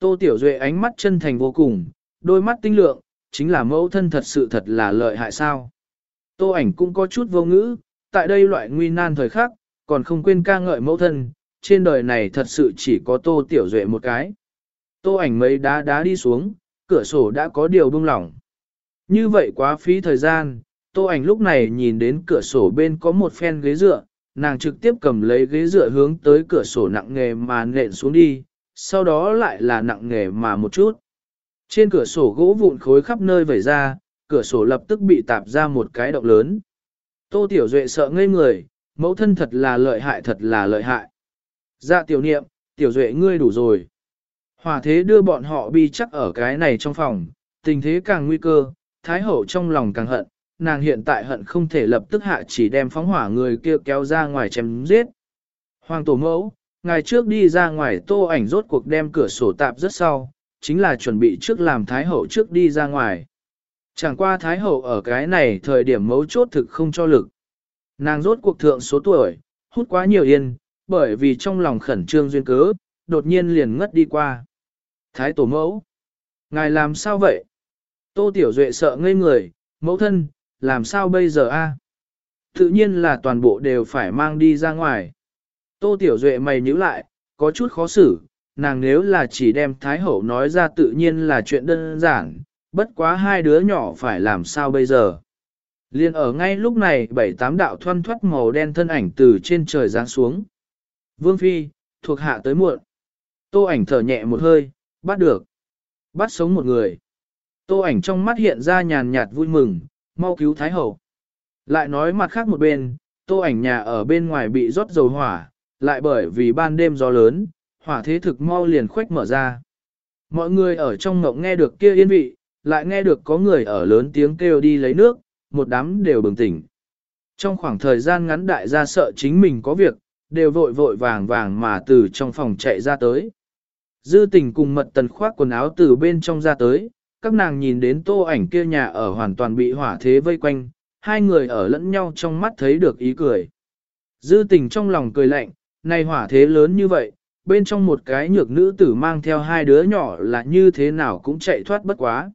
Tô Tiểu Duệ ánh mắt chân thành vô cùng, đôi mắt tinh lượng, chính là mẫu thân thật sự thật là lợi hại sao. Tô ảnh cũng có chút vô ngữ, tại đây loại nguy nan thời khắc, còn không quên ca ngợi mẫu thân, trên đời này thật sự chỉ có Tô Tiểu Duệ một cái. Tô ảnh mấy đá đá đi xuống, cửa sổ đã có điều buông lỏng. Như vậy quá phí thời gian, Tô ảnh lúc này nhìn đến cửa sổ bên có một phen ghế dựa, nàng trực tiếp cầm lấy ghế dựa hướng tới cửa sổ nặng nghề mà nện xuống đi, sau đó lại là nặng nghề mà một chút. Trên cửa sổ gỗ vụn khối khắp nơi vẩy ra, cửa sổ lập tức bị tạp ra một cái động lớn. Tô Tiểu Duệ sợ ngây người, mẫu thân thật là lợi hại thật là lợi hại. Dạ tiểu niệm, Tiểu Duệ ngươi đủ rồi. Hòa thế đưa bọn họ bi chắc ở cái này trong phòng, tình thế càng nguy cơ, Thái Hậu trong lòng càng hận, nàng hiện tại hận không thể lập tức hạ chỉ đem phóng hỏa người kia kéo ra ngoài chém giết. Hoàng tổ mẫu, ngày trước đi ra ngoài tô ảnh rốt cuộc đem cửa sổ tạp rất sau, chính là chuẩn bị trước làm Thái Hậu trước đi ra ngoài. Chẳng qua Thái Hậu ở cái này thời điểm mấu chốt thực không cho lực. Nàng rốt cuộc thượng số tuổi, hút quá nhiều yên, bởi vì trong lòng khẩn trương duyên cớ, đột nhiên liền ngất đi qua. Thái tổ mẫu, ngài làm sao vậy? Tô Tiểu Duệ sợ ngây người, mẫu thân, làm sao bây giờ a? Tự nhiên là toàn bộ đều phải mang đi ra ngoài. Tô Tiểu Duệ mày nhíu lại, có chút khó xử, nàng nếu là chỉ đem Thái Hậu nói ra tự nhiên là chuyện đơn giản, bất quá hai đứa nhỏ phải làm sao bây giờ. Liên ở ngay lúc này bảy tám đạo thoăn thoát màu đen thân ảnh từ trên trời giáng xuống. Vương Phi, thuộc hạ tới muộn. Tô ảnh thở nhẹ một hơi, bắt được. Bắt sống một người. Tô ảnh trong mắt hiện ra nhàn nhạt vui mừng, mau cứu Thái Hậu. Lại nói mặt khác một bên, tô ảnh nhà ở bên ngoài bị rót dầu hỏa, lại bởi vì ban đêm gió lớn, hỏa thế thực mau liền khuếch mở ra. Mọi người ở trong ngộng nghe được kia yên vị, lại nghe được có người ở lớn tiếng kêu đi lấy nước, một đám đều bừng tỉnh. Trong khoảng thời gian ngắn đại gia sợ chính mình có việc, đều vội vội vàng vàng mà từ trong phòng chạy ra tới. Dư tình cùng mật tần khoác quần áo từ bên trong ra tới, các nàng nhìn đến tô ảnh kia nhà ở hoàn toàn bị hỏa thế vây quanh, hai người ở lẫn nhau trong mắt thấy được ý cười. Dư tình trong lòng cười lạnh, này hỏa thế lớn như vậy, bên trong một cái nhược nữ tử mang theo hai đứa nhỏ là như thế nào cũng chạy thoát bất quá.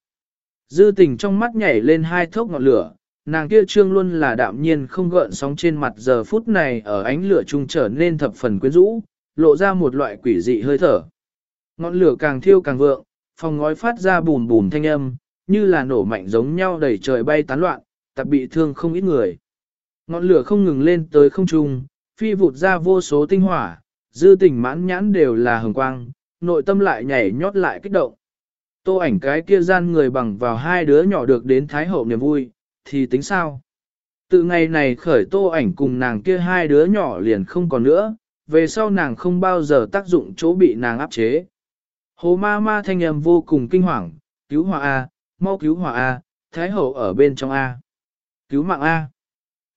Dư tình trong mắt nhảy lên hai thốc ngọn lửa, nàng kia trương luôn là đạm nhiên không gợn sóng trên mặt giờ phút này ở ánh lửa trung trở nên thập phần quyến rũ, lộ ra một loại quỷ dị hơi thở. Ngọn lửa càng thiêu càng vượng, phòng ngói phát ra bùn bùn thanh âm, như là nổ mạnh giống nhau đầy trời bay tán loạn, tập bị thương không ít người. Ngọn lửa không ngừng lên tới không trung, phi vụt ra vô số tinh hỏa, dư tình mãn nhãn đều là hồng quang, nội tâm lại nhảy nhót lại kích động. Tô ảnh cái kia gian người bằng vào hai đứa nhỏ được đến Thái Hậu niềm vui, thì tính sao? Từ ngày này khởi tô ảnh cùng nàng kia hai đứa nhỏ liền không còn nữa, về sau nàng không bao giờ tác dụng chỗ bị nàng áp chế. Hồ ma ma thanh âm vô cùng kinh hoàng, cứu hỏa A, mau cứu hỏa A, Thái Hậu ở bên trong A. Cứu mạng A.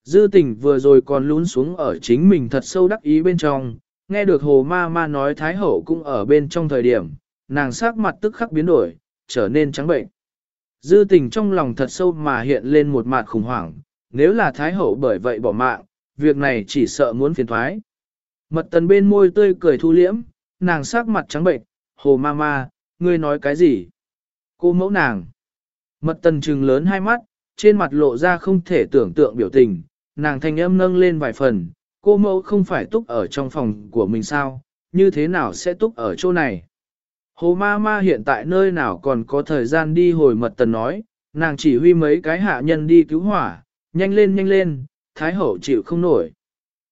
Dư tình vừa rồi còn lún xuống ở chính mình thật sâu đắc ý bên trong, nghe được hồ ma ma nói Thái Hậu cũng ở bên trong thời điểm, nàng sắc mặt tức khắc biến đổi, trở nên trắng bệnh. Dư tình trong lòng thật sâu mà hiện lên một mặt khủng hoảng, nếu là Thái Hậu bởi vậy bỏ mạng, việc này chỉ sợ muốn phiền thoái. Mật tần bên môi tươi cười thu liễm, nàng sắc mặt trắng bệnh, hồ ma ma, ngươi nói cái gì? Cô mẫu nàng. Mật tần trừng lớn hai mắt, trên mặt lộ ra không thể tưởng tượng biểu tình, nàng thanh âm nâng lên vài phần, cô mẫu không phải túc ở trong phòng của mình sao, như thế nào sẽ túc ở chỗ này? Hồ ma ma hiện tại nơi nào còn có thời gian đi hồi mật tần nói, nàng chỉ huy mấy cái hạ nhân đi cứu hỏa, nhanh lên nhanh lên, thái hậu chịu không nổi.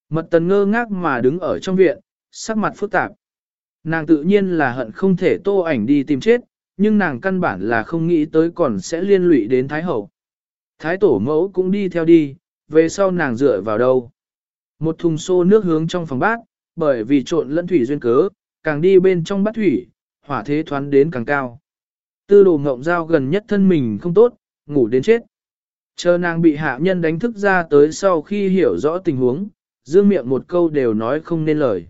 Mật tần ngơ ngác mà đứng ở trong viện, sắc mặt phức tạp. Nàng tự nhiên là hận không thể tô ảnh đi tìm chết, nhưng nàng căn bản là không nghĩ tới còn sẽ liên lụy đến thái hậu. Thái tổ mẫu cũng đi theo đi, về sau nàng dựa vào đâu. Một thùng xô nước hướng trong phòng bát, bởi vì trộn lẫn thủy duyên cớ, càng đi bên trong bát thủy, hỏa thế thoán đến càng cao. Tư đồ ngộng dao gần nhất thân mình không tốt, ngủ đến chết. Chờ nàng bị hạ nhân đánh thức ra tới sau khi hiểu rõ tình huống, dương miệng một câu đều nói không nên lời.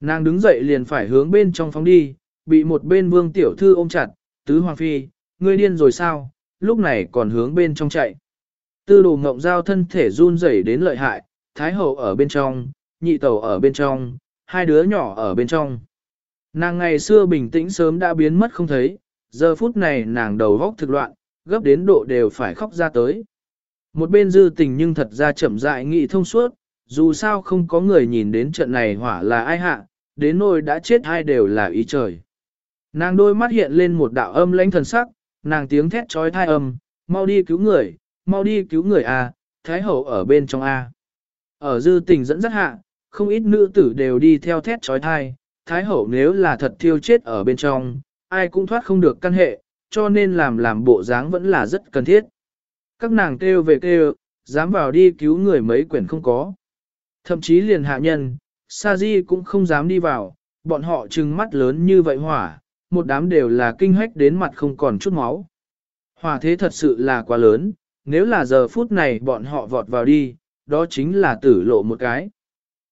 Nàng đứng dậy liền phải hướng bên trong phóng đi, bị một bên vương tiểu thư ôm chặt, tứ hoàng phi, ngươi điên rồi sao, lúc này còn hướng bên trong chạy. Tư đồ ngộng giao thân thể run rẩy đến lợi hại, thái hậu ở bên trong, nhị tẩu ở bên trong, hai đứa nhỏ ở bên trong. Nàng ngày xưa bình tĩnh sớm đã biến mất không thấy, giờ phút này nàng đầu góc thực loạn, gấp đến độ đều phải khóc ra tới. Một bên dư tình nhưng thật ra chậm dại nghị thông suốt, dù sao không có người nhìn đến trận này hỏa là ai hạ, đến nỗi đã chết hai đều là ý trời. Nàng đôi mắt hiện lên một đạo âm lãnh thần sắc, nàng tiếng thét trói thai âm, mau đi cứu người, mau đi cứu người A, Thái Hậu ở bên trong A. Ở dư tình dẫn dắt hạ, không ít nữ tử đều đi theo thét trói thai, Thái Hậu nếu là thật thiêu chết ở bên trong, ai cũng thoát không được căn hệ, cho nên làm làm bộ dáng vẫn là rất cần thiết. Các nàng kêu về kêu, dám vào đi cứu người mấy quyển không có. Thậm chí liền hạ nhân, Sa Di cũng không dám đi vào, bọn họ trừng mắt lớn như vậy hỏa, một đám đều là kinh hách đến mặt không còn chút máu. Hỏa thế thật sự là quá lớn, nếu là giờ phút này bọn họ vọt vào đi, đó chính là tử lộ một cái.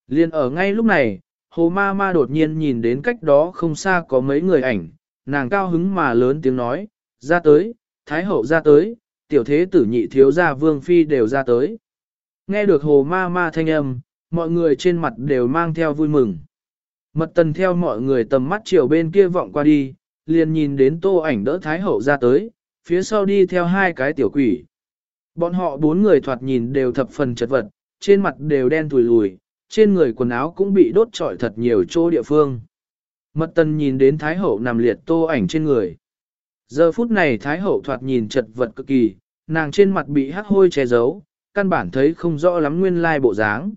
Liên ở ngay lúc này, hồ ma ma đột nhiên nhìn đến cách đó không xa có mấy người ảnh, nàng cao hứng mà lớn tiếng nói, ra tới, thái hậu ra tới, tiểu thế tử nhị thiếu gia vương phi đều ra tới. Nghe được hồ ma ma thanh âm, mọi người trên mặt đều mang theo vui mừng. Mật tần theo mọi người tầm mắt chiều bên kia vọng qua đi, liền nhìn đến tô ảnh đỡ thái hậu ra tới, phía sau đi theo hai cái tiểu quỷ. Bọn họ bốn người thoạt nhìn đều thập phần chật vật, trên mặt đều đen tùi lùi, trên người quần áo cũng bị đốt trọi thật nhiều chỗ địa phương. Mật tần nhìn đến Thái Hậu nằm liệt tô ảnh trên người. Giờ phút này Thái Hậu thoạt nhìn chật vật cực kỳ, nàng trên mặt bị hắc hôi che giấu, căn bản thấy không rõ lắm nguyên lai bộ dáng.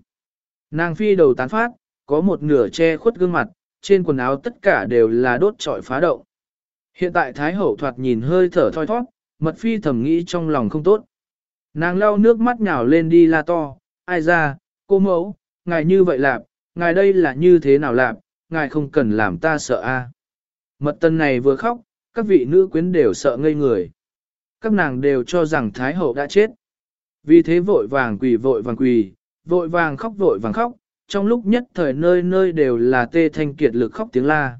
Nàng phi đầu tán phát, có một nửa che khuất gương mặt, trên quần áo tất cả đều là đốt trọi phá động. Hiện tại Thái Hậu thoạt nhìn hơi thở thoi thoát, mật phi thầm nghĩ trong lòng không tốt. Nàng lau nước mắt nhào lên đi la to, ai ra, cô mẫu, ngài như vậy lạp, ngài đây là như thế nào lạp, ngài không cần làm ta sợ a. Mật tân này vừa khóc, các vị nữ quyến đều sợ ngây người. Các nàng đều cho rằng Thái Hậu đã chết. Vì thế vội vàng quỳ vội vàng quỳ, vội vàng khóc vội vàng khóc, trong lúc nhất thời nơi nơi đều là tê thanh kiệt lực khóc tiếng la.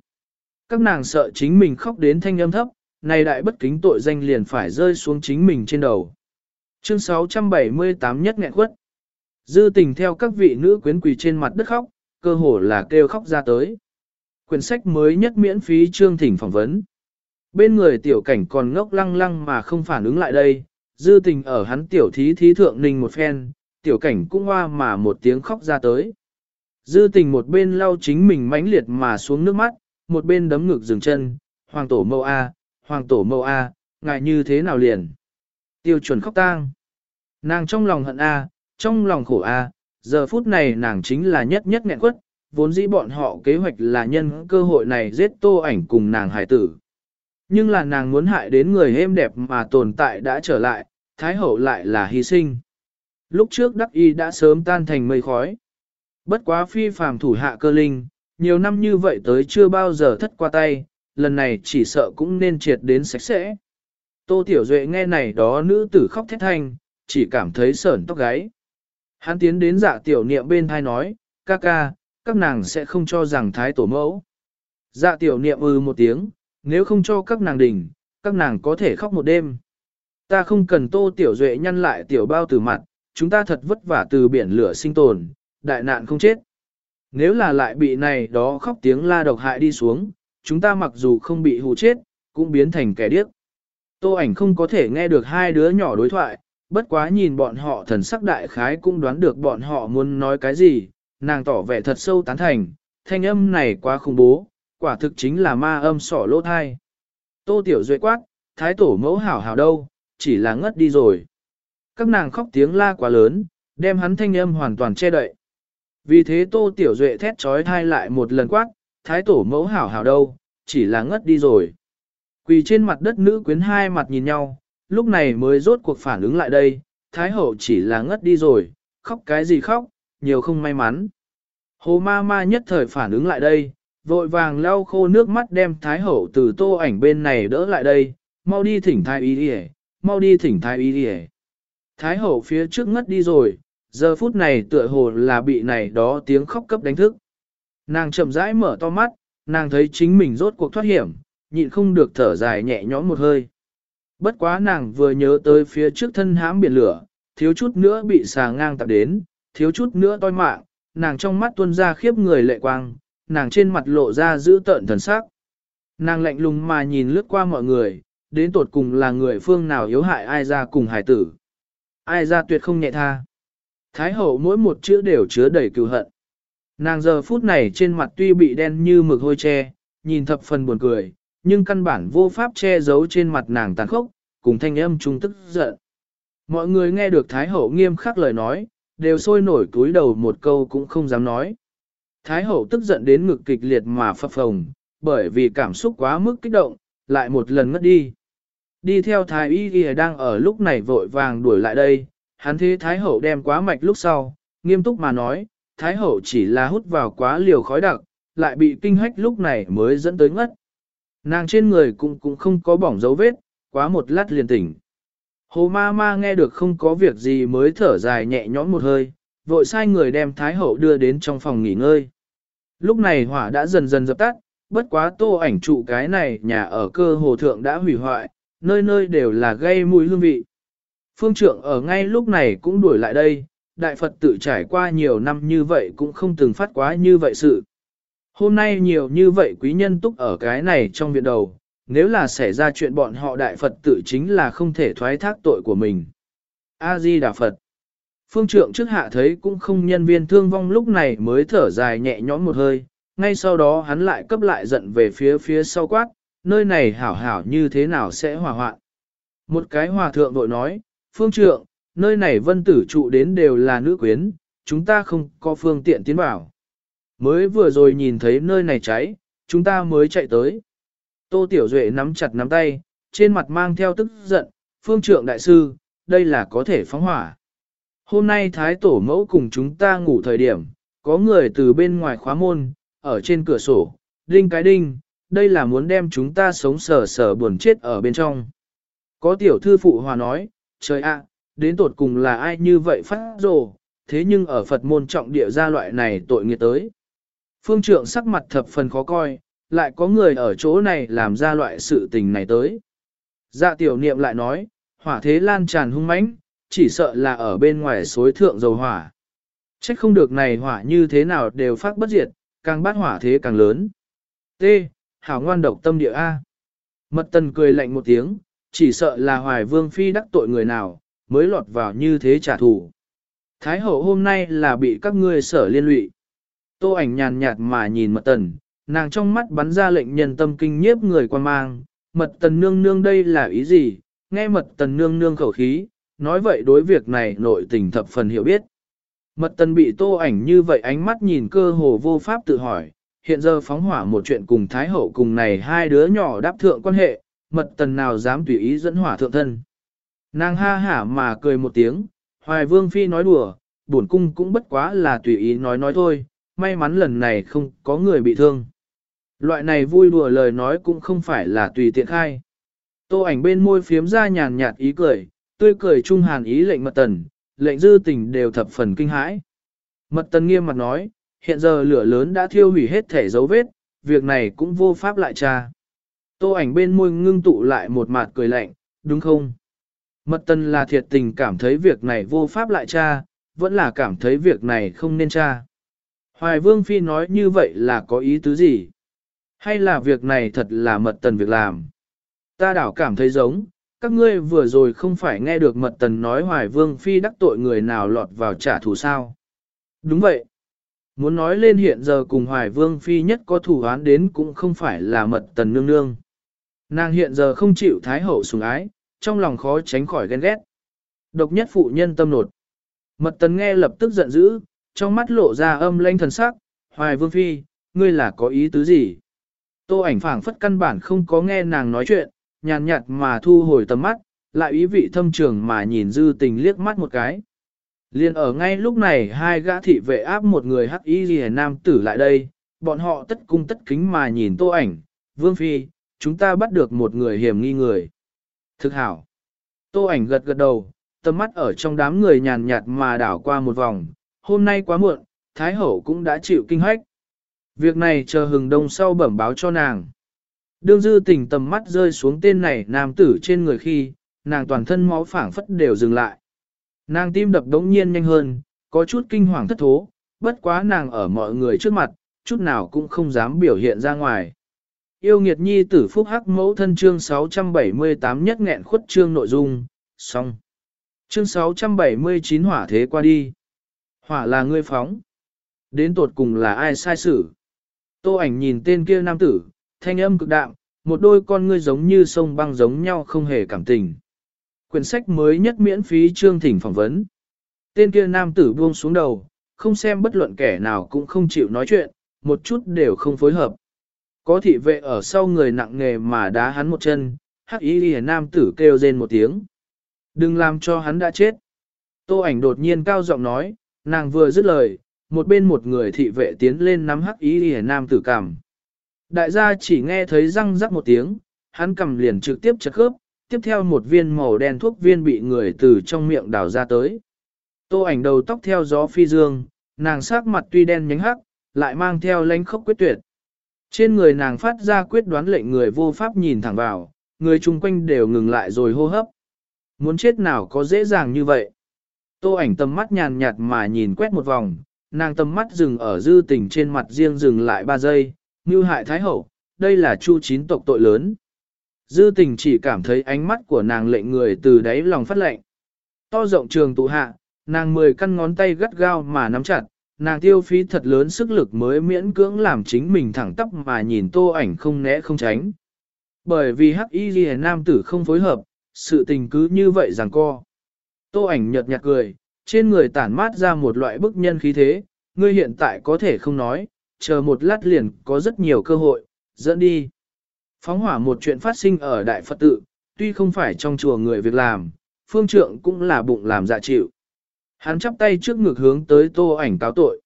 Các nàng sợ chính mình khóc đến thanh âm thấp, này đại bất kính tội danh liền phải rơi xuống chính mình trên đầu. Chương 678 nhất nghẹn quất. Dư tình theo các vị nữ quyến quỳ trên mặt đất khóc, cơ hồ là kêu khóc ra tới. Quyển sách mới nhất miễn phí chương thỉnh phỏng vấn. Bên người tiểu cảnh còn ngốc lăng lăng mà không phản ứng lại đây, dư tình ở hắn tiểu thí thí thượng ninh một phen, tiểu cảnh cũng hoa mà một tiếng khóc ra tới. Dư tình một bên lau chính mình mãnh liệt mà xuống nước mắt, một bên đấm ngực dừng chân, hoàng tổ mâu A, hoàng tổ mâu A, ngài như thế nào liền? Tiêu chuẩn khóc tang. Nàng trong lòng hận A, trong lòng khổ A, giờ phút này nàng chính là nhất nhất nghẹn quất, vốn dĩ bọn họ kế hoạch là nhân cơ hội này giết tô ảnh cùng nàng hải tử. Nhưng là nàng muốn hại đến người êm đẹp mà tồn tại đã trở lại, thái hậu lại là hy sinh. Lúc trước đắc y đã sớm tan thành mây khói. Bất quá phi phàm thủ hạ cơ linh, nhiều năm như vậy tới chưa bao giờ thất qua tay, lần này chỉ sợ cũng nên triệt đến sạch sẽ. Tô Tiểu Duệ nghe này đó nữ tử khóc thét thanh, chỉ cảm thấy sởn tóc gáy. Hắn tiến đến dạ tiểu niệm bên thai nói, ca ca, các nàng sẽ không cho rằng thái tổ mẫu. Dạ tiểu niệm ư ừ một tiếng, nếu không cho các nàng đỉnh, các nàng có thể khóc một đêm. Ta không cần tô tiểu duệ nhăn lại tiểu bao từ mặt, chúng ta thật vất vả từ biển lửa sinh tồn, đại nạn không chết. Nếu là lại bị này đó khóc tiếng la độc hại đi xuống, chúng ta mặc dù không bị hù chết, cũng biến thành kẻ điếc. Tô ảnh không có thể nghe được hai đứa nhỏ đối thoại, bất quá nhìn bọn họ thần sắc đại khái cũng đoán được bọn họ muốn nói cái gì, nàng tỏ vẻ thật sâu tán thành, thanh âm này quá khủng bố, quả thực chính là ma âm sỏ lỗ thai. Tô Tiểu Duệ quát, thái tổ mẫu hảo hảo đâu, chỉ là ngất đi rồi. Các nàng khóc tiếng la quá lớn, đem hắn thanh âm hoàn toàn che đậy. Vì thế Tô Tiểu Duệ thét trói thai lại một lần quát, thái tổ mẫu hảo hảo đâu, chỉ là ngất đi rồi. Quỳ trên mặt đất nữ quyến hai mặt nhìn nhau, lúc này mới rốt cuộc phản ứng lại đây, thái hậu chỉ là ngất đi rồi, khóc cái gì khóc, nhiều không may mắn. Hồ ma ma nhất thời phản ứng lại đây, vội vàng lau khô nước mắt đem thái hậu từ tô ảnh bên này đỡ lại đây, mau đi thỉnh thái y đi mau đi thỉnh thái y đi Thái hậu phía trước ngất đi rồi, giờ phút này tựa hồ là bị này đó tiếng khóc cấp đánh thức. Nàng chậm rãi mở to mắt, nàng thấy chính mình rốt cuộc thoát hiểm, nhịn không được thở dài nhẹ nhõm một hơi. Bất quá nàng vừa nhớ tới phía trước thân hãm biển lửa, thiếu chút nữa bị xà ngang tập đến, thiếu chút nữa toi mạng, nàng trong mắt tuôn ra khiếp người lệ quang, nàng trên mặt lộ ra giữ tợn thần sắc. Nàng lạnh lùng mà nhìn lướt qua mọi người, đến tột cùng là người phương nào yếu hại ai ra cùng hải tử. Ai ra tuyệt không nhẹ tha. Thái hậu mỗi một chữ đều chứa đầy cừu hận. Nàng giờ phút này trên mặt tuy bị đen như mực hôi che, nhìn thập phần buồn cười, nhưng căn bản vô pháp che giấu trên mặt nàng tàn khốc, cùng thanh âm trung tức giận. Mọi người nghe được Thái hậu nghiêm khắc lời nói, đều sôi nổi túi đầu một câu cũng không dám nói. Thái hậu tức giận đến ngực kịch liệt mà phập phồng, bởi vì cảm xúc quá mức kích động, lại một lần ngất đi. Đi theo thái y ghi đang ở lúc này vội vàng đuổi lại đây, hắn thế thái hậu đem quá mạch lúc sau, nghiêm túc mà nói, thái hậu chỉ là hút vào quá liều khói đặc, lại bị kinh hách lúc này mới dẫn tới ngất. Nàng trên người cũng cũng không có bỏng dấu vết, quá một lát liền tỉnh. Hồ ma ma nghe được không có việc gì mới thở dài nhẹ nhõm một hơi, vội sai người đem thái hậu đưa đến trong phòng nghỉ ngơi. Lúc này hỏa đã dần dần dập tắt, bất quá tô ảnh trụ cái này nhà ở cơ hồ thượng đã hủy hoại, nơi nơi đều là gây mùi hương vị. Phương trưởng ở ngay lúc này cũng đuổi lại đây, đại Phật tự trải qua nhiều năm như vậy cũng không từng phát quá như vậy sự. Hôm nay nhiều như vậy quý nhân túc ở cái này trong viện đầu, nếu là xảy ra chuyện bọn họ đại Phật tự chính là không thể thoái thác tội của mình. A-di Đà Phật Phương trượng trước hạ thấy cũng không nhân viên thương vong lúc này mới thở dài nhẹ nhõm một hơi, ngay sau đó hắn lại cấp lại giận về phía phía sau quát, nơi này hảo hảo như thế nào sẽ hòa hoạn. Một cái hòa thượng vội nói, phương trượng, nơi này vân tử trụ đến đều là nữ quyến, chúng ta không có phương tiện tiến vào. Mới vừa rồi nhìn thấy nơi này cháy, chúng ta mới chạy tới. Tô Tiểu Duệ nắm chặt nắm tay, trên mặt mang theo tức giận, phương trượng đại sư, đây là có thể phóng hỏa. Hôm nay Thái Tổ mẫu cùng chúng ta ngủ thời điểm, có người từ bên ngoài khóa môn, ở trên cửa sổ, đinh cái đinh, đây là muốn đem chúng ta sống sờ sờ buồn chết ở bên trong. Có tiểu thư phụ hòa nói, trời ạ, đến tột cùng là ai như vậy phát rồ, thế nhưng ở Phật môn trọng địa gia loại này tội nghiệt tới. Phương trượng sắc mặt thập phần khó coi, lại có người ở chỗ này làm ra loại sự tình này tới. Dạ tiểu niệm lại nói, hỏa thế lan tràn hung mãnh, chỉ sợ là ở bên ngoài suối thượng dầu hỏa. Trách không được này hỏa như thế nào đều phát bất diệt, càng bát hỏa thế càng lớn. T. Hảo ngoan độc tâm địa A. Mật tần cười lạnh một tiếng, chỉ sợ là hoài vương phi đắc tội người nào, mới lọt vào như thế trả thù. Thái hậu hôm nay là bị các ngươi sở liên lụy. Tô ảnh nhàn nhạt mà nhìn mật tần, nàng trong mắt bắn ra lệnh nhân tâm kinh nhiếp người quan mang. Mật tần nương nương đây là ý gì? Nghe mật tần nương nương khẩu khí, nói vậy đối việc này nội tình thập phần hiểu biết. Mật tần bị tô ảnh như vậy ánh mắt nhìn cơ hồ vô pháp tự hỏi, hiện giờ phóng hỏa một chuyện cùng Thái Hậu cùng này hai đứa nhỏ đáp thượng quan hệ, mật tần nào dám tùy ý dẫn hỏa thượng thân. Nàng ha hả mà cười một tiếng, Hoài Vương Phi nói đùa, bổn cung cũng bất quá là tùy ý nói nói thôi, may mắn lần này không có người bị thương. Loại này vui đùa lời nói cũng không phải là tùy tiện khai. Tô ảnh bên môi phiếm ra nhàn nhạt ý cười, tươi cười trung hàn ý lệnh mật tần, lệnh dư tình đều thập phần kinh hãi. Mật tần nghiêm mặt nói, hiện giờ lửa lớn đã thiêu hủy hết thể dấu vết, việc này cũng vô pháp lại tra. Tô ảnh bên môi ngưng tụ lại một mặt cười lạnh, đúng không? Mật tần là thiệt tình cảm thấy việc này vô pháp lại tra, vẫn là cảm thấy việc này không nên tra. Hoài Vương Phi nói như vậy là có ý tứ gì? Hay là việc này thật là mật tần việc làm? Ta đảo cảm thấy giống, các ngươi vừa rồi không phải nghe được mật tần nói Hoài Vương Phi đắc tội người nào lọt vào trả thù sao? Đúng vậy. Muốn nói lên hiện giờ cùng Hoài Vương Phi nhất có thủ án đến cũng không phải là mật tần nương nương. Nàng hiện giờ không chịu Thái Hậu sủng ái, trong lòng khó tránh khỏi ghen ghét. Độc nhất phụ nhân tâm nột. Mật tần nghe lập tức giận dữ, trong mắt lộ ra âm lanh thần sắc, Hoài Vương Phi, ngươi là có ý tứ gì? Tô ảnh phảng phất căn bản không có nghe nàng nói chuyện, nhàn nhạt mà thu hồi tầm mắt, lại ý vị thâm trường mà nhìn dư tình liếc mắt một cái. Liên ở ngay lúc này hai gã thị vệ áp một người hắc y hề nam tử lại đây, bọn họ tất cung tất kính mà nhìn tô ảnh, vương phi, chúng ta bắt được một người hiểm nghi người. Thực hảo. Tô ảnh gật gật đầu, tầm mắt ở trong đám người nhàn nhạt mà đảo qua một vòng, hôm nay quá muộn, Thái Hậu cũng đã chịu kinh hoách. Việc này chờ hừng đông sau bẩm báo cho nàng. Đương dư tình tầm mắt rơi xuống tên này nam tử trên người khi, nàng toàn thân máu phảng phất đều dừng lại. Nàng tim đập đống nhiên nhanh hơn, có chút kinh hoàng thất thố, bất quá nàng ở mọi người trước mặt, chút nào cũng không dám biểu hiện ra ngoài. Yêu nghiệt nhi tử phúc hắc mẫu thân chương 678 nhất nghẹn khuất chương nội dung, xong. Chương 679 hỏa thế qua đi. Hỏa là ngươi phóng. Đến tột cùng là ai sai xử. Tô ảnh nhìn tên kia nam tử, thanh âm cực đạm, một đôi con ngươi giống như sông băng giống nhau không hề cảm tình. Quyển sách mới nhất miễn phí chương thỉnh phỏng vấn. Tên kia nam tử buông xuống đầu, không xem bất luận kẻ nào cũng không chịu nói chuyện, một chút đều không phối hợp. Có thị vệ ở sau người nặng nghề mà đá hắn một chân, hắc ý liền nam tử kêu rên một tiếng. Đừng làm cho hắn đã chết. Tô ảnh đột nhiên cao giọng nói, nàng vừa dứt lời, một bên một người thị vệ tiến lên nắm hắc ý hề nam tử cảm. Đại gia chỉ nghe thấy răng rắc một tiếng, hắn cầm liền trực tiếp chật khớp, tiếp theo một viên màu đen thuốc viên bị người từ trong miệng đào ra tới. Tô ảnh đầu tóc theo gió phi dương, nàng sắc mặt tuy đen nhánh hắc, lại mang theo lãnh khốc quyết tuyệt. Trên người nàng phát ra quyết đoán lệnh người vô pháp nhìn thẳng vào, người chung quanh đều ngừng lại rồi hô hấp. Muốn chết nào có dễ dàng như vậy. Tô ảnh tầm mắt nhàn nhạt mà nhìn quét một vòng, nàng tầm mắt dừng ở dư tình trên mặt riêng dừng lại 3 giây, như hại thái hậu, đây là chu chín tộc tội lớn. Dư tình chỉ cảm thấy ánh mắt của nàng lệnh người từ đáy lòng phát lệnh. To rộng trường tụ hạ, nàng mười căn ngón tay gắt gao mà nắm chặt, nàng tiêu phí thật lớn sức lực mới miễn cưỡng làm chính mình thẳng tóc mà nhìn tô ảnh không né không tránh. Bởi vì hắc y ghi nam tử không phối hợp, sự tình cứ như vậy rằng co. Tô ảnh nhợt nhạt cười, trên người tản mát ra một loại bức nhân khí thế, ngươi hiện tại có thể không nói, chờ một lát liền có rất nhiều cơ hội, dẫn đi. Phóng hỏa một chuyện phát sinh ở Đại Phật tự, tuy không phải trong chùa người việc làm, phương trượng cũng là bụng làm dạ chịu. Hắn chắp tay trước ngực hướng tới tô ảnh cáo tội.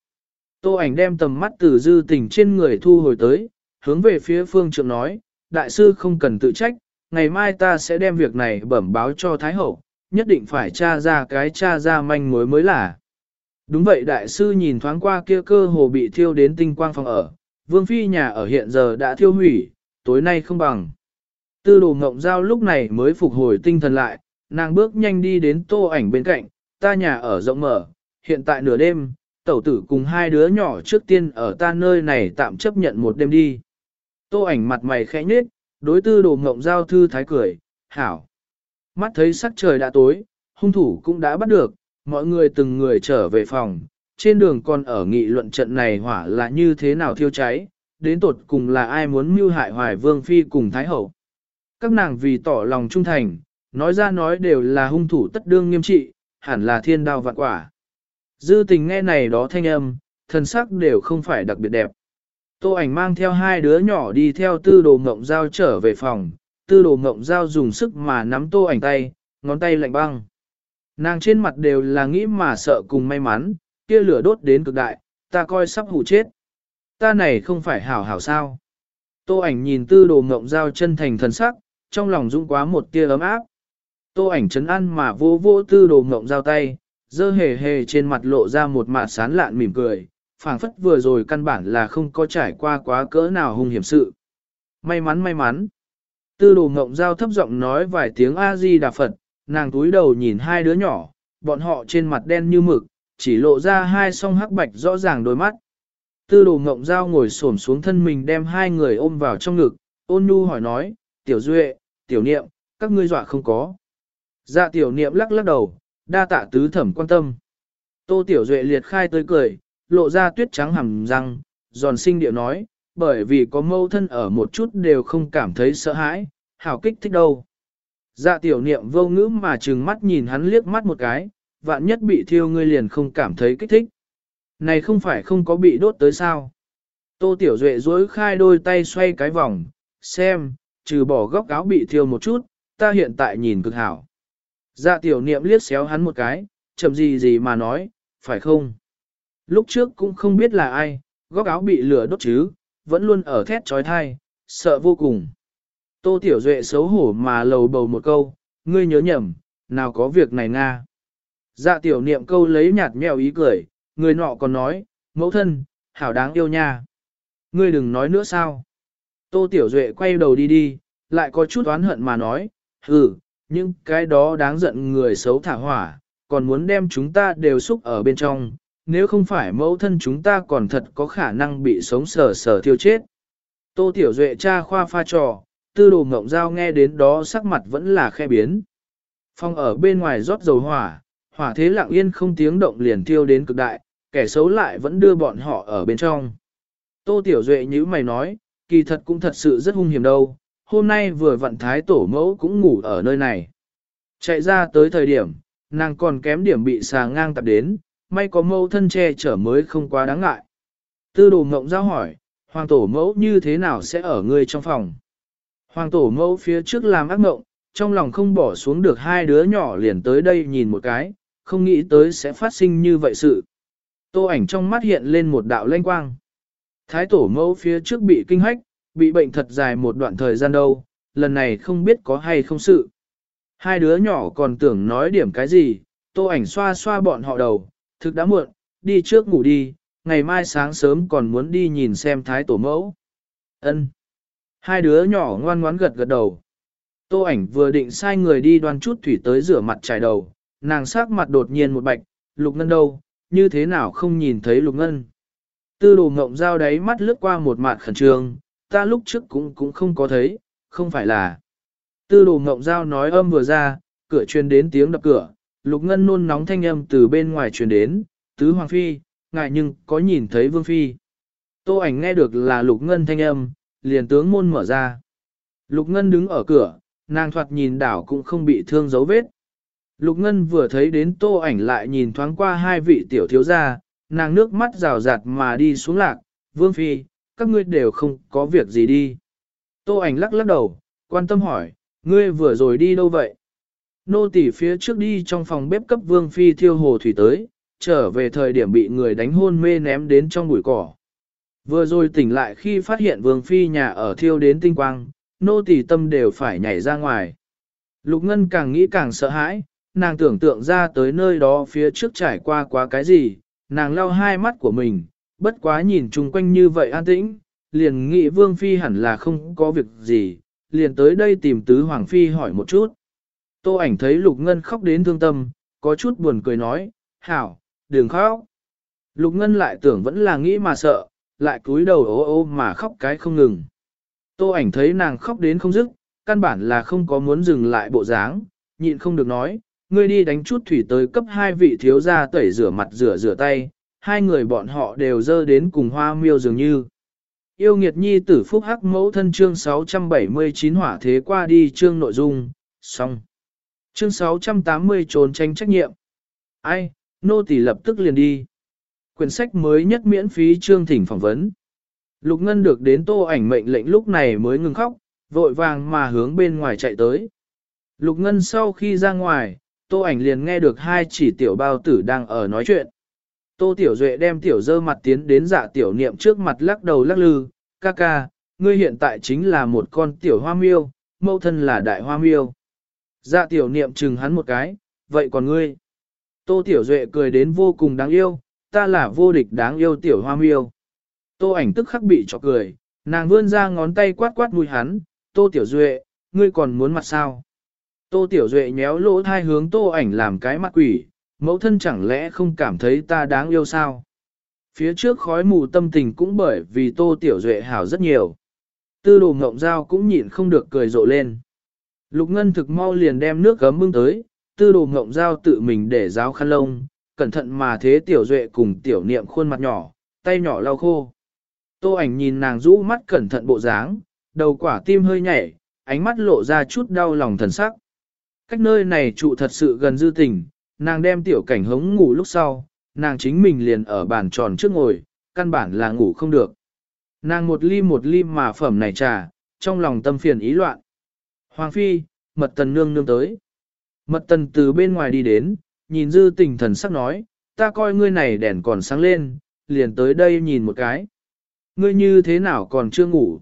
Tô ảnh đem tầm mắt từ dư tình trên người thu hồi tới, hướng về phía phương trượng nói, đại sư không cần tự trách, ngày mai ta sẽ đem việc này bẩm báo cho Thái Hậu, nhất định phải tra ra cái tra ra manh mối mới là. Đúng vậy đại sư nhìn thoáng qua kia cơ hồ bị thiêu đến tinh quang phòng ở, vương phi nhà ở hiện giờ đã thiêu hủy, tối nay không bằng. Tư đồ ngộng giao lúc này mới phục hồi tinh thần lại, nàng bước nhanh đi đến tô ảnh bên cạnh, ta nhà ở rộng mở, hiện tại nửa đêm, tẩu tử cùng hai đứa nhỏ trước tiên ở ta nơi này tạm chấp nhận một đêm đi. Tô ảnh mặt mày khẽ nhếch, đối tư đồ ngộng giao thư thái cười, hảo. Mắt thấy sắc trời đã tối, hung thủ cũng đã bắt được, mọi người từng người trở về phòng, trên đường còn ở nghị luận trận này hỏa là như thế nào thiêu cháy, đến tột cùng là ai muốn mưu hại hoài vương phi cùng thái hậu. Các nàng vì tỏ lòng trung thành, nói ra nói đều là hung thủ tất đương nghiêm trị, hẳn là thiên đao vạn quả. Dư tình nghe này đó thanh âm, thần sắc đều không phải đặc biệt đẹp. Tô ảnh mang theo hai đứa nhỏ đi theo tư đồ mộng giao trở về phòng, tư đồ mộng giao dùng sức mà nắm tô ảnh tay, ngón tay lạnh băng. Nàng trên mặt đều là nghĩ mà sợ cùng may mắn, kia lửa đốt đến cực đại, ta coi sắp hủ chết. Ta này không phải hảo hảo sao. Tô ảnh nhìn tư đồ mộng giao chân thành thần sắc, trong lòng dũng quá một tia ấm áp. Tô ảnh chấn an mà vô vô tư đồ mộng giao tay, dơ hề hề trên mặt lộ ra một mạ sán lạn mỉm cười, phảng phất vừa rồi căn bản là không có trải qua quá cỡ nào hung hiểm sự. May mắn may mắn. Tư đồ ngộng giao thấp giọng nói vài tiếng A-di-đà Phật, nàng túi đầu nhìn hai đứa nhỏ, bọn họ trên mặt đen như mực, chỉ lộ ra hai song hắc bạch rõ ràng đôi mắt. Tư đồ ngộng giao ngồi xổm xuống thân mình đem hai người ôm vào trong ngực, ôn nhu hỏi nói, tiểu duệ, tiểu niệm, các ngươi dọa không có. Dạ tiểu niệm lắc lắc đầu, đa tạ tứ thẩm quan tâm. Tô tiểu duệ liệt khai tới cười, lộ ra tuyết trắng hầm răng, giòn sinh điệu nói, bởi vì có mâu thân ở một chút đều không cảm thấy sợ hãi, hảo kích thích đâu. Dạ tiểu niệm vô ngữ mà trừng mắt nhìn hắn liếc mắt một cái, vạn nhất bị thiêu ngươi liền không cảm thấy kích thích. Này không phải không có bị đốt tới sao. Tô tiểu duệ dối khai đôi tay xoay cái vòng, xem, trừ bỏ góc áo bị thiêu một chút, ta hiện tại nhìn cực hảo. Dạ tiểu niệm liếc xéo hắn một cái, chậm gì gì mà nói, phải không? Lúc trước cũng không biết là ai, góc áo bị lửa đốt chứ, vẫn luôn ở thét trói thai, sợ vô cùng. Tô Tiểu Duệ xấu hổ mà lầu bầu một câu, ngươi nhớ nhầm, nào có việc này nga. Dạ tiểu niệm câu lấy nhạt mèo ý cười, người nọ còn nói, mẫu thân, hảo đáng yêu nha. Ngươi đừng nói nữa sao. Tô Tiểu Duệ quay đầu đi đi, lại có chút oán hận mà nói, hừ, nhưng cái đó đáng giận người xấu thả hỏa, còn muốn đem chúng ta đều xúc ở bên trong, nếu không phải mẫu thân chúng ta còn thật có khả năng bị sống sờ sờ thiêu chết. Tô Tiểu Duệ cha khoa pha trò, tư đồ ngộng giao nghe đến đó sắc mặt vẫn là khe biến. Phong ở bên ngoài rót dầu hỏa, hỏa thế lặng yên không tiếng động liền thiêu đến cực đại, kẻ xấu lại vẫn đưa bọn họ ở bên trong. Tô Tiểu Duệ như mày nói, kỳ thật cũng thật sự rất hung hiểm đâu, hôm nay vừa vận thái tổ mẫu cũng ngủ ở nơi này. Chạy ra tới thời điểm, nàng còn kém điểm bị xà ngang tập đến, may có mẫu thân che chở mới không quá đáng ngại. Tư đồ mộng giao hỏi, hoàng tổ mẫu như thế nào sẽ ở ngươi trong phòng? Hoàng tổ mẫu phía trước làm ác mộng, trong lòng không bỏ xuống được hai đứa nhỏ liền tới đây nhìn một cái, không nghĩ tới sẽ phát sinh như vậy sự. Tô ảnh trong mắt hiện lên một đạo lanh quang. Thái tổ mẫu phía trước bị kinh hách, bị bệnh thật dài một đoạn thời gian đâu, lần này không biết có hay không sự. Hai đứa nhỏ còn tưởng nói điểm cái gì, tô ảnh xoa xoa bọn họ đầu, thực đã muộn, đi trước ngủ đi, ngày mai sáng sớm còn muốn đi nhìn xem thái tổ mẫu. Ân. Hai đứa nhỏ ngoan ngoãn gật gật đầu. Tô ảnh vừa định sai người đi đoan chút thủy tới rửa mặt trải đầu, nàng sắc mặt đột nhiên một bạch, lục ngân đâu, như thế nào không nhìn thấy lục ngân. Tư đồ ngộng dao đáy mắt lướt qua một mặt khẩn trương, ta lúc trước cũng cũng không có thấy, không phải là. Tư đồ ngộng dao nói âm vừa ra, cửa truyền đến tiếng đập cửa, lục ngân nôn nóng thanh âm từ bên ngoài truyền đến, tứ hoàng phi, ngại nhưng có nhìn thấy vương phi. Tô ảnh nghe được là lục ngân thanh âm, liền tướng môn mở ra. Lục ngân đứng ở cửa, nàng thoạt nhìn đảo cũng không bị thương dấu vết. Lục ngân vừa thấy đến tô ảnh lại nhìn thoáng qua hai vị tiểu thiếu gia, nàng nước mắt rào rạt mà đi xuống lạc, vương phi, các ngươi đều không có việc gì đi. Tô ảnh lắc lắc đầu, quan tâm hỏi, ngươi vừa rồi đi đâu vậy? Nô tỳ phía trước đi trong phòng bếp cấp vương phi thiêu hồ thủy tới, trở về thời điểm bị người đánh hôn mê ném đến trong bụi cỏ. Vừa rồi tỉnh lại khi phát hiện vương phi nhà ở thiêu đến tinh quang, nô tỳ tâm đều phải nhảy ra ngoài. Lục Ngân càng nghĩ càng sợ hãi, nàng tưởng tượng ra tới nơi đó phía trước trải qua quá cái gì, nàng lau hai mắt của mình, bất quá nhìn chung quanh như vậy an tĩnh, liền nghĩ vương phi hẳn là không có việc gì, liền tới đây tìm tứ hoàng phi hỏi một chút. Tô ảnh thấy lục ngân khóc đến thương tâm, có chút buồn cười nói, hảo, đừng khóc. Lục ngân lại tưởng vẫn là nghĩ mà sợ, lại cúi đầu ố ô mà khóc cái không ngừng. Tô ảnh thấy nàng khóc đến không dứt, căn bản là không có muốn dừng lại bộ dáng, nhịn không được nói, ngươi đi đánh chút thủy tới cấp hai vị thiếu gia tẩy rửa mặt rửa rửa tay, hai người bọn họ đều dơ đến cùng hoa miêu dường như. Yêu nghiệt nhi tử phúc hắc mẫu thân chương 679 hỏa thế qua đi chương nội dung, xong. Chương 680 trốn tránh trách nhiệm. Ai, nô tỳ lập tức liền đi. Quyển sách mới nhất miễn phí chương thỉnh phỏng vấn. Lục Ngân được đến tô ảnh mệnh lệnh lúc này mới ngừng khóc, vội vàng mà hướng bên ngoài chạy tới. Lục Ngân sau khi ra ngoài, tô ảnh liền nghe được hai chỉ tiểu bao tử đang ở nói chuyện. Tô Tiểu Duệ đem tiểu dơ mặt tiến đến dạ tiểu niệm trước mặt lắc đầu lắc lư, ca ca, ngươi hiện tại chính là một con tiểu hoa miêu, mẫu thân là đại hoa miêu. Dạ tiểu niệm chừng hắn một cái, vậy còn ngươi? Tô Tiểu Duệ cười đến vô cùng đáng yêu, ta là vô địch đáng yêu tiểu hoa miêu. Tô ảnh tức khắc bị cho cười, nàng vươn ra ngón tay quát quát mũi hắn, Tô Tiểu Duệ, ngươi còn muốn mặt sao? Tô Tiểu Duệ nhéo lỗ thai hướng Tô ảnh làm cái mặt quỷ, mẫu thân chẳng lẽ không cảm thấy ta đáng yêu sao? Phía trước khói mù tâm tình cũng bởi vì Tô Tiểu Duệ hảo rất nhiều. Tư đồ ngộng giao cũng nhịn không được cười rộ lên. Lục Ngân thực mau liền đem nước gấm bưng tới, tư đồ ngộng dao tự mình để giáo khăn lông, cẩn thận mà thế Tiểu Duệ cùng Tiểu Niệm khuôn mặt nhỏ, tay nhỏ lau khô. Tô ảnh nhìn nàng rũ mắt cẩn thận bộ dáng, đầu quả tim hơi nhảy, ánh mắt lộ ra chút đau lòng thần sắc. Cách nơi này trụ thật sự gần dư tình, nàng đem tiểu cảnh hống ngủ lúc sau, nàng chính mình liền ở bàn tròn trước ngồi, căn bản là ngủ không được. Nàng một ly một ly mà phẩm này trà, trong lòng tâm phiền ý loạn. Hoàng phi, mật tần nương nương tới. Mật tần từ bên ngoài đi đến, nhìn dư tình thần sắc nói, ta coi ngươi này đèn còn sáng lên, liền tới đây nhìn một cái. Ngươi như thế nào còn chưa ngủ?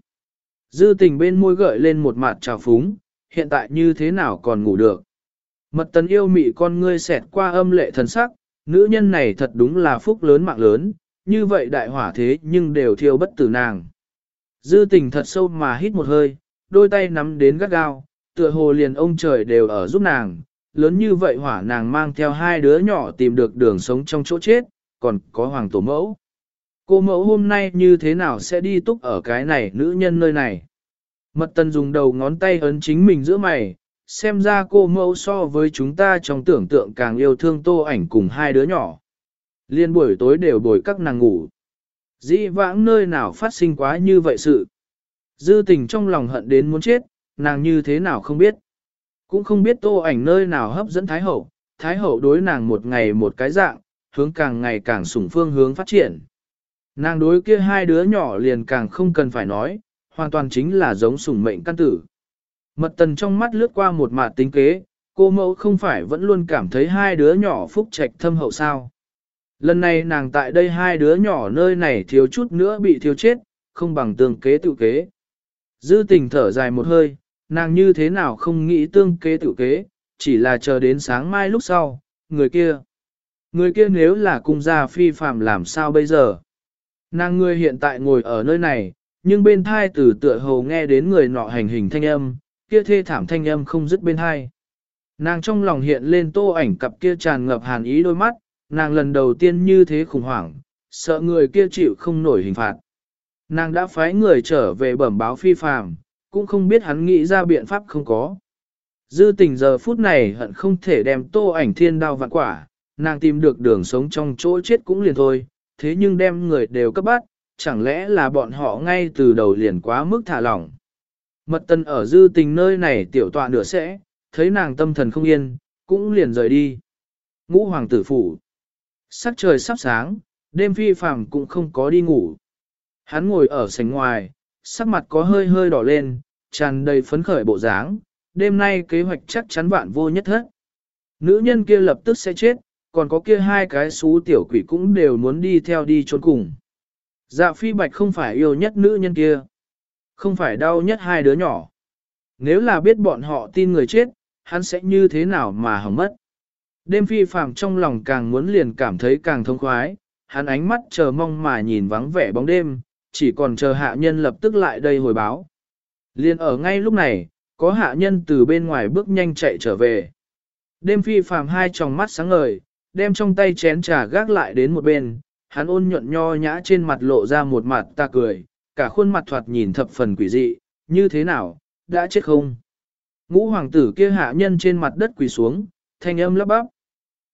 Dư tình bên môi gợi lên một mặt trào phúng, hiện tại như thế nào còn ngủ được? Mật tần yêu mị con ngươi xẹt qua âm lệ thần sắc, nữ nhân này thật đúng là phúc lớn mạng lớn, như vậy đại hỏa thế nhưng đều thiêu bất tử nàng. Dư tình thật sâu mà hít một hơi, đôi tay nắm đến gắt gao, tựa hồ liền ông trời đều ở giúp nàng, lớn như vậy hỏa nàng mang theo hai đứa nhỏ tìm được đường sống trong chỗ chết, còn có hoàng tổ mẫu. Cô mẫu hôm nay như thế nào sẽ đi túc ở cái này nữ nhân nơi này? Mật tần dùng đầu ngón tay ấn chính mình giữa mày, xem ra cô mẫu so với chúng ta trong tưởng tượng càng yêu thương tô ảnh cùng hai đứa nhỏ. Liên buổi tối đều bồi các nàng ngủ. Dĩ vãng nơi nào phát sinh quá như vậy sự. Dư tình trong lòng hận đến muốn chết, nàng như thế nào không biết. Cũng không biết tô ảnh nơi nào hấp dẫn Thái Hậu, Thái Hậu đối nàng một ngày một cái dạng, hướng càng ngày càng sủng phương hướng phát triển. Nàng đối kia hai đứa nhỏ liền càng không cần phải nói, hoàn toàn chính là giống sủng mệnh căn tử. Mật tần trong mắt lướt qua một mạt tính kế, cô mẫu không phải vẫn luôn cảm thấy hai đứa nhỏ phúc trạch thâm hậu sao. Lần này nàng tại đây hai đứa nhỏ nơi này thiếu chút nữa bị thiếu chết, không bằng tương kế tự kế. Dư tình thở dài một hơi, nàng như thế nào không nghĩ tương kế tự kế, chỉ là chờ đến sáng mai lúc sau, người kia. Người kia nếu là cung gia phi phạm làm sao bây giờ? Nàng người hiện tại ngồi ở nơi này, nhưng bên thai tử tựa hồ nghe đến người nọ hành hình thanh âm, kia thê thảm thanh âm không dứt bên thai. Nàng trong lòng hiện lên tô ảnh cặp kia tràn ngập hàn ý đôi mắt, nàng lần đầu tiên như thế khủng hoảng, sợ người kia chịu không nổi hình phạt. Nàng đã phái người trở về bẩm báo phi phàm, cũng không biết hắn nghĩ ra biện pháp không có. Dư tình giờ phút này hận không thể đem tô ảnh thiên đao vạn quả, nàng tìm được đường sống trong chỗ chết cũng liền thôi, thế nhưng đem người đều cấp bắt, chẳng lẽ là bọn họ ngay từ đầu liền quá mức thả lỏng. Mật tân ở dư tình nơi này tiểu tọa nửa sẽ, thấy nàng tâm thần không yên, cũng liền rời đi. Ngũ hoàng tử phủ. Sắc trời sắp sáng, đêm phi phàm cũng không có đi ngủ. Hắn ngồi ở sảnh ngoài, sắc mặt có hơi hơi đỏ lên, tràn đầy phấn khởi bộ dáng, đêm nay kế hoạch chắc chắn vạn vô nhất hết. Nữ nhân kia lập tức sẽ chết, còn có kia hai cái xú tiểu quỷ cũng đều muốn đi theo đi trốn cùng. Dạ phi bạch không phải yêu nhất nữ nhân kia, không phải đau nhất hai đứa nhỏ. Nếu là biết bọn họ tin người chết, hắn sẽ như thế nào mà hỏng mất. Đêm phi phàm trong lòng càng muốn liền cảm thấy càng thông khoái, hắn ánh mắt chờ mong mà nhìn vắng vẻ bóng đêm, chỉ còn chờ hạ nhân lập tức lại đây hồi báo. Liên ở ngay lúc này, có hạ nhân từ bên ngoài bước nhanh chạy trở về. Đêm phi phàm hai tròng mắt sáng ngời, đem trong tay chén trà gác lại đến một bên, hắn ôn nhuận nho nhã trên mặt lộ ra một mặt ta cười, cả khuôn mặt thoạt nhìn thập phần quỷ dị, như thế nào, đã chết không? Ngũ hoàng tử kia hạ nhân trên mặt đất quỳ xuống, thanh âm lắp bắp.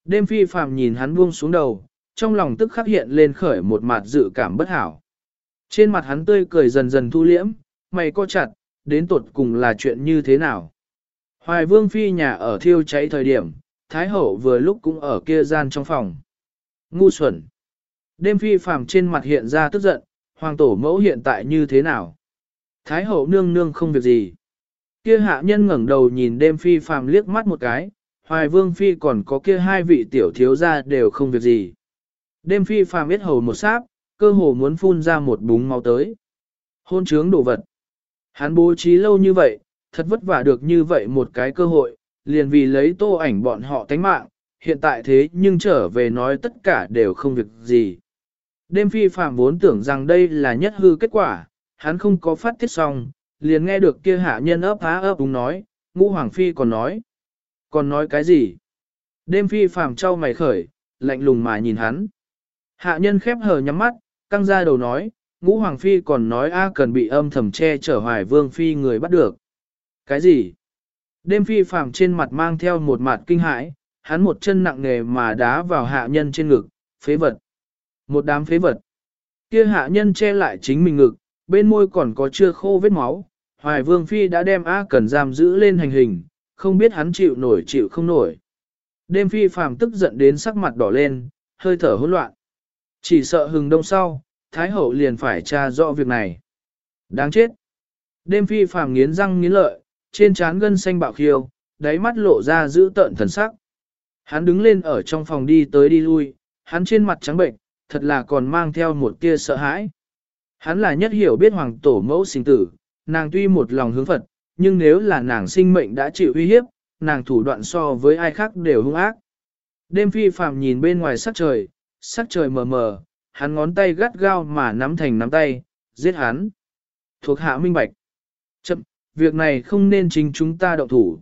Đêm phi phàm nhìn hắn buông xuống đầu, trong lòng tức khắc hiện lên khởi một mặt dự cảm bất hảo. Trên mặt hắn tươi cười dần dần thu liễm, mày co chặt, đến tột cùng là chuyện như thế nào? Hoài vương phi nhà ở thiêu cháy thời điểm, Thái hậu vừa lúc cũng ở kia gian trong phòng. Ngu xuẩn. Đêm phi phàm trên mặt hiện ra tức giận, hoàng tổ mẫu hiện tại như thế nào? Thái hậu nương nương không việc gì. Kia hạ nhân ngẩng đầu nhìn đêm phi phàm liếc mắt một cái, hoài vương phi còn có kia hai vị tiểu thiếu gia đều không việc gì. Đêm phi phàm biết hầu một sáp, cơ hồ muốn phun ra một búng máu tới. Hôn trướng đồ vật. Hắn bố trí lâu như vậy, thật vất vả được như vậy một cái cơ hội, liền vì lấy tô ảnh bọn họ tánh mạng, hiện tại thế nhưng trở về nói tất cả đều không việc gì. Đêm phi phạm vốn tưởng rằng đây là nhất hư kết quả, hắn không có phát tiết xong, liền nghe được kia hạ nhân ấp há ấp đúng nói, ngũ hoàng phi còn nói. Còn nói cái gì? Đêm phi phạm trao mày khởi, lạnh lùng mà nhìn hắn. Hạ nhân khép hờ nhắm mắt, căng ra đầu nói, ngũ hoàng phi còn nói A cần bị âm thầm che chở hoài vương phi người bắt được. Cái gì? Đêm phi phàm trên mặt mang theo một mặt kinh hãi, hắn một chân nặng nề mà đá vào hạ nhân trên ngực, phế vật. Một đám phế vật. Kia hạ nhân che lại chính mình ngực, bên môi còn có chưa khô vết máu. Hoài vương phi đã đem A cần giam giữ lên hành hình, không biết hắn chịu nổi chịu không nổi. Đêm phi phàm tức giận đến sắc mặt đỏ lên, hơi thở hỗn loạn. Chỉ sợ hừng đông sau, Thái hậu liền phải tra rõ việc này. Đáng chết. Đêm phi phàm nghiến răng nghiến lợi, trên trán gân xanh bạo khiêu, đáy mắt lộ ra giữ tợn thần sắc. Hắn đứng lên ở trong phòng đi tới đi lui, hắn trên mặt trắng bệnh, thật là còn mang theo một tia sợ hãi. Hắn là nhất hiểu biết hoàng tổ mẫu sinh tử, nàng tuy một lòng hướng Phật, nhưng nếu là nàng sinh mệnh đã chịu uy hiếp, nàng thủ đoạn so với ai khác đều hung ác. Đêm phi phàm nhìn bên ngoài sắc trời, sắc trời mờ mờ, hắn ngón tay gắt gao mà nắm thành nắm tay, giết hắn. Thuộc hạ minh bạch. Chậm, việc này không nên chính chúng ta động thủ.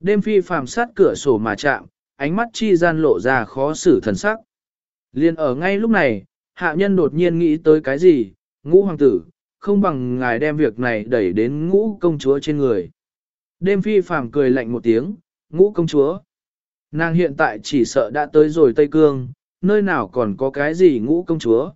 Đêm phi phàm sát cửa sổ mà chạm, ánh mắt chi gian lộ ra khó xử thần sắc. Liên ở ngay lúc này, hạ nhân đột nhiên nghĩ tới cái gì, ngũ hoàng tử, không bằng ngài đem việc này đẩy đến ngũ công chúa trên người. Đêm phi phàm cười lạnh một tiếng, ngũ công chúa. Nàng hiện tại chỉ sợ đã tới rồi Tây Cương, nơi nào còn có cái gì ngũ công chúa.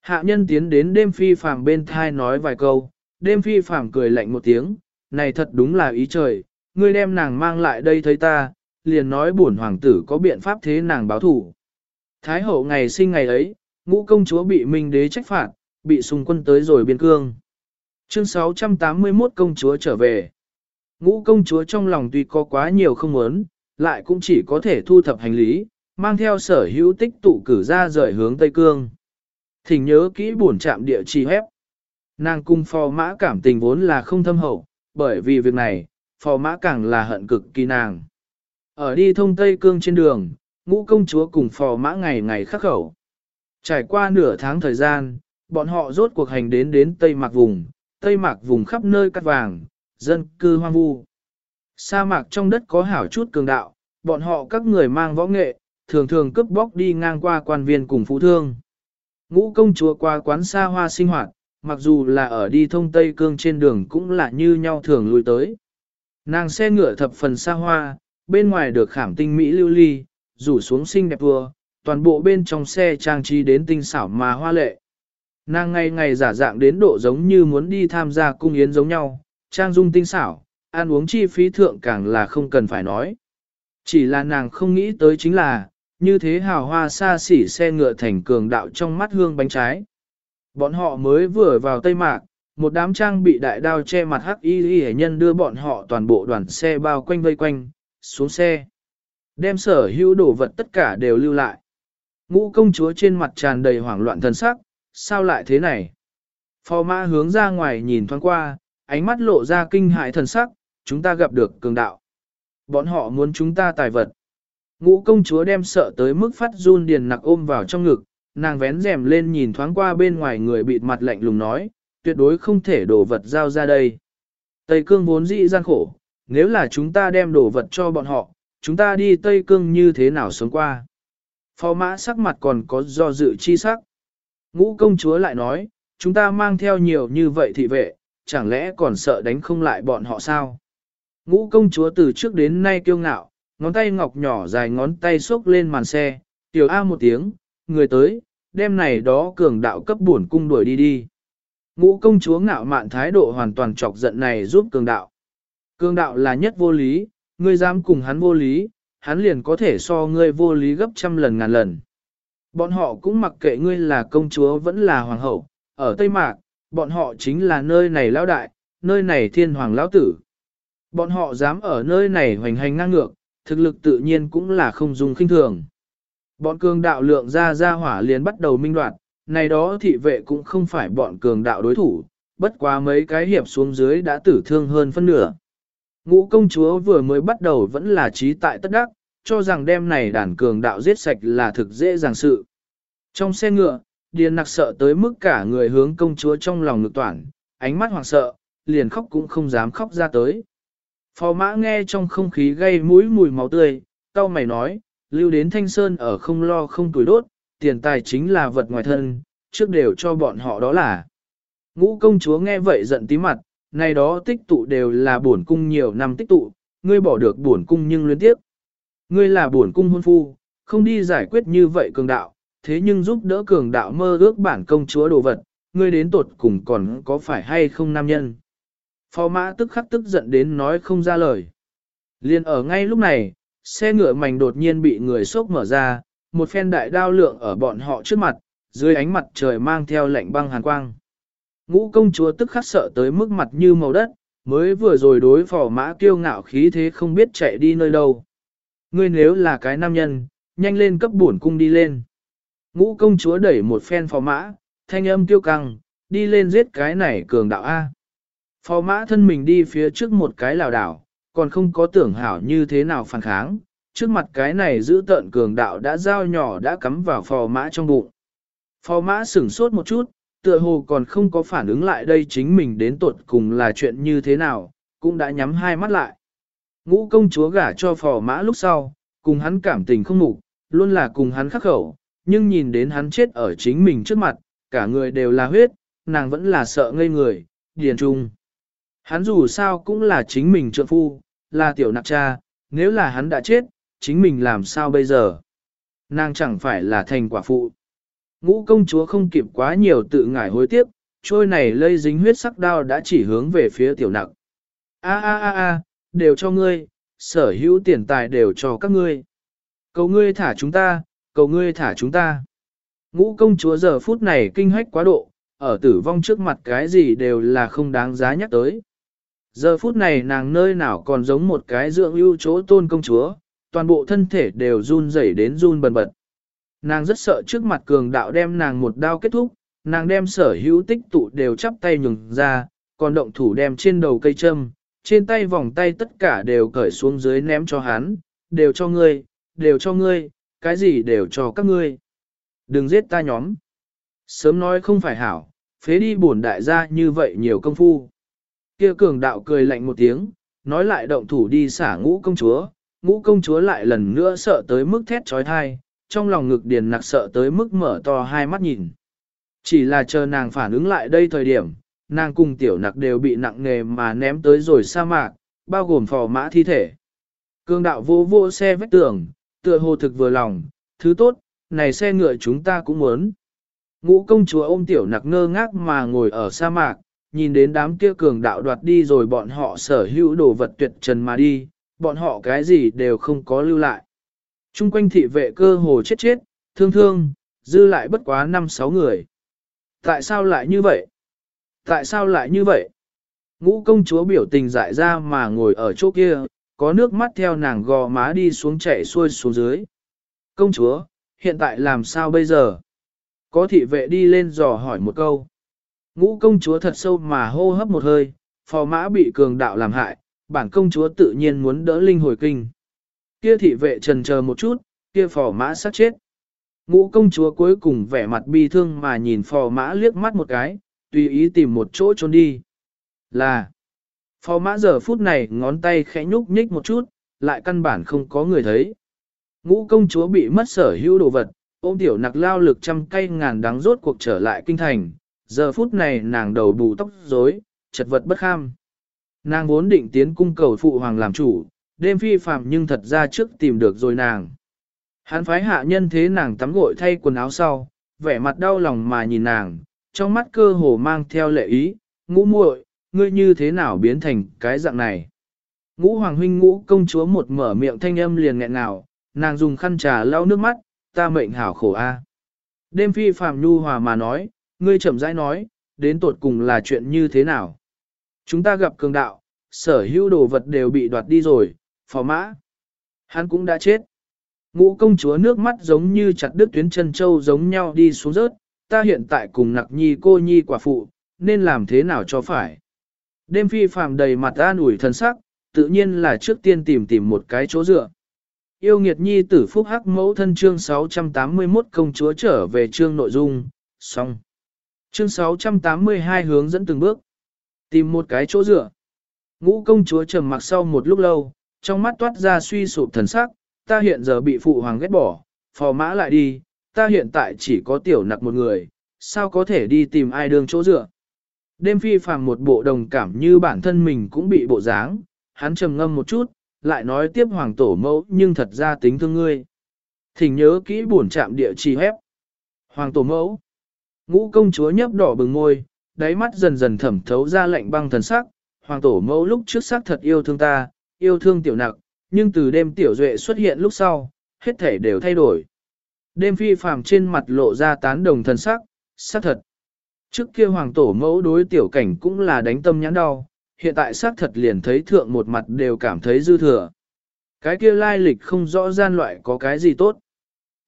Hạ nhân tiến đến đêm phi phàm bên thai nói vài câu, đêm phi phàm cười lạnh một tiếng, này thật đúng là ý trời, ngươi đem nàng mang lại đây thấy ta, liền nói bổn hoàng tử có biện pháp thế nàng báo thủ. Thái hậu ngày sinh ngày ấy, ngũ công chúa bị minh đế trách phạt, bị xung quân tới rồi biên cương. Chương 681 công chúa trở về. Ngũ công chúa trong lòng tuy có quá nhiều không muốn, lại cũng chỉ có thể thu thập hành lý, mang theo sở hữu tích tụ cử ra rời hướng Tây Cương. Thỉnh nhớ kỹ buồn chạm địa chỉ hép. Nàng cung phò mã cảm tình vốn là không thâm hậu, bởi vì việc này, phò mã càng là hận cực kỳ nàng. Ở đi thông Tây Cương trên đường, ngũ công chúa cùng phò mã ngày ngày khắc khẩu. Trải qua nửa tháng thời gian, bọn họ rốt cuộc hành đến đến Tây Mạc vùng, Tây Mạc vùng khắp nơi cắt vàng, dân cư hoang vu. Sa mạc trong đất có hảo chút cường đạo, bọn họ các người mang võ nghệ, thường thường cướp bóc đi ngang qua quan viên cùng phú thương. Ngũ công chúa qua quán xa hoa sinh hoạt, mặc dù là ở đi thông Tây Cương trên đường cũng là như nhau thường lui tới. Nàng xe ngựa thập phần xa hoa, bên ngoài được khảm tinh mỹ lưu ly, rủ xuống xinh đẹp vừa, toàn bộ bên trong xe trang trí đến tinh xảo mà hoa lệ. Nàng ngày ngày giả dạng đến độ giống như muốn đi tham gia cung yến giống nhau, trang dung tinh xảo, ăn uống chi phí thượng càng là không cần phải nói. Chỉ là nàng không nghĩ tới chính là, như thế hào hoa xa xỉ xe ngựa thành cường đạo trong mắt hương bánh trái. Bọn họ mới vừa vào Tây Mạc, một đám trang bị đại đao che mặt hắc y y nhân đưa bọn họ toàn bộ đoàn xe bao quanh vây quanh, xuống xe. Đem sở hữu đồ vật tất cả đều lưu lại. Ngũ công chúa trên mặt tràn đầy hoảng loạn thần sắc, sao lại thế này? Phò mã hướng ra ngoài nhìn thoáng qua, ánh mắt lộ ra kinh hại thần sắc, chúng ta gặp được cường đạo. Bọn họ muốn chúng ta tài vật. Ngũ công chúa đem sợ tới mức phát run điền nặc ôm vào trong ngực, nàng vén rèm lên nhìn thoáng qua bên ngoài người bịt mặt lạnh lùng nói, tuyệt đối không thể đổ vật giao ra đây. Tây cương vốn dĩ gian khổ, nếu là chúng ta đem đồ vật cho bọn họ, chúng ta đi Tây cương như thế nào sống qua. Phó mã sắc mặt còn có do dự chi sắc. Ngũ công chúa lại nói, chúng ta mang theo nhiều như vậy thị vệ, chẳng lẽ còn sợ đánh không lại bọn họ sao? Ngũ công chúa từ trước đến nay kiêu ngạo, ngón tay ngọc nhỏ dài ngón tay xốc lên màn xe, tiểu A một tiếng, người tới, đêm này đó cường đạo cấp bổn cung đuổi đi đi. Ngũ công chúa ngạo mạn thái độ hoàn toàn chọc giận này giúp cường đạo. Cường đạo là nhất vô lý, ngươi dám cùng hắn vô lý, hắn liền có thể so ngươi vô lý gấp trăm lần ngàn lần. Bọn họ cũng mặc kệ ngươi là công chúa vẫn là hoàng hậu, ở Tây Mạc, bọn họ chính là nơi này lão đại, nơi này thiên hoàng lão tử. Bọn họ dám ở nơi này hoành hành ngang ngược, thực lực tự nhiên cũng là không dùng khinh thường. Bọn cường đạo lượng ra ra hỏa liền bắt đầu minh đoạt, này đó thị vệ cũng không phải bọn cường đạo đối thủ, bất quá mấy cái hiệp xuống dưới đã tử thương hơn phân nửa. Ngũ công chúa vừa mới bắt đầu vẫn là trí tại tất đắc, cho rằng đêm này đàn cường đạo giết sạch là thực dễ dàng sự. Trong xe ngựa, điền nặc sợ tới mức cả người hướng công chúa trong lòng ngực toàn, ánh mắt hoảng sợ, liền khóc cũng không dám khóc ra tới. Phò mã nghe trong không khí gây mũi mùi máu tươi, cao mày nói, lưu đến thanh sơn ở không lo không tuổi đốt, tiền tài chính là vật ngoài thân, trước đều cho bọn họ đó là. Ngũ công chúa nghe vậy giận tí mặt, này đó tích tụ đều là bổn cung nhiều năm tích tụ, ngươi bỏ được bổn cung nhưng luyến tiếp. Ngươi là bổn cung hôn phu, không đi giải quyết như vậy cường đạo, thế nhưng giúp đỡ cường đạo mơ ước bản công chúa đồ vật, ngươi đến tột cùng còn có phải hay không nam nhân. Phó mã tức khắc tức giận đến nói không ra lời. Liên ở ngay lúc này, xe ngựa mảnh đột nhiên bị người sốc mở ra, một phen đại đao lượng ở bọn họ trước mặt, dưới ánh mặt trời mang theo lạnh băng hàn quang. Ngũ công chúa tức khắc sợ tới mức mặt như màu đất, mới vừa rồi đối phò mã kiêu ngạo khí thế không biết chạy đi nơi đâu. Ngươi nếu là cái nam nhân, nhanh lên cấp bổn cung đi lên. Ngũ công chúa đẩy một phen phò mã, thanh âm tiêu căng, đi lên giết cái này cường đạo A. Phò mã thân mình đi phía trước một cái lào đảo, còn không có tưởng hảo như thế nào phản kháng, trước mặt cái này giữ tợn cường đạo đã dao nhỏ đã cắm vào phò mã trong bụng. Phò mã sửng sốt một chút, tựa hồ còn không có phản ứng lại đây chính mình đến tuột cùng là chuyện như thế nào, cũng đã nhắm hai mắt lại. Ngũ công chúa gả cho phò mã lúc sau, cùng hắn cảm tình không mục, luôn là cùng hắn khắc khẩu, nhưng nhìn đến hắn chết ở chính mình trước mặt, cả người đều là huyết, nàng vẫn là sợ ngây người, điền trung. Hắn dù sao cũng là chính mình trượng phu, là tiểu nạp cha, nếu là hắn đã chết, chính mình làm sao bây giờ? Nàng chẳng phải là thành quả phụ. Ngũ công chúa không kịp quá nhiều tự ngải hối tiếc, trôi này lây dính huyết sắc đao đã chỉ hướng về phía tiểu nặc. A a a a, đều cho ngươi, sở hữu tiền tài đều cho các ngươi. Cầu ngươi thả chúng ta, cầu ngươi thả chúng ta. Ngũ công chúa giờ phút này kinh hách quá độ, ở tử vong trước mặt cái gì đều là không đáng giá nhắc tới. Giờ phút này nàng nơi nào còn giống một cái dưỡng ưu chỗ tôn công chúa, toàn bộ thân thể đều run rẩy đến run bần bật. Nàng rất sợ trước mặt cường đạo đem nàng một đao kết thúc, nàng đem sở hữu tích tụ đều chắp tay nhường ra, còn động thủ đem trên đầu cây châm, trên tay vòng tay tất cả đều cởi xuống dưới ném cho hắn, đều cho ngươi, đều cho ngươi, cái gì đều cho các ngươi. Đừng giết ta nhóm. Sớm nói không phải hảo, phế đi bổn đại gia như vậy nhiều công phu. Kia cường đạo cười lạnh một tiếng, nói lại động thủ đi xả ngũ công chúa, ngũ công chúa lại lần nữa sợ tới mức thét trói thai, trong lòng ngực điền nặc sợ tới mức mở to hai mắt nhìn. Chỉ là chờ nàng phản ứng lại đây thời điểm, nàng cùng tiểu nặc đều bị nặng nề mà ném tới rồi sa mạc, bao gồm phò mã thi thể. Cương đạo vô vô xe vách tường, tựa hồ thực vừa lòng, thứ tốt, này xe ngựa chúng ta cũng muốn. Ngũ công chúa ôm tiểu nặc ngơ ngác mà ngồi ở sa mạc, nhìn đến đám kia cường đạo đoạt đi rồi bọn họ sở hữu đồ vật tuyệt trần mà đi, bọn họ cái gì đều không có lưu lại. Trung quanh thị vệ cơ hồ chết chết, thương thương, dư lại bất quá 5-6 người. Tại sao lại như vậy? Tại sao lại như vậy? Ngũ công chúa biểu tình dại ra mà ngồi ở chỗ kia, có nước mắt theo nàng gò má đi xuống chảy xuôi xuống dưới. Công chúa, hiện tại làm sao bây giờ? Có thị vệ đi lên dò hỏi một câu. Ngũ công chúa thật sâu mà hô hấp một hơi, phò mã bị cường đạo làm hại, bản công chúa tự nhiên muốn đỡ linh hồi kinh. Kia thị vệ trần chờ một chút, kia phò mã sát chết. Ngũ công chúa cuối cùng vẻ mặt bi thương mà nhìn phò mã liếc mắt một cái, tùy ý tìm một chỗ trốn đi. Là, phò mã giờ phút này ngón tay khẽ nhúc nhích một chút, lại căn bản không có người thấy. Ngũ công chúa bị mất sở hữu đồ vật, ôm tiểu nặc lao lực trăm cây ngàn đắng rốt cuộc trở lại kinh thành, giờ phút này nàng đầu bù tóc rối, chật vật bất kham. Nàng vốn định tiến cung cầu phụ hoàng làm chủ, đêm phi phạm nhưng thật ra trước tìm được rồi nàng. Hắn phái hạ nhân thế nàng tắm gội thay quần áo sau, vẻ mặt đau lòng mà nhìn nàng, trong mắt cơ hồ mang theo lệ ý, ngũ muội, ngươi như thế nào biến thành cái dạng này. Ngũ hoàng huynh ngũ công chúa một mở miệng thanh âm liền nghẹn ngào, nàng dùng khăn trà lau nước mắt, ta mệnh hảo khổ a. Đêm phi phạm nhu hòa mà nói, ngươi chậm rãi nói, đến tột cùng là chuyện như thế nào. Chúng ta gặp cường đạo, sở hữu đồ vật đều bị đoạt đi rồi, phò mã. Hắn cũng đã chết. Ngũ công chúa nước mắt giống như chặt đứt tuyến chân châu giống nhau đi xuống rớt, ta hiện tại cùng nặc nhi cô nhi quả phụ, nên làm thế nào cho phải. Đêm phi phàm đầy mặt an ủi thân sắc, tự nhiên là trước tiên tìm tìm một cái chỗ dựa. Yêu nghiệt nhi tử phúc hắc mẫu thân chương 681 công chúa trở về chương nội dung, xong. Chương 682 hướng dẫn từng bước. Tìm một cái chỗ dựa. Ngũ công chúa trầm mặc sau một lúc lâu, trong mắt toát ra suy sụp thần sắc, ta hiện giờ bị phụ hoàng ghét bỏ, phò mã lại đi, ta hiện tại chỉ có tiểu nặc một người, sao có thể đi tìm ai đương chỗ dựa. Đêm phi phàm một bộ đồng cảm như bản thân mình cũng bị bộ dáng, hắn trầm ngâm một chút, lại nói tiếp hoàng tổ mẫu nhưng thật ra tính thương ngươi. Thỉnh nhớ kỹ buồn chạm địa chỉ hép. Hoàng tổ mẫu. Ngũ công chúa nhấp đỏ bừng môi, đáy mắt dần dần thẩm thấu ra lạnh băng thần sắc. Hoàng tổ mẫu lúc trước sắc thật yêu thương ta, yêu thương tiểu nặc, nhưng từ đêm tiểu duệ xuất hiện lúc sau, hết thể đều thay đổi. Đêm phi phàm trên mặt lộ ra tán đồng thần sắc, sắc thật. Trước kia hoàng tổ mẫu đối tiểu cảnh cũng là đánh tâm nhãn đau, hiện tại xác thật liền thấy thượng một mặt đều cảm thấy dư thừa. Cái kia lai lịch không rõ gian loại có cái gì tốt.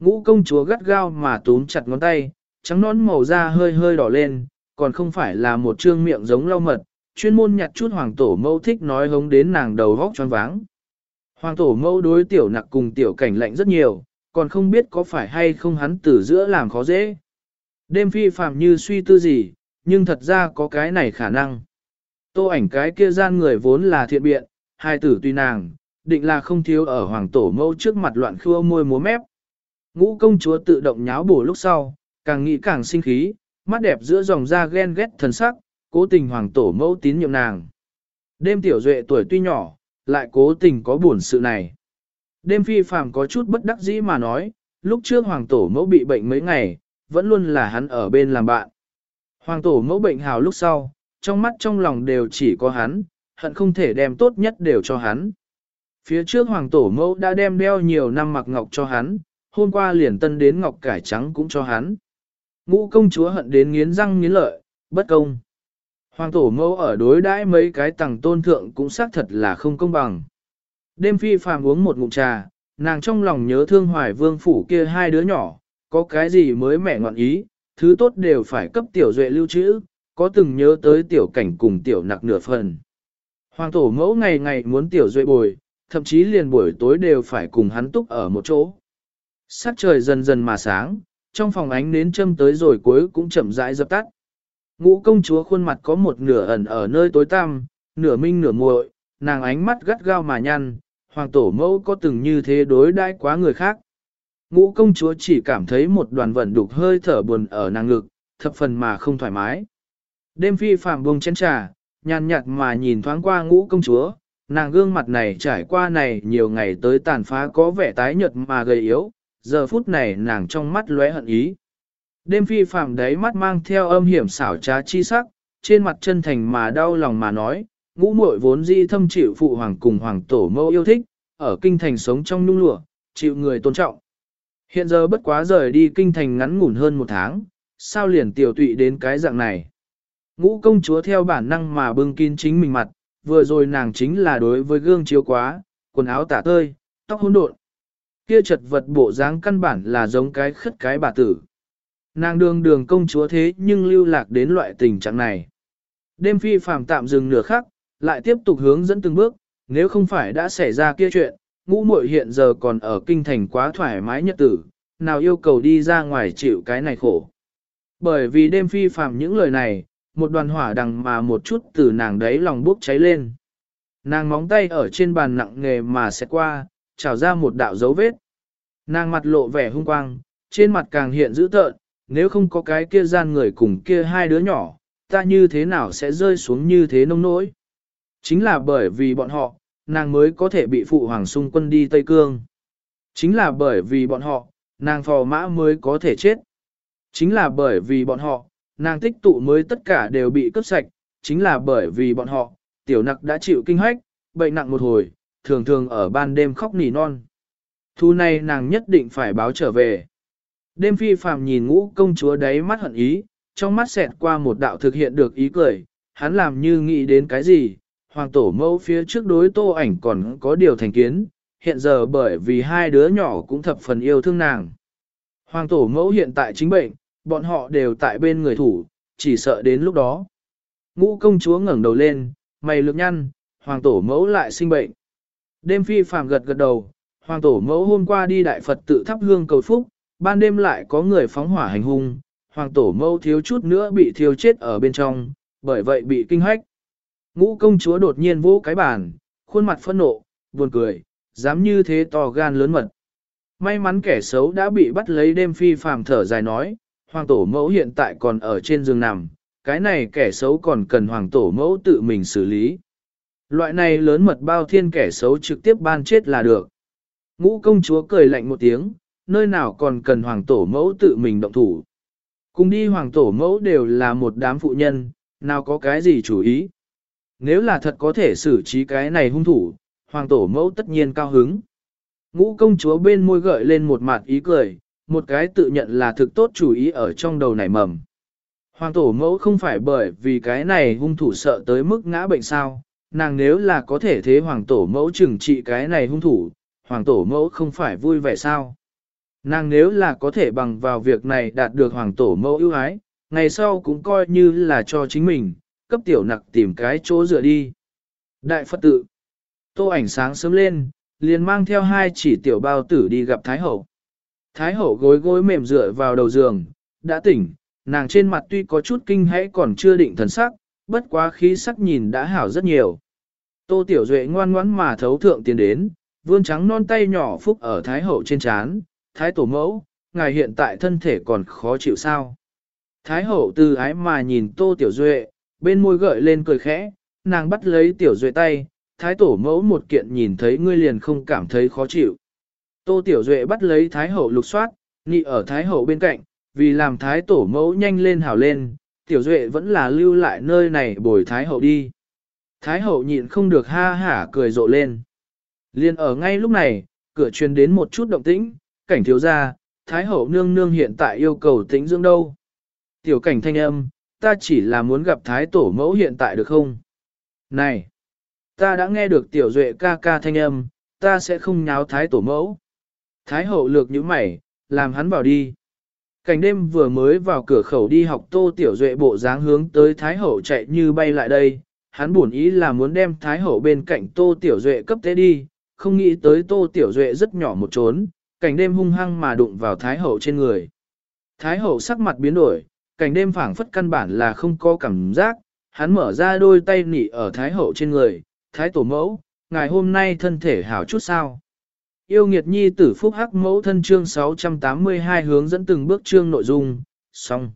Ngũ công chúa gắt gao mà túm chặt ngón tay, trắng nón màu da hơi hơi đỏ lên, còn không phải là một trương miệng giống lau mật, chuyên môn nhặt chút hoàng tổ mẫu thích nói hống đến nàng đầu vóc choáng váng. Hoàng tổ mẫu đối tiểu nặc cùng tiểu cảnh lạnh rất nhiều, còn không biết có phải hay không hắn từ giữa làm khó dễ. Đêm phi phạm như suy tư gì, nhưng thật ra có cái này khả năng. Tô ảnh cái kia gian người vốn là thiện biện, hai tử tùy nàng, định là không thiếu ở hoàng tổ mẫu trước mặt loạn khua môi múa mép. Ngũ công chúa tự động nháo bổ lúc sau, càng nghĩ càng sinh khí, mắt đẹp giữa dòng da ghen ghét thần sắc, cố tình hoàng tổ mẫu tín nhiệm nàng. Đêm tiểu duệ tuổi tuy nhỏ, lại cố tình có buồn sự này. Đêm phi phàm có chút bất đắc dĩ mà nói, lúc trước hoàng tổ mẫu bị bệnh mấy ngày, vẫn luôn là hắn ở bên làm bạn. Hoàng tổ mẫu bệnh hào lúc sau, trong mắt trong lòng đều chỉ có hắn, hận không thể đem tốt nhất đều cho hắn. Phía trước hoàng tổ mẫu đã đem đeo nhiều năm mặc ngọc cho hắn, hôm qua liền tân đến ngọc cải trắng cũng cho hắn. Ngũ công chúa hận đến nghiến răng nghiến lợi, bất công. Hoàng tổ mẫu ở đối đãi mấy cái tầng tôn thượng cũng xác thật là không công bằng. Đêm phi phàm uống một ngụm trà, nàng trong lòng nhớ thương hoài vương phủ kia hai đứa nhỏ, có cái gì mới mẹ ngọn ý, thứ tốt đều phải cấp tiểu duệ lưu trữ, có từng nhớ tới tiểu cảnh cùng tiểu nặc nửa phần. Hoàng tổ mẫu ngày ngày muốn tiểu duệ bồi, thậm chí liền buổi tối đều phải cùng hắn túc ở một chỗ. Sắc trời dần dần mà sáng, trong phòng ánh nến châm tới rồi cuối cũng chậm rãi dập tắt. Ngũ công chúa khuôn mặt có một nửa ẩn ở nơi tối tăm, nửa minh nửa muội, nàng ánh mắt gắt gao mà nhăn, hoàng tổ mẫu có từng như thế đối đãi quá người khác. Ngũ công chúa chỉ cảm thấy một đoàn vận đục hơi thở buồn ở nàng ngực, thập phần mà không thoải mái. Đêm phi phạm buông chén trà, nhàn nhạt mà nhìn thoáng qua ngũ công chúa, nàng gương mặt này trải qua này nhiều ngày tới tàn phá có vẻ tái nhợt mà gầy yếu, giờ phút này nàng trong mắt lóe hận ý. Đêm phi phạm đấy mắt mang theo âm hiểm xảo trá chi sắc, trên mặt chân thành mà đau lòng mà nói, ngũ muội vốn di thâm chịu phụ hoàng cùng hoàng tổ mẫu yêu thích, ở kinh thành sống trong nung lụa, chịu người tôn trọng. Hiện giờ bất quá rời đi kinh thành ngắn ngủn hơn một tháng, sao liền tiểu tụy đến cái dạng này. Ngũ công chúa theo bản năng mà bưng kín chính mình mặt, vừa rồi nàng chính là đối với gương chiếu quá, quần áo tả tơi, tóc hỗn độn. Kia chật vật bộ dáng căn bản là giống cái khất cái bà tử. Nàng đường đường công chúa thế nhưng lưu lạc đến loại tình trạng này. Đêm phi phàm tạm dừng nửa khắc, lại tiếp tục hướng dẫn từng bước, nếu không phải đã xảy ra kia chuyện, ngũ muội hiện giờ còn ở kinh thành quá thoải mái nhất tử, nào yêu cầu đi ra ngoài chịu cái này khổ. Bởi vì đêm phi phàm những lời này, một đoàn hỏa đằng mà một chút từ nàng đấy lòng bốc cháy lên. Nàng móng tay ở trên bàn nặng nghề mà sẽ qua, trào ra một đạo dấu vết. Nàng mặt lộ vẻ hung quang, trên mặt càng hiện dữ tợn, nếu không có cái kia gian người cùng kia hai đứa nhỏ, ta như thế nào sẽ rơi xuống như thế nông nỗi. Chính là bởi vì bọn họ, nàng mới có thể bị phụ hoàng xung quân đi Tây Cương. Chính là bởi vì bọn họ, nàng phò mã mới có thể chết. Chính là bởi vì bọn họ, nàng tích tụ mới tất cả đều bị cướp sạch. Chính là bởi vì bọn họ, tiểu nặc đã chịu kinh hoách, bệnh nặng một hồi, thường thường ở ban đêm khóc nỉ non. Thu này nàng nhất định phải báo trở về. Đêm phi phàm nhìn ngũ công chúa đáy mắt hận ý, trong mắt xẹt qua một đạo thực hiện được ý cười, hắn làm như nghĩ đến cái gì, hoàng tổ mẫu phía trước đối tô ảnh còn có điều thành kiến, hiện giờ bởi vì hai đứa nhỏ cũng thập phần yêu thương nàng. Hoàng tổ mẫu hiện tại chính bệnh, bọn họ đều tại bên người thủ, chỉ sợ đến lúc đó. Ngũ công chúa ngẩng đầu lên, mày lực nhăn, hoàng tổ mẫu lại sinh bệnh. Đêm phi phàm gật gật đầu, hoàng tổ mẫu hôm qua đi đại Phật tự thắp hương cầu phúc, ban đêm lại có người phóng hỏa hành hung, hoàng tổ mẫu thiếu chút nữa bị thiêu chết ở bên trong, bởi vậy bị kinh hách. Ngũ công chúa đột nhiên vỗ cái bàn, khuôn mặt phẫn nộ, buồn cười, dám như thế to gan lớn mật. May mắn kẻ xấu đã bị bắt lấy đêm phi phàm thở dài nói, hoàng tổ mẫu hiện tại còn ở trên giường nằm, cái này kẻ xấu còn cần hoàng tổ mẫu tự mình xử lý. Loại này lớn mật bao thiên kẻ xấu trực tiếp ban chết là được. Ngũ công chúa cười lạnh một tiếng, nơi nào còn cần hoàng tổ mẫu tự mình động thủ. Cùng đi hoàng tổ mẫu đều là một đám phụ nhân, nào có cái gì chủ ý. Nếu là thật có thể xử trí cái này hung thủ, hoàng tổ mẫu tất nhiên cao hứng. Ngũ công chúa bên môi gợi lên một mặt ý cười, một cái tự nhận là thực tốt chủ ý ở trong đầu nảy mầm. Hoàng tổ mẫu không phải bởi vì cái này hung thủ sợ tới mức ngã bệnh sao, nàng nếu là có thể thế hoàng tổ mẫu trừng trị cái này hung thủ, hoàng tổ mẫu không phải vui vẻ sao. Nàng nếu là có thể bằng vào việc này đạt được hoàng tổ mẫu ưu ái, ngày sau cũng coi như là cho chính mình, cấp tiểu nặc tìm cái chỗ dựa đi. Đại Phật tự, tô ảnh sáng sớm lên, liền mang theo hai chỉ tiểu bao tử đi gặp Thái Hậu. Thái Hậu gối gối mềm dựa vào đầu giường, đã tỉnh, nàng trên mặt tuy có chút kinh hãi còn chưa định thần sắc, bất quá khí sắc nhìn đã hảo rất nhiều. Tô Tiểu Duệ ngoan ngoãn mà thấu thượng tiến đến, vươn trắng non tay nhỏ phúc ở Thái Hậu trên chán, Thái Tổ Mẫu, ngài hiện tại thân thể còn khó chịu sao? Thái Hậu từ ái mà nhìn Tô Tiểu Duệ, bên môi gợi lên cười khẽ, nàng bắt lấy Tiểu Duệ tay, Thái Tổ Mẫu một kiện nhìn thấy ngươi liền không cảm thấy khó chịu. Tô Tiểu Duệ bắt lấy Thái Hậu lục soát, nghị ở Thái Hậu bên cạnh, vì làm Thái Tổ Mẫu nhanh lên hảo lên, Tiểu Duệ vẫn là lưu lại nơi này bồi Thái Hậu đi. Thái Hậu nhịn không được ha hả cười rộ lên. Liên ở ngay lúc này, cửa truyền đến một chút động tĩnh, cảnh thiếu ra, Thái Hậu nương nương hiện tại yêu cầu tĩnh dưỡng đâu. Tiểu cảnh thanh âm, ta chỉ là muốn gặp Thái Tổ mẫu hiện tại được không? Này, ta đã nghe được Tiểu Duệ ca ca thanh âm, ta sẽ không nháo Thái Tổ mẫu. Thái Hậu lược như mày, làm hắn bảo đi. Cảnh đêm vừa mới vào cửa khẩu đi học Tô Tiểu Duệ bộ dáng hướng tới Thái Hậu chạy như bay lại đây. Hắn buồn ý là muốn đem Thái Hậu bên cạnh Tô Tiểu Duệ cấp tế đi, không nghĩ tới Tô Tiểu Duệ rất nhỏ một trốn, cảnh đêm hung hăng mà đụng vào Thái Hậu trên người. Thái Hậu sắc mặt biến đổi, cảnh đêm phảng phất căn bản là không có cảm giác, hắn mở ra đôi tay nỉ ở Thái Hậu trên người, Thái Tổ mẫu, ngày hôm nay thân thể hảo chút sao. Yêu nghiệt nhi tử phúc hắc mẫu thân chương 682 hướng dẫn từng bước chương nội dung, xong.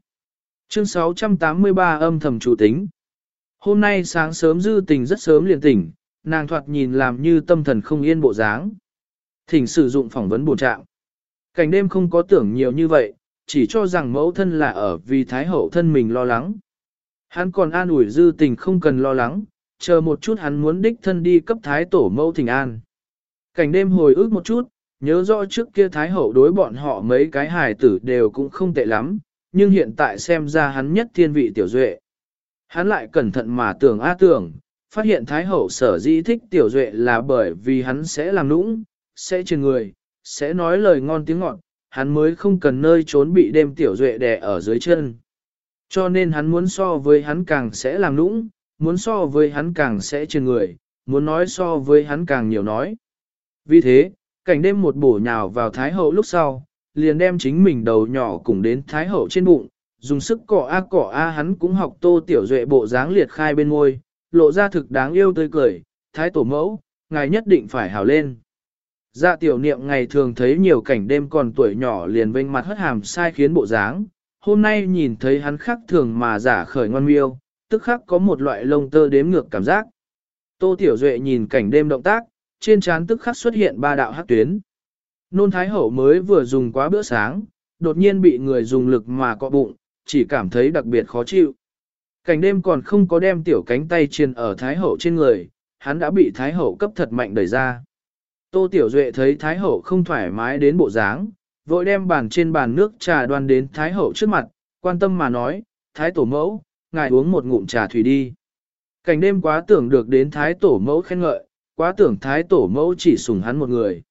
Chương 683 âm thầm chủ tính. Hôm nay sáng sớm dư tình rất sớm liền tỉnh, nàng thoạt nhìn làm như tâm thần không yên bộ dáng. Thỉnh sử dụng phỏng vấn bổ trạng. Cảnh đêm không có tưởng nhiều như vậy, chỉ cho rằng mẫu thân là ở vì thái hậu thân mình lo lắng. Hắn còn an ủi dư tình không cần lo lắng, chờ một chút hắn muốn đích thân đi cấp thái tổ mẫu thỉnh an. Cảnh đêm hồi ức một chút, nhớ rõ trước kia thái hậu đối bọn họ mấy cái hài tử đều cũng không tệ lắm, nhưng hiện tại xem ra hắn nhất thiên vị tiểu duệ. Hắn lại cẩn thận mà tưởng a tưởng, phát hiện Thái Hậu sở dĩ thích Tiểu Duệ là bởi vì hắn sẽ làm nũng, sẽ truyền người, sẽ nói lời ngon tiếng ngọt, hắn mới không cần nơi trốn bị đêm Tiểu Duệ đè ở dưới chân. Cho nên hắn muốn so với hắn càng sẽ làm nũng, muốn so với hắn càng sẽ truyền người, muốn nói so với hắn càng nhiều nói. Vì thế, cảnh đêm một bổ nhào vào Thái Hậu lúc sau, liền đem chính mình đầu nhỏ cùng đến Thái Hậu trên bụng, dùng sức cọ a cọ a hắn cũng học tô tiểu duệ bộ dáng liệt khai bên môi, lộ ra thực đáng yêu tươi cười, thái tổ mẫu, ngài nhất định phải hào lên. Dạ tiểu niệm ngày thường thấy nhiều cảnh đêm còn tuổi nhỏ liền vênh mặt hất hàm sai khiến bộ dáng, hôm nay nhìn thấy hắn khác thường mà giả khởi ngoan miêu, tức khắc có một loại lông tơ đếm ngược cảm giác. Tô Tiểu Duệ nhìn cảnh đêm động tác, trên trán tức khắc xuất hiện ba đạo hắc tuyến. Nôn Thái Hậu mới vừa dùng quá bữa sáng, đột nhiên bị người dùng lực mà cọ bụng, chỉ cảm thấy đặc biệt khó chịu. Cảnh đêm còn không có đem tiểu cánh tay chiền ở Thái Hậu trên người, hắn đã bị Thái Hậu cấp thật mạnh đẩy ra. Tô Tiểu Duệ thấy Thái Hậu không thoải mái đến bộ dáng, vội đem bàn trên bàn nước trà đoan đến Thái Hậu trước mặt, quan tâm mà nói, Thái Tổ Mẫu, ngài uống một ngụm trà thủy đi. Cảnh đêm quá tưởng được đến Thái Tổ Mẫu khen ngợi, quá tưởng Thái Tổ Mẫu chỉ sủng hắn một người.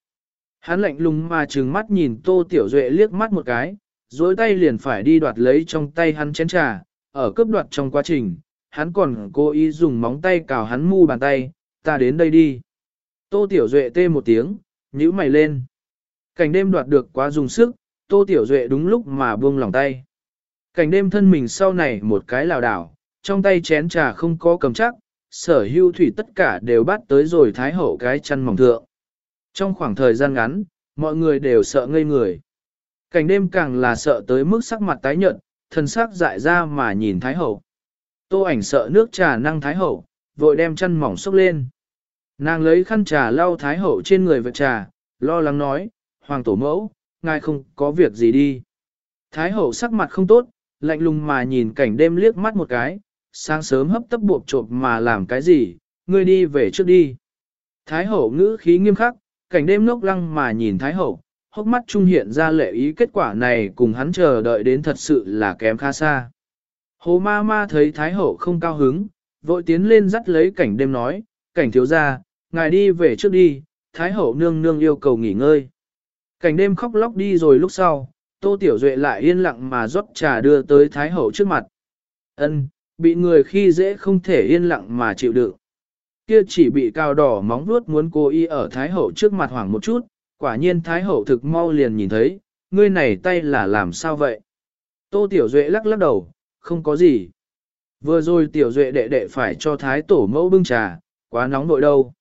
Hắn lạnh lùng mà trừng mắt nhìn Tô Tiểu Duệ liếc mắt một cái, dối tay liền phải đi đoạt lấy trong tay hắn chén trà, ở cướp đoạt trong quá trình, hắn còn cố ý dùng móng tay cào hắn mu bàn tay, ta đến đây đi. Tô Tiểu Duệ tê một tiếng, nhíu mày lên. Cảnh đêm đoạt được quá dùng sức, Tô Tiểu Duệ đúng lúc mà buông lòng tay. Cảnh đêm thân mình sau này một cái lảo đảo, trong tay chén trà không có cầm chắc, sở hưu thủy tất cả đều bắt tới rồi thái hậu cái chăn mỏng thượng. Trong khoảng thời gian ngắn, mọi người đều sợ ngây người. Cảnh đêm càng là sợ tới mức sắc mặt tái nhợt, thân sắc dại ra mà nhìn Thái Hậu. Tô ảnh sợ nước trà năng Thái Hậu, vội đem chăn mỏng xốc lên. Nàng lấy khăn trà lau Thái Hậu trên người vật trà, lo lắng nói, Hoàng Tổ Mẫu, ngài không có việc gì đi. Thái Hậu sắc mặt không tốt, lạnh lùng mà nhìn cảnh đêm liếc mắt một cái, sáng sớm hấp tấp buộc trộm mà làm cái gì, ngươi đi về trước đi. Thái Hậu ngữ khí nghiêm khắc, cảnh đêm ngốc lăng mà nhìn Thái Hậu, hốc mắt trung hiện ra lệ ý kết quả này cùng hắn chờ đợi đến thật sự là kém khá xa. Hồ ma ma thấy Thái Hậu không cao hứng, vội tiến lên dắt lấy cảnh đêm nói, cảnh thiếu ra, ngài đi về trước đi, Thái Hậu nương nương yêu cầu nghỉ ngơi. Cảnh đêm khóc lóc đi rồi lúc sau, Tô Tiểu Duệ lại yên lặng mà rót trà đưa tới Thái Hậu trước mặt. Ân, bị người khi dễ không thể yên lặng mà chịu đựng. Kia chỉ bị cao đỏ móng vuốt muốn cố ý ở Thái Hậu trước mặt hoảng một chút, quả nhiên Thái Hậu thực mau liền nhìn thấy, ngươi này tay là làm sao vậy? Tô Tiểu Duệ lắc lắc đầu, không có gì. Vừa rồi Tiểu Duệ đệ đệ phải cho Thái Tổ mẫu bưng trà, quá nóng nội đâu.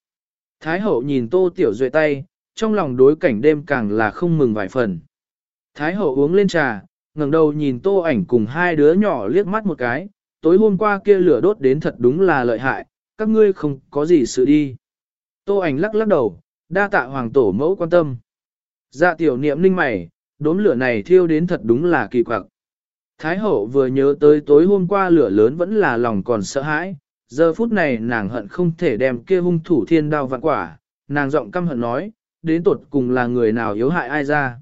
Thái Hậu nhìn Tô Tiểu Duệ tay, trong lòng đối cảnh đêm càng là không mừng vài phần. Thái hậu uống lên trà, ngẩng đầu nhìn tô ảnh cùng hai đứa nhỏ liếc mắt một cái, tối hôm qua kia lửa đốt đến thật đúng là lợi hại, các ngươi không có gì sự đi. Tô ảnh lắc lắc đầu, đa tạ hoàng tổ mẫu quan tâm. Dạ tiểu niệm ninh mày, đốm lửa này thiêu đến thật đúng là kỳ quặc. Thái hậu vừa nhớ tới tối hôm qua lửa lớn vẫn là lòng còn sợ hãi, giờ phút này nàng hận không thể đem kia hung thủ thiên đao vạn quả, nàng giọng căm hận nói, đến tột cùng là người nào yếu hại ai ra.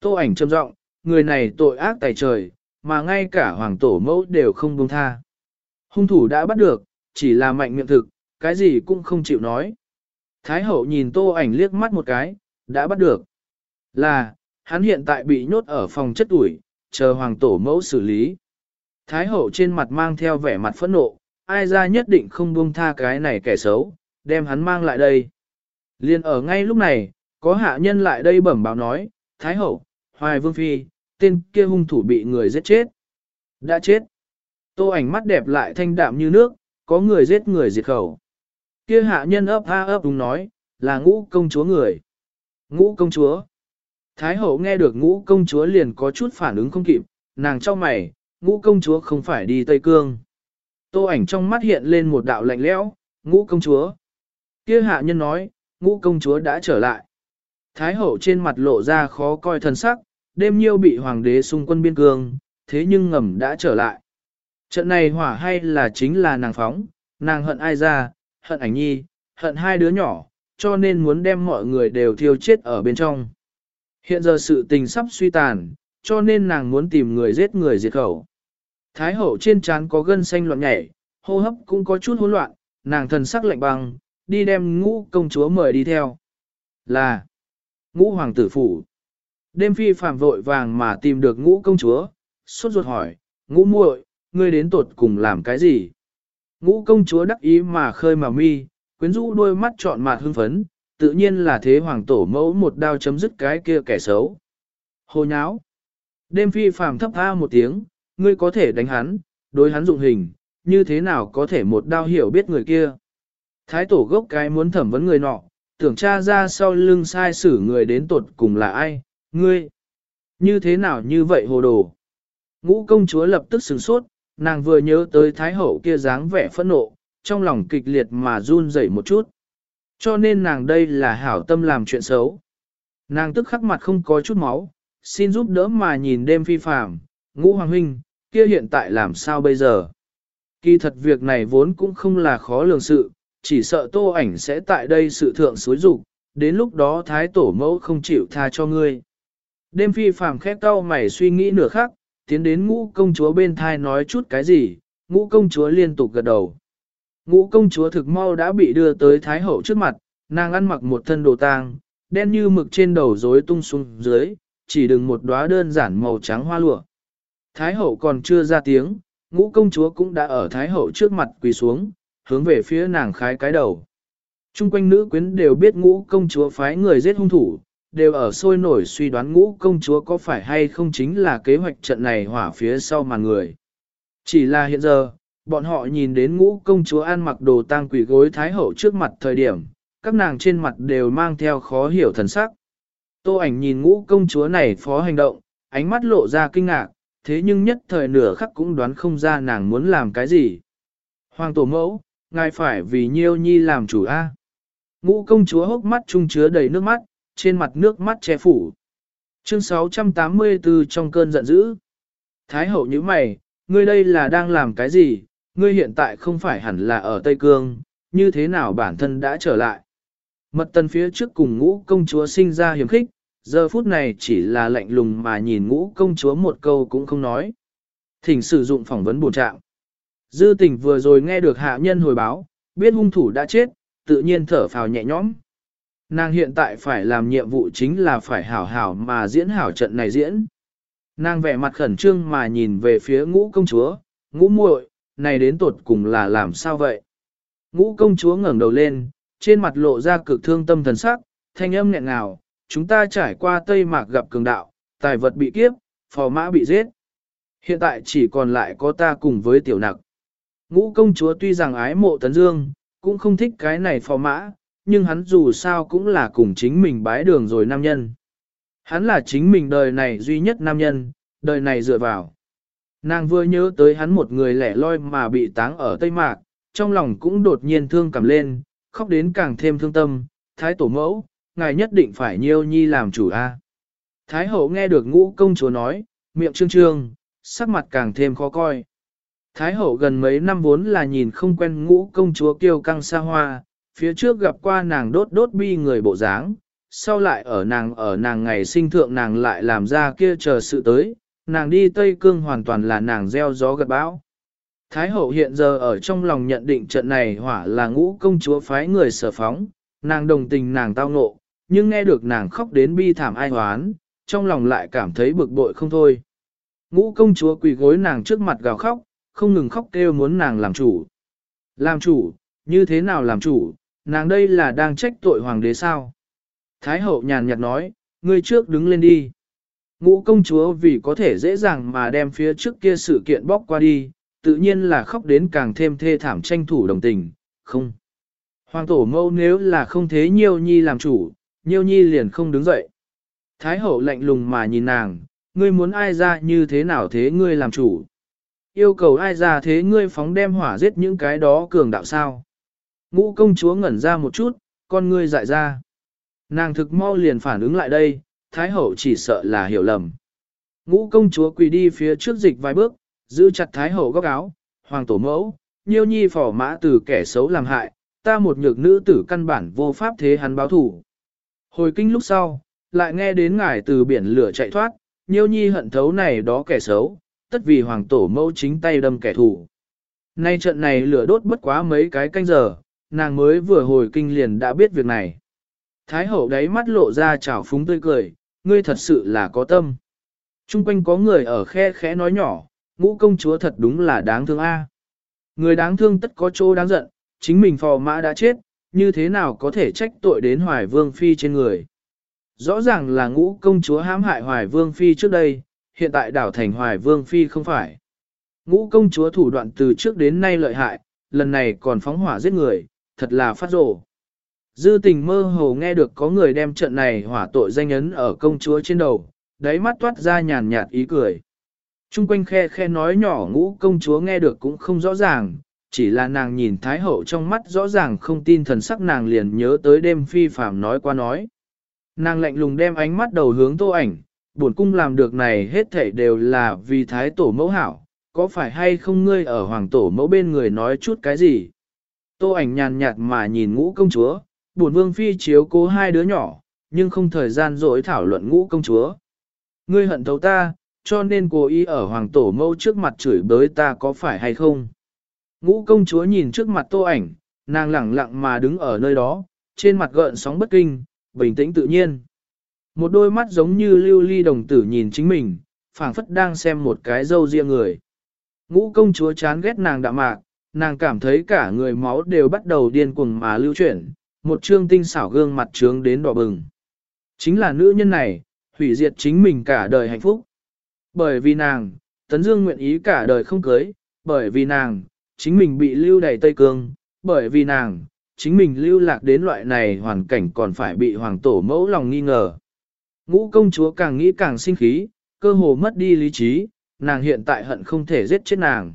Tô ảnh trầm giọng, người này tội ác tày trời, mà ngay cả hoàng tổ mẫu đều không buông tha. Hung thủ đã bắt được, chỉ là mạnh miệng thực, cái gì cũng không chịu nói. Thái hậu nhìn tô ảnh liếc mắt một cái, đã bắt được. Là, hắn hiện tại bị nhốt ở phòng chất ủi, chờ hoàng tổ mẫu xử lý. Thái hậu trên mặt mang theo vẻ mặt phẫn nộ, ai ra nhất định không buông tha cái này kẻ xấu, đem hắn mang lại đây. Liên ở ngay lúc này, có hạ nhân lại đây bẩm báo nói, Thái hậu, Hoài Vương Phi, tên kia hung thủ bị người giết chết. Đã chết. Tô ảnh mắt đẹp lại thanh đạm như nước, có người giết người diệt khẩu. Kia hạ nhân ấp ha ấp đúng nói, là ngũ công chúa người. Ngũ công chúa. Thái hậu nghe được ngũ công chúa liền có chút phản ứng không kịp, nàng cho mày, ngũ công chúa không phải đi Tây Cương. Tô ảnh trong mắt hiện lên một đạo lạnh lẽo, ngũ công chúa. Kia hạ nhân nói, ngũ công chúa đã trở lại. Thái hậu trên mặt lộ ra khó coi thần sắc, đêm nhiêu bị hoàng đế xung quân biên cương, thế nhưng ngầm đã trở lại. Trận này hỏa hay là chính là nàng phóng, nàng hận ai ra, hận ảnh nhi, hận hai đứa nhỏ, cho nên muốn đem mọi người đều thiêu chết ở bên trong. Hiện giờ sự tình sắp suy tàn, cho nên nàng muốn tìm người giết người diệt khẩu. Thái hậu trên trán có gân xanh loạn nhảy, hô hấp cũng có chút hỗn loạn, nàng thần sắc lạnh băng, đi đem ngũ công chúa mời đi theo. Là ngũ hoàng tử phủ. Đêm phi phạm vội vàng mà tìm được ngũ công chúa, sốt ruột hỏi, ngũ muội, ngươi đến tột cùng làm cái gì? Ngũ công chúa đắc ý mà khơi mà mi, quyến rũ đôi mắt trọn mạt hưng phấn, tự nhiên là thế hoàng tổ mẫu một đao chấm dứt cái kia kẻ xấu. Hồ nháo. Đêm phi phàm thấp tha một tiếng, ngươi có thể đánh hắn, đối hắn dụng hình, như thế nào có thể một đao hiểu biết người kia. Thái tổ gốc cái muốn thẩm vấn người nọ, tưởng tra ra sau lưng sai xử người đến tột cùng là ai, ngươi. Như thế nào như vậy hồ đồ. Ngũ công chúa lập tức sửng sốt, nàng vừa nhớ tới thái hậu kia dáng vẻ phẫn nộ, trong lòng kịch liệt mà run rẩy một chút. Cho nên nàng đây là hảo tâm làm chuyện xấu. Nàng tức khắc mặt không có chút máu, xin giúp đỡ mà nhìn đêm phi phàm, ngũ hoàng huynh, kia hiện tại làm sao bây giờ? Kỳ thật việc này vốn cũng không là khó lường sự, chỉ sợ tô ảnh sẽ tại đây sự thượng suối rục, đến lúc đó thái tổ mẫu không chịu tha cho ngươi. Đêm phi phàm khép cau mày suy nghĩ nửa khắc, tiến đến ngũ công chúa bên thai nói chút cái gì, ngũ công chúa liên tục gật đầu. Ngũ công chúa thực mau đã bị đưa tới thái hậu trước mặt, nàng ăn mặc một thân đồ tang, đen như mực trên đầu rối tung xuống dưới, chỉ đừng một đóa đơn giản màu trắng hoa lụa. Thái hậu còn chưa ra tiếng, ngũ công chúa cũng đã ở thái hậu trước mặt quỳ xuống, hướng về phía nàng khái cái đầu. Trung quanh nữ quyến đều biết ngũ công chúa phái người giết hung thủ, đều ở sôi nổi suy đoán ngũ công chúa có phải hay không chính là kế hoạch trận này hỏa phía sau màn người. Chỉ là hiện giờ, bọn họ nhìn đến ngũ công chúa ăn mặc đồ tang quỷ gối thái hậu trước mặt thời điểm, các nàng trên mặt đều mang theo khó hiểu thần sắc. Tô ảnh nhìn ngũ công chúa này phó hành động, ánh mắt lộ ra kinh ngạc, thế nhưng nhất thời nửa khắc cũng đoán không ra nàng muốn làm cái gì. Hoàng tổ mẫu, ngài phải vì nhiêu nhi làm chủ a. Ngũ công chúa hốc mắt trung chứa đầy nước mắt, trên mặt nước mắt che phủ. Chương 684 trong cơn giận dữ. Thái hậu như mày, ngươi đây là đang làm cái gì, ngươi hiện tại không phải hẳn là ở Tây Cương, như thế nào bản thân đã trở lại. Mật tần phía trước cùng ngũ công chúa sinh ra hiểm khích, giờ phút này chỉ là lạnh lùng mà nhìn ngũ công chúa một câu cũng không nói. Thỉnh sử dụng phỏng vấn bổ trạng. Dư tình vừa rồi nghe được hạ nhân hồi báo, biết hung thủ đã chết, tự nhiên thở phào nhẹ nhõm. Nàng hiện tại phải làm nhiệm vụ chính là phải hảo hảo mà diễn hảo trận này diễn. Nàng vẻ mặt khẩn trương mà nhìn về phía ngũ công chúa, ngũ muội, này đến tột cùng là làm sao vậy? Ngũ công chúa ngẩng đầu lên, trên mặt lộ ra cực thương tâm thần sắc, thanh âm nghẹn ngào, chúng ta trải qua Tây Mạc gặp cường đạo, tài vật bị kiếp, phò mã bị giết. Hiện tại chỉ còn lại có ta cùng với tiểu nặc. Ngũ công chúa tuy rằng ái mộ tấn dương, cũng không thích cái này phò mã, nhưng hắn dù sao cũng là cùng chính mình bái đường rồi nam nhân. Hắn là chính mình đời này duy nhất nam nhân, đời này dựa vào. Nàng vừa nhớ tới hắn một người lẻ loi mà bị táng ở Tây Mạc, trong lòng cũng đột nhiên thương cảm lên, khóc đến càng thêm thương tâm, thái tổ mẫu, ngài nhất định phải nhiêu nhi làm chủ a. Thái hậu nghe được ngũ công chúa nói, miệng trương trương, sắc mặt càng thêm khó coi. Thái hậu gần mấy năm vốn là nhìn không quen ngũ công chúa kiêu căng xa hoa, phía trước gặp qua nàng đốt đốt bi người bộ dáng, sau lại ở nàng ở nàng ngày sinh thượng nàng lại làm ra kia chờ sự tới, nàng đi Tây Cương hoàn toàn là nàng gieo gió gật bão. Thái hậu hiện giờ ở trong lòng nhận định trận này hỏa là ngũ công chúa phái người sở phóng, nàng đồng tình nàng tao ngộ, nhưng nghe được nàng khóc đến bi thảm ai hoán, trong lòng lại cảm thấy bực bội không thôi. Ngũ công chúa quỳ gối nàng trước mặt gào khóc, không ngừng khóc kêu muốn nàng làm chủ. Làm chủ, như thế nào làm chủ, nàng đây là đang trách tội hoàng đế sao? Thái hậu nhàn nhạt nói, ngươi trước đứng lên đi. Ngũ công chúa vì có thể dễ dàng mà đem phía trước kia sự kiện bóc qua đi, tự nhiên là khóc đến càng thêm thê thảm tranh thủ đồng tình, không. Hoàng tổ mâu nếu là không thế nhiêu nhi làm chủ, nhiêu nhi liền không đứng dậy. Thái hậu lạnh lùng mà nhìn nàng, ngươi muốn ai ra như thế nào thế ngươi làm chủ. Yêu cầu ai ra thế ngươi phóng đem hỏa giết những cái đó cường đạo sao. Ngũ công chúa ngẩn ra một chút, con ngươi dại ra. Nàng thực mau liền phản ứng lại đây, Thái hậu chỉ sợ là hiểu lầm. Ngũ công chúa quỳ đi phía trước dịch vài bước, giữ chặt Thái hậu góc áo, hoàng tổ mẫu, nhiêu nhi phỏ mã từ kẻ xấu làm hại, ta một nhược nữ tử căn bản vô pháp thế hắn báo thủ. Hồi kinh lúc sau, lại nghe đến ngài từ biển lửa chạy thoát, nhiêu nhi hận thấu này đó kẻ xấu, tất vì hoàng tổ mẫu chính tay đâm kẻ thù. Nay trận này lửa đốt bất quá mấy cái canh giờ, nàng mới vừa hồi kinh liền đã biết việc này. Thái hậu đáy mắt lộ ra trào phúng tươi cười, ngươi thật sự là có tâm. Trung quanh có người ở khe khẽ nói nhỏ, ngũ công chúa thật đúng là đáng thương a. Người đáng thương tất có chỗ đáng giận, chính mình phò mã đã chết, như thế nào có thể trách tội đến hoài vương phi trên người. Rõ ràng là ngũ công chúa hãm hại hoài vương phi trước đây, hiện tại đảo thành hoài vương phi không phải. Ngũ công chúa thủ đoạn từ trước đến nay lợi hại, lần này còn phóng hỏa giết người, thật là phát rổ. Dư tình mơ hồ nghe được có người đem trận này hỏa tội danh ấn ở công chúa trên đầu, đáy mắt toát ra nhàn nhạt ý cười. Trung quanh khe khe nói nhỏ ngũ công chúa nghe được cũng không rõ ràng, chỉ là nàng nhìn Thái Hậu trong mắt rõ ràng không tin thần sắc nàng liền nhớ tới đêm phi phạm nói qua nói. Nàng lạnh lùng đem ánh mắt đầu hướng tô ảnh, buồn cung làm được này hết thảy đều là vì Thái Tổ mẫu hảo, có phải hay không ngươi ở Hoàng Tổ mẫu bên người nói chút cái gì? Tô ảnh nhàn nhạt mà nhìn ngũ công chúa, buồn vương phi chiếu cố hai đứa nhỏ, nhưng không thời gian dỗi thảo luận ngũ công chúa. Ngươi hận thấu ta, cho nên cố ý ở hoàng tổ mâu trước mặt chửi bới ta có phải hay không. Ngũ công chúa nhìn trước mặt tô ảnh, nàng lẳng lặng mà đứng ở nơi đó, trên mặt gợn sóng bất kinh, bình tĩnh tự nhiên. Một đôi mắt giống như lưu ly đồng tử nhìn chính mình, phảng phất đang xem một cái dâu riêng người. Ngũ công chúa chán ghét nàng đạm mạc, nàng cảm thấy cả người máu đều bắt đầu điên cuồng mà lưu chuyển, một trương tinh xảo gương mặt trướng đến đỏ bừng. Chính là nữ nhân này, hủy diệt chính mình cả đời hạnh phúc. Bởi vì nàng, Tấn Dương nguyện ý cả đời không cưới, bởi vì nàng, chính mình bị lưu đày Tây Cương, bởi vì nàng, chính mình lưu lạc đến loại này hoàn cảnh còn phải bị hoàng tổ mẫu lòng nghi ngờ. Ngũ công chúa càng nghĩ càng sinh khí, cơ hồ mất đi lý trí, nàng hiện tại hận không thể giết chết nàng.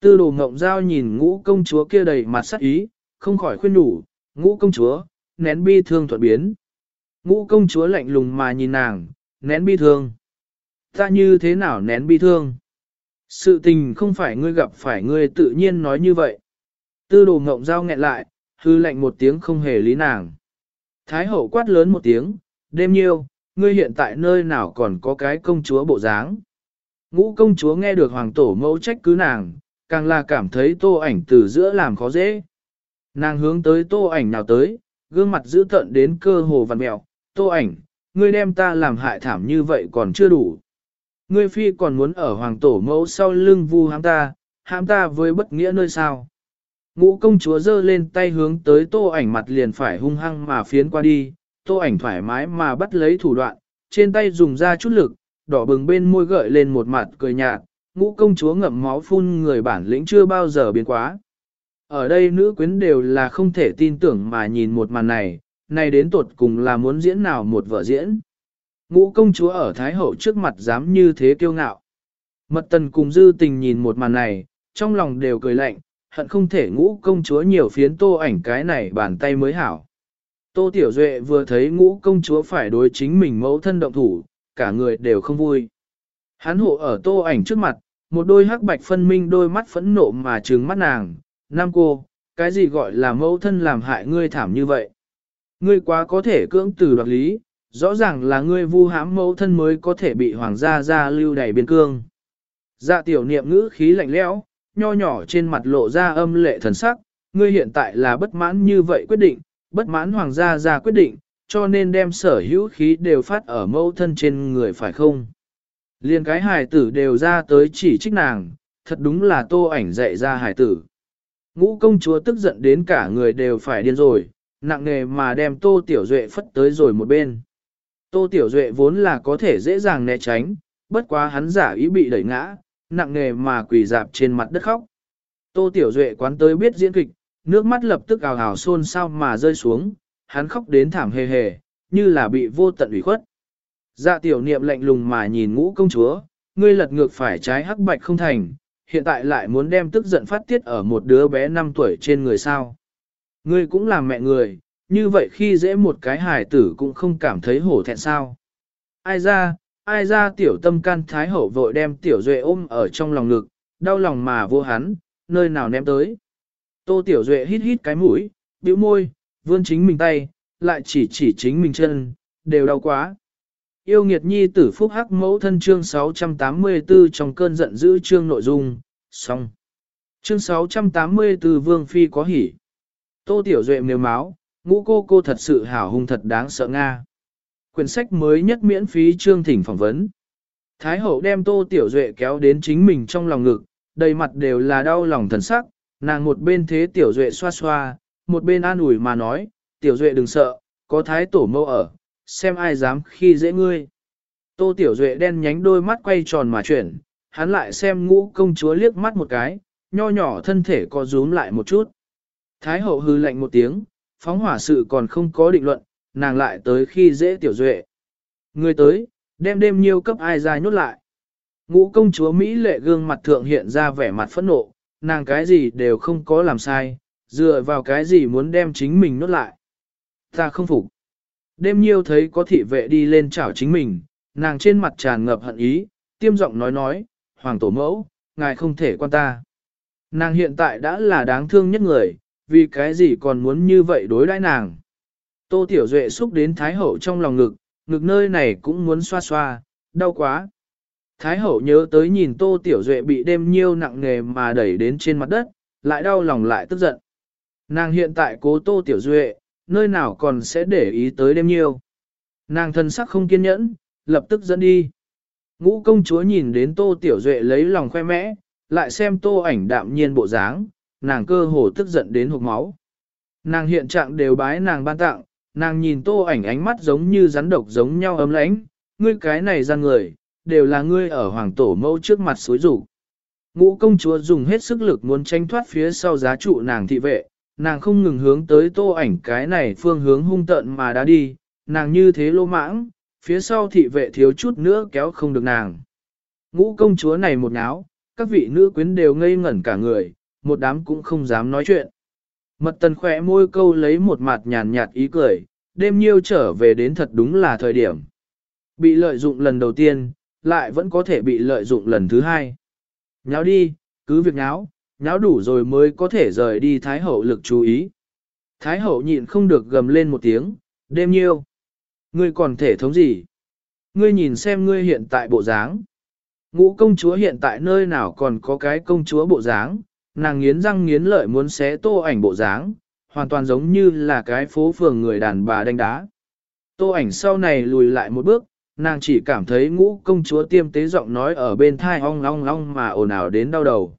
Tư đồ ngộng giao nhìn ngũ công chúa kia đầy mặt sắc ý, không khỏi khuyên đủ, ngũ công chúa, nén bi thương thuận biến. Ngũ công chúa lạnh lùng mà nhìn nàng, nén bi thương. Ta như thế nào nén bi thương? Sự tình không phải ngươi gặp phải ngươi tự nhiên nói như vậy. Tư đồ ngộng giao nghẹn lại, hư lạnh một tiếng không hề lý nàng. Thái hậu quát lớn một tiếng, đêm nhiêu, ngươi hiện tại nơi nào còn có cái công chúa bộ dáng. Ngũ công chúa nghe được hoàng tổ mẫu trách cứ nàng, càng là cảm thấy tô ảnh từ giữa làm khó dễ. Nàng hướng tới tô ảnh nào tới, gương mặt giữ tận đến cơ hồ vằn mẹo, tô ảnh, ngươi đem ta làm hại thảm như vậy còn chưa đủ. Ngươi phi còn muốn ở hoàng tổ mẫu sau lưng vu hãm ta, hãm ta với bất nghĩa nơi sao. Ngũ công chúa giơ lên tay hướng tới tô ảnh mặt liền phải hung hăng mà phiến qua đi, tô ảnh thoải mái mà bắt lấy thủ đoạn, trên tay dùng ra chút lực, đỏ bừng bên môi gợi lên một mặt cười nhạt, ngũ công chúa ngậm máu phun người bản lĩnh chưa bao giờ biến quá. Ở đây nữ quyến đều là không thể tin tưởng mà nhìn một màn này, này đến tột cùng là muốn diễn nào một vợ diễn. Ngũ công chúa ở Thái Hậu trước mặt dám như thế kiêu ngạo. Mật tần cùng dư tình nhìn một màn này, trong lòng đều cười lạnh, hận không thể ngũ công chúa nhiều phiến tô ảnh cái này bàn tay mới hảo. Tô Tiểu Duệ vừa thấy ngũ công chúa phải đối chính mình mẫu thân động thủ, cả người đều không vui. Hắn hộ ở tô ảnh trước mặt, một đôi hắc bạch phân minh đôi mắt phẫn nộ mà trừng mắt nàng, nam cô, cái gì gọi là mẫu thân làm hại ngươi thảm như vậy. Ngươi quá có thể cưỡng từ đoạt lý, rõ ràng là ngươi vu hãm mẫu thân mới có thể bị hoàng gia gia lưu đầy biên cương. Dạ tiểu niệm ngữ khí lạnh lẽo, nho nhỏ trên mặt lộ ra âm lệ thần sắc, ngươi hiện tại là bất mãn như vậy quyết định, bất mãn hoàng gia gia quyết định, cho nên đem sở hữu khí đều phát ở mẫu thân trên người phải không? Liên cái hài tử đều ra tới chỉ trích nàng, thật đúng là tô ảnh dạy ra hài tử. Ngũ công chúa tức giận đến cả người đều phải điên rồi, nặng nề mà đem tô tiểu duệ phất tới rồi một bên. Tô tiểu duệ vốn là có thể dễ dàng né tránh, bất quá hắn giả ý bị đẩy ngã, nặng nề mà quỳ dạp trên mặt đất khóc. Tô tiểu duệ quán tới biết diễn kịch, nước mắt lập tức ào ào xôn xao mà rơi xuống, hắn khóc đến thảm hề hề, như là bị vô tận ủy khuất. Dạ tiểu niệm lạnh lùng mà nhìn ngũ công chúa, ngươi lật ngược phải trái hắc bạch không thành, hiện tại lại muốn đem tức giận phát tiết ở một đứa bé 5 tuổi trên người sao. Ngươi cũng là mẹ người, như vậy khi dễ một cái hài tử cũng không cảm thấy hổ thẹn sao. Ai ra, ai ra tiểu tâm can thái hậu vội đem tiểu duệ ôm ở trong lòng ngực, đau lòng mà vô hắn, nơi nào ném tới. Tô tiểu duệ hít hít cái mũi, bĩu môi, vươn chính mình tay, lại chỉ chỉ chính mình chân, đều đau quá. Yêu nghiệt nhi tử phúc hắc mẫu thân chương 684 trong cơn giận dữ chương nội dung, xong. Chương 684 Vương Phi có hỉ. Tô Tiểu Duệ mềm máu, ngũ cô cô thật sự hảo hung thật đáng sợ Nga. Quyển sách mới nhất miễn phí chương thỉnh phỏng vấn. Thái hậu đem Tô Tiểu Duệ kéo đến chính mình trong lòng ngực, đầy mặt đều là đau lòng thần sắc, nàng một bên thế Tiểu Duệ xoa xoa, một bên an ủi mà nói, Tiểu Duệ đừng sợ, có thái tổ mâu ở, xem ai dám khi dễ ngươi. Tô Tiểu Duệ đen nhánh đôi mắt quay tròn mà chuyển, hắn lại xem ngũ công chúa liếc mắt một cái, nho nhỏ thân thể co rúm lại một chút. Thái hậu hư lạnh một tiếng, phóng hỏa sự còn không có định luận, nàng lại tới khi dễ Tiểu Duệ. Người tới, đem đêm nhiêu cấp ai ra nhốt lại. Ngũ công chúa Mỹ lệ gương mặt thượng hiện ra vẻ mặt phẫn nộ, nàng cái gì đều không có làm sai, dựa vào cái gì muốn đem chính mình nhốt lại. Ta không phục. Đêm nhiêu thấy có thị vệ đi lên chảo chính mình, nàng trên mặt tràn ngập hận ý, tiêm giọng nói nói, Hoàng tổ mẫu, ngài không thể quan ta. Nàng hiện tại đã là đáng thương nhất người, vì cái gì còn muốn như vậy đối đãi nàng. Tô Tiểu Duệ xúc đến Thái Hậu trong lòng ngực, ngực nơi này cũng muốn xoa xoa, đau quá. Thái Hậu nhớ tới nhìn Tô Tiểu Duệ bị đêm nhiêu nặng nghề mà đẩy đến trên mặt đất, lại đau lòng lại tức giận. Nàng hiện tại cố Tô Tiểu Duệ, nơi nào còn sẽ để ý tới đêm nhiêu. Nàng thân sắc không kiên nhẫn, lập tức dẫn đi. Ngũ công chúa nhìn đến tô tiểu duệ lấy lòng khoe mẽ, lại xem tô ảnh đạm nhiên bộ dáng, nàng cơ hồ tức giận đến hụt máu. Nàng hiện trạng đều bái nàng ban tặng, nàng nhìn tô ảnh ánh mắt giống như rắn độc giống nhau ấm lãnh, ngươi cái này ra người, đều là ngươi ở hoàng tổ mẫu trước mặt suối rủ. Ngũ công chúa dùng hết sức lực muốn tranh thoát phía sau giá trụ nàng thị vệ, nàng không ngừng hướng tới tô ảnh cái này phương hướng hung tợn mà đã đi, nàng như thế lô mãng, phía sau thị vệ thiếu chút nữa kéo không được nàng. Ngũ công chúa này một náo, các vị nữ quyến đều ngây ngẩn cả người, một đám cũng không dám nói chuyện. Mật tần khỏe môi câu lấy một mặt nhàn nhạt ý cười, đêm nhiêu trở về đến thật đúng là thời điểm. Bị lợi dụng lần đầu tiên, lại vẫn có thể bị lợi dụng lần thứ hai. Nháo đi, cứ việc nháo, nháo đủ rồi mới có thể rời đi Thái Hậu lực chú ý. Thái Hậu nhịn không được gầm lên một tiếng, đêm nhiêu. Ngươi còn thể thống gì? Ngươi nhìn xem ngươi hiện tại bộ dáng. Ngũ công chúa hiện tại nơi nào còn có cái công chúa bộ dáng, nàng nghiến răng nghiến lợi muốn xé tô ảnh bộ dáng, hoàn toàn giống như là cái phố phường người đàn bà đánh đá. Tô ảnh sau này lùi lại một bước, nàng chỉ cảm thấy ngũ công chúa tiêm tế giọng nói ở bên thai ong long long mà ồn ào đến đau đầu.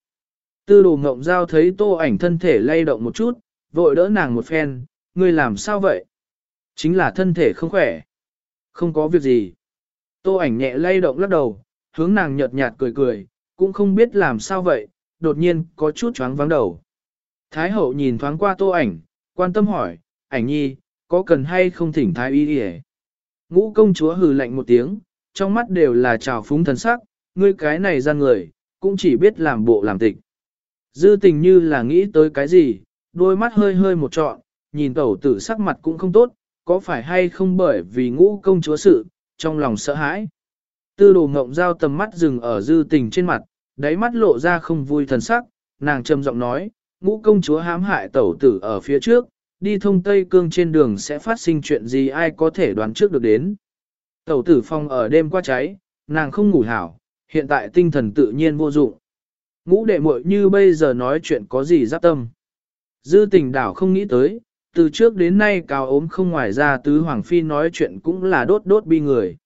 Tư đồ ngộng giao thấy tô ảnh thân thể lay động một chút, vội đỡ nàng một phen, ngươi làm sao vậy? Chính là thân thể không khỏe. Không có việc gì. Tô ảnh nhẹ lay động lắc đầu, hướng nàng nhợt nhạt cười cười, cũng không biết làm sao vậy, đột nhiên có chút choáng vắng đầu. Thái hậu nhìn thoáng qua tô ảnh, quan tâm hỏi, ảnh nhi, có cần hay không thỉnh thái y đi Ngũ công chúa hừ lạnh một tiếng, trong mắt đều là trào phúng thần sắc, ngươi cái này gian người, cũng chỉ biết làm bộ làm tịch. Dư tình như là nghĩ tới cái gì, đôi mắt hơi hơi một trọn, nhìn tẩu tử sắc mặt cũng không tốt, có phải hay không bởi vì ngũ công chúa sự, trong lòng sợ hãi. Tư đồ ngộng giao tầm mắt dừng ở dư tình trên mặt, đáy mắt lộ ra không vui thần sắc, nàng trầm giọng nói, ngũ công chúa hãm hại tẩu tử ở phía trước, đi thông Tây Cương trên đường sẽ phát sinh chuyện gì ai có thể đoán trước được đến. Tẩu tử phong ở đêm qua cháy, nàng không ngủ hảo, hiện tại tinh thần tự nhiên vô dụng. Ngũ đệ muội như bây giờ nói chuyện có gì giáp tâm. Dư tình đảo không nghĩ tới, từ trước đến nay cao ốm không ngoài ra tứ hoàng phi nói chuyện cũng là đốt đốt bi người.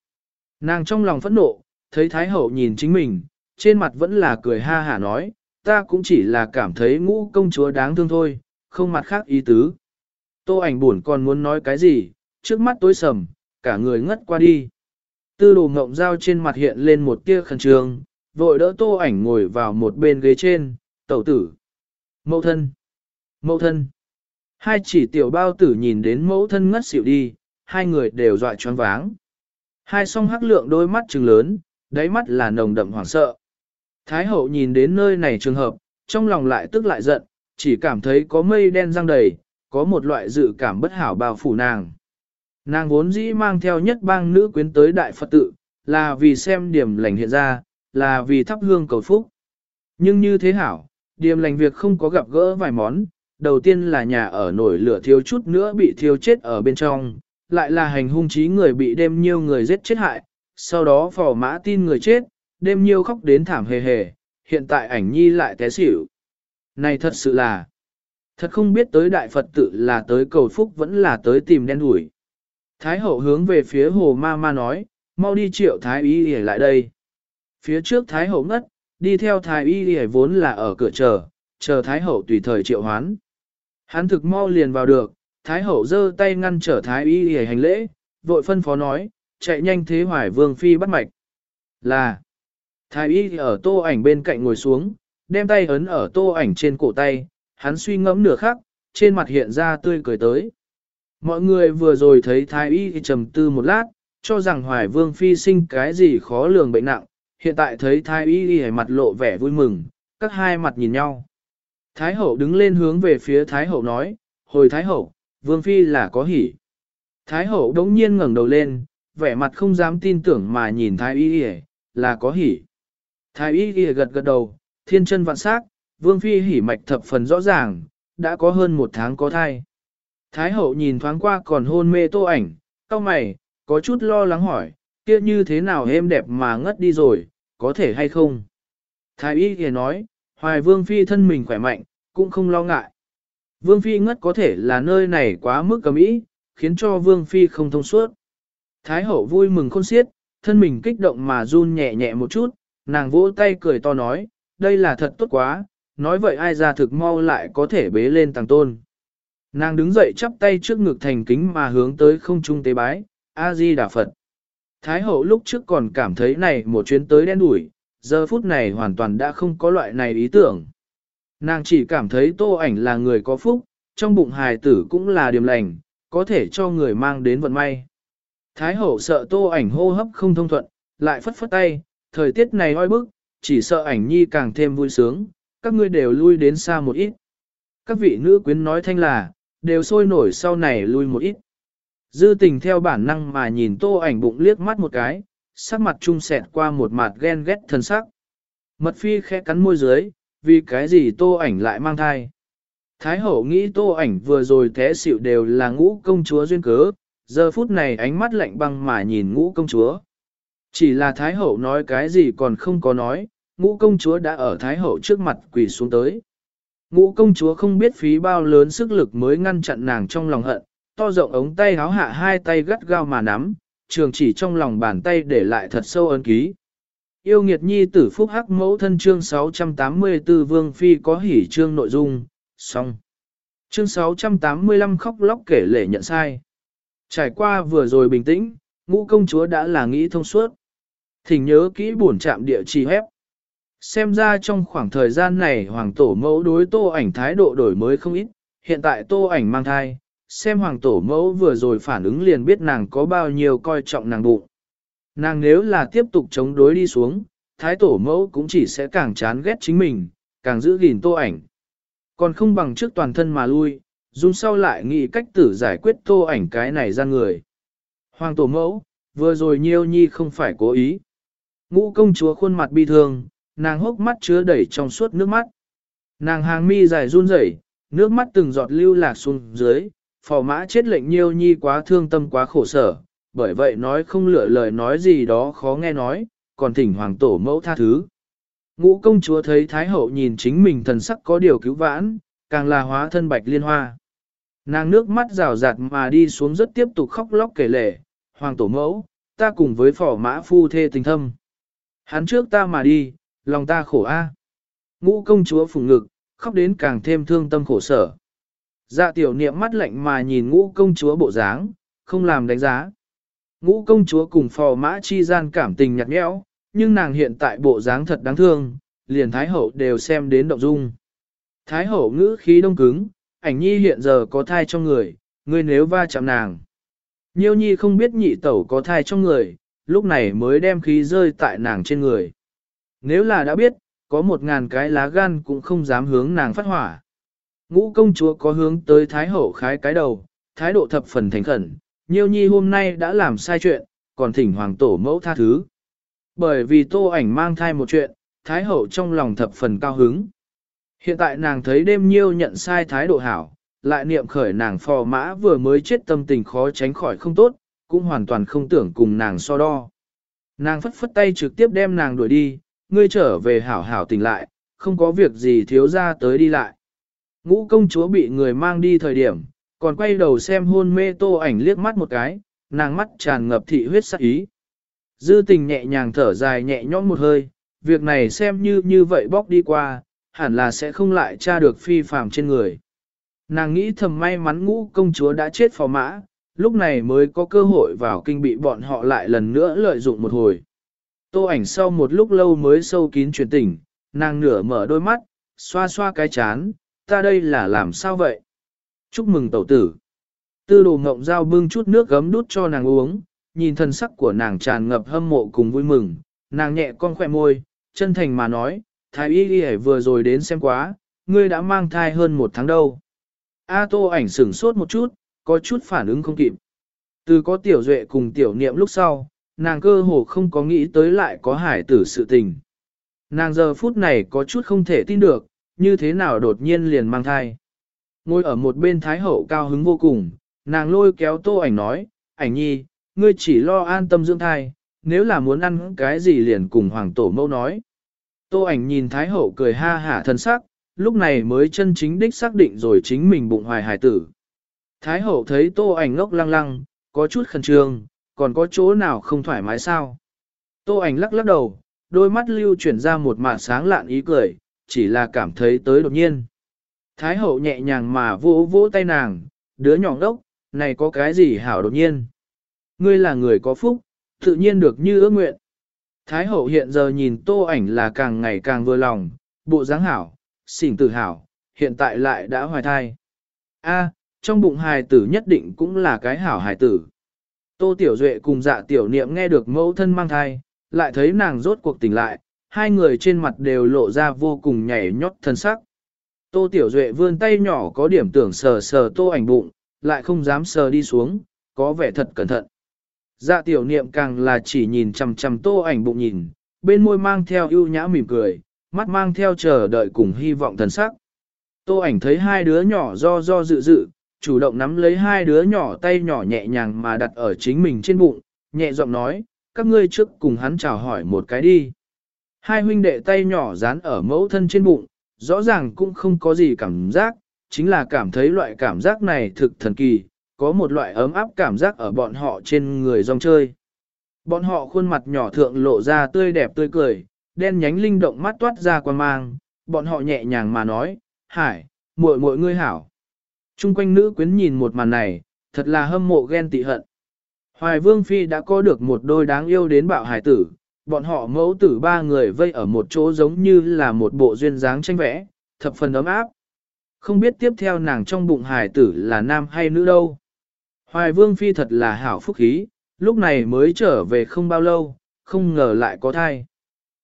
Nàng trong lòng phẫn nộ, thấy thái hậu nhìn chính mình, trên mặt vẫn là cười ha hả nói, ta cũng chỉ là cảm thấy ngũ công chúa đáng thương thôi, không mặt khác ý tứ. Tô ảnh buồn còn muốn nói cái gì, trước mắt tối sầm, cả người ngất qua đi. Tư đồ ngộng giao trên mặt hiện lên một tia khẩn trương, vội đỡ tô ảnh ngồi vào một bên ghế trên, tẩu tử. Mẫu thân. Mẫu thân. Hai chỉ tiểu bao tử nhìn đến mẫu thân ngất xỉu đi, hai người đều dọa choáng váng. Hai song hắc lượng đôi mắt trừng lớn, đáy mắt là nồng đậm hoảng sợ. Thái hậu nhìn đến nơi này trường hợp, trong lòng lại tức lại giận, chỉ cảm thấy có mây đen răng đầy, có một loại dự cảm bất hảo bao phủ nàng. Nàng vốn dĩ mang theo nhất bang nữ quyến tới đại Phật tự, là vì xem điểm lành hiện ra, là vì thắp hương cầu phúc. Nhưng như thế hảo, điềm lành việc không có gặp gỡ vài món, đầu tiên là nhà ở nổi lửa thiếu chút nữa bị thiêu chết ở bên trong, lại là hành hung trí người bị đêm nhiêu người giết chết hại, sau đó phò mã tin người chết, đêm nhiêu khóc đến thảm hề hề, hiện tại ảnh nhi lại té xỉu. Này thật sự là, thật không biết tới đại Phật tự là tới cầu phúc vẫn là tới tìm đen đuổi. Thái hậu hướng về phía hồ ma ma nói, mau đi triệu thái y để lại đây. Phía trước thái hậu ngất, đi theo thái y Y vốn là ở cửa chờ, chờ thái hậu tùy thời triệu hoán. Hắn thực mau liền vào được, thái hậu giơ tay ngăn trở thái y Y hành lễ, vội phân phó nói, chạy nhanh thế hoài vương phi bắt mạch. Là, thái y ở tô ảnh bên cạnh ngồi xuống, đem tay ấn ở tô ảnh trên cổ tay, hắn suy ngẫm nửa khắc, trên mặt hiện ra tươi cười tới. Mọi người vừa rồi thấy thái y thì trầm tư một lát, cho rằng hoài vương phi sinh cái gì khó lường bệnh nặng, hiện tại thấy thái y y mặt lộ vẻ vui mừng, các hai mặt nhìn nhau. Thái hậu đứng lên hướng về phía thái hậu nói, hồi thái hậu, vương phi là có hỉ. Thái hậu đống nhiên ngẩng đầu lên, vẻ mặt không dám tin tưởng mà nhìn thái y y, là có hỉ. Thái y y gật gật đầu, thiên chân vạn sắc, vương phi hỉ mạch thập phần rõ ràng, đã có hơn một tháng có thai. Thái hậu nhìn thoáng qua còn hôn mê tô ảnh, cao mày, có chút lo lắng hỏi, kia như thế nào êm đẹp mà ngất đi rồi, có thể hay không? Thái y thì nói, hoài vương phi thân mình khỏe mạnh, cũng không lo ngại. Vương phi ngất có thể là nơi này quá mức cầm ý, khiến cho vương phi không thông suốt. Thái hậu vui mừng khôn xiết, thân mình kích động mà run nhẹ nhẹ một chút, nàng vỗ tay cười to nói, đây là thật tốt quá, nói vậy ai ra thực mau lại có thể bế lên tàng tôn. Nàng đứng dậy chắp tay trước ngực thành kính mà hướng tới không trung tế bái, A-di Đà Phật. Thái hậu lúc trước còn cảm thấy này một chuyến tới đen đủi, giờ phút này hoàn toàn đã không có loại này ý tưởng. Nàng chỉ cảm thấy tô ảnh là người có phúc, trong bụng hài tử cũng là điềm lành, có thể cho người mang đến vận may. Thái hậu sợ tô ảnh hô hấp không thông thuận, lại phất phất tay, thời tiết này oi bức, chỉ sợ ảnh nhi càng thêm vui sướng, các ngươi đều lui đến xa một ít. Các vị nữ quyến nói thanh là, đều sôi nổi sau này lui một ít. Dư tình theo bản năng mà nhìn tô ảnh bụng liếc mắt một cái, sắc mặt trung sẹt qua một mặt ghen ghét thân sắc. Mật phi khẽ cắn môi dưới, vì cái gì tô ảnh lại mang thai. Thái hậu nghĩ tô ảnh vừa rồi té xịu đều là ngũ công chúa duyên cớ, giờ phút này ánh mắt lạnh băng mà nhìn ngũ công chúa. Chỉ là Thái hậu nói cái gì còn không có nói, ngũ công chúa đã ở Thái hậu trước mặt quỳ xuống tới. Ngũ công chúa không biết phí bao lớn sức lực mới ngăn chặn nàng trong lòng hận, to rộng ống tay háo hạ hai tay gắt gao mà nắm, trường chỉ trong lòng bàn tay để lại thật sâu ấn ký. Yêu nghiệt nhi tử phúc hắc mẫu thân chương 684 vương phi có hỉ chương nội dung, xong. Chương 685 khóc lóc kể lể nhận sai. Trải qua vừa rồi bình tĩnh, ngũ công chúa đã là nghĩ thông suốt. Thỉnh nhớ kỹ buồn chạm địa chỉ hép. Xem ra trong khoảng thời gian này hoàng tổ mẫu đối tô ảnh thái độ đổi mới không ít, hiện tại tô ảnh mang thai, xem hoàng tổ mẫu vừa rồi phản ứng liền biết nàng có bao nhiêu coi trọng nàng bụng. Nàng nếu là tiếp tục chống đối đi xuống, thái tổ mẫu cũng chỉ sẽ càng chán ghét chính mình, càng giữ gìn tô ảnh. Còn không bằng trước toàn thân mà lui, dung sau lại nghĩ cách tử giải quyết tô ảnh cái này ra người. Hoàng tổ mẫu, vừa rồi nhiêu nhi không phải cố ý. Ngũ công chúa khuôn mặt bi thương, nàng hốc mắt chứa đầy trong suốt nước mắt. Nàng hàng mi dài run rẩy, nước mắt từng giọt lưu lạc xuống dưới, phò mã chết lệnh nhiêu nhi quá thương tâm quá khổ sở, bởi vậy nói không lựa lời nói gì đó khó nghe nói, còn thỉnh hoàng tổ mẫu tha thứ. Ngũ công chúa thấy Thái hậu nhìn chính mình thần sắc có điều cứu vãn, càng là hóa thân bạch liên hoa. Nàng nước mắt rào rạt mà đi xuống rất tiếp tục khóc lóc kể lể, hoàng tổ mẫu, ta cùng với phỏ mã phu thê tình thâm. Hắn trước ta mà đi, lòng ta khổ a. Ngũ công chúa phùng ngực, khóc đến càng thêm thương tâm khổ sở. Dạ tiểu niệm mắt lạnh mà nhìn ngũ công chúa bộ dáng, không làm đánh giá. Ngũ công chúa cùng phò mã chi gian cảm tình nhạt nhẽo, nhưng nàng hiện tại bộ dáng thật đáng thương, liền Thái Hậu đều xem đến động dung. Thái Hậu ngữ khí đông cứng, ảnh nhi hiện giờ có thai trong người, ngươi nếu va chạm nàng. Nhiêu nhi không biết nhị tẩu có thai trong người, lúc này mới đem khí rơi tại nàng trên người. Nếu là đã biết, có một ngàn cái lá gan cũng không dám hướng nàng phát hỏa. Ngũ công chúa có hướng tới Thái Hậu khái cái đầu, thái độ thập phần thành khẩn, Nhiêu nhi hôm nay đã làm sai chuyện, còn thỉnh hoàng tổ mẫu tha thứ. Bởi vì tô ảnh mang thai một chuyện, Thái Hậu trong lòng thập phần cao hứng. Hiện tại nàng thấy đêm nhiêu nhận sai thái độ hảo, lại niệm khởi nàng phò mã vừa mới chết tâm tình khó tránh khỏi không tốt, cũng hoàn toàn không tưởng cùng nàng so đo. Nàng phất phất tay trực tiếp đem nàng đuổi đi, ngươi trở về hảo hảo tỉnh lại, không có việc gì thiếu ra tới đi lại. Ngũ công chúa bị người mang đi thời điểm, còn quay đầu xem hôn mê tô ảnh liếc mắt một cái, nàng mắt tràn ngập thị huyết sắc ý. Dư tình nhẹ nhàng thở dài nhẹ nhõm một hơi, việc này xem như như vậy bóc đi qua, hẳn là sẽ không lại tra được phi phàm trên người. Nàng nghĩ thầm may mắn ngũ công chúa đã chết phò mã, lúc này mới có cơ hội vào kinh bị bọn họ lại lần nữa lợi dụng một hồi. Tô ảnh sau một lúc lâu mới sâu kín truyền tỉnh, nàng nửa mở đôi mắt, xoa xoa cái chán, ta đây là làm sao vậy? Chúc mừng tẩu tử. Tư đồ ngộng dao bưng chút nước gấm đút cho nàng uống, nhìn thân sắc của nàng tràn ngập hâm mộ cùng vui mừng, nàng nhẹ con khỏe môi, chân thành mà nói, thái y đi vừa rồi đến xem quá, ngươi đã mang thai hơn một tháng đâu. A tô ảnh sửng sốt một chút, có chút phản ứng không kịp. Từ có tiểu duệ cùng tiểu niệm lúc sau, nàng cơ hồ không có nghĩ tới lại có hải tử sự tình. Nàng giờ phút này có chút không thể tin được, như thế nào đột nhiên liền mang thai. Ngồi ở một bên thái hậu cao hứng vô cùng, nàng lôi kéo tô ảnh nói, ảnh nhi, ngươi chỉ lo an tâm dưỡng thai, nếu là muốn ăn cái gì liền cùng hoàng tổ mẫu nói. Tô ảnh nhìn thái hậu cười ha hả thân sắc, lúc này mới chân chính đích xác định rồi chính mình bụng hoài hài tử. Thái hậu thấy tô ảnh ngốc lăng lăng, có chút khẩn trương, còn có chỗ nào không thoải mái sao? Tô ảnh lắc lắc đầu, đôi mắt lưu chuyển ra một mạt sáng lạn ý cười, chỉ là cảm thấy tới đột nhiên. Thái hậu nhẹ nhàng mà vỗ vỗ tay nàng, đứa nhỏ đốc, này có cái gì hảo đột nhiên. Ngươi là người có phúc, tự nhiên được như ước nguyện. Thái hậu hiện giờ nhìn tô ảnh là càng ngày càng vừa lòng, bộ dáng hảo, xỉn tử hảo, hiện tại lại đã hoài thai. A, trong bụng hài tử nhất định cũng là cái hảo hài tử. Tô Tiểu Duệ cùng dạ tiểu niệm nghe được mẫu thân mang thai, lại thấy nàng rốt cuộc tỉnh lại, hai người trên mặt đều lộ ra vô cùng nhảy nhót thân sắc. Tô Tiểu Duệ vươn tay nhỏ có điểm tưởng sờ sờ tô ảnh bụng, lại không dám sờ đi xuống, có vẻ thật cẩn thận. Dạ tiểu niệm càng là chỉ nhìn chằm chằm tô ảnh bụng nhìn, bên môi mang theo ưu nhã mỉm cười, mắt mang theo chờ đợi cùng hy vọng thần sắc. Tô ảnh thấy hai đứa nhỏ do do dự dự, chủ động nắm lấy hai đứa nhỏ tay nhỏ nhẹ nhàng mà đặt ở chính mình trên bụng, nhẹ giọng nói, các ngươi trước cùng hắn chào hỏi một cái đi. Hai huynh đệ tay nhỏ dán ở mẫu thân trên bụng, rõ ràng cũng không có gì cảm giác, chính là cảm thấy loại cảm giác này thực thần kỳ, có một loại ấm áp cảm giác ở bọn họ trên người rong chơi. Bọn họ khuôn mặt nhỏ thượng lộ ra tươi đẹp tươi cười, đen nhánh linh động mắt toát ra quan mang, bọn họ nhẹ nhàng mà nói, hải, muội muội ngươi hảo. Trung quanh nữ quyến nhìn một màn này, thật là hâm mộ ghen tị hận. Hoài Vương Phi đã có được một đôi đáng yêu đến bạo hải tử, bọn họ mẫu tử ba người vây ở một chỗ giống như là một bộ duyên dáng tranh vẽ, thập phần ấm áp. Không biết tiếp theo nàng trong bụng hài tử là nam hay nữ đâu. Hoài vương phi thật là hảo phúc khí, lúc này mới trở về không bao lâu, không ngờ lại có thai.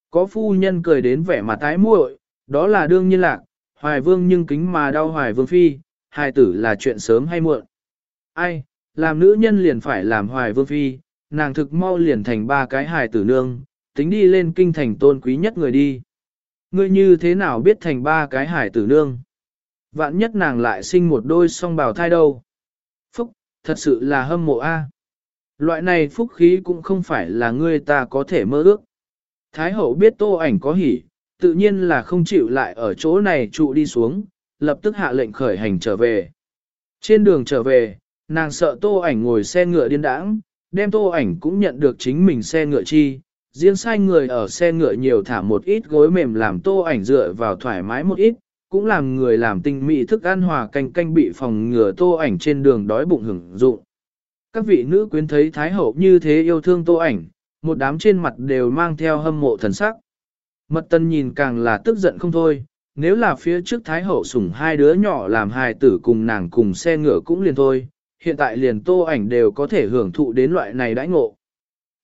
Có phu nhân cười đến vẻ mặt tái muội, đó là đương nhiên lạc, hoài vương nhưng kính mà đau hoài vương phi, hài tử là chuyện sớm hay muộn. Ai, làm nữ nhân liền phải làm hoài vương phi, nàng thực mau liền thành ba cái hài tử nương, tính đi lên kinh thành tôn quý nhất người đi. Ngươi như thế nào biết thành ba cái hải tử nương? Vạn nhất nàng lại sinh một đôi song bào thai đâu. Phúc, thật sự là hâm mộ a. Loại này phúc khí cũng không phải là ngươi ta có thể mơ ước. Thái hậu biết tô ảnh có hỉ, tự nhiên là không chịu lại ở chỗ này trụ đi xuống, lập tức hạ lệnh khởi hành trở về. Trên đường trở về, nàng sợ tô ảnh ngồi xe ngựa điên đãng, đem tô ảnh cũng nhận được chính mình xe ngựa chi, riêng sai người ở xe ngựa nhiều thả một ít gối mềm làm tô ảnh dựa vào thoải mái một ít, cũng làm người làm tinh mỹ thức ăn hòa canh canh bị phòng ngừa tô ảnh trên đường đói bụng hưởng dụng. Các vị nữ quyến thấy Thái Hậu như thế yêu thương tô ảnh, một đám trên mặt đều mang theo hâm mộ thần sắc. Mật tân nhìn càng là tức giận không thôi, nếu là phía trước Thái Hậu sủng hai đứa nhỏ làm hài tử cùng nàng cùng xe ngựa cũng liền thôi, hiện tại liền tô ảnh đều có thể hưởng thụ đến loại này đãi ngộ.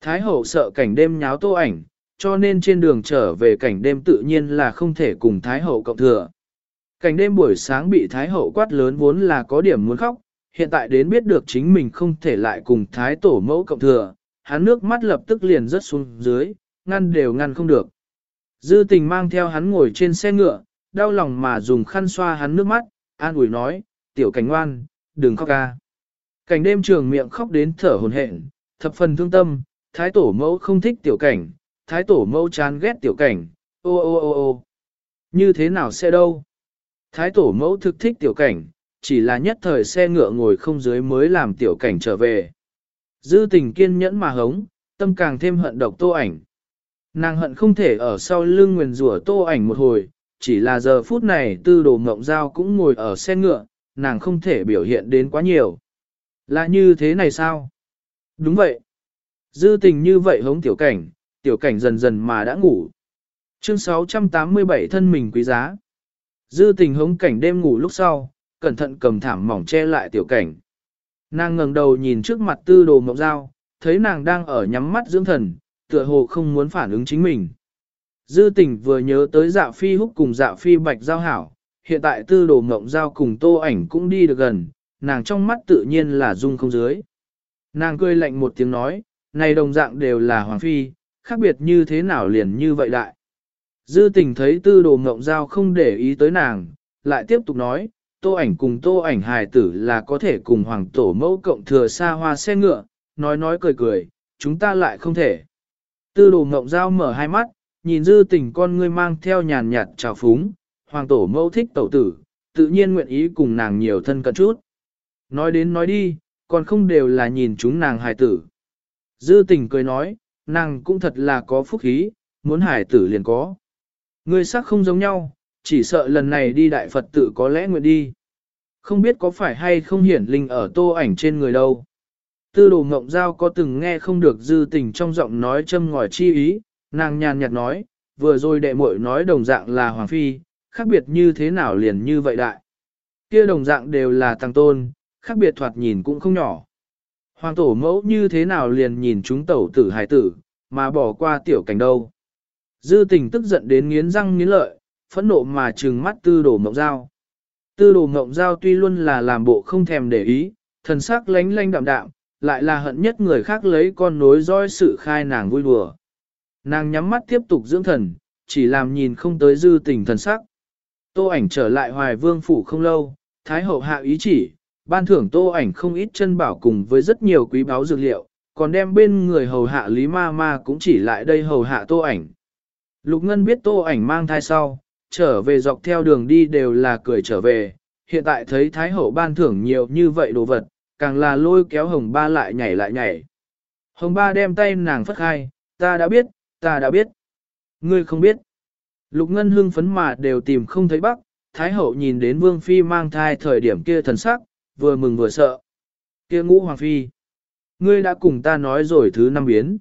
Thái Hậu sợ cảnh đêm nháo tô ảnh, cho nên trên đường trở về cảnh đêm tự nhiên là không thể cùng Thái Hậu cộng thừa. Cảnh đêm buổi sáng bị Thái Hậu quát lớn vốn là có điểm muốn khóc, hiện tại đến biết được chính mình không thể lại cùng Thái Tổ mẫu cộng thừa, hắn nước mắt lập tức liền rớt xuống dưới, ngăn đều ngăn không được. Dư tình mang theo hắn ngồi trên xe ngựa, đau lòng mà dùng khăn xoa hắn nước mắt, an ủi nói, tiểu cảnh ngoan, đừng khóc ca. Cảnh đêm trường miệng khóc đến thở hồn hển, thập phần thương tâm, thái tổ mẫu không thích tiểu cảnh, thái tổ mẫu chán ghét tiểu cảnh, ô ô ô ô. Như thế nào sẽ đâu? Thái tổ mẫu thực thích tiểu cảnh, chỉ là nhất thời xe ngựa ngồi không dưới mới làm tiểu cảnh trở về. Dư tình kiên nhẫn mà hống, tâm càng thêm hận độc tô ảnh. Nàng hận không thể ở sau lưng nguyền rủa tô ảnh một hồi, chỉ là giờ phút này tư đồ mộng giao cũng ngồi ở xe ngựa, nàng không thể biểu hiện đến quá nhiều. Là như thế này sao? Đúng vậy. Dư tình như vậy hống tiểu cảnh, tiểu cảnh dần dần mà đã ngủ. Chương 687 thân mình quý giá. Dư tình hống cảnh đêm ngủ lúc sau, cẩn thận cầm thảm mỏng che lại tiểu cảnh. Nàng ngẩng đầu nhìn trước mặt tư đồ mộng dao, thấy nàng đang ở nhắm mắt dưỡng thần, tựa hồ không muốn phản ứng chính mình. Dư tình vừa nhớ tới dạ phi húc cùng dạ phi bạch giao hảo, hiện tại tư đồ mộng giao cùng tô ảnh cũng đi được gần, nàng trong mắt tự nhiên là dung không dưới. Nàng cười lạnh một tiếng nói, này đồng dạng đều là hoàng phi, khác biệt như thế nào liền như vậy đại. Dư tình thấy tư đồ mộng giao không để ý tới nàng, lại tiếp tục nói, tô ảnh cùng tô ảnh hài tử là có thể cùng hoàng tổ mẫu cộng thừa xa hoa xe ngựa, nói nói cười cười, chúng ta lại không thể. Tư đồ mộng giao mở hai mắt, nhìn dư tình con ngươi mang theo nhàn nhạt trào phúng, hoàng tổ mẫu thích tẩu tử, tự nhiên nguyện ý cùng nàng nhiều thân cận chút. Nói đến nói đi, còn không đều là nhìn chúng nàng hài tử. Dư tình cười nói, nàng cũng thật là có phúc khí, muốn hải tử liền có. Ngươi sắc không giống nhau, chỉ sợ lần này đi đại Phật tự có lẽ nguyện đi. Không biết có phải hay không hiển linh ở tô ảnh trên người đâu. Tư đồ ngộng giao có từng nghe không được dư tình trong giọng nói châm ngòi chi ý, nàng nhàn nhạt nói, vừa rồi đệ muội nói đồng dạng là hoàng phi, khác biệt như thế nào liền như vậy đại. Kia đồng dạng đều là tăng tôn, khác biệt thoạt nhìn cũng không nhỏ. Hoàng tổ mẫu như thế nào liền nhìn chúng tẩu tử hài tử, mà bỏ qua tiểu cảnh đâu. Dư tình tức giận đến nghiến răng nghiến lợi, phẫn nộ mà trừng mắt tư đồ mộng giao. Tư đồ mộng giao tuy luôn là làm bộ không thèm để ý, thần sắc lánh lánh đạm đạm, lại là hận nhất người khác lấy con nối roi sự khai nàng vui đùa. Nàng nhắm mắt tiếp tục dưỡng thần, chỉ làm nhìn không tới dư tình thần sắc. Tô ảnh trở lại hoài vương phủ không lâu, thái hậu hạ ý chỉ, ban thưởng tô ảnh không ít chân bảo cùng với rất nhiều quý báu dược liệu, còn đem bên người hầu hạ Lý Ma Ma cũng chỉ lại đây hầu hạ tô ảnh. Lục Ngân biết tô ảnh mang thai sau, trở về dọc theo đường đi đều là cười trở về, hiện tại thấy Thái Hậu ban thưởng nhiều như vậy đồ vật, càng là lôi kéo Hồng Ba lại nhảy lại nhảy. Hồng Ba đem tay nàng phất khai, ta đã biết, ta đã biết. Ngươi không biết. Lục Ngân hưng phấn mà đều tìm không thấy bắc, Thái Hậu nhìn đến Vương Phi mang thai thời điểm kia thần sắc, vừa mừng vừa sợ. Kia ngũ Hoàng Phi. Ngươi đã cùng ta nói rồi thứ năm biến.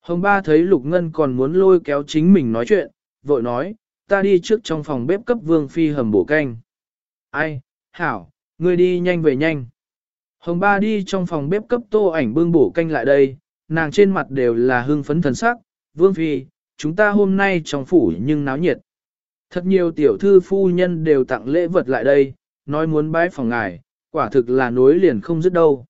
Hồng Ba thấy Lục Ngân còn muốn lôi kéo chính mình nói chuyện, vội nói, ta đi trước trong phòng bếp cấp Vương Phi hầm bổ canh. Ai, hảo, ngươi đi nhanh về nhanh. Hồng ba đi trong phòng bếp cấp tô ảnh bưng bổ canh lại đây, nàng trên mặt đều là hưng phấn thần sắc, vương phi, chúng ta hôm nay trong phủ nhưng náo nhiệt. Thật nhiều tiểu thư phu nhân đều tặng lễ vật lại đây, nói muốn bái phòng ngài, quả thực là nối liền không dứt đâu.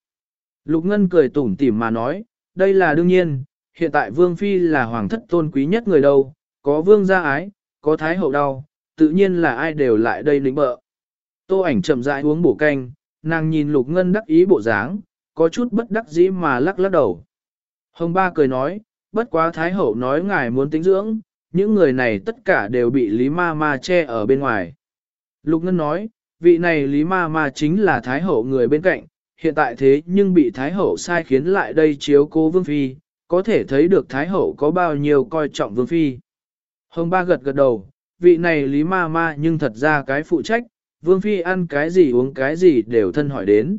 Lục Ngân cười tủm tỉm mà nói, đây là đương nhiên, hiện tại vương phi là hoàng thất tôn quý nhất người đâu, có vương gia ái, có thái hậu đau, tự nhiên là ai đều lại đây lĩnh bợ. Tô ảnh chậm rãi uống bổ canh, nàng nhìn Lục Ngân đắc ý bộ dáng, có chút bất đắc dĩ mà lắc lắc đầu. Hồng Ba cười nói, bất quá Thái Hậu nói ngài muốn tính dưỡng, những người này tất cả đều bị Lý Ma Ma che ở bên ngoài. Lục Ngân nói, vị này Lý Ma Ma chính là Thái Hậu người bên cạnh, hiện tại thế nhưng bị Thái Hậu sai khiến lại đây chiếu cố Vương Phi, có thể thấy được Thái Hậu có bao nhiêu coi trọng Vương Phi. Hồng Ba gật gật đầu, vị này Lý Ma Ma nhưng thật ra cái phụ trách, Vương Phi ăn cái gì uống cái gì đều thân hỏi đến.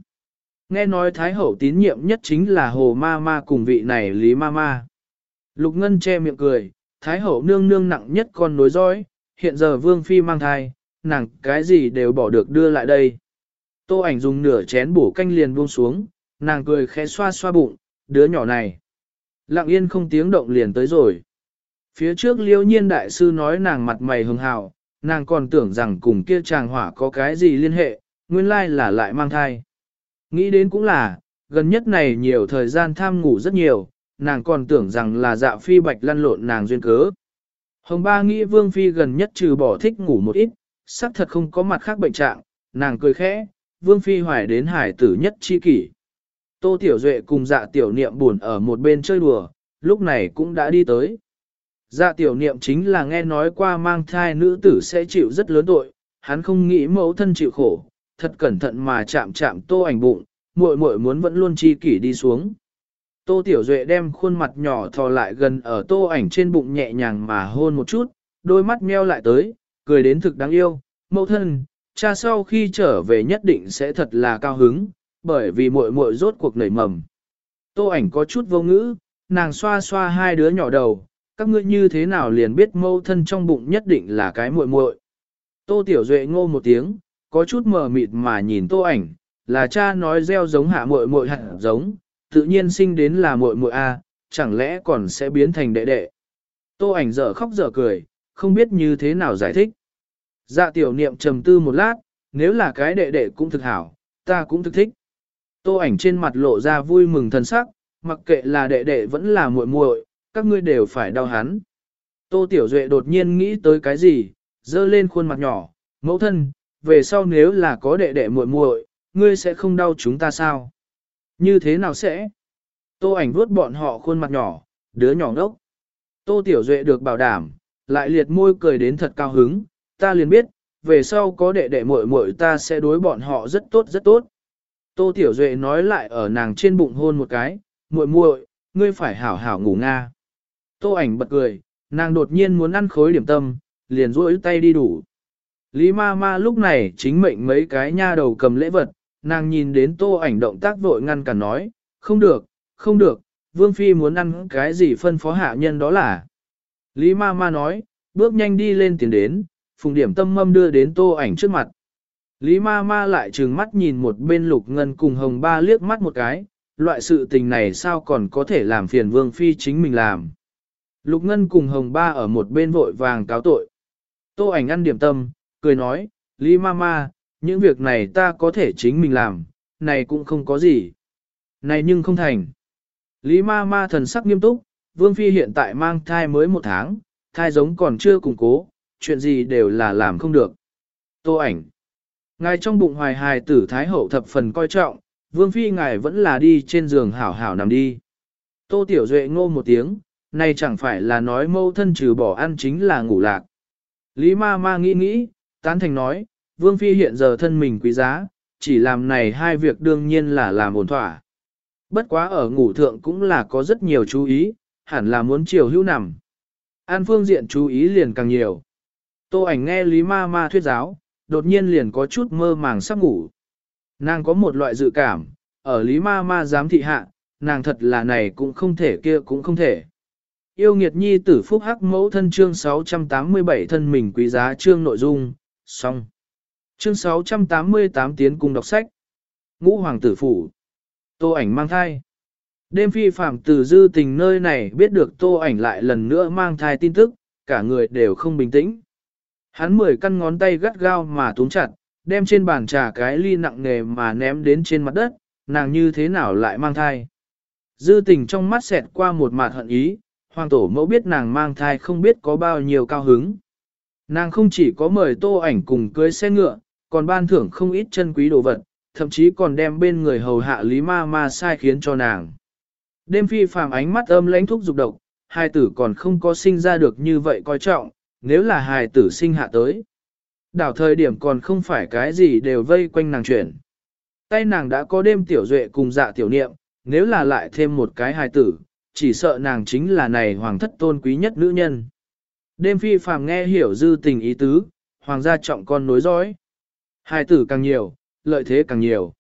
Nghe nói Thái Hậu tín nhiệm nhất chính là Hồ Ma Ma cùng vị này Lý Ma Ma. Lục Ngân che miệng cười, Thái Hậu nương nương nặng nhất con nối dõi, hiện giờ Vương Phi mang thai, nàng cái gì đều bỏ được đưa lại đây. Tô ảnh dùng nửa chén bổ canh liền buông xuống, nàng cười khẽ xoa xoa bụng, đứa nhỏ này. Lặng yên không tiếng động liền tới rồi. Phía trước liêu nhiên đại sư nói nàng mặt mày hứng hào, nàng còn tưởng rằng cùng kia chàng hỏa có cái gì liên hệ, nguyên lai là lại mang thai. Nghĩ đến cũng là, gần nhất này nhiều thời gian tham ngủ rất nhiều, nàng còn tưởng rằng là dạ phi bạch lăn lộn nàng duyên cớ. Hồng ba nghĩ vương phi gần nhất trừ bỏ thích ngủ một ít, xác thật không có mặt khác bệnh trạng, nàng cười khẽ, vương phi hoài đến hải tử nhất chi kỷ. Tô Tiểu Duệ cùng dạ tiểu niệm buồn ở một bên chơi đùa, lúc này cũng đã đi tới. Dạ tiểu niệm chính là nghe nói qua mang thai nữ tử sẽ chịu rất lớn tội, hắn không nghĩ mẫu thân chịu khổ, thật cẩn thận mà chạm chạm tô ảnh bụng, muội muội muốn vẫn luôn chi kỷ đi xuống. Tô Tiểu Duệ đem khuôn mặt nhỏ thò lại gần ở tô ảnh trên bụng nhẹ nhàng mà hôn một chút, đôi mắt meo lại tới, cười đến thực đáng yêu, mẫu thân, cha sau khi trở về nhất định sẽ thật là cao hứng, bởi vì muội muội rốt cuộc nảy mầm. Tô ảnh có chút vô ngữ, nàng xoa xoa hai đứa nhỏ đầu, các ngươi như thế nào liền biết mâu thân trong bụng nhất định là cái muội muội. Tô Tiểu Duệ ngô một tiếng, có chút mờ mịt mà nhìn tô ảnh, là cha nói gieo giống hạ muội muội hạt giống, tự nhiên sinh đến là muội muội a, chẳng lẽ còn sẽ biến thành đệ đệ. Tô ảnh dở khóc dở cười, không biết như thế nào giải thích. Dạ tiểu niệm trầm tư một lát, nếu là cái đệ đệ cũng thực hảo, ta cũng thực thích. Tô ảnh trên mặt lộ ra vui mừng thần sắc, mặc kệ là đệ đệ vẫn là muội muội, các ngươi đều phải đau hắn. Tô Tiểu Duệ đột nhiên nghĩ tới cái gì, dơ lên khuôn mặt nhỏ, mẫu thân, về sau nếu là có đệ đệ muội muội, ngươi sẽ không đau chúng ta sao? Như thế nào sẽ? Tô ảnh vuốt bọn họ khuôn mặt nhỏ, đứa nhỏ ngốc. Tô Tiểu Duệ được bảo đảm, lại liệt môi cười đến thật cao hứng, ta liền biết, về sau có đệ đệ muội muội ta sẽ đối bọn họ rất tốt rất tốt. Tô Tiểu Duệ nói lại ở nàng trên bụng hôn một cái, muội muội, ngươi phải hảo hảo ngủ nga. Tô ảnh bật cười, nàng đột nhiên muốn ăn khối điểm tâm, liền duỗi tay đi đủ. Lý ma ma lúc này chính mệnh mấy cái nha đầu cầm lễ vật, nàng nhìn đến tô ảnh động tác vội ngăn cản nói, không được, không được, vương phi muốn ăn cái gì phân phó hạ nhân đó là. Lý ma ma nói, bước nhanh đi lên tiền đến, phùng điểm tâm mâm đưa đến tô ảnh trước mặt. Lý ma ma lại trừng mắt nhìn một bên lục ngân cùng hồng ba liếc mắt một cái, loại sự tình này sao còn có thể làm phiền vương phi chính mình làm. Lục Ngân cùng Hồng Ba ở một bên vội vàng cáo tội. Tô ảnh ăn điểm tâm, cười nói, Lý Ma Ma, những việc này ta có thể chính mình làm, này cũng không có gì. Này nhưng không thành. Lý Ma Ma thần sắc nghiêm túc, Vương Phi hiện tại mang thai mới một tháng, thai giống còn chưa củng cố, chuyện gì đều là làm không được. Tô ảnh. Ngài trong bụng hoài hài tử Thái Hậu thập phần coi trọng, Vương Phi ngài vẫn là đi trên giường hảo hảo nằm đi. Tô Tiểu Duệ ngô một tiếng, này chẳng phải là nói mâu thân trừ bỏ ăn chính là ngủ lạc. Lý ma ma nghĩ nghĩ, tán thành nói, Vương Phi hiện giờ thân mình quý giá, chỉ làm này hai việc đương nhiên là làm ổn thỏa. Bất quá ở ngủ thượng cũng là có rất nhiều chú ý, hẳn là muốn chiều hữu nằm. An phương diện chú ý liền càng nhiều. Tô ảnh nghe Lý ma ma thuyết giáo, đột nhiên liền có chút mơ màng sắp ngủ. Nàng có một loại dự cảm, ở Lý ma ma giám thị hạ, nàng thật là này cũng không thể kia cũng không thể. Yêu nghiệt nhi tử phúc hắc mẫu thân chương 687 thân mình quý giá chương nội dung, xong. Chương 688 tiến cùng đọc sách. Ngũ Hoàng tử phủ. Tô ảnh mang thai. Đêm phi phạm từ dư tình nơi này biết được tô ảnh lại lần nữa mang thai tin tức, cả người đều không bình tĩnh. Hắn mười căn ngón tay gắt gao mà túm chặt, đem trên bàn trà cái ly nặng nề mà ném đến trên mặt đất, nàng như thế nào lại mang thai. Dư tình trong mắt xẹt qua một mặt hận ý, hoàng tổ mẫu biết nàng mang thai không biết có bao nhiêu cao hứng. Nàng không chỉ có mời tô ảnh cùng cưới xe ngựa, còn ban thưởng không ít chân quý đồ vật, thậm chí còn đem bên người hầu hạ lý ma ma sai khiến cho nàng. Đêm phi phàm ánh mắt âm lãnh thúc dục độc, hai tử còn không có sinh ra được như vậy coi trọng, nếu là hài tử sinh hạ tới. Đảo thời điểm còn không phải cái gì đều vây quanh nàng chuyển. Tay nàng đã có đêm tiểu duệ cùng dạ tiểu niệm, nếu là lại thêm một cái hài tử, chỉ sợ nàng chính là này hoàng thất tôn quý nhất nữ nhân. Đêm phi phàm nghe hiểu dư tình ý tứ, hoàng gia trọng con nối dõi. Hài tử càng nhiều, lợi thế càng nhiều.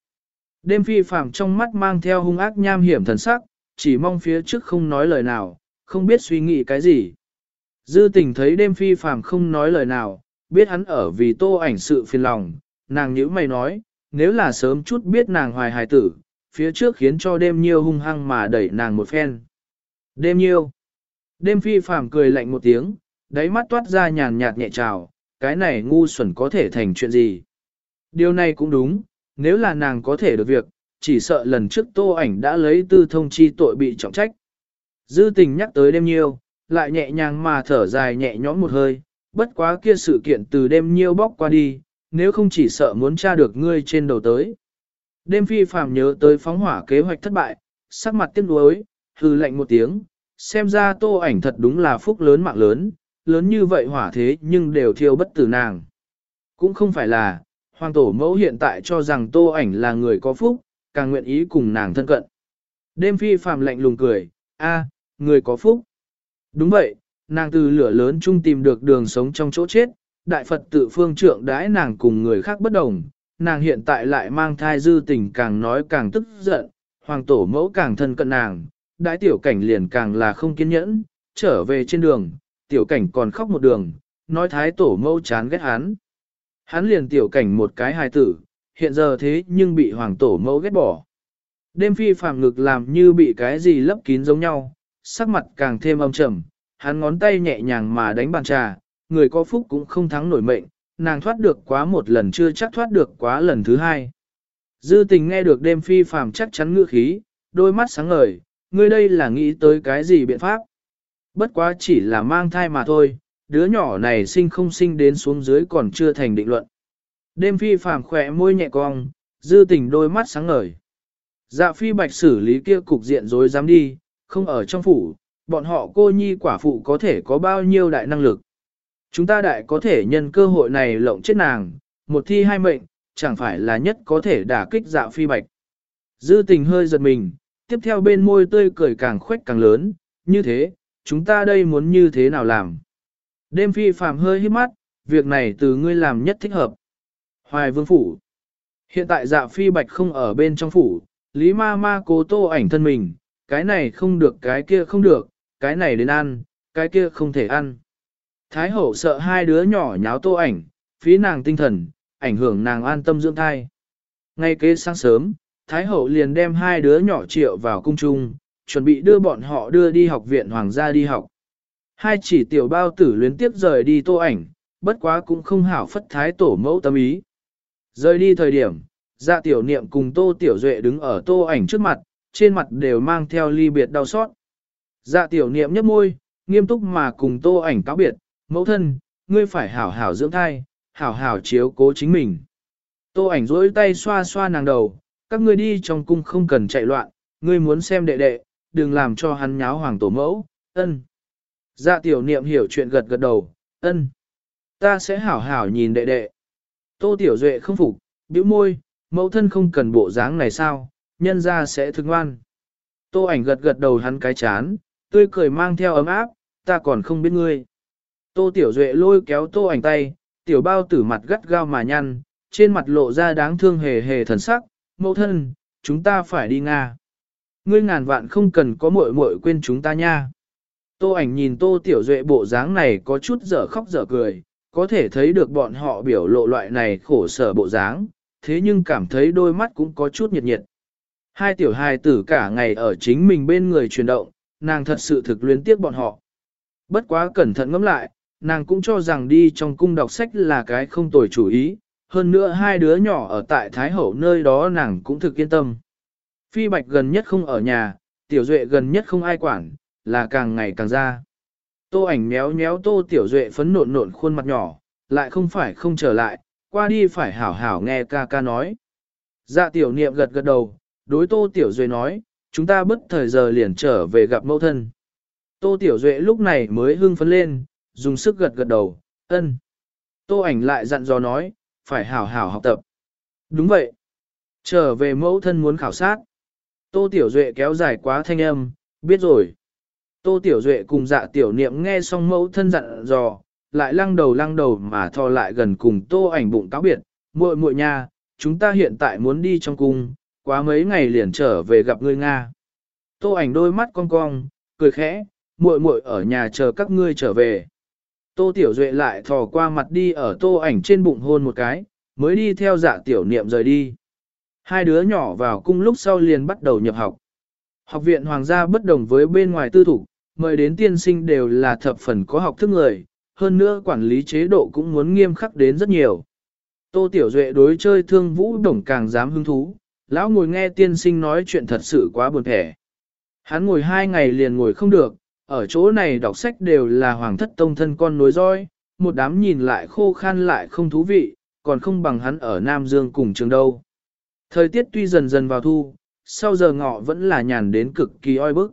Đêm phi phàm trong mắt mang theo hung ác nham hiểm thần sắc, chỉ mong phía trước không nói lời nào, không biết suy nghĩ cái gì. Dư tình thấy đêm phi phàm không nói lời nào, biết hắn ở vì tô ảnh sự phiền lòng, nàng nhữ mày nói, nếu là sớm chút biết nàng hoài hài tử, phía trước khiến cho đêm nhiêu hung hăng mà đẩy nàng một phen. Đêm nhiêu. Đêm phi phàm cười lạnh một tiếng, đáy mắt toát ra nhàn nhạt nhẹ trào, cái này ngu xuẩn có thể thành chuyện gì. Điều này cũng đúng, nếu là nàng có thể được việc, chỉ sợ lần trước tô ảnh đã lấy tư thông chi tội bị trọng trách. Dư tình nhắc tới đêm nhiêu, lại nhẹ nhàng mà thở dài nhẹ nhõm một hơi, bất quá kia sự kiện từ đêm nhiêu bóc qua đi, nếu không chỉ sợ muốn tra được ngươi trên đầu tới. Đêm phi phàm nhớ tới phóng hỏa kế hoạch thất bại, sắc mặt tiếc nuối, hư lạnh một tiếng, xem ra tô ảnh thật đúng là phúc lớn mạng lớn, lớn như vậy hỏa thế nhưng đều thiêu bất tử nàng. Cũng không phải là, hoàng tổ mẫu hiện tại cho rằng tô ảnh là người có phúc, càng nguyện ý cùng nàng thân cận. Đêm phi phàm lạnh lùng cười, a, người có phúc. Đúng vậy, nàng từ lửa lớn chung tìm được đường sống trong chỗ chết, đại Phật tự phương trượng đãi nàng cùng người khác bất đồng, nàng hiện tại lại mang thai dư tình càng nói càng tức giận, hoàng tổ mẫu càng thân cận nàng, đại tiểu cảnh liền càng là không kiên nhẫn, trở về trên đường, tiểu cảnh còn khóc một đường, nói thái tổ mẫu chán ghét hắn. Hắn liền tiểu cảnh một cái hài tử, hiện giờ thế nhưng bị hoàng tổ mẫu ghét bỏ. Đêm phi phàm ngực làm như bị cái gì lấp kín giống nhau, sắc mặt càng thêm âm trầm, hắn ngón tay nhẹ nhàng mà đánh bàn trà, người có phúc cũng không thắng nổi mệnh, nàng thoát được quá một lần chưa chắc thoát được quá lần thứ hai. Dư tình nghe được đêm phi phàm chắc chắn ngựa khí, đôi mắt sáng ngời, ngươi đây là nghĩ tới cái gì biện pháp. Bất quá chỉ là mang thai mà thôi, đứa nhỏ này sinh không sinh đến xuống dưới còn chưa thành định luận. Đêm phi phàm khỏe môi nhẹ cong, dư tình đôi mắt sáng ngời. Dạ phi bạch xử lý kia cục diện rồi dám đi, không ở trong phủ, bọn họ cô nhi quả phụ có thể có bao nhiêu đại năng lực. Chúng ta đại có thể nhân cơ hội này lộng chết nàng, một thi hai mệnh, chẳng phải là nhất có thể đả kích dạ phi bạch. Dư tình hơi giật mình, tiếp theo bên môi tươi cười càng khuếch càng lớn, như thế, chúng ta đây muốn như thế nào làm? Đêm phi phàm hơi hít mắt, việc này từ ngươi làm nhất thích hợp. Hoài vương phủ. Hiện tại dạ phi bạch không ở bên trong phủ, lý ma ma cố tô ảnh thân mình, cái này không được cái kia không được, cái này đến ăn, cái kia không thể ăn. Thái hậu sợ hai đứa nhỏ nháo tô ảnh, phí nàng tinh thần, ảnh hưởng nàng an tâm dưỡng thai. Ngay kế sáng sớm, Thái hậu liền đem hai đứa nhỏ triệu vào cung trung, chuẩn bị đưa bọn họ đưa đi học viện hoàng gia đi học. Hai chỉ tiểu bao tử luyến tiếp rời đi tô ảnh, bất quá cũng không hảo phất thái tổ mẫu tâm ý. Rời đi thời điểm, dạ tiểu niệm cùng tô tiểu duệ đứng ở tô ảnh trước mặt, trên mặt đều mang theo ly biệt đau xót. Dạ tiểu niệm nhấp môi, nghiêm túc mà cùng tô ảnh cáo biệt, mẫu thân, ngươi phải hảo hảo dưỡng thai, hảo hảo chiếu cố chính mình. Tô ảnh duỗi tay xoa xoa nàng đầu, các ngươi đi trong cung không cần chạy loạn, ngươi muốn xem đệ đệ, đừng làm cho hắn nháo hoàng tổ mẫu, ân. Dạ tiểu niệm hiểu chuyện gật gật đầu, ân. Ta sẽ hảo hảo nhìn đệ đệ. Tô tiểu duệ không phục, bĩu môi, mẫu thân không cần bộ dáng này sao, nhân ra sẽ thương ngoan. Tô ảnh gật gật đầu hắn cái chán, tươi cười mang theo ấm áp, ta còn không biết ngươi. Tô Tiểu Duệ lôi kéo tô ảnh tay, tiểu bao tử mặt gắt gao mà nhăn, trên mặt lộ ra đáng thương hề hề thần sắc, mẫu thân, chúng ta phải đi Nga. Ngươi ngàn vạn không cần có muội muội quên chúng ta nha. Tô ảnh nhìn tô Tiểu Duệ bộ dáng này có chút dở khóc dở cười, có thể thấy được bọn họ biểu lộ loại này khổ sở bộ dáng, thế nhưng cảm thấy đôi mắt cũng có chút nhiệt nhiệt. Hai tiểu hài tử cả ngày ở chính mình bên người chuyển động, nàng thật sự thực luyến tiếc bọn họ. Bất quá cẩn thận ngẫm lại, nàng cũng cho rằng đi trong cung đọc sách là cái không tồi chủ ý, hơn nữa hai đứa nhỏ ở tại Thái Hậu nơi đó nàng cũng thực yên tâm. Phi Bạch gần nhất không ở nhà, Tiểu Duệ gần nhất không ai quản, là càng ngày càng ra. Tô ảnh méo méo Tô Tiểu Duệ phấn nộn nộn khuôn mặt nhỏ, lại không phải không trở lại, qua đi phải hảo hảo nghe ca ca nói. Dạ Tiểu Niệm gật gật đầu, đối Tô Tiểu Duệ nói, chúng ta bất thời giờ liền trở về gặp mẫu thân. Tô Tiểu Duệ lúc này mới hưng phấn lên, dùng sức gật gật đầu, ân. Tô ảnh lại dặn dò nói, phải hảo hảo học tập. Đúng vậy. Trở về mẫu thân muốn khảo sát. Tô Tiểu Duệ kéo dài quá thanh âm, biết rồi. Tô Tiểu Duệ cùng dạ tiểu niệm nghe xong mẫu thân dặn dò, lại lăng đầu lăng đầu mà thò lại gần cùng tô ảnh bụng cáo biệt, muội muội nha, chúng ta hiện tại muốn đi trong cung, quá mấy ngày liền trở về gặp ngươi Nga. Tô ảnh đôi mắt cong cong, cười khẽ, muội muội ở nhà chờ các ngươi trở về. Tô Tiểu Duệ lại thò qua mặt đi ở tô ảnh trên bụng hôn một cái, mới đi theo dạ tiểu niệm rời đi. Hai đứa nhỏ vào cung lúc sau liền bắt đầu nhập học. Học viện hoàng gia bất đồng với bên ngoài tư thủ, mời đến tiên sinh đều là thập phần có học thức người, hơn nữa quản lý chế độ cũng muốn nghiêm khắc đến rất nhiều. Tô Tiểu Duệ đối chơi thương vũ đồng càng dám hứng thú, lão ngồi nghe tiên sinh nói chuyện thật sự quá buồn thẻ. Hắn ngồi hai ngày liền ngồi không được, ở chỗ này đọc sách đều là hoàng thất tông thân con nối roi, một đám nhìn lại khô khan lại không thú vị, còn không bằng hắn ở Nam Dương cùng trường đâu. Thời tiết tuy dần dần vào thu, sau giờ ngọ vẫn là nhàn đến cực kỳ oi bức.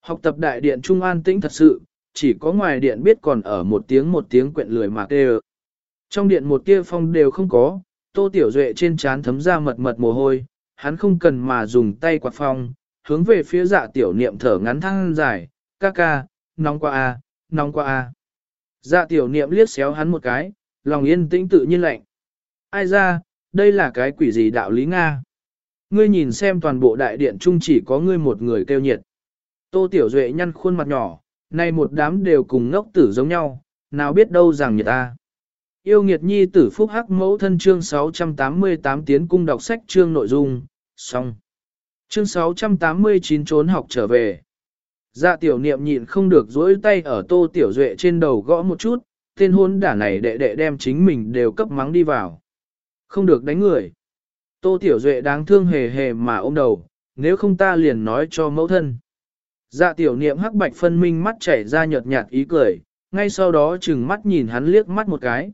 Học tập đại điện Trung An tĩnh thật sự, chỉ có ngoài điện biết còn ở một tiếng một tiếng quyện lười mạc đều. Trong điện một tia phong đều không có, tô tiểu duệ trên trán thấm ra mật mật mồ hôi, hắn không cần mà dùng tay quạt phong, hướng về phía dạ tiểu niệm thở ngắn thăng dài, ca ca, nóng qua a, à, nóng qua a. À. Dạ tiểu niệm liếc xéo hắn một cái, lòng yên tĩnh tự nhiên lạnh. Ai ra, đây là cái quỷ gì đạo lý Nga? Ngươi nhìn xem toàn bộ đại điện chung chỉ có ngươi một người kêu nhiệt. Tô Tiểu Duệ nhăn khuôn mặt nhỏ, nay một đám đều cùng ngốc tử giống nhau, nào biết đâu rằng nhiệt ta. Yêu nghiệt nhi tử phúc hắc mẫu thân chương 688 tiến cung đọc sách chương nội dung, xong. Chương 689 trốn học trở về. Dạ tiểu niệm nhịn không được dỗi tay ở tô tiểu duệ trên đầu gõ một chút, tên hôn đả này đệ đệ đem chính mình đều cấp mắng đi vào. Không được đánh người. Tô tiểu duệ đáng thương hề hề mà ôm đầu, nếu không ta liền nói cho mẫu thân. Dạ tiểu niệm hắc bạch phân minh mắt chảy ra nhợt nhạt ý cười, ngay sau đó chừng mắt nhìn hắn liếc mắt một cái.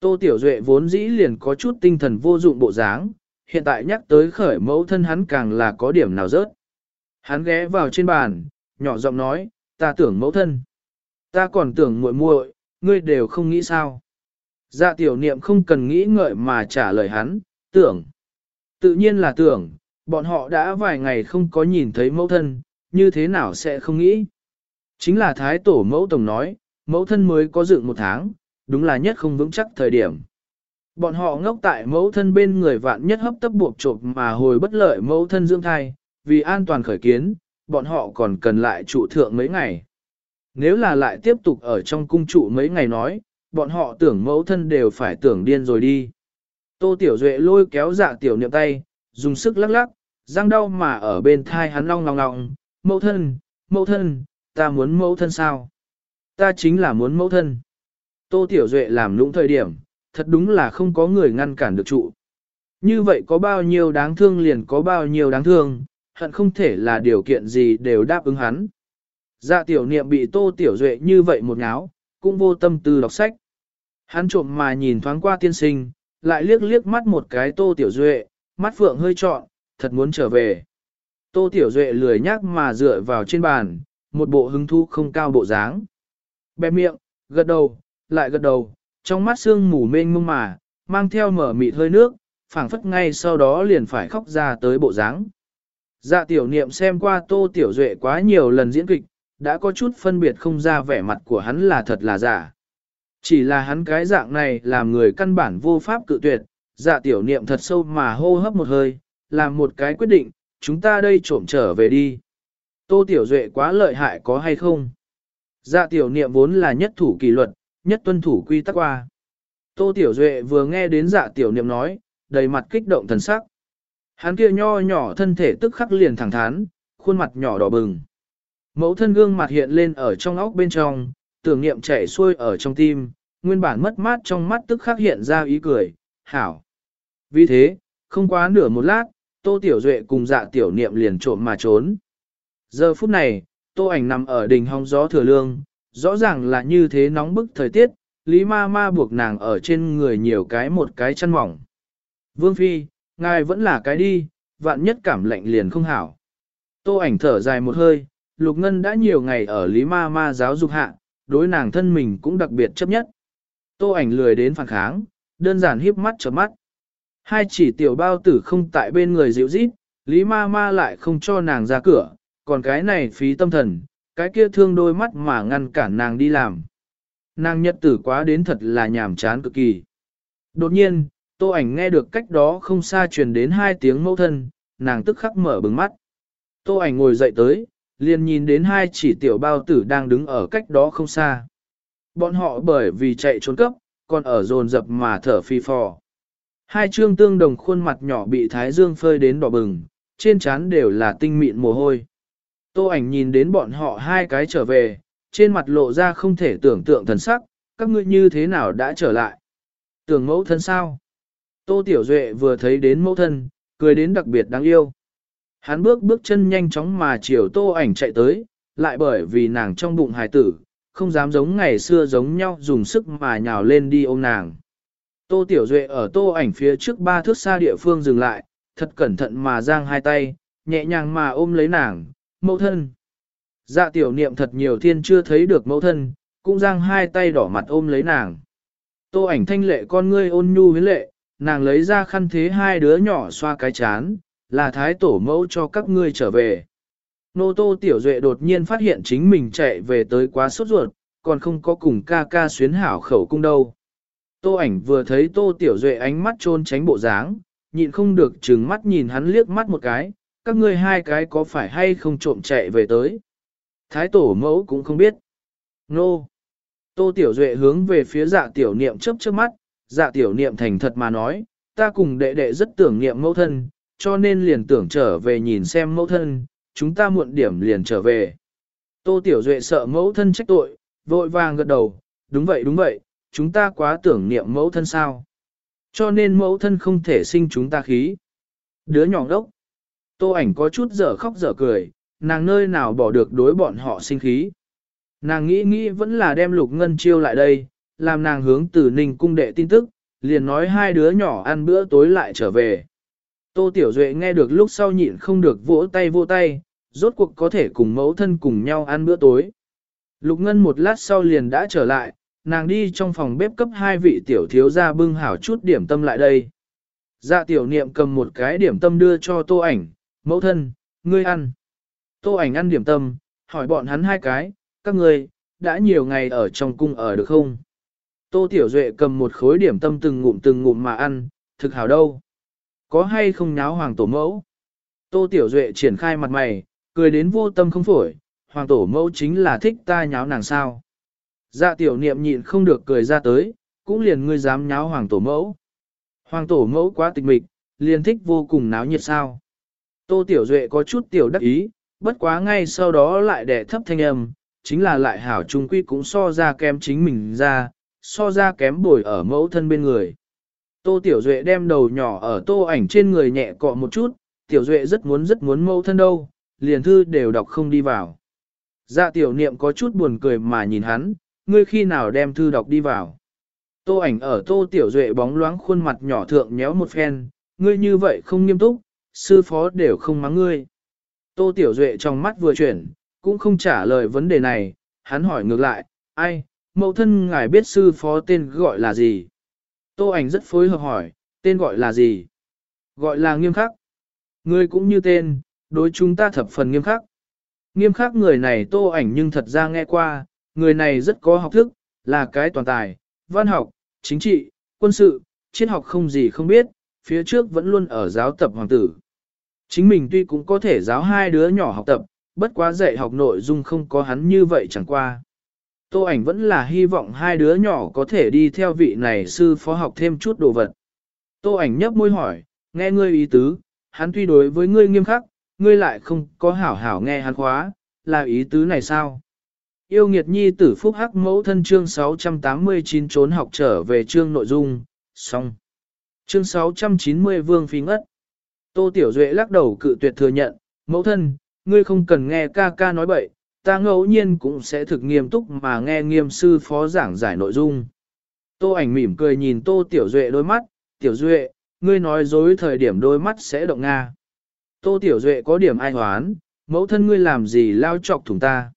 Tô tiểu duệ vốn dĩ liền có chút tinh thần vô dụng bộ dáng, hiện tại nhắc tới khởi mẫu thân hắn càng là có điểm nào rớt. Hắn ghé vào trên bàn, nhỏ giọng nói, ta tưởng mẫu thân. Ta còn tưởng muội muội, ngươi đều không nghĩ sao. Dạ tiểu niệm không cần nghĩ ngợi mà trả lời hắn, tưởng. Tự nhiên là tưởng, bọn họ đã vài ngày không có nhìn thấy mẫu thân, như thế nào sẽ không nghĩ. Chính là thái tổ mẫu tổng nói, mẫu thân mới có dựng một tháng, đúng là nhất không vững chắc thời điểm. Bọn họ ngốc tại mẫu thân bên người vạn nhất hấp tấp buộc trộm mà hồi bất lợi mẫu thân dưỡng thai, vì an toàn khởi kiến, bọn họ còn cần lại trụ thượng mấy ngày. Nếu là lại tiếp tục ở trong cung trụ mấy ngày nói, bọn họ tưởng mẫu thân đều phải tưởng điên rồi đi. Tô Tiểu Duệ lôi kéo dạ tiểu niệm tay, dùng sức lắc lắc, răng đau mà ở bên thai hắn long long long, mẫu thân, mẫu thân, ta muốn mẫu thân sao? Ta chính là muốn mẫu thân. Tô Tiểu Duệ làm lũng thời điểm, thật đúng là không có người ngăn cản được trụ. Như vậy có bao nhiêu đáng thương liền có bao nhiêu đáng thương, hận không thể là điều kiện gì đều đáp ứng hắn. Dạ tiểu niệm bị Tô Tiểu Duệ như vậy một ngáo, cũng vô tâm tư đọc sách. Hắn trộm mà nhìn thoáng qua tiên sinh, lại liếc liếc mắt một cái Tô Tiểu Duệ, mắt phượng hơi trọn, thật muốn trở về. Tô Tiểu Duệ lười nhác mà dựa vào trên bàn, một bộ hứng thú không cao bộ dáng. Bẹp miệng, gật đầu, lại gật đầu, trong mắt sương mù mênh mông mà, mang theo mở mịt hơi nước, phảng phất ngay sau đó liền phải khóc ra tới bộ dáng. Dạ tiểu niệm xem qua Tô Tiểu Duệ quá nhiều lần diễn kịch, đã có chút phân biệt không ra vẻ mặt của hắn là thật là giả. Chỉ là hắn cái dạng này làm người căn bản vô pháp cự tuyệt, dạ tiểu niệm thật sâu mà hô hấp một hơi, làm một cái quyết định, chúng ta đây trộm trở về đi. Tô Tiểu Duệ quá lợi hại có hay không? Dạ tiểu niệm vốn là nhất thủ kỷ luật, nhất tuân thủ quy tắc qua. Tô Tiểu Duệ vừa nghe đến dạ tiểu niệm nói, đầy mặt kích động thần sắc. Hắn kia nho nhỏ thân thể tức khắc liền thẳng thắn, khuôn mặt nhỏ đỏ bừng. Mẫu thân gương mặt hiện lên ở trong óc bên trong, tưởng niệm chảy xuôi ở trong tim, nguyên bản mất mát trong mắt tức khắc hiện ra ý cười, hảo. Vì thế, không quá nửa một lát, Tô Tiểu Duệ cùng dạ tiểu niệm liền trộm mà trốn. Giờ phút này, Tô ảnh nằm ở đỉnh hong gió thừa lương, rõ ràng là như thế nóng bức thời tiết, Lý ma ma buộc nàng ở trên người nhiều cái một cái chăn mỏng. Vương Phi, ngài vẫn là cái đi, vạn nhất cảm lạnh liền không hảo. Tô ảnh thở dài một hơi, Lục Ngân đã nhiều ngày ở Lý ma ma giáo dục hạ, đối nàng thân mình cũng đặc biệt chấp nhất. Tô ảnh lười đến phản kháng, đơn giản híp mắt chớp mắt. Hai chỉ tiểu bao tử không tại bên người dịu rít, Lý ma ma lại không cho nàng ra cửa, còn cái này phí tâm thần, cái kia thương đôi mắt mà ngăn cản nàng đi làm. Nàng nhật tử quá đến thật là nhàm chán cực kỳ. Đột nhiên, tô ảnh nghe được cách đó không xa truyền đến hai tiếng mẫu thân, nàng tức khắc mở bừng mắt. Tô ảnh ngồi dậy tới, liền nhìn đến hai chỉ tiểu bao tử đang đứng ở cách đó không xa. Bọn họ bởi vì chạy trốn cấp, còn ở dồn dập mà thở phi phò. Hai trương tương đồng khuôn mặt nhỏ bị thái dương phơi đến đỏ bừng, trên trán đều là tinh mịn mồ hôi. Tô ảnh nhìn đến bọn họ hai cái trở về, trên mặt lộ ra không thể tưởng tượng thần sắc, các ngươi như thế nào đã trở lại. Tưởng mẫu thân sao? Tô Tiểu Duệ vừa thấy đến mẫu thân, cười đến đặc biệt đáng yêu. Hắn bước bước chân nhanh chóng mà chiều tô ảnh chạy tới, lại bởi vì nàng trong bụng hài tử, không dám giống ngày xưa giống nhau dùng sức mà nhào lên đi ôm nàng. Tô Tiểu Duệ ở tô ảnh phía trước ba thước xa địa phương dừng lại, thật cẩn thận mà giang hai tay, nhẹ nhàng mà ôm lấy nàng, mẫu thân. Dạ tiểu niệm thật nhiều thiên chưa thấy được mẫu thân, cũng giang hai tay đỏ mặt ôm lấy nàng. Tô ảnh thanh lệ con ngươi ôn nhu với lệ, nàng lấy ra khăn thế hai đứa nhỏ xoa cái chán, là thái tổ mẫu cho các ngươi trở về. Nô tô tiểu duệ đột nhiên phát hiện chính mình chạy về tới quá sốt ruột, còn không có cùng ca ca xuyến hảo khẩu cung đâu. Tô ảnh vừa thấy tô tiểu duệ ánh mắt trôn tránh bộ dáng, nhịn không được trừng mắt nhìn hắn liếc mắt một cái, các ngươi hai cái có phải hay không trộm chạy về tới. Thái tổ mẫu cũng không biết. Nô. Tô Tiểu Duệ hướng về phía dạ tiểu niệm chớp chớp mắt, dạ tiểu niệm thành thật mà nói, ta cùng đệ đệ rất tưởng niệm mẫu thân, cho nên liền tưởng trở về nhìn xem mẫu thân, chúng ta muộn điểm liền trở về. Tô Tiểu Duệ sợ mẫu thân trách tội, vội vàng gật đầu, đúng vậy đúng vậy, chúng ta quá tưởng niệm mẫu thân sao. Cho nên mẫu thân không thể sinh chúng ta khí. Đứa nhỏ đốc. Tô ảnh có chút dở khóc dở cười, nàng nơi nào bỏ được đối bọn họ sinh khí. Nàng nghĩ nghĩ vẫn là đem lục ngân chiêu lại đây, làm nàng hướng từ ninh cung đệ tin tức, liền nói hai đứa nhỏ ăn bữa tối lại trở về. Tô Tiểu Duệ nghe được lúc sau nhịn không được vỗ tay vỗ tay, rốt cuộc có thể cùng mẫu thân cùng nhau ăn bữa tối. Lục Ngân một lát sau liền đã trở lại, nàng đi trong phòng bếp cấp hai vị tiểu thiếu gia bưng hảo chút điểm tâm lại đây. Dạ tiểu niệm cầm một cái điểm tâm đưa cho tô ảnh, mẫu thân, ngươi ăn. Tô ảnh ăn điểm tâm, hỏi bọn hắn hai cái, các ngươi, đã nhiều ngày ở trong cung ở được không? Tô Tiểu Duệ cầm một khối điểm tâm từng ngụm từng ngụm mà ăn, thực hảo đâu. Có hay không nháo hoàng tổ mẫu? Tô Tiểu Duệ triển khai mặt mày, cười đến vô tâm không phổi, hoàng tổ mẫu chính là thích ta nháo nàng sao. Dạ tiểu niệm nhịn không được cười ra tới, cũng liền ngươi dám nháo hoàng tổ mẫu. Hoàng tổ mẫu quá tịch mịch, liền thích vô cùng náo nhiệt sao. Tô Tiểu Duệ có chút tiểu đắc ý, bất quá ngay sau đó lại đẻ thấp thanh âm, chính là lại hảo trung quy cũng so ra kém chính mình ra, so ra kém bồi ở mẫu thân bên người. Tô Tiểu Duệ đem đầu nhỏ ở tô ảnh trên người nhẹ cọ một chút, Tiểu Duệ rất muốn rất muốn mẫu thân đâu, liền thư đều đọc không đi vào. Dạ tiểu niệm có chút buồn cười mà nhìn hắn, ngươi khi nào đem thư đọc đi vào. Tô ảnh ở tô Tiểu Duệ bóng loáng khuôn mặt nhỏ thượng nhéo một phen, ngươi như vậy không nghiêm túc, sư phó đều không mắng ngươi. Tô Tiểu Duệ trong mắt vừa chuyển, cũng không trả lời vấn đề này, hắn hỏi ngược lại, ai, mẫu thân ngài biết sư phó tên gọi là gì? Tô ảnh rất phối hợp hỏi, tên gọi là gì? Gọi là nghiêm khắc. Ngươi cũng như tên, đối chúng ta thập phần nghiêm khắc. Nghiêm khắc người này tô ảnh nhưng thật ra nghe qua, người này rất có học thức, là cái toàn tài, văn học, chính trị, quân sự, triết học không gì không biết, phía trước vẫn luôn ở giáo tập hoàng tử. Chính mình tuy cũng có thể giáo hai đứa nhỏ học tập, bất quá dạy học nội dung không có hắn như vậy chẳng qua. Tô ảnh vẫn là hy vọng hai đứa nhỏ có thể đi theo vị này sư phó học thêm chút đồ vật. Tô ảnh nhấp môi hỏi, nghe ngươi ý tứ, hắn tuy đối với ngươi nghiêm khắc, ngươi lại không có hảo hảo nghe hắn khóa, là ý tứ này sao? Yêu nghiệt nhi tử phúc hắc mẫu thân chương 689 trốn học trở về chương nội dung, xong. Chương 690 Vương Phi ngất. Tô Tiểu Duệ lắc đầu cự tuyệt thừa nhận, mẫu thân, ngươi không cần nghe ca ca nói bậy, ta ngẫu nhiên cũng sẽ thực nghiêm túc mà nghe nghiêm sư phó giảng giải nội dung. Tô ảnh mỉm cười nhìn Tô Tiểu Duệ đôi mắt, Tiểu Duệ, ngươi nói dối thời điểm đôi mắt sẽ động Nga. Tô Tiểu Duệ có điểm ai hoán, mẫu thân ngươi làm gì lao chọc thủng ta.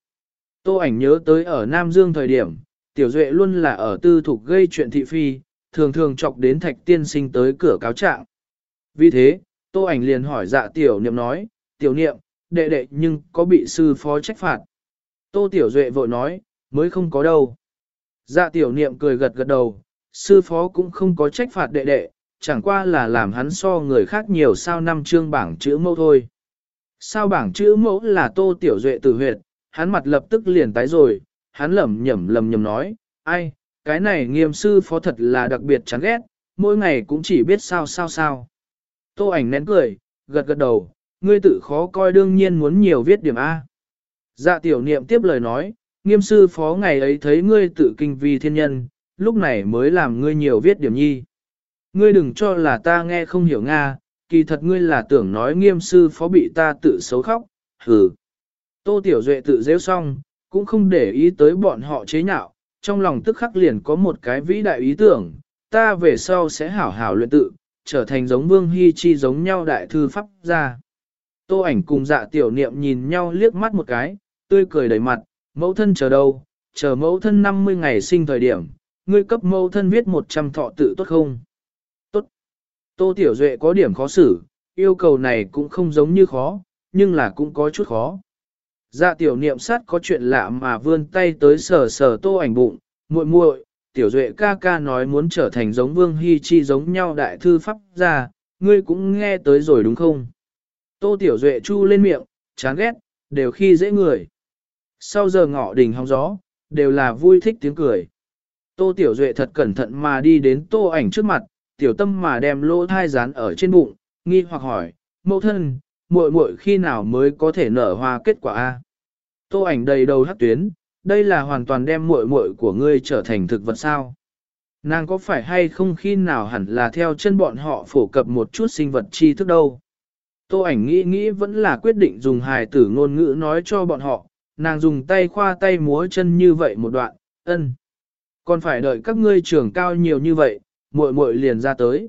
Tô ảnh nhớ tới ở Nam Dương thời điểm, Tiểu Duệ luôn là ở tư thục gây chuyện thị phi, thường thường chọc đến thạch tiên sinh tới cửa cáo trạng. Vì thế, Tô ảnh liền hỏi dạ Tiểu Niệm nói, Tiểu Niệm, đệ đệ nhưng có bị sư phó trách phạt. Tô Tiểu Duệ vội nói, mới không có đâu. Dạ Tiểu Niệm cười gật gật đầu, sư phó cũng không có trách phạt đệ đệ, chẳng qua là làm hắn so người khác nhiều sao năm chương bảng chữ mẫu thôi. Sao bảng chữ mẫu là Tô Tiểu Duệ tử huyệt, hắn mặt lập tức liền tái rồi, hắn lẩm nhẩm lầm nhầm nói, ai, cái này nghiêm sư phó thật là đặc biệt chán ghét, mỗi ngày cũng chỉ biết sao sao sao. Tô ảnh nén cười, gật gật đầu, ngươi tự khó coi đương nhiên muốn nhiều viết điểm A. Dạ tiểu niệm tiếp lời nói, nghiêm sư phó ngày ấy thấy ngươi tự kinh vi thiên nhân, lúc này mới làm ngươi nhiều viết điểm nhi. Ngươi đừng cho là ta nghe không hiểu Nga, kỳ thật ngươi là tưởng nói nghiêm sư phó bị ta tự xấu khóc, hừ. Tô Tiểu Duệ tự rêu xong, cũng không để ý tới bọn họ chế nhạo, trong lòng tức khắc liền có một cái vĩ đại ý tưởng, ta về sau sẽ hảo hảo luyện tự, trở thành giống Vương Hy Chi giống nhau đại thư pháp gia. Tô ảnh cùng dạ tiểu niệm nhìn nhau liếc mắt một cái, tươi cười đầy mặt, mẫu thân chờ đâu, chờ mẫu thân 50 ngày sinh thời điểm, ngươi cấp mẫu thân viết 100 thọ tự tốt không? Tốt. Tô Tiểu Duệ có điểm khó xử, yêu cầu này cũng không giống như khó, nhưng là cũng có chút khó. Dạ tiểu niệm sát có chuyện lạ mà vươn tay tới sờ sờ tô ảnh bụng, muội muội, tiểu duệ ca ca nói muốn trở thành giống vương hy chi giống nhau đại thư pháp gia, ngươi cũng nghe tới rồi đúng không? Tô tiểu duệ chu lên miệng, chán ghét, đều khi dễ người. Sau giờ ngọ đình hóng gió, đều là vui thích tiếng cười. Tô tiểu duệ thật cẩn thận mà đi đến tô ảnh trước mặt, tiểu tâm mà đem lỗ thai dán ở trên bụng, nghi hoặc hỏi, mẫu thân, muội muội khi nào mới có thể nở hoa kết quả a? Tô ảnh đầy đầu hắc tuyến, đây là hoàn toàn đem muội muội của ngươi trở thành thực vật sao? Nàng có phải hay không khi nào hẳn là theo chân bọn họ phổ cập một chút sinh vật tri thức đâu? Tô ảnh nghĩ nghĩ vẫn là quyết định dùng hài tử ngôn ngữ nói cho bọn họ, nàng dùng tay khoa tay múa chân như vậy một đoạn, ân. Còn phải đợi các ngươi trưởng cao nhiều như vậy, muội muội liền ra tới.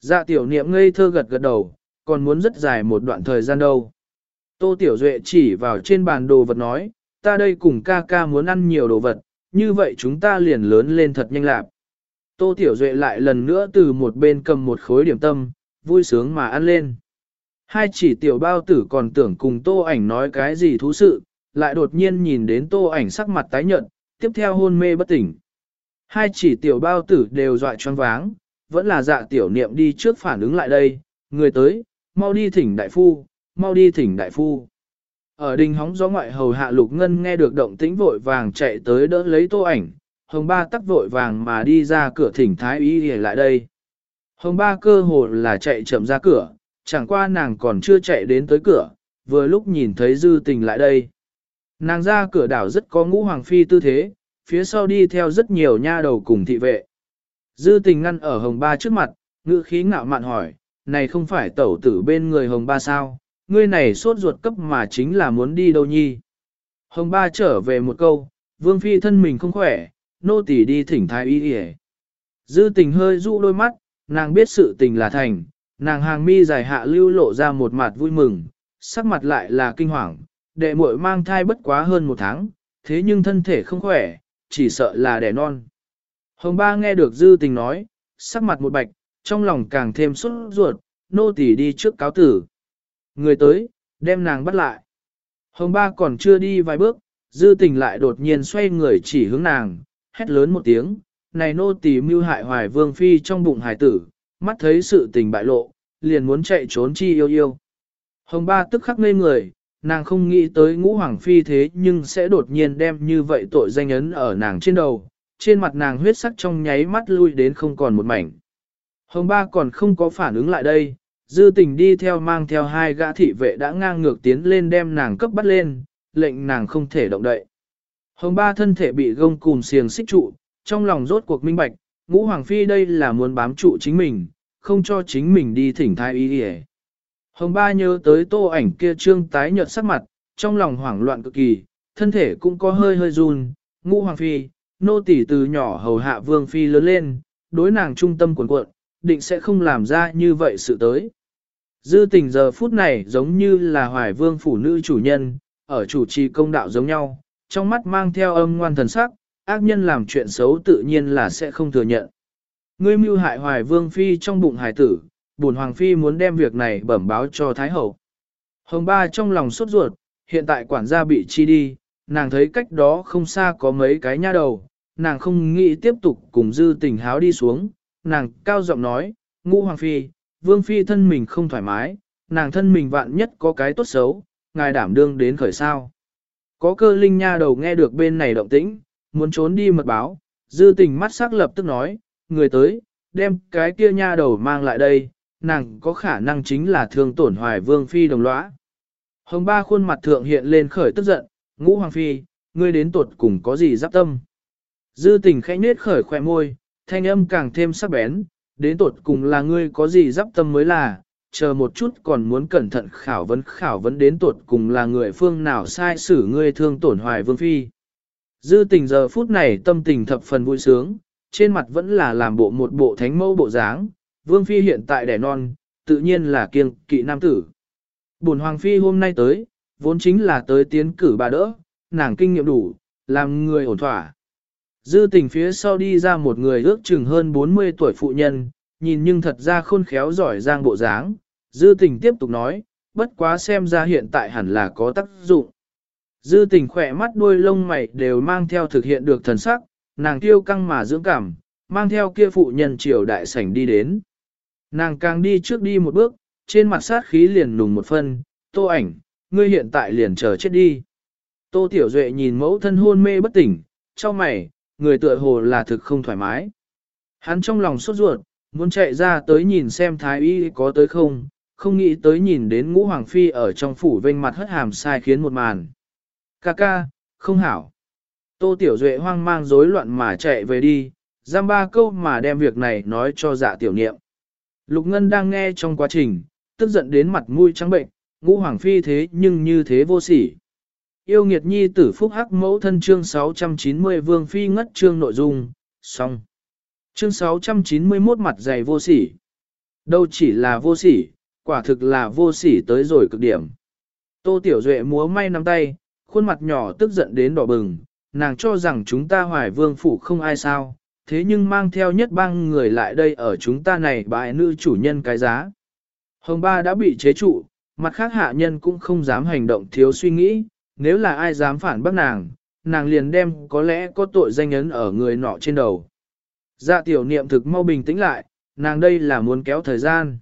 Dạ tiểu niệm ngây thơ gật gật đầu, còn muốn rất dài một đoạn thời gian đâu. Tô Tiểu Duệ chỉ vào trên bàn đồ vật nói, ta đây cùng ca ca muốn ăn nhiều đồ vật, như vậy chúng ta liền lớn lên thật nhanh lạc. Tô Tiểu Duệ lại lần nữa từ một bên cầm một khối điểm tâm, vui sướng mà ăn lên. Hai chỉ tiểu bao tử còn tưởng cùng tô ảnh nói cái gì thú sự, lại đột nhiên nhìn đến tô ảnh sắc mặt tái nhợt, tiếp theo hôn mê bất tỉnh. Hai chỉ tiểu bao tử đều dọa choáng váng, vẫn là dạ tiểu niệm đi trước phản ứng lại đây, người tới, mau đi thỉnh đại phu, mau đi thỉnh đại phu. Ở đình hóng gió ngoại hầu hạ lục ngân nghe được động tĩnh vội vàng chạy tới đỡ lấy tô ảnh, hồng ba tắc vội vàng mà đi ra cửa thỉnh thái y để lại đây. Hồng ba cơ hồ là chạy chậm ra cửa, chẳng qua nàng còn chưa chạy đến tới cửa, vừa lúc nhìn thấy dư tình lại đây. Nàng ra cửa đảo rất có ngũ hoàng phi tư thế, phía sau đi theo rất nhiều nha đầu cùng thị vệ. Dư tình ngăn ở hồng ba trước mặt, ngữ khí ngạo mạn hỏi, này không phải tẩu tử bên người hồng ba sao, ngươi này sốt ruột cấp mà chính là muốn đi đâu nhi. Hồng ba trở về một câu, vương phi thân mình không khỏe, nô tỳ đi thỉnh thái y yể. Dư tình hơi dụ đôi mắt, nàng biết sự tình là thành, nàng hàng mi dài hạ lưu lộ ra một mặt vui mừng, sắc mặt lại là kinh hoàng, đệ muội mang thai bất quá hơn một tháng, thế nhưng thân thể không khỏe, chỉ sợ là đẻ non. Hồng ba nghe được dư tình nói, sắc mặt một bạch, trong lòng càng thêm sốt ruột, nô tỳ đi trước cáo tử. Người tới, đem nàng bắt lại. Hồng ba còn chưa đi vài bước, dư tình lại đột nhiên xoay người chỉ hướng nàng, hét lớn một tiếng, này nô tỳ mưu hại hoài vương phi trong bụng hải tử, mắt thấy sự tình bại lộ, liền muốn chạy trốn chi yêu yêu. Hồng ba tức khắc ngây người, Nàng không nghĩ tới ngũ hoàng phi thế nhưng sẽ đột nhiên đem như vậy tội danh ấn ở nàng trên đầu, trên mặt nàng huyết sắc trong nháy mắt lui đến không còn một mảnh. Hồng ba còn không có phản ứng lại đây, dư tình đi theo mang theo hai gã thị vệ đã ngang ngược tiến lên đem nàng cấp bắt lên, lệnh nàng không thể động đậy. Hồng ba thân thể bị gông cùm xiềng xích trụ, trong lòng rốt cuộc minh bạch, ngũ hoàng phi đây là muốn bám trụ chính mình, không cho chính mình đi thỉnh thai ý đi Hồng ba nhớ tới tô ảnh kia trương tái nhợt sắc mặt, trong lòng hoảng loạn cực kỳ, thân thể cũng có hơi hơi run, ngũ hoàng phi, nô tỳ từ nhỏ hầu hạ vương phi lớn lên, đối nàng trung tâm cuộn cuộn, định sẽ không làm ra như vậy sự tới. Dư tình giờ phút này giống như là hoài vương phủ nữ chủ nhân, ở chủ trì công đạo giống nhau, trong mắt mang theo âm ngoan thần sắc, ác nhân làm chuyện xấu tự nhiên là sẽ không thừa nhận. Ngươi mưu hại hoài vương phi trong bụng hải tử, bổn hoàng phi muốn đem việc này bẩm báo cho thái hậu. Hồng ba trong lòng sốt ruột, hiện tại quản gia bị chi đi, nàng thấy cách đó không xa có mấy cái nha đầu, nàng không nghĩ tiếp tục cùng dư tình háo đi xuống, nàng cao giọng nói, ngũ hoàng phi, vương phi thân mình không thoải mái, nàng thân mình vạn nhất có cái tốt xấu, ngài đảm đương đến khởi sao. Có cơ linh nha đầu nghe được bên này động tĩnh, muốn trốn đi mật báo, dư tình mắt sắc lập tức nói, người tới, đem cái kia nha đầu mang lại đây, nàng có khả năng chính là thương tổn hoài vương phi đồng lõa. Hồng ba khuôn mặt thượng hiện lên khởi tức giận, ngũ hoàng phi, ngươi đến tuột cùng có gì giáp tâm. Dư tình khẽ nết khởi khoe môi, thanh âm càng thêm sắc bén, đến tuột cùng là ngươi có gì giáp tâm mới là, chờ một chút còn muốn cẩn thận khảo vấn khảo vấn đến tuột cùng là người phương nào sai xử ngươi thương tổn hoài vương phi. Dư tình giờ phút này tâm tình thập phần vui sướng, trên mặt vẫn là làm bộ một bộ thánh mẫu bộ dáng, vương phi hiện tại đẻ non, tự nhiên là kiêng kỵ nam tử. Bổn hoàng phi hôm nay tới, vốn chính là tới tiến cử bà đỡ, nàng kinh nghiệm đủ, làm người ổn thỏa. Dư tình phía sau đi ra một người ước chừng hơn 40 tuổi phụ nhân, nhìn nhưng thật ra khôn khéo giỏi giang bộ dáng. Dư tình tiếp tục nói, bất quá xem ra hiện tại hẳn là có tác dụng. Dư tình khỏe mắt đuôi lông mày đều mang theo thực hiện được thần sắc, nàng tiêu căng mà dưỡng cảm, mang theo kia phụ nhân triều đại sảnh đi đến. Nàng càng đi trước đi một bước, trên mặt sát khí liền nùng một phân, tô ảnh, ngươi hiện tại liền chờ chết đi. Tô Tiểu Duệ nhìn mẫu thân hôn mê bất tỉnh, cho mày, người tựa hồ là thực không thoải mái. Hắn trong lòng sốt ruột, muốn chạy ra tới nhìn xem thái y có tới không, không nghĩ tới nhìn đến ngũ hoàng phi ở trong phủ vênh mặt hất hàm sai khiến một màn. Ca ca, không hảo. Tô Tiểu Duệ hoang mang rối loạn mà chạy về đi, giam ba câu mà đem việc này nói cho dạ tiểu niệm. Lục Ngân đang nghe trong quá trình, tức giận đến mặt mũi trắng bệnh, ngũ hoàng phi thế nhưng như thế vô sỉ. Yêu nghiệt nhi tử phúc hắc mẫu thân chương 690 vương phi ngất chương nội dung, xong. Chương 691 mặt dày vô sỉ. Đâu chỉ là vô sỉ, quả thực là vô sỉ tới rồi cực điểm. Tô Tiểu Duệ múa may nắm tay, khuôn mặt nhỏ tức giận đến đỏ bừng, nàng cho rằng chúng ta hoài vương phủ không ai sao, thế nhưng mang theo nhất bang người lại đây ở chúng ta này bại nữ chủ nhân cái giá. Hồng ba đã bị chế trụ, mặt khác hạ nhân cũng không dám hành động thiếu suy nghĩ, nếu là ai dám phản bác nàng, nàng liền đem có lẽ có tội danh ấn ở người nọ trên đầu. Dạ tiểu niệm thực mau bình tĩnh lại, nàng đây là muốn kéo thời gian.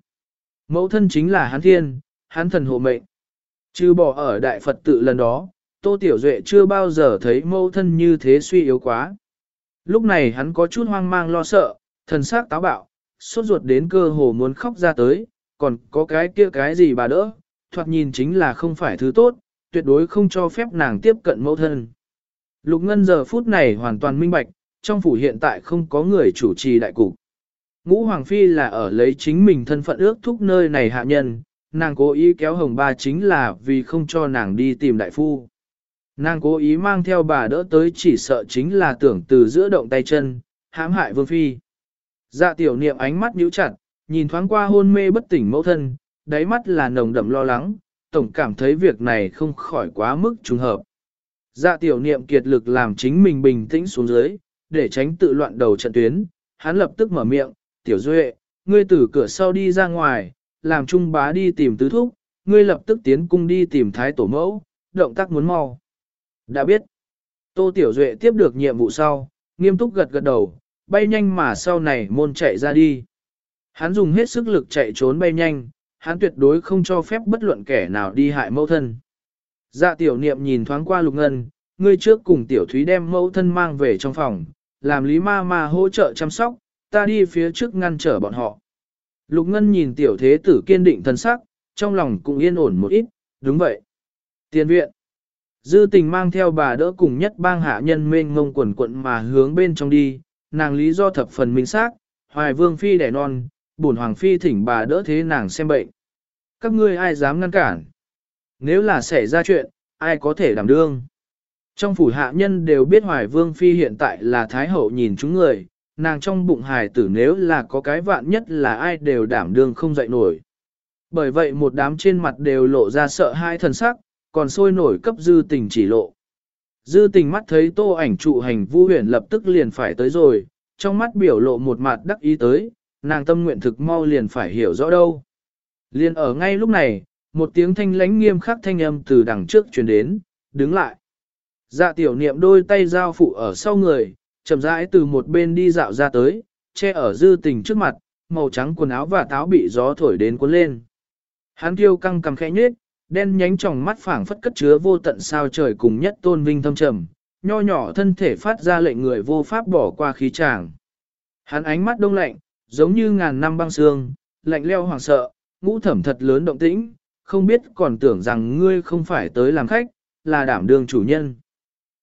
Mẫu thân chính là hắn thiên, hắn thần hộ mệnh. Chứ bỏ ở đại Phật tự lần đó, Tô Tiểu Duệ chưa bao giờ thấy mẫu thân như thế suy yếu quá. Lúc này hắn có chút hoang mang lo sợ, thần sắc táo bạo, sốt ruột đến cơ hồ muốn khóc ra tới, còn có cái kia cái gì bà đỡ, thoạt nhìn chính là không phải thứ tốt, tuyệt đối không cho phép nàng tiếp cận mẫu thân. Lục Ngân giờ phút này hoàn toàn minh bạch, trong phủ hiện tại không có người chủ trì đại cục. Ngũ Hoàng Phi là ở lấy chính mình thân phận ước thúc nơi này hạ nhân, nàng cố ý kéo hồng ba chính là vì không cho nàng đi tìm đại phu. Nàng cố ý mang theo bà đỡ tới chỉ sợ chính là tưởng từ giữa động tay chân, hãm hại Vương Phi. Dạ tiểu niệm ánh mắt nhíu chặt, nhìn thoáng qua hôn mê bất tỉnh mẫu thân, đáy mắt là nồng đậm lo lắng, tổng cảm thấy việc này không khỏi quá mức trùng hợp. Dạ tiểu niệm kiệt lực làm chính mình bình tĩnh xuống dưới, để tránh tự loạn đầu trận tuyến, hắn lập tức mở miệng, tiểu duệ, ngươi từ cửa sau đi ra ngoài, làm trung bá đi tìm tứ thúc, ngươi lập tức tiến cung đi tìm thái tổ mẫu, động tác muốn mau. Đã biết, tô tiểu duệ tiếp được nhiệm vụ sau, nghiêm túc gật gật đầu, bay nhanh mà sau này môn chạy ra đi. Hắn dùng hết sức lực chạy trốn bay nhanh, hắn tuyệt đối không cho phép bất luận kẻ nào đi hại mẫu thân. Dạ tiểu niệm nhìn thoáng qua lục ngân, ngươi trước cùng tiểu thúy đem mẫu thân mang về trong phòng, làm lý ma ma hỗ trợ chăm sóc, ta đi phía trước ngăn trở bọn họ. Lục ngân nhìn tiểu thế tử kiên định thân sắc, trong lòng cũng yên ổn một ít, đúng vậy. Tiền viện. Dư tình mang theo bà đỡ cùng nhất bang hạ nhân mênh ngông quần quận mà hướng bên trong đi, nàng lý do thập phần minh xác, hoài vương phi đẻ non, bổn hoàng phi thỉnh bà đỡ thế nàng xem bệnh. Các ngươi ai dám ngăn cản? Nếu là xảy ra chuyện, ai có thể đảm đương? Trong phủ hạ nhân đều biết hoài vương phi hiện tại là thái hậu nhìn chúng người, nàng trong bụng hài tử nếu là có cái vạn nhất là ai đều đảm đương không dậy nổi. Bởi vậy một đám trên mặt đều lộ ra sợ hai thần sắc, còn sôi nổi cấp dư tình chỉ lộ. Dư tình mắt thấy tô ảnh trụ hành vu huyền lập tức liền phải tới rồi, trong mắt biểu lộ một mặt đắc ý tới, nàng tâm nguyện thực mau liền phải hiểu rõ đâu. Liền ở ngay lúc này, một tiếng thanh lãnh nghiêm khắc thanh âm từ đằng trước truyền đến, đứng lại. Dạ tiểu niệm đôi tay giao phụ ở sau người, chậm rãi từ một bên đi dạo ra tới, che ở dư tình trước mặt, màu trắng quần áo và táo bị gió thổi đến cuốn lên. Hắn kiêu căng cầm khẽ nhết, đen nhánh tròng mắt phảng phất cất chứa vô tận sao trời cùng nhất tôn vinh thâm trầm, nho nhỏ thân thể phát ra lệnh người vô pháp bỏ qua khí tràng. Hắn ánh mắt đông lạnh, giống như ngàn năm băng xương, lạnh leo hoàng sợ, ngũ thẩm thật lớn động tĩnh, không biết còn tưởng rằng ngươi không phải tới làm khách, là đảm đương chủ nhân.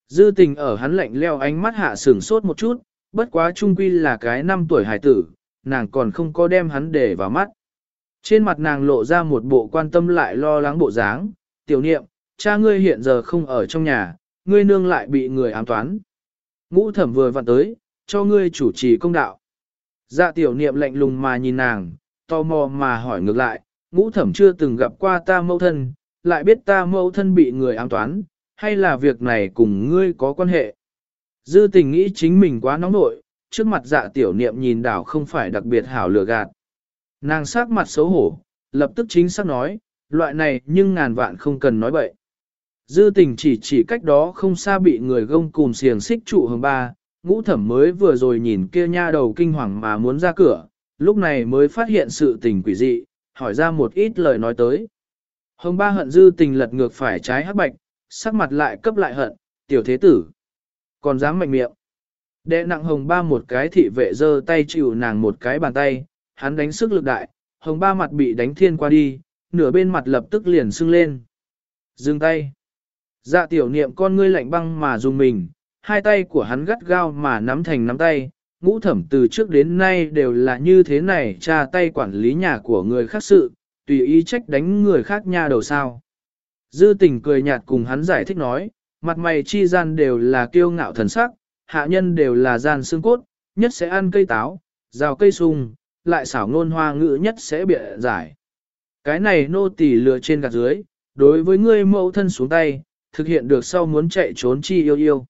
Dư tình ở hắn lạnh leo ánh mắt hạ sửng sốt một chút, bất quá trung quy là cái năm tuổi hải tử, nàng còn không có đem hắn để vào mắt. Trên mặt nàng lộ ra một bộ quan tâm lại lo lắng bộ dáng, tiểu niệm, cha ngươi hiện giờ không ở trong nhà, ngươi nương lại bị người ám toán. Ngũ thẩm vừa vặn tới, cho ngươi chủ trì công đạo. Dạ tiểu niệm lạnh lùng mà nhìn nàng, tò mò mà hỏi ngược lại, ngũ thẩm chưa từng gặp qua ta mẫu thân, lại biết ta mẫu thân bị người ám toán, hay là việc này cùng ngươi có quan hệ. Dư tình nghĩ chính mình quá nóng nội, trước mặt dạ tiểu niệm nhìn đảo không phải đặc biệt hảo lừa gạt. Nàng sắc mặt xấu hổ, lập tức chính xác nói, loại này nhưng ngàn vạn không cần nói bậy. Dư tình chỉ chỉ cách đó không xa bị người gông cùm xiềng xích trụ hướng ba, ngũ thẩm mới vừa rồi nhìn kia nha đầu kinh hoàng mà muốn ra cửa, lúc này mới phát hiện sự tình quỷ dị, hỏi ra một ít lời nói tới. Hồng ba hận dư tình lật ngược phải trái hắc bạch, sắc mặt lại cấp lại hận, tiểu thế tử. Còn dám mạnh miệng. Đệ nặng hồng ba một cái thị vệ giơ tay chịu nàng một cái bàn tay, hắn đánh sức lực đại, hồng ba mặt bị đánh thiên qua đi, nửa bên mặt lập tức liền sưng lên. Dừng tay. Dạ tiểu niệm con ngươi lạnh băng mà dùng mình, hai tay của hắn gắt gao mà nắm thành nắm tay, ngũ thẩm từ trước đến nay đều là như thế này tra tay quản lý nhà của người khác sự, tùy ý trách đánh người khác nha đầu sao. Dư tình cười nhạt cùng hắn giải thích nói, mặt mày chi gian đều là kiêu ngạo thần sắc, hạ nhân đều là gian xương cốt, nhất sẽ ăn cây táo, rào cây sung, lại xảo ngôn hoa ngữ nhất sẽ bị giải. Cái này nô tỳ lừa trên gạt dưới, đối với ngươi mẫu thân xuống tay, thực hiện được sau muốn chạy trốn chi yêu yêu.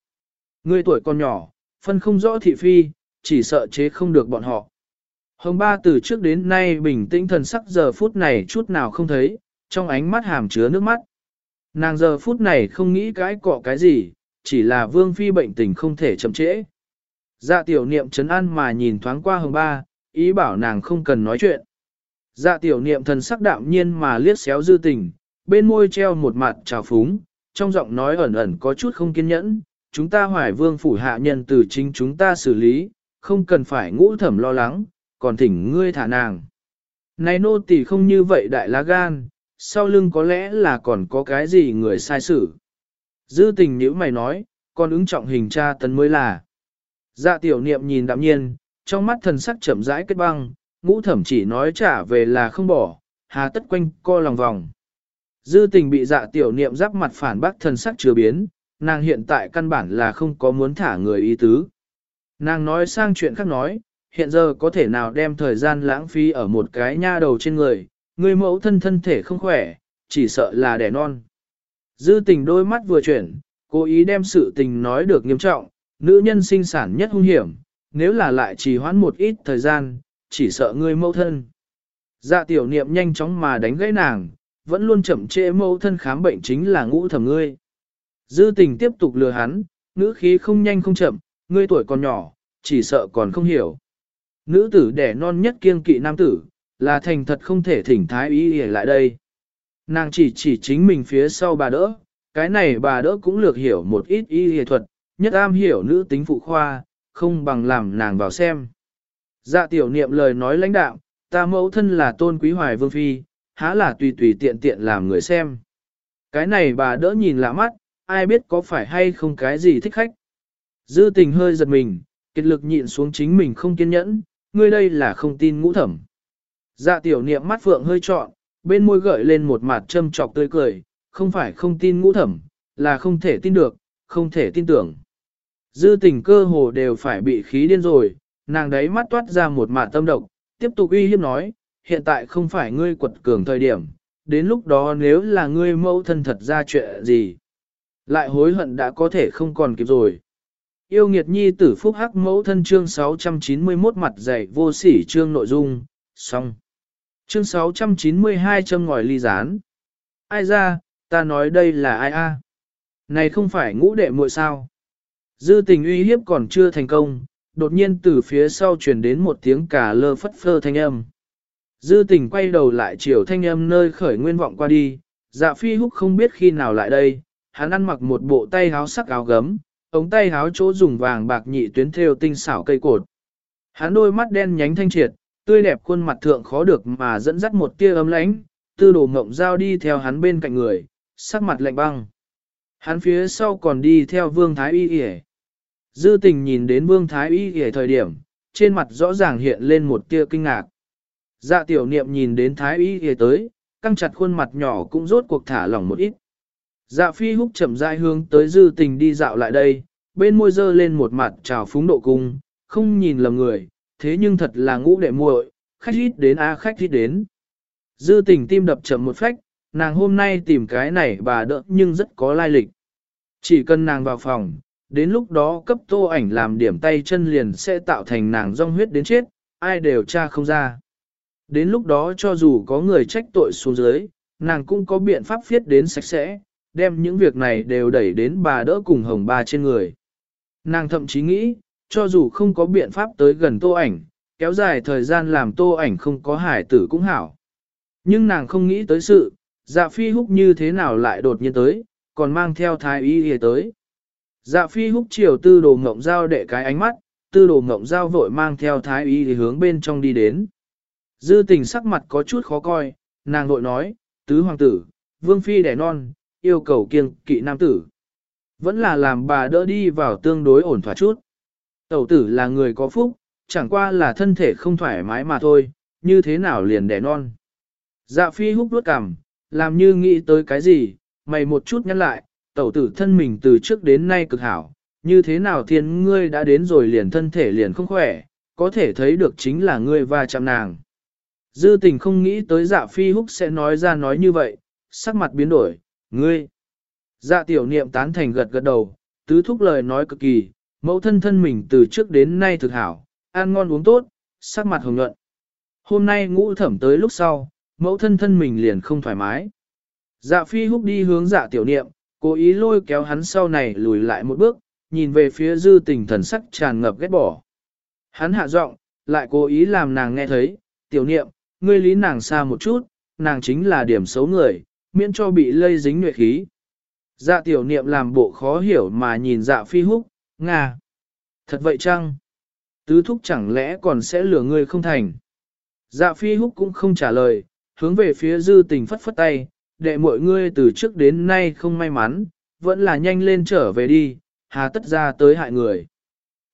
Ngươi tuổi còn nhỏ, phân không rõ thị phi, chỉ sợ chế không được bọn họ. Hồng ba từ trước đến nay bình tĩnh thần sắc giờ phút này chút nào không thấy, trong ánh mắt hàm chứa nước mắt. Nàng giờ phút này không nghĩ cái cọ cái gì, chỉ là vương phi bệnh tình không thể chậm trễ. Dạ tiểu niệm chấn an mà nhìn thoáng qua hồng ba, ý bảo nàng không cần nói chuyện. Dạ tiểu niệm thần sắc đạm nhiên mà liếc xéo dư tình, bên môi treo một mặt trào phúng, trong giọng nói ẩn ẩn có chút không kiên nhẫn, chúng ta hoài vương phủ hạ nhân từ chính chúng ta xử lý, không cần phải ngũ thẩm lo lắng, còn thỉnh ngươi thả nàng. Này nô tỳ không như vậy đại lá gan, sau lưng có lẽ là còn có cái gì người sai xử. Dư tình nữ mày nói, con ứng trọng hình tra tấn mới là. Dạ tiểu niệm nhìn đạm nhiên, trong mắt thần sắc chậm rãi kết băng, ngũ thẩm chỉ nói trả về là không bỏ, hà tất quanh co lòng vòng. Dư tình bị dạ tiểu niệm giáp mặt phản bác thần sắc chưa biến, nàng hiện tại căn bản là không có muốn thả người ý tứ. Nàng nói sang chuyện khác nói, hiện giờ có thể nào đem thời gian lãng phí ở một cái nha đầu trên người, người mẫu thân thân thể không khỏe, chỉ sợ là đẻ non. Dư tình đôi mắt vừa chuyển, cố ý đem sự tình nói được nghiêm trọng, nữ nhân sinh sản nhất hung hiểm, nếu là lại trì hoãn một ít thời gian, chỉ sợ người mẫu thân. Dạ tiểu niệm nhanh chóng mà đánh gãy nàng, vẫn luôn chậm trễ mẫu thân khám bệnh chính là ngũ thẩm ngươi. Dư tình tiếp tục lừa hắn, ngữ khí không nhanh không chậm, ngươi tuổi còn nhỏ, chỉ sợ còn không hiểu. Nữ tử đẻ non nhất kiêng kỵ nam tử, là thành thật không thể thỉnh thái ý để lại đây. Nàng chỉ chỉ chính mình phía sau bà đỡ, cái này bà đỡ cũng lược hiểu một ít y y thuật, nhất am hiểu nữ tính phụ khoa, không bằng làm nàng vào xem. Dạ tiểu niệm lời nói lãnh đạo, ta mẫu thân là tôn quý hoài vương phi, há là tùy tùy tiện tiện làm người xem. Cái này bà đỡ nhìn lạ mắt, ai biết có phải hay không cái gì thích khách. Dư tình hơi giật mình, kết lực nhịn xuống chính mình không kiên nhẫn, ngươi đây là không tin ngũ thẩm. Dạ tiểu niệm mắt phượng hơi trọn, bên môi gợi lên một mặt châm trọc tươi cười, không phải không tin ngũ thẩm, là không thể tin được, không thể tin tưởng. Dư tình cơ hồ đều phải bị khí điên rồi, nàng đấy mắt toát ra một mặt tâm độc, tiếp tục uy hiếp nói, hiện tại không phải ngươi quật cường thời điểm, đến lúc đó nếu là ngươi mẫu thân thật ra chuyện gì, lại hối hận đã có thể không còn kịp rồi. Yêu nghiệt nhi tử phúc hắc mẫu thân chương 691 mặt dày vô sỉ chương nội dung, xong. Chương 692 châm ngòi ly rán. Ai ra, ta nói đây là ai a? Này không phải ngũ đệ muội sao? Dư tình uy hiếp còn chưa thành công, đột nhiên từ phía sau truyền đến một tiếng cà lơ phất phơ thanh âm. Dư tình quay đầu lại chiều thanh âm nơi khởi nguyên vọng qua đi, dạ phi húc không biết khi nào lại đây, hắn ăn mặc một bộ tay háo sắc áo gấm, ống tay háo chỗ dùng vàng bạc nhị tuyến thêu tinh xảo cây cột. Hắn đôi mắt đen nhánh thanh triệt, tươi đẹp khuôn mặt thượng khó được mà dẫn dắt một tia ấm lãnh, tư đồ mộng dao đi theo hắn bên cạnh người, sắc mặt lạnh băng. Hắn phía sau còn đi theo vương thái y yể. Dư tình nhìn đến vương thái y yể thời điểm, trên mặt rõ ràng hiện lên một tia kinh ngạc. Dạ tiểu niệm nhìn đến thái y yể tới, căng chặt khuôn mặt nhỏ cũng rốt cuộc thả lỏng một ít. Dạ phi húc chậm rãi hướng tới dư tình đi dạo lại đây, bên môi dơ lên một mặt trào phúng độ cung, không nhìn lầm người, thế nhưng thật là ngũ đệ muội, khách ít đến a khách ít đến. Dư tình tim đập chậm một phách, nàng hôm nay tìm cái này bà đỡ nhưng rất có lai lịch. Chỉ cần nàng vào phòng, đến lúc đó cấp tô ảnh làm điểm tay chân liền sẽ tạo thành nàng rong huyết đến chết, ai đều tra không ra. Đến lúc đó cho dù có người trách tội xuống dưới, nàng cũng có biện pháp viết đến sạch sẽ, đem những việc này đều đẩy đến bà đỡ cùng hồng ba trên người. Nàng thậm chí nghĩ, cho dù không có biện pháp tới gần tô ảnh, kéo dài thời gian làm tô ảnh không có hải tử cũng hảo. Nhưng nàng không nghĩ tới sự, dạ phi húc như thế nào lại đột nhiên tới, còn mang theo thái y y tới. Dạ phi húc chiều tư đồ ngộng giao để cái ánh mắt, tư đồ ngộng giao vội mang theo thái y thì hướng bên trong đi đến. Dư tình sắc mặt có chút khó coi, nàng vội nói, tứ hoàng tử, vương phi đẻ non, yêu cầu kiêng kỵ nam tử. Vẫn là làm bà đỡ đi vào tương đối ổn thỏa chút. Tẩu tử là người có phúc, chẳng qua là thân thể không thoải mái mà thôi, như thế nào liền đẻ non. Dạ phi húc đuốt cằm, làm như nghĩ tới cái gì, mày một chút nhắc lại, tẩu tử thân mình từ trước đến nay cực hảo, như thế nào thiên ngươi đã đến rồi liền thân thể liền không khỏe, có thể thấy được chính là ngươi và chạm nàng. Dư tình không nghĩ tới dạ phi húc sẽ nói ra nói như vậy, sắc mặt biến đổi, ngươi. Dạ tiểu niệm tán thành gật gật đầu, tứ thúc lời nói cực kỳ, mẫu thân thân mình từ trước đến nay thực hảo, ăn ngon uống tốt, sắc mặt hồng nhuận. Hôm nay ngũ thẩm tới lúc sau, mẫu thân thân mình liền không thoải mái. Dạ phi húc đi hướng dạ tiểu niệm, cố ý lôi kéo hắn sau này lùi lại một bước, nhìn về phía dư tình thần sắc tràn ngập ghét bỏ. Hắn hạ giọng, lại cố ý làm nàng nghe thấy, tiểu niệm, ngươi lý nàng xa một chút, nàng chính là điểm xấu người, miễn cho bị lây dính nhuệ khí. Dạ tiểu niệm làm bộ khó hiểu mà nhìn dạ phi húc, ngà. Thật vậy chăng? Tứ thúc chẳng lẽ còn sẽ lừa ngươi không thành? Dạ phi húc cũng không trả lời, hướng về phía dư tình phất phất tay, đệ mọi ngươi từ trước đến nay không may mắn, vẫn là nhanh lên trở về đi, hà tất ra tới hại người.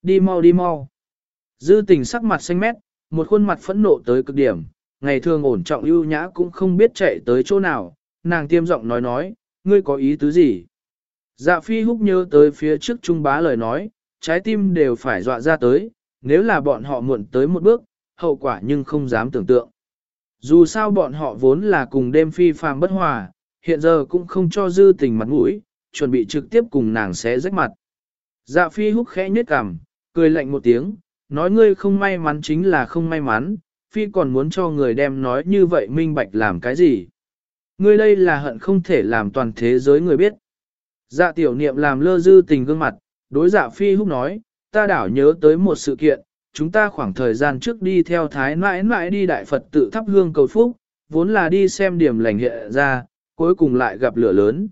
Đi mau đi mau. Dư tình sắc mặt xanh mét, một khuôn mặt phẫn nộ tới cực điểm, ngày thường ổn trọng ưu nhã cũng không biết chạy tới chỗ nào, nàng tiêm giọng nói nói, ngươi có ý tứ gì? Dạ phi húc nhớ tới phía trước trung bá lời nói, trái tim đều phải dọa ra tới, nếu là bọn họ muộn tới một bước, hậu quả nhưng không dám tưởng tượng. Dù sao bọn họ vốn là cùng đêm phi phàm bất hòa, hiện giờ cũng không cho dư tình mặt mũi, chuẩn bị trực tiếp cùng nàng xé rách mặt. Dạ phi húc khẽ nhếch cằm, cười lạnh một tiếng, nói ngươi không may mắn chính là không may mắn, phi còn muốn cho người đem nói như vậy minh bạch làm cái gì. Ngươi đây là hận không thể làm toàn thế giới người biết. Dạ tiểu niệm làm lơ dư tình gương mặt, đối dạ phi húc nói, ta đảo nhớ tới một sự kiện, chúng ta khoảng thời gian trước đi theo thái mãi mãi đi đại Phật tự thắp hương cầu phúc, vốn là đi xem điểm lành hệ ra, cuối cùng lại gặp lửa lớn.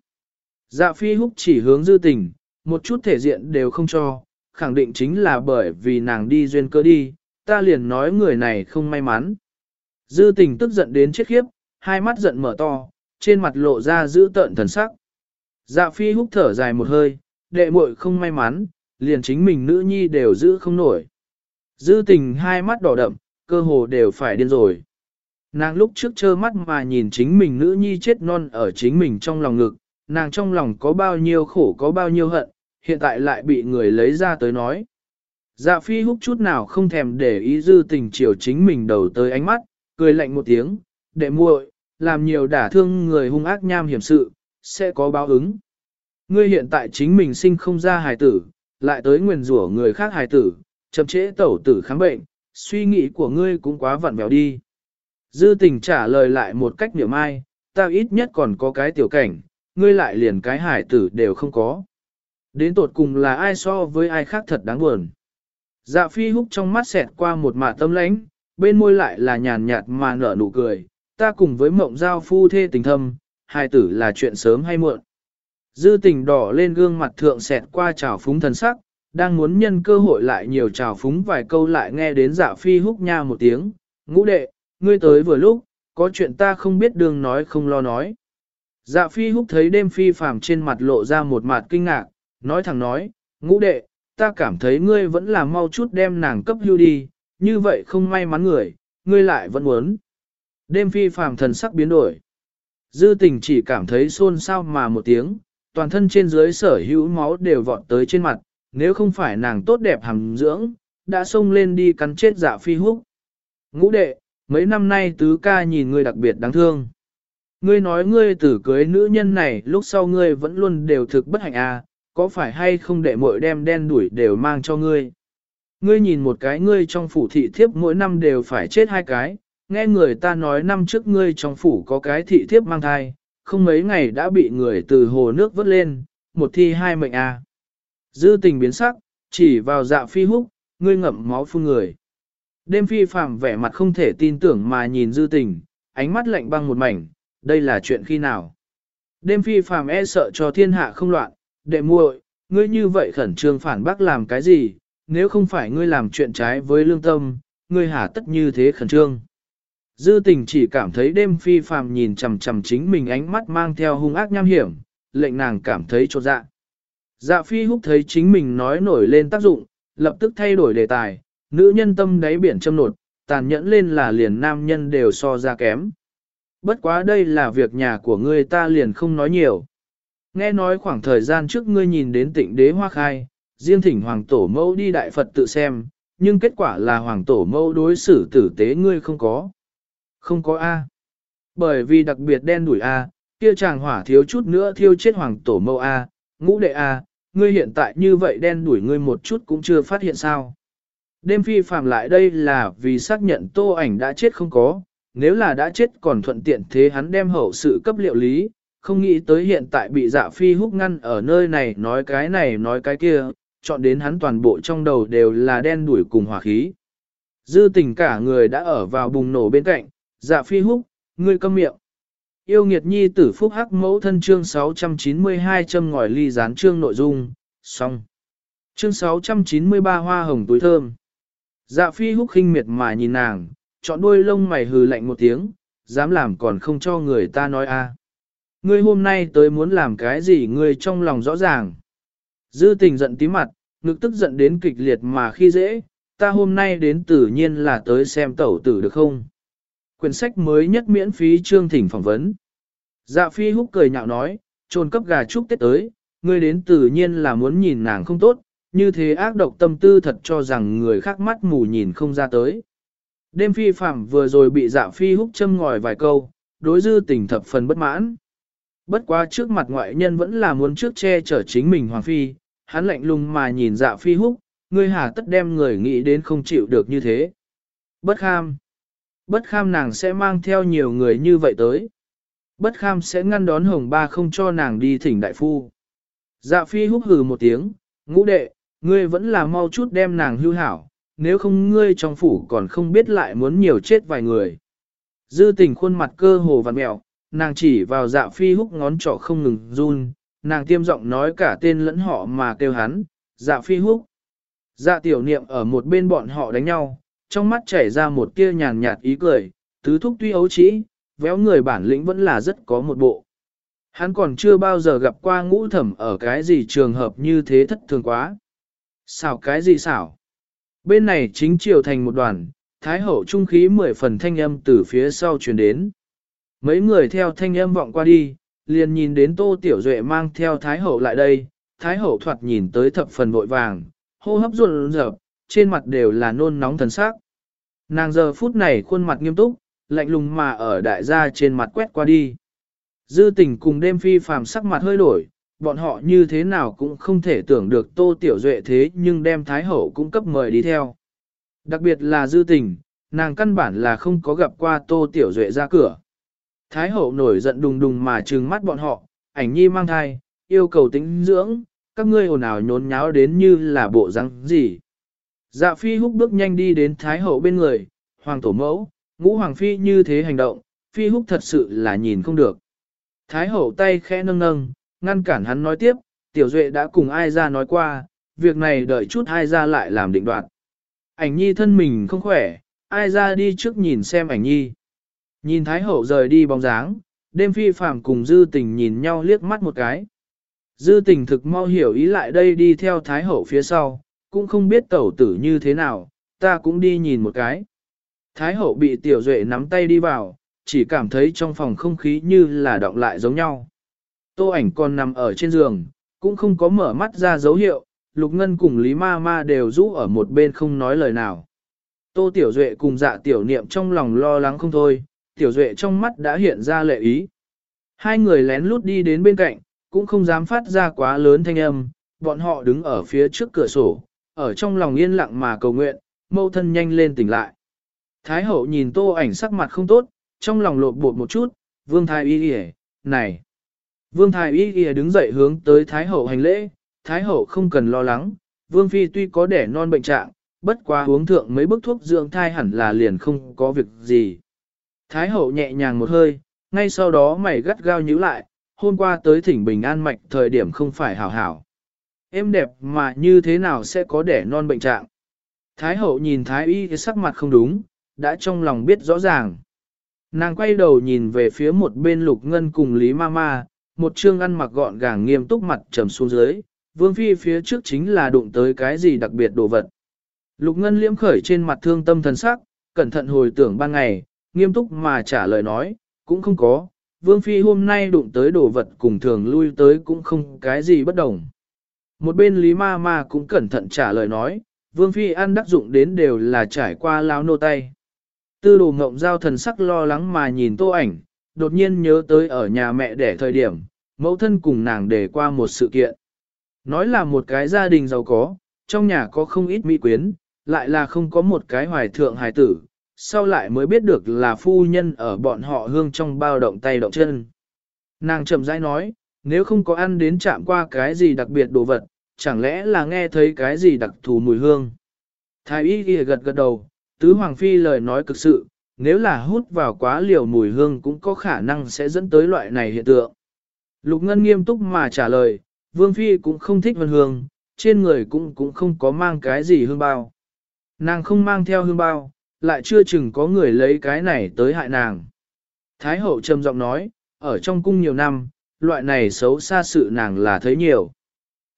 Dạ phi húc chỉ hướng dư tình, một chút thể diện đều không cho, khẳng định chính là bởi vì nàng đi duyên cơ đi, ta liền nói người này không may mắn. Dư tình tức giận đến chết khiếp, hai mắt giận mở to, trên mặt lộ ra giữ tợn thần sắc. Dạ phi húc thở dài một hơi, đệ muội không may mắn, liền chính mình nữ nhi đều giữ không nổi. Dư tình hai mắt đỏ đậm, cơ hồ đều phải điên rồi. Nàng lúc trước trơ mắt mà nhìn chính mình nữ nhi chết non ở chính mình trong lòng ngực, nàng trong lòng có bao nhiêu khổ có bao nhiêu hận, hiện tại lại bị người lấy ra tới nói. Dạ phi húc chút nào không thèm để ý dư tình chiều chính mình đầu tới ánh mắt, cười lạnh một tiếng, đệ muội, làm nhiều đả thương người hung ác nham hiểm sự, sẽ có báo ứng. Ngươi hiện tại chính mình sinh không ra hài tử, lại tới nguyền rủa người khác hài tử, chậm trễ tẩu tử kháng bệnh, suy nghĩ của ngươi cũng quá vặn vẹo đi. Dư tình trả lời lại một cách niệm ai, ta ít nhất còn có cái tiểu cảnh, ngươi lại liền cái hải tử đều không có. Đến tột cùng là ai so với ai khác thật đáng buồn. Dạ phi húc trong mắt xẹt qua một mạ tâm lãnh, bên môi lại là nhàn nhạt mà nở nụ cười, ta cùng với mộng giao phu thê tình thâm, hai tử là chuyện sớm hay muộn. Dư tình đỏ lên gương mặt thượng xẹt qua trào phúng thần sắc, đang muốn nhân cơ hội lại nhiều trào phúng vài câu lại nghe đến dạ phi húc nha một tiếng, ngũ đệ, ngươi tới vừa lúc, có chuyện ta không biết đường nói không lo nói. Dạ phi húc thấy đêm phi phàm trên mặt lộ ra một mặt kinh ngạc, nói thẳng nói, ngũ đệ, ta cảm thấy ngươi vẫn là mau chút đem nàng cấp hưu đi, như vậy không may mắn người, ngươi lại vẫn muốn. Đêm phi phàm thần sắc biến đổi. Dư tình chỉ cảm thấy xôn xao mà một tiếng, toàn thân trên dưới sở hữu máu đều vọt tới trên mặt, nếu không phải nàng tốt đẹp hàm dưỡng, đã xông lên đi cắn chết dạ phi húc. Ngũ đệ, mấy năm nay tứ ca nhìn ngươi đặc biệt đáng thương. Ngươi nói ngươi tử cưới nữ nhân này lúc sau ngươi vẫn luôn đều thực bất hạnh à, có phải hay không đệ muội đem đen đuổi đều mang cho ngươi. Ngươi nhìn một cái ngươi trong phủ thị thiếp mỗi năm đều phải chết hai cái, nghe người ta nói năm trước ngươi trong phủ có cái thị thiếp mang thai, không mấy ngày đã bị người từ hồ nước vớt lên, một thi hai mệnh à. Dư tình biến sắc, chỉ vào dạ phi húc, ngươi ngậm máu phun người. Đêm phi phạm vẻ mặt không thể tin tưởng mà nhìn dư tình, ánh mắt lạnh băng một mảnh, đây là chuyện khi nào. Đêm phi phàm e sợ cho thiên hạ không loạn, đệ muội, ngươi như vậy khẩn trương phản bác làm cái gì, nếu không phải ngươi làm chuyện trái với lương tâm, ngươi hả tất như thế khẩn trương. Dư tình chỉ cảm thấy đêm phi phàm nhìn chằm chằm chính mình ánh mắt mang theo hung ác nham hiểm, lệnh nàng cảm thấy trột dạ. Dạ phi húc thấy chính mình nói nổi lên tác dụng, lập tức thay đổi đề tài, nữ nhân tâm đáy biển châm nột, tàn nhẫn lên là liền nam nhân đều so ra kém. Bất quá đây là việc nhà của ngươi ta liền không nói nhiều. Nghe nói khoảng thời gian trước ngươi nhìn đến tịnh đế hoa khai, riêng thỉnh hoàng tổ mẫu đi đại Phật tự xem, nhưng kết quả là hoàng tổ mẫu đối xử tử tế ngươi không có. Không có A. Bởi vì đặc biệt đen đuổi A, kia chàng hỏa thiếu chút nữa thiêu chết hoàng tổ mâu A, ngũ đệ A, ngươi hiện tại như vậy đen đuổi ngươi một chút cũng chưa phát hiện sao. Đêm phi phạm lại đây là vì xác nhận tô ảnh đã chết không có, nếu là đã chết còn thuận tiện thế hắn đem hậu sự cấp liệu lý, không nghĩ tới hiện tại bị dạ phi húc ngăn ở nơi này nói cái này nói cái kia, chọn đến hắn toàn bộ trong đầu đều là đen đuổi cùng hỏa khí. Dư tình cả người đã ở vào bùng nổ bên cạnh, dạ phi húc, ngươi câm miệng. Yêu nghiệt nhi tử phúc hắc mẫu thân chương 692 châm ngòi ly gián chương nội dung, xong. Chương 693 hoa hồng túi thơm. Dạ phi húc khinh miệt mà nhìn nàng, chọn đuôi lông mày hừ lạnh một tiếng, dám làm còn không cho người ta nói a. Ngươi hôm nay tới muốn làm cái gì ngươi trong lòng rõ ràng. Dư tình giận tí mặt, ngực tức giận đến kịch liệt mà khi dễ, ta hôm nay đến tự nhiên là tới xem tẩu tử được không. Quyển sách mới nhất miễn phí chương thỉnh phỏng vấn. Dạ phi húc cười nhạo nói, trồn cấp gà chúc tết tới, ngươi đến tự nhiên là muốn nhìn nàng không tốt, như thế ác độc tâm tư thật cho rằng người khác mắt mù nhìn không ra tới. Đêm phi phạm vừa rồi bị dạ phi húc châm ngòi vài câu, đối dư tình thập phần bất mãn. Bất quá trước mặt ngoại nhân vẫn là muốn trước che chở chính mình hoàng phi, hắn lạnh lùng mà nhìn dạ phi húc, ngươi hà tất đem người nghĩ đến không chịu được như thế. Bất kham. Bất kham nàng sẽ mang theo nhiều người như vậy tới. Bất kham sẽ ngăn đón hồng ba không cho nàng đi thỉnh đại phu. Dạ phi húc hừ một tiếng, ngũ đệ, ngươi vẫn là mau chút đem nàng hưu hảo, nếu không ngươi trong phủ còn không biết lại muốn nhiều chết vài người. Dư tình khuôn mặt cơ hồ vặn mẹo, nàng chỉ vào dạ phi húc ngón trỏ không ngừng run, nàng tiêm giọng nói cả tên lẫn họ mà kêu hắn, dạ phi húc. Dạ tiểu niệm ở một bên bọn họ đánh nhau, trong mắt chảy ra một tia nhàn nhạt ý cười, tứ thúc tuy ấu trĩ, véo người bản lĩnh vẫn là rất có một bộ. Hắn còn chưa bao giờ gặp qua ngũ thẩm ở cái gì trường hợp như thế thất thường quá. Xảo cái gì xảo? Bên này chính triều thành một đoàn, thái hậu trung khí mười phần thanh âm từ phía sau truyền đến. Mấy người theo thanh âm vọng qua đi, liền nhìn đến tô tiểu duệ mang theo thái hậu lại đây, thái hậu thoạt nhìn tới thập phần vội vàng, hô hấp ruột rợp, trên mặt đều là nôn nóng thần sắc. Nàng giờ phút này khuôn mặt nghiêm túc, lạnh lùng mà ở đại gia trên mặt quét qua đi. Dư tình cùng đêm phi phàm sắc mặt hơi đổi, bọn họ như thế nào cũng không thể tưởng được tô tiểu duệ thế nhưng đem thái hậu cũng cấp mời đi theo. Đặc biệt là dư tình, nàng căn bản là không có gặp qua tô tiểu duệ ra cửa. Thái hậu nổi giận đùng đùng mà trừng mắt bọn họ, ảnh nhi mang thai, yêu cầu tính dưỡng, các ngươi ồn ào nhốn nháo đến như là bộ răng gì. Dạ phi húc bước nhanh đi đến thái hậu bên người, hoàng tổ mẫu, ngũ hoàng phi như thế hành động, phi húc thật sự là nhìn không được. Thái hậu tay khẽ nâng nâng, ngăn cản hắn nói tiếp, tiểu duệ đã cùng ai ra nói qua, việc này đợi chút ai ra lại làm định đoạt. Ảnh nhi thân mình không khỏe, ai ra đi trước nhìn xem ảnh nhi. Nhìn thái hậu rời đi bóng dáng, đêm phi phàm cùng dư tình nhìn nhau liếc mắt một cái. Dư tình thực mau hiểu ý lại đây đi theo thái hậu phía sau, cũng không biết tẩu tử như thế nào, ta cũng đi nhìn một cái. Thái hậu bị tiểu duệ nắm tay đi vào, chỉ cảm thấy trong phòng không khí như là động lại giống nhau. Tô ảnh còn nằm ở trên giường, cũng không có mở mắt ra dấu hiệu, Lục Ngân cùng Lý Ma Ma đều rũ ở một bên không nói lời nào. Tô Tiểu Duệ cùng dạ tiểu niệm trong lòng lo lắng không thôi, Tiểu Duệ trong mắt đã hiện ra lệ ý. Hai người lén lút đi đến bên cạnh, cũng không dám phát ra quá lớn thanh âm, bọn họ đứng ở phía trước cửa sổ, ở trong lòng yên lặng mà cầu nguyện, mâu thân nhanh lên tỉnh lại. Thái hậu nhìn tô ảnh sắc mặt không tốt, trong lòng lột bột một chút, vương thái y y này. Vương thái y y đứng dậy hướng tới thái hậu hành lễ, thái hậu không cần lo lắng, vương phi tuy có đẻ non bệnh trạng, bất quá uống thượng mấy bức thuốc dưỡng thai hẳn là liền không có việc gì. Thái hậu nhẹ nhàng một hơi, ngay sau đó mày gắt gao nhíu lại, hôm qua tới thỉnh bình an mạch thời điểm không phải hảo hảo. Em đẹp mà như thế nào sẽ có đẻ non bệnh trạng. Thái hậu nhìn thái y sắc mặt không đúng, đã trong lòng biết rõ ràng. Nàng quay đầu nhìn về phía một bên lục ngân cùng Lý Mama, một trương ăn mặc gọn gàng nghiêm túc mặt trầm xuống dưới, vương phi phía trước chính là đụng tới cái gì đặc biệt đồ vật. Lục ngân liễm khởi trên mặt thương tâm thần sắc, cẩn thận hồi tưởng ban ngày, nghiêm túc mà trả lời nói, cũng không có, vương phi hôm nay đụng tới đồ vật cùng thường lui tới cũng không cái gì bất đồng. Một bên Lý Ma Ma cũng cẩn thận trả lời nói, vương phi ăn đắc dụng đến đều là trải qua lao nô tay. Tư đồ ngộng giao thần sắc lo lắng mà nhìn tô ảnh, đột nhiên nhớ tới ở nhà mẹ đẻ thời điểm, mẫu thân cùng nàng để qua một sự kiện. Nói là một cái gia đình giàu có, trong nhà có không ít mỹ quyến, lại là không có một cái hoài thượng hài tử, sau lại mới biết được là phu nhân ở bọn họ hương trong bao động tay động chân. Nàng chậm rãi nói, nếu không có ăn đến chạm qua cái gì đặc biệt đồ vật, chẳng lẽ là nghe thấy cái gì đặc thù mùi hương. Thái y ghi gật gật đầu, tứ hoàng phi lời nói cực sự, nếu là hút vào quá liều mùi hương cũng có khả năng sẽ dẫn tới loại này hiện tượng. Lục Ngân nghiêm túc mà trả lời, vương phi cũng không thích vân hương, trên người cũng cũng không có mang cái gì hương bao. Nàng không mang theo hương bao, lại chưa chừng có người lấy cái này tới hại nàng. Thái hậu trầm giọng nói, ở trong cung nhiều năm, loại này xấu xa sự nàng là thấy nhiều.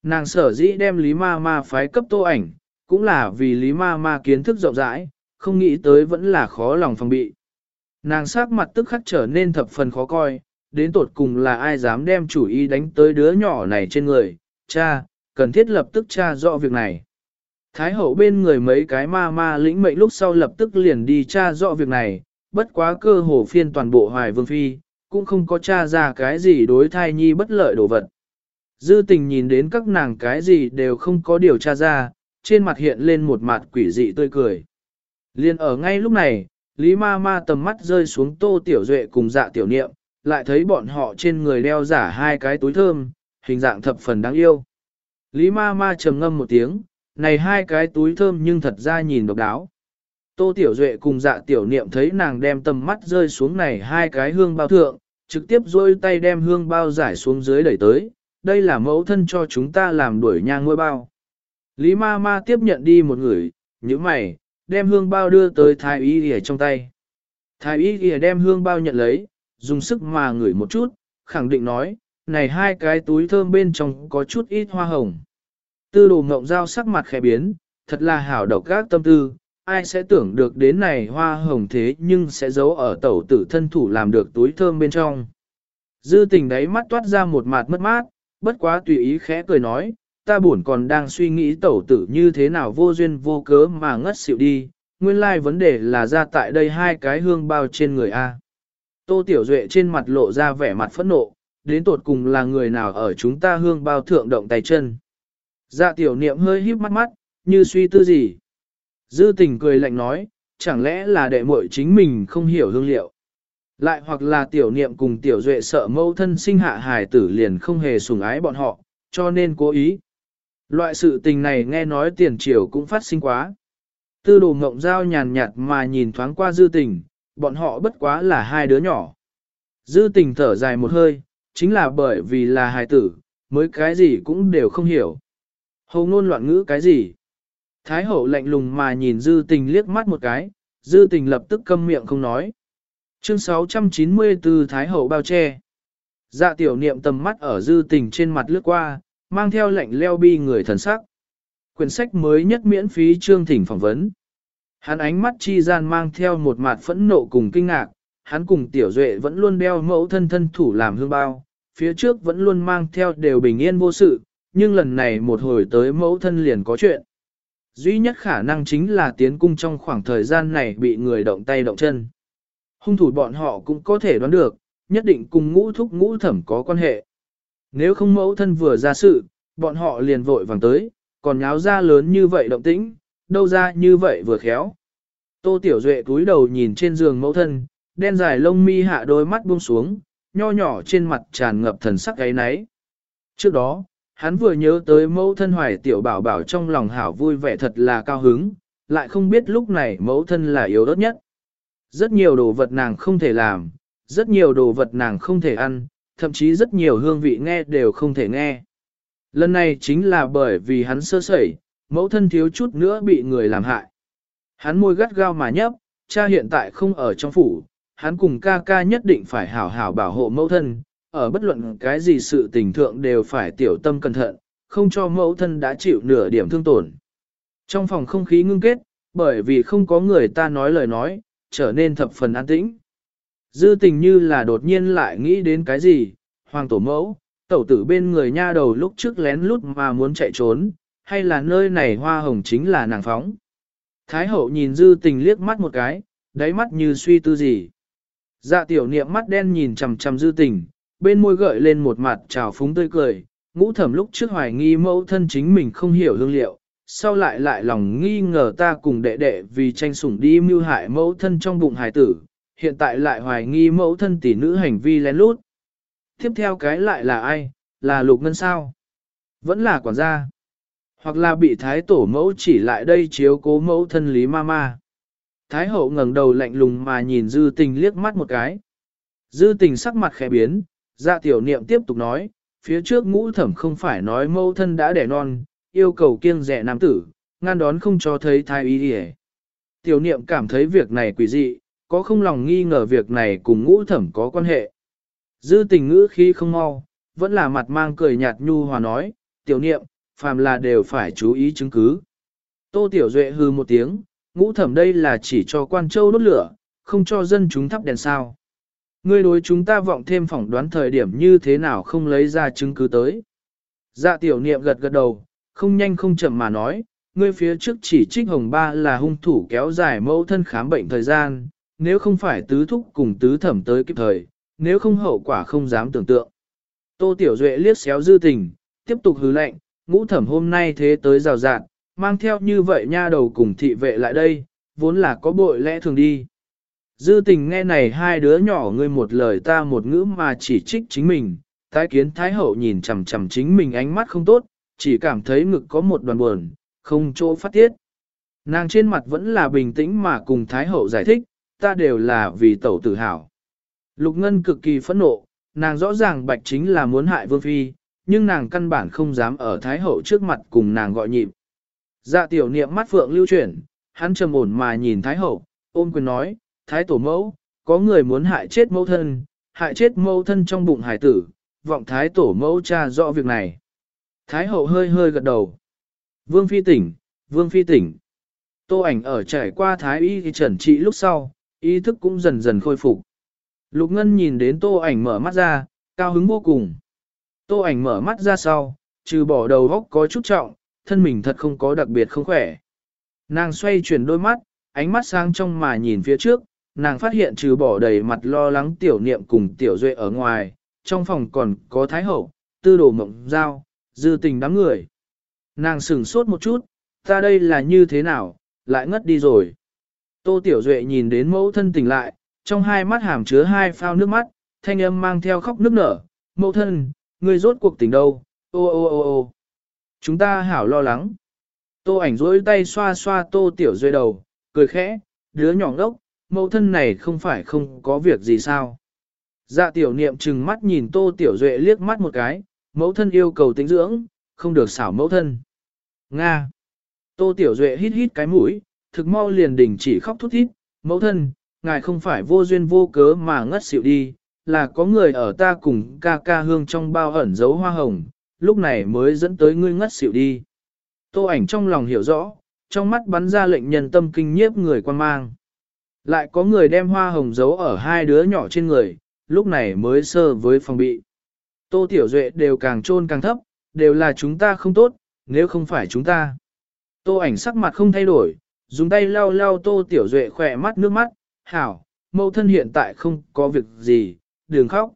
Nàng sở dĩ đem Lý Ma Ma phái cấp tô ảnh, cũng là vì Lý Ma Ma kiến thức rộng rãi, không nghĩ tới vẫn là khó lòng phòng bị. Nàng sắc mặt tức khắc trở nên thập phần khó coi, đến tột cùng là ai dám đem chủ ý đánh tới đứa nhỏ này trên người, cha, cần thiết lập tức tra rõ việc này. Thái hậu bên người mấy cái ma ma lĩnh mệnh lúc sau lập tức liền đi tra rõ việc này, bất quá cơ hồ phiên toàn bộ hoài vương phi, cũng không có tra ra cái gì đối thai nhi bất lợi đồ vật. Dư tình nhìn đến các nàng cái gì đều không có điều tra ra, trên mặt hiện lên một mặt quỷ dị tươi cười. Liên ở ngay lúc này, Lý ma ma tầm mắt rơi xuống tô tiểu duệ cùng dạ tiểu niệm, lại thấy bọn họ trên người đeo giả hai cái túi thơm, hình dạng thập phần đáng yêu. Lý ma ma trầm ngâm một tiếng, này hai cái túi thơm nhưng thật ra nhìn độc đáo. Tô Tiểu Duệ cùng dạ tiểu niệm thấy nàng đem tầm mắt rơi xuống này hai cái hương bao thượng, trực tiếp rôi tay đem hương bao giải xuống dưới đẩy tới, đây là mẫu thân cho chúng ta làm đuổi nhang ngôi bao. Lý ma ma tiếp nhận đi một người, những mày, đem hương bao đưa tới thái y ghìa trong tay. Thái y ghìa đem hương bao nhận lấy, dùng sức mà ngửi một chút, khẳng định nói, này hai cái túi thơm bên trong có chút ít hoa hồng. Tư đồ ngộng dao sắc mặt khẽ biến, thật là hảo độc các tâm tư, ai sẽ tưởng được đến này hoa hồng thế nhưng sẽ giấu ở tẩu tử thân thủ làm được túi thơm bên trong. Dư tình đấy mắt toát ra một mặt mất mát, bất quá tùy ý khẽ cười nói, ta buồn còn đang suy nghĩ tẩu tử như thế nào vô duyên vô cớ mà ngất xỉu đi, nguyên lai like vấn đề là ra tại đây hai cái hương bao trên người A. Tô Tiểu Duệ trên mặt lộ ra vẻ mặt phẫn nộ, đến tột cùng là người nào ở chúng ta hương bao thượng động tay chân. Dạ tiểu niệm hơi híp mắt mắt, như suy tư gì. Dư tình cười lạnh nói, chẳng lẽ là đệ muội chính mình không hiểu hương liệu. Lại hoặc là tiểu niệm cùng tiểu duệ sợ mâu thân sinh hạ hài tử liền không hề sủng ái bọn họ, cho nên cố ý. Loại sự tình này nghe nói tiền triều cũng phát sinh quá. Tư đồ mộng giao nhàn nhạt mà nhìn thoáng qua dư tình, bọn họ bất quá là hai đứa nhỏ. Dư tình thở dài một hơi, chính là bởi vì là hài tử, mới cái gì cũng đều không hiểu. Hầu ngôn loạn ngữ cái gì? Thái hậu lạnh lùng mà nhìn dư tình liếc mắt một cái, dư tình lập tức câm miệng không nói. Chương 694 Thái hậu bao che. Dạ tiểu niệm tầm mắt ở dư tình trên mặt lướt qua, mang theo lệnh leo bi người thần sắc. Quyển sách mới nhất miễn phí chương thỉnh phỏng vấn. Hắn ánh mắt chi gian mang theo một mặt phẫn nộ cùng kinh ngạc, hắn cùng tiểu duệ vẫn luôn đeo mẫu thân thân thủ làm hương bao, phía trước vẫn luôn mang theo đều bình yên vô sự, nhưng lần này một hồi tới mẫu thân liền có chuyện. Duy nhất khả năng chính là tiến cung trong khoảng thời gian này bị người động tay động chân. Hung thủ bọn họ cũng có thể đoán được, nhất định cùng ngũ thúc ngũ thẩm có quan hệ. Nếu không mẫu thân vừa ra sự, bọn họ liền vội vàng tới, còn nháo ra lớn như vậy động tĩnh, đâu ra như vậy vừa khéo. Tô Tiểu Duệ cúi đầu nhìn trên giường mẫu thân, đen dài lông mi hạ đôi mắt buông xuống, nho nhỏ trên mặt tràn ngập thần sắc gáy náy. Trước đó, hắn vừa nhớ tới mẫu thân hoài tiểu bảo bảo trong lòng hảo vui vẻ thật là cao hứng, lại không biết lúc này mẫu thân là yếu đớt nhất. Rất nhiều đồ vật nàng không thể làm, rất nhiều đồ vật nàng không thể ăn, thậm chí rất nhiều hương vị nghe đều không thể nghe. Lần này chính là bởi vì hắn sơ sẩy, mẫu thân thiếu chút nữa bị người làm hại. Hắn môi gắt gao mà nhấp, cha hiện tại không ở trong phủ, hắn cùng ca ca nhất định phải hảo hảo bảo hộ mẫu thân, ở bất luận cái gì sự tình thượng đều phải tiểu tâm cẩn thận, không cho mẫu thân đã chịu nửa điểm thương tổn. Trong phòng không khí ngưng kết, bởi vì không có người ta nói lời nói, trở nên thập phần an tĩnh. Dư tình như là đột nhiên lại nghĩ đến cái gì, hoàng tổ mẫu, tẩu tử bên người nha đầu lúc trước lén lút mà muốn chạy trốn, hay là nơi này hoa hồng chính là nàng phóng. Thái hậu nhìn dư tình liếc mắt một cái, đáy mắt như suy tư gì. Dạ tiểu niệm mắt đen nhìn chằm chằm dư tình, bên môi gợi lên một mặt trào phúng tươi cười, ngũ thẩm lúc trước hoài nghi mẫu thân chính mình không hiểu hương liệu, sau lại lại lòng nghi ngờ ta cùng đệ đệ vì tranh sủng đi mưu hại mẫu thân trong bụng hải tử, hiện tại lại hoài nghi mẫu thân tỷ nữ hành vi lén lút. Tiếp theo cái lại là ai, là lục ngân sao? Vẫn là quản gia. Hoặc là bị thái tổ mẫu chỉ lại đây chiếu cố mẫu thân lý ma ma. Thái hậu ngẩng đầu lạnh lùng mà nhìn dư tình liếc mắt một cái. Dư tình sắc mặt khẽ biến, dạ tiểu niệm tiếp tục nói, phía trước ngũ thẩm không phải nói mẫu thân đã đẻ non, yêu cầu kiêng rẻ nam tử, ngăn đón không cho thấy thai ý đi Tiểu niệm cảm thấy việc này quỷ dị, có không lòng nghi ngờ việc này cùng ngũ thẩm có quan hệ. Dư tình ngữ khi không mau, vẫn là mặt mang cười nhạt nhu hòa nói, tiểu niệm, phàm là đều phải chú ý chứng cứ. Tô tiểu duệ hư một tiếng, ngũ thẩm đây là chỉ cho quan châu đốt lửa, không cho dân chúng thắp đèn sao. Ngươi đối chúng ta vọng thêm phỏng đoán thời điểm như thế nào không lấy ra chứng cứ tới. Dạ tiểu niệm gật gật đầu, không nhanh không chậm mà nói, ngươi phía trước chỉ trích hồng ba là hung thủ kéo dài mẫu thân khám bệnh thời gian, nếu không phải tứ thúc cùng tứ thẩm tới kịp thời, nếu không hậu quả không dám tưởng tượng. Tô Tiểu Duệ liếc xéo dư tình, tiếp tục hứ lệnh, ngũ thẩm hôm nay thế tới rào rạt, mang theo như vậy nha đầu cùng thị vệ lại đây, vốn là có bội lẽ thường đi. Dư tình nghe này hai đứa nhỏ ngươi một lời ta một ngữ mà chỉ trích chính mình, tái kiến thái hậu nhìn chằm chằm chính mình ánh mắt không tốt, chỉ cảm thấy ngực có một đoàn buồn, không chỗ phát tiết. Nàng trên mặt vẫn là bình tĩnh mà cùng thái hậu giải thích, ta đều là vì tẩu tử hào. Lục Ngân cực kỳ phẫn nộ, nàng rõ ràng bạch chính là muốn hại Vương Phi, nhưng nàng căn bản không dám ở Thái Hậu trước mặt cùng nàng gọi nhịp. Dạ tiểu niệm mắt phượng lưu chuyển, hắn trầm ổn mà nhìn Thái Hậu, ôm quyền nói, Thái Tổ mẫu, có người muốn hại chết mẫu thân, hại chết mẫu thân trong bụng hải tử, vọng Thái Tổ mẫu cha rõ việc này. Thái Hậu hơi hơi gật đầu. Vương Phi tỉnh, Vương Phi tỉnh. Tô ảnh ở trải qua Thái Y thì trần trị lúc sau, ý thức cũng dần dần khôi phục. Lục Ngân nhìn đến tô ảnh mở mắt ra, cao hứng vô cùng. Tô ảnh mở mắt ra sau, trừ bỏ đầu góc có chút trọng, thân mình thật không có đặc biệt không khỏe. Nàng xoay chuyển đôi mắt, ánh mắt sang trong mà nhìn phía trước, nàng phát hiện trừ bỏ đầy mặt lo lắng tiểu niệm cùng tiểu duệ ở ngoài, trong phòng còn có thái hậu, tư đồ mộng giao, dư tình đám người. Nàng sửng sốt một chút, ta đây là như thế nào, lại ngất đi rồi. Tô tiểu duệ nhìn đến mẫu thân tỉnh lại, trong hai mắt hàm chứa hai phao nước mắt, thanh âm mang theo khóc nước nở, mẫu thân, người rốt cuộc tỉnh đâu, ô ô ô ô. Chúng ta hảo lo lắng. Tô ảnh rối tay xoa xoa tô tiểu duệ đầu, cười khẽ, đứa nhỏ ngốc, mẫu thân này không phải không có việc gì sao. Dạ tiểu niệm trừng mắt nhìn tô tiểu duệ liếc mắt một cái, mẫu thân yêu cầu tính dưỡng, không được xảo mẫu thân. Nga. Tô tiểu duệ hít hít cái mũi, thực mau liền đình chỉ khóc thút thít, mẫu thân, ngài không phải vô duyên vô cớ mà ngất xỉu đi, là có người ở ta cùng ca ca hương trong bao ẩn giấu hoa hồng, lúc này mới dẫn tới ngươi ngất xỉu đi. Tô ảnh trong lòng hiểu rõ, trong mắt bắn ra lệnh nhân tâm kinh nhiếp người quan mang. Lại có người đem hoa hồng giấu ở hai đứa nhỏ trên người, lúc này mới sơ với phòng bị. Tô Tiểu Duệ đều càng trôn càng thấp, đều là chúng ta không tốt, nếu không phải chúng ta. Tô ảnh sắc mặt không thay đổi, dùng tay lau lau Tô Tiểu Duệ khỏe mắt nước mắt, hảo, mẫu thân hiện tại không có việc gì, đừng khóc.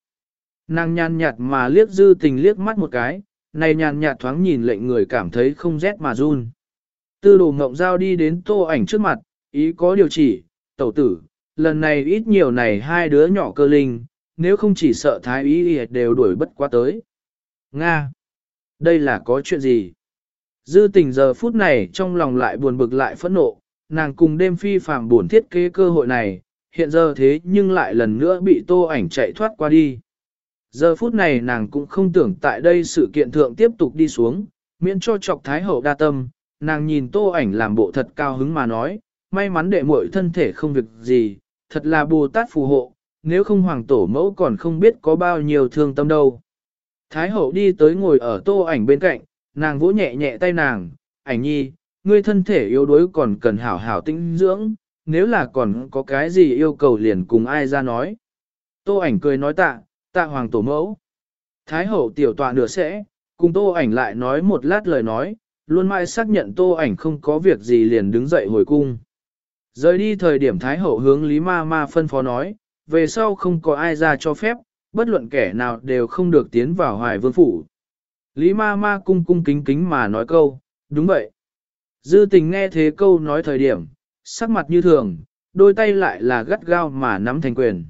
Nàng nhàn nhạt mà liếc dư tình liếc mắt một cái, này nhàn nhạt thoáng nhìn lệnh người cảm thấy không rét mà run. Tư đồ ngộng giao đi đến tô ảnh trước mặt, ý có điều chỉ, tẩu tử, lần này ít nhiều này hai đứa nhỏ cơ linh, nếu không chỉ sợ thái ý đều đuổi bất qua tới. Nga! Đây là có chuyện gì? Dư tình giờ phút này trong lòng lại buồn bực lại phẫn nộ, nàng cùng đêm phi phàm buồn thiết kế cơ hội này, hiện giờ thế nhưng lại lần nữa bị tô ảnh chạy thoát qua đi. Giờ phút này nàng cũng không tưởng tại đây sự kiện thượng tiếp tục đi xuống, miễn cho chọc thái hậu đa tâm, nàng nhìn tô ảnh làm bộ thật cao hứng mà nói, may mắn đệ muội thân thể không việc gì, thật là Bồ Tát phù hộ, nếu không hoàng tổ mẫu còn không biết có bao nhiêu thương tâm đâu. Thái hậu đi tới ngồi ở tô ảnh bên cạnh, nàng vỗ nhẹ nhẹ tay nàng, ảnh nhi, ngươi thân thể yếu đuối còn cần hảo hảo tinh dưỡng, nếu là còn có cái gì yêu cầu liền cùng ai ra nói. Tô ảnh cười nói tạ, tạ hoàng tổ mẫu. Thái hậu tiểu tọa nửa sẽ, cùng tô ảnh lại nói một lát lời nói, luôn mãi xác nhận tô ảnh không có việc gì liền đứng dậy hồi cung. Rời đi thời điểm Thái hậu hướng Lý Ma Ma phân phó nói, về sau không có ai ra cho phép, bất luận kẻ nào đều không được tiến vào hoài vương phủ. Lý Ma Ma cung cung kính kính mà nói câu, đúng vậy. Dư tình nghe thế câu nói thời điểm, sắc mặt như thường, đôi tay lại là gắt gao mà nắm thành quyền.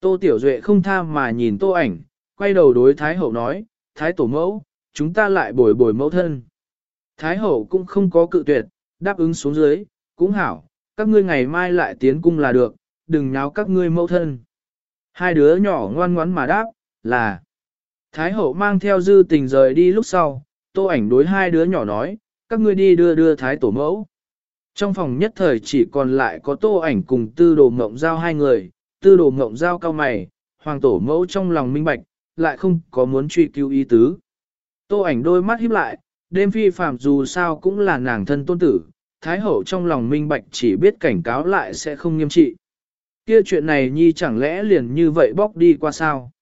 Tô Tiểu Duệ không tha mà nhìn tô ảnh, quay đầu đối Thái Hậu nói, Thái Tổ Mẫu, chúng ta lại bồi bồi mẫu thân. Thái Hậu cũng không có cự tuyệt, đáp ứng xuống dưới, cũng hảo, các ngươi ngày mai lại tiến cung là được, đừng nháo các ngươi mẫu thân. Hai đứa nhỏ ngoan ngoãn mà đáp, là. Thái Hậu mang theo dư tình rời đi lúc sau, tô ảnh đối hai đứa nhỏ nói, các ngươi đi đưa đưa Thái Tổ Mẫu. Trong phòng nhất thời chỉ còn lại có tô ảnh cùng tư đồ mộng giao hai người, tư đồ mộng giao cao mày, hoàng tổ mẫu trong lòng minh bạch, lại không có muốn truy cứu ý tứ. Tô ảnh đôi mắt híp lại, đêm phi phạm dù sao cũng là nàng thân tôn tử, thái hậu trong lòng minh bạch chỉ biết cảnh cáo lại sẽ không nghiêm trị. Kia chuyện này nhi chẳng lẽ liền như vậy bóc đi qua sao?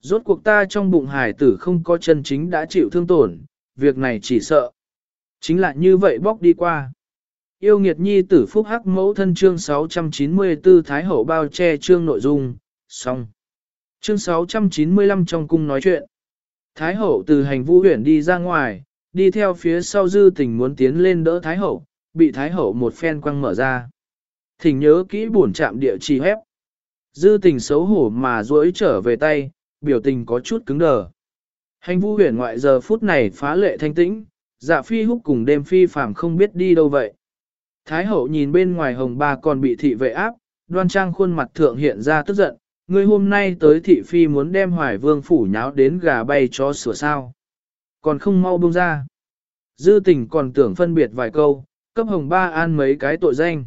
Rốt cuộc ta trong bụng hải tử không có chân chính đã chịu thương tổn, việc này chỉ sợ. Chính là như vậy bóc đi qua. Yêu nghiệt nhi tử phúc hắc mẫu thân chương 694 Thái Hậu bao che chương nội dung, xong. Chương 695 trong cung nói chuyện. Thái Hậu từ hành vũ huyện đi ra ngoài, đi theo phía sau dư tình muốn tiến lên đỡ Thái Hậu, bị Thái Hậu một phen quăng mở ra. Thỉnh nhớ kỹ buồn chạm địa chỉ hép. Dư tình xấu hổ mà duỗi trở về tay, biểu tình có chút cứng đờ. Hành vũ huyền ngoại giờ phút này phá lệ thanh tĩnh, dạ phi húc cùng đêm phi phàm không biết đi đâu vậy. Thái hậu nhìn bên ngoài hồng ba còn bị thị vệ áp, đoan trang khuôn mặt thượng hiện ra tức giận, ngươi hôm nay tới thị phi muốn đem hoài vương phủ nháo đến gà bay cho sửa sao. Còn không mau buông ra. Dư tình còn tưởng phân biệt vài câu, cấp hồng ba an mấy cái tội danh.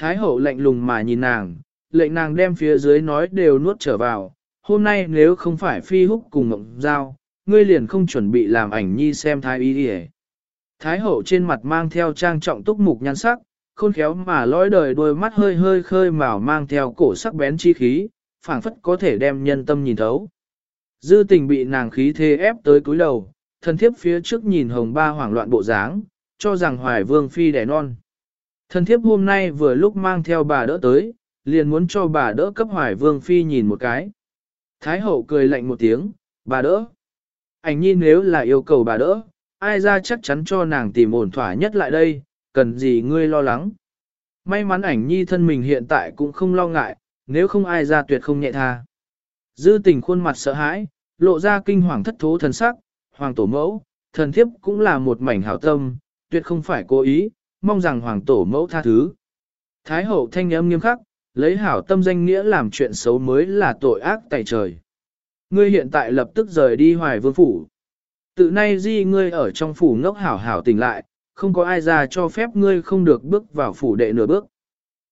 Thái hậu lạnh lùng mà nhìn nàng, lệnh nàng đem phía dưới nói đều nuốt trở vào. Hôm nay nếu không phải phi húc cùng mộng giao, ngươi liền không chuẩn bị làm ảnh nhi xem thái y đi Thái hậu trên mặt mang theo trang trọng túc mục nhan sắc, khôn khéo mà lõi đời đôi mắt hơi hơi khơi màu mang theo cổ sắc bén chi khí, phảng phất có thể đem nhân tâm nhìn thấu. Dư tình bị nàng khí thế ép tới cúi đầu, thân thiếp phía trước nhìn hồng ba hoảng loạn bộ dáng, cho rằng hoài vương phi đẻ non. Thần thiếp hôm nay vừa lúc mang theo bà đỡ tới, liền muốn cho bà đỡ cấp hoài vương phi nhìn một cái. Thái hậu cười lạnh một tiếng, bà đỡ. Ảnh nhi nếu là yêu cầu bà đỡ, ai ra chắc chắn cho nàng tìm ổn thỏa nhất lại đây, cần gì ngươi lo lắng. May mắn ảnh nhi thân mình hiện tại cũng không lo ngại, nếu không ai ra tuyệt không nhẹ tha. Dư tình khuôn mặt sợ hãi, lộ ra kinh hoàng thất thố thần sắc, hoàng tổ mẫu, thần thiếp cũng là một mảnh hảo tâm, tuyệt không phải cố ý, mong rằng hoàng tổ mẫu tha thứ. Thái hậu thanh âm nghiêm khắc, lấy hảo tâm danh nghĩa làm chuyện xấu mới là tội ác tại trời. Ngươi hiện tại lập tức rời đi hoài vương phủ. Tự nay di ngươi ở trong phủ ngốc hảo hảo tỉnh lại, không có ai ra cho phép ngươi không được bước vào phủ đệ nửa bước.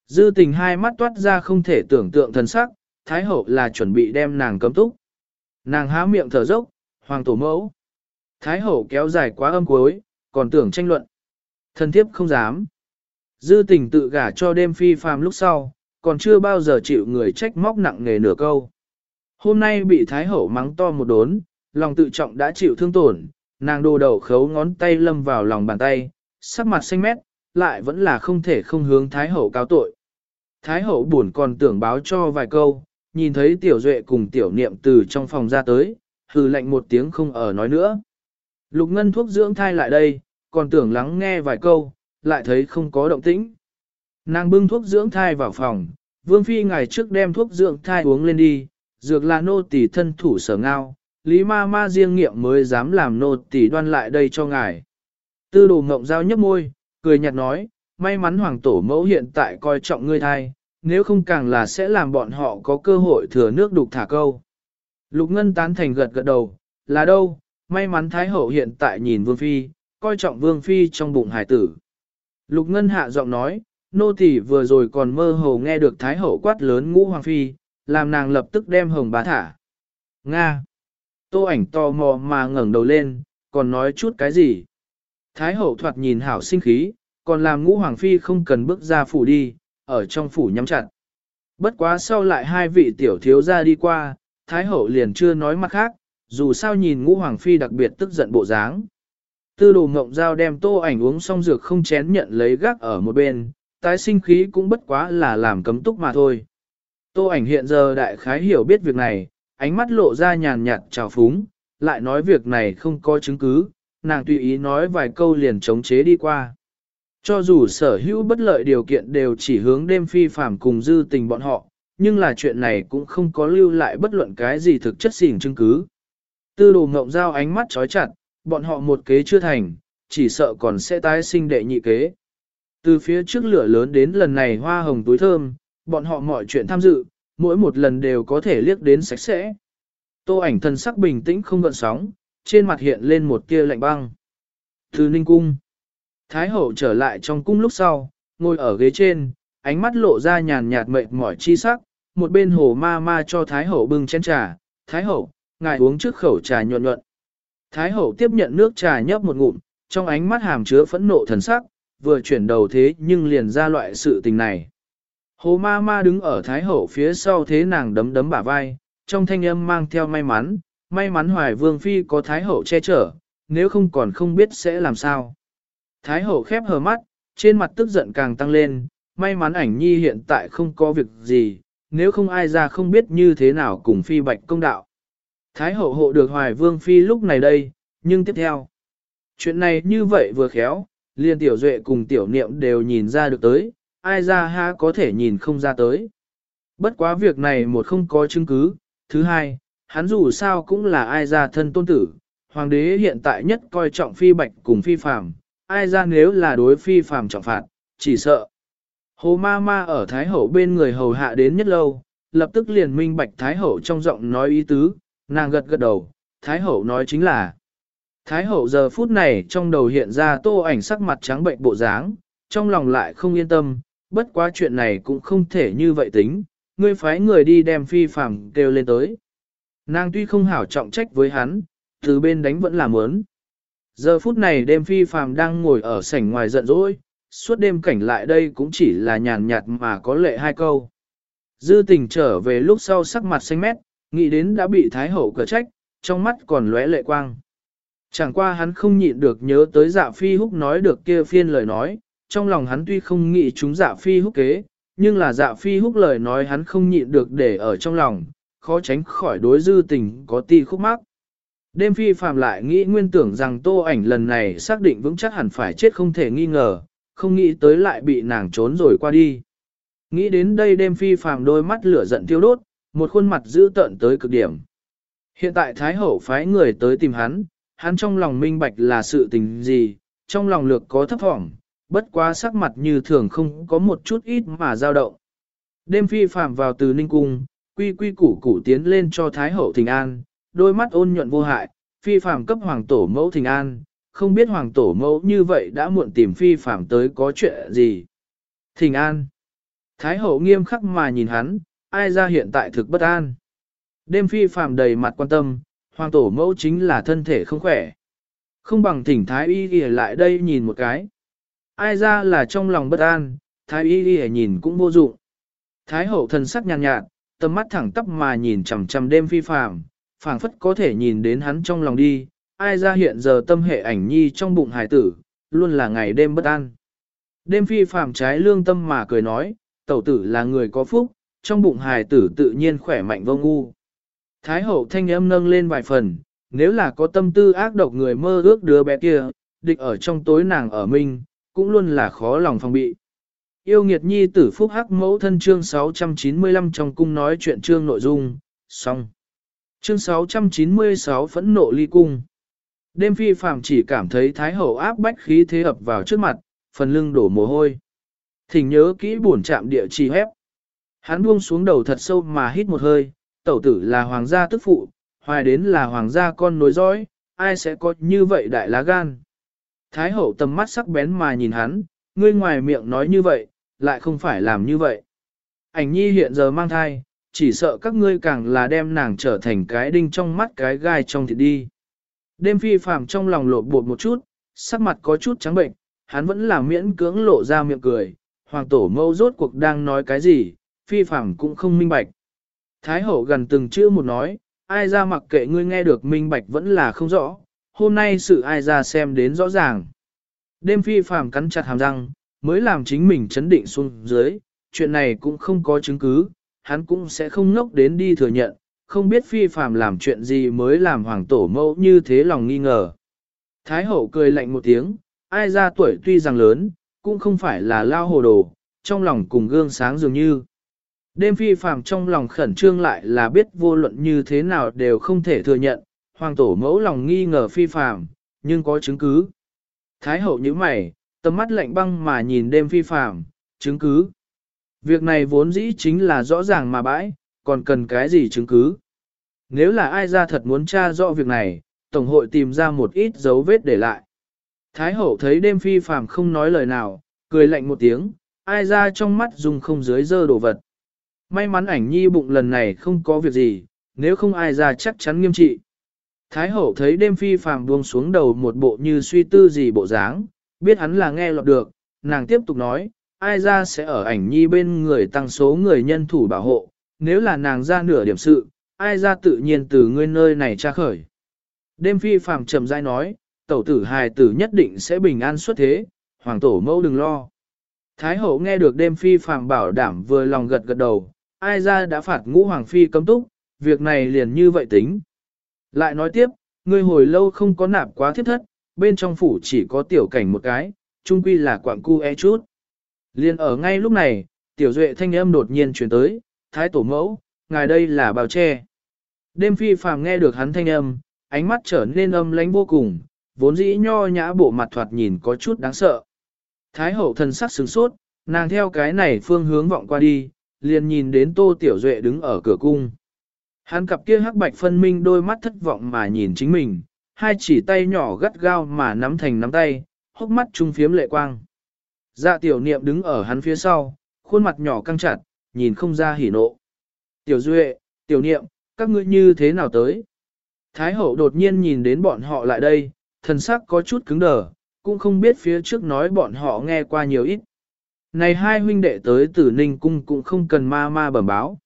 Dư tình hai mắt toát ra không thể tưởng tượng thần sắc, Thái hậu là chuẩn bị đem nàng cấm túc. Nàng há miệng thở dốc, hoàng tổ mẫu. Thái hậu kéo dài quá âm cuối, còn tưởng tranh luận. Thần thiếp không dám. Dư tình tự gả cho đêm phi phàm lúc sau, còn chưa bao giờ chịu người trách móc nặng nề nửa câu. Hôm nay bị Thái hậu mắng to một đốn, lòng tự trọng đã chịu thương tổn, nàng đồ đầu khấu ngón tay lâm vào lòng bàn tay, sắc mặt xanh mét, lại vẫn là không thể không hướng Thái hậu cáo tội. Thái hậu buồn còn tưởng báo cho vài câu, nhìn thấy tiểu duệ cùng tiểu niệm từ trong phòng ra tới, hừ lạnh một tiếng không ở nói nữa. Lục ngân thuốc dưỡng thai lại đây, còn tưởng lắng nghe vài câu, lại thấy không có động tĩnh. Nàng bưng thuốc dưỡng thai vào phòng, vương phi ngày trước đem thuốc dưỡng thai uống lên đi, dược là nô tỳ thân thủ sở ngao, lý ma ma riêng nghiệm mới dám làm nô tỳ đoan lại đây cho ngài. Tư đồ ngộng giao nhấp môi, cười nhạt nói, may mắn hoàng tổ mẫu hiện tại coi trọng ngươi thai, nếu không càng là sẽ làm bọn họ có cơ hội thừa nước đục thả câu. Lục Ngân tán thành gật gật đầu, là đâu, may mắn Thái Hậu hiện tại nhìn Vương Phi, coi trọng Vương Phi trong bụng hải tử. Lục Ngân hạ giọng nói, nô tỳ vừa rồi còn mơ hồ nghe được Thái Hậu quát lớn ngũ Hoàng Phi, làm nàng lập tức đem hồng bá thả. Nga! Tô ảnh to mò mà ngẩng đầu lên, còn nói chút cái gì? Thái Hậu thoạt nhìn hảo sinh khí, còn làm ngũ Hoàng Phi không cần bước ra phủ đi, ở trong phủ nhắm chặt. Bất quá sau lại hai vị tiểu thiếu gia đi qua, Thái Hậu liền chưa nói mặt khác, dù sao nhìn ngũ Hoàng Phi đặc biệt tức giận bộ dáng. Tư đồ ngộng dao đem tô ảnh uống xong dược không chén nhận lấy gác ở một bên, tái sinh khí cũng bất quá là làm cấm túc mà thôi. Tô ảnh hiện giờ đại khái hiểu biết việc này, ánh mắt lộ ra nhàn nhạt trào phúng, lại nói việc này không có chứng cứ, nàng tùy ý nói vài câu liền chống chế đi qua. Cho dù sở hữu bất lợi điều kiện đều chỉ hướng đêm phi phạm cùng dư tình bọn họ, nhưng là chuyện này cũng không có lưu lại bất luận cái gì thực chất xỉn chứng cứ. Tư đồ ngộng giao ánh mắt trói chặt, bọn họ một kế chưa thành, chỉ sợ còn sẽ tái sinh đệ nhị kế. Từ phía trước lửa lớn đến lần này hoa hồng túi thơm, bọn họ mọi chuyện tham dự, mỗi một lần đều có thể liếc đến sạch sẽ. Tô ảnh thân sắc bình tĩnh không gợn sóng, trên mặt hiện lên một tia lạnh băng. Từ Ninh Cung Thái hậu trở lại trong cung lúc sau, ngồi ở ghế trên, ánh mắt lộ ra nhàn nhạt mệt mỏi chi sắc, một bên hồ ma ma cho Thái hậu bưng chén trà, Thái hậu, ngài uống trước khẩu trà nhuận nhuận. Thái hậu tiếp nhận nước trà nhấp một ngụm, trong ánh mắt hàm chứa phẫn nộ thần sắc, vừa chuyển đầu thế nhưng liền ra loại sự tình này. Hồ ma ma đứng ở Thái hậu phía sau thế nàng đấm đấm bả vai, trong thanh âm mang theo may mắn, may mắn hoài vương phi có Thái hậu che chở, nếu không còn không biết sẽ làm sao. Thái hậu khép hờ mắt, trên mặt tức giận càng tăng lên, may mắn ảnh nhi hiện tại không có việc gì, nếu không ai ra không biết như thế nào cùng phi bạch công đạo. Thái hậu hộ được hoài vương phi lúc này đây, nhưng tiếp theo. Chuyện này như vậy vừa khéo, liên tiểu duệ cùng tiểu niệm đều nhìn ra được tới, ai ra ha có thể nhìn không ra tới. Bất quá việc này một không có chứng cứ, thứ hai, hắn dù sao cũng là ai ra thân tôn tử, hoàng đế hiện tại nhất coi trọng phi bạch cùng phi phàm, ai ra nếu là đối phi phàm trọng phạt, chỉ sợ. Hồ ma ma ở Thái Hậu bên người hầu hạ đến nhất lâu, lập tức liền minh bạch Thái Hậu trong giọng nói ý tứ, nàng gật gật đầu, Thái Hậu nói chính là. Thái hậu giờ phút này trong đầu hiện ra tô ảnh sắc mặt trắng bệnh bộ dáng, trong lòng lại không yên tâm, bất quá chuyện này cũng không thể như vậy tính, ngươi phái người đi đem phi phàm kêu lên tới. Nàng tuy không hảo trọng trách với hắn, từ bên đánh vẫn là muốn. Giờ phút này đêm phi phàm đang ngồi ở sảnh ngoài giận dỗi, suốt đêm cảnh lại đây cũng chỉ là nhàn nhạt mà có lệ hai câu. Dư tình trở về lúc sau sắc mặt xanh mét, nghĩ đến đã bị Thái Hậu cờ trách, trong mắt còn lóe lệ quang. Chẳng qua hắn không nhịn được nhớ tới dạ phi húc nói được kia phiên lời nói, trong lòng hắn tuy không nghĩ chúng dạ phi húc kế, nhưng là dạ phi húc lời nói hắn không nhịn được để ở trong lòng, khó tránh khỏi đối dư tình có ti khúc mắc. Đêm phi phàm lại nghĩ nguyên tưởng rằng tô ảnh lần này xác định vững chắc hẳn phải chết không thể nghi ngờ, không nghĩ tới lại bị nàng trốn rồi qua đi. Nghĩ đến đây đêm phi phàm đôi mắt lửa giận tiêu đốt, một khuôn mặt dữ tợn tới cực điểm. Hiện tại Thái Hậu phái người tới tìm hắn, hắn trong lòng minh bạch là sự tình gì, trong lòng lược có thấp thỏm, bất quá sắc mặt như thường không có một chút ít mà dao động. Đêm phi phàm vào từ ninh cung, quy quy củ củ tiến lên cho Thái Hậu thình an, đôi mắt ôn nhuận vô hại, phi phàm cấp hoàng tổ mẫu thình an, không biết hoàng tổ mẫu như vậy đã muộn tìm phi phàm tới có chuyện gì. Thình an. Thái hậu nghiêm khắc mà nhìn hắn, ai ra hiện tại thực bất an. Đêm phi phàm đầy mặt quan tâm, hoàng tổ mẫu chính là thân thể không khỏe. Không bằng thỉnh thái y ghi lại đây nhìn một cái. Ai ra là trong lòng bất an, thái y ghi nhìn cũng vô dụng. Thái hậu thần sắc nhàn nhạt, nhạt, tầm mắt thẳng tắp mà nhìn chằm chằm đêm phi phàm, phảng phất có thể nhìn đến hắn trong lòng đi, ai ra hiện giờ tâm hệ ảnh nhi trong bụng hải tử, luôn là ngày đêm bất an. Đêm phi phàm trái lương tâm mà cười nói, tẩu tử là người có phúc, trong bụng hài tử tự nhiên khỏe mạnh vô ngu. Thái hậu thanh âm nâng lên vài phần, nếu là có tâm tư ác độc người mơ ước đứa bé kia, địch ở trong tối nàng ở mình, cũng luôn là khó lòng phòng bị. Yêu nghiệt nhi tử phúc hắc mẫu thân chương 695 trong cung nói chuyện chương nội dung, xong. Chương 696 phẫn nộ ly cung. Đêm phi phàm chỉ cảm thấy thái hậu áp bách khí thế ập vào trước mặt, phần lưng đổ mồ hôi. Thỉnh nhớ kỹ buồn chạm địa chỉ hép. Hắn buông xuống đầu thật sâu mà hít một hơi, tẩu tử là hoàng gia tức phụ, hoài đến là hoàng gia con nối dõi, ai sẽ có như vậy đại lá gan. Thái hậu tầm mắt sắc bén mà nhìn hắn, ngươi ngoài miệng nói như vậy, lại không phải làm như vậy. Ảnh nhi hiện giờ mang thai, chỉ sợ các ngươi càng là đem nàng trở thành cái đinh trong mắt cái gai trong thịt đi. Đêm phi phạm trong lòng lộ bột một chút, sắc mặt có chút trắng bệnh, hắn vẫn là miễn cưỡng lộ ra miệng cười, hoàng tổ mâu rốt cuộc đang nói cái gì, phi phàm cũng không minh bạch. Thái hậu gần từng chữ một nói, ai ra mặc kệ ngươi nghe được minh bạch vẫn là không rõ, hôm nay sự ai ra xem đến rõ ràng. Đêm phi phàm cắn chặt hàm răng, mới làm chính mình chấn định xuống dưới, chuyện này cũng không có chứng cứ, hắn cũng sẽ không ngốc đến đi thừa nhận, không biết phi phàm làm chuyện gì mới làm hoàng tổ mẫu như thế lòng nghi ngờ. Thái hậu cười lạnh một tiếng, ai ra tuổi tuy rằng lớn, cũng không phải là lao hồ đồ, trong lòng cùng gương sáng dường như. Đêm phi phàm trong lòng khẩn trương lại là biết vô luận như thế nào đều không thể thừa nhận, hoàng tổ mẫu lòng nghi ngờ phi phàm, nhưng có chứng cứ. Thái hậu như mày, tầm mắt lạnh băng mà nhìn đêm phi phàm, chứng cứ. Việc này vốn dĩ chính là rõ ràng mà bãi, còn cần cái gì chứng cứ. Nếu là ai ra thật muốn tra rõ việc này, Tổng hội tìm ra một ít dấu vết để lại. Thái hậu thấy đêm phi phàm không nói lời nào, cười lạnh một tiếng, ai ra trong mắt dùng không dưới dơ đồ vật. May mắn ảnh nhi bụng lần này không có việc gì, nếu không ai ra chắc chắn nghiêm trị. Thái hậu thấy đêm phi phàm buông xuống đầu một bộ như suy tư gì bộ dáng, biết hắn là nghe lọt được, nàng tiếp tục nói, ai ra sẽ ở ảnh nhi bên người tăng số người nhân thủ bảo hộ, nếu là nàng ra nửa điểm sự, ai ra tự nhiên từ ngươi nơi này tra khởi. Đêm phi phàm trầm dai nói, tẩu tử hài tử nhất định sẽ bình an xuất thế, hoàng tổ mẫu đừng lo. Thái hậu nghe được đêm phi phàm bảo đảm vừa lòng gật gật đầu, ai ra đã phạt ngũ hoàng phi cấm túc, việc này liền như vậy tính. Lại nói tiếp, ngươi hồi lâu không có nạp quá thiết thất, bên trong phủ chỉ có tiểu cảnh một cái, chung quy là quảng cu e chút. Liên ở ngay lúc này, tiểu duệ thanh âm đột nhiên chuyển tới, thái tổ mẫu, ngài đây là bào che. Đêm phi phàm nghe được hắn thanh âm, ánh mắt trở nên âm lánh vô cùng, vốn dĩ nho nhã bộ mặt thoạt nhìn có chút đáng sợ. Thái hậu thần sắc sửng sốt, nàng theo cái này phương hướng vọng qua đi, liền nhìn đến tô tiểu duệ đứng ở cửa cung. Hắn cặp kia hắc bạch phân minh đôi mắt thất vọng mà nhìn chính mình, hai chỉ tay nhỏ gắt gao mà nắm thành nắm tay, hốc mắt trung phiếm lệ quang. Dạ tiểu niệm đứng ở hắn phía sau, khuôn mặt nhỏ căng chặt, nhìn không ra hỉ nộ. Tiểu duệ, tiểu niệm, các ngươi như thế nào tới? Thái hậu đột nhiên nhìn đến bọn họ lại đây, thần sắc có chút cứng đờ, cũng không biết phía trước nói bọn họ nghe qua nhiều ít. Này hai huynh đệ tới từ Ninh Cung cũng không cần ma ma bẩm báo.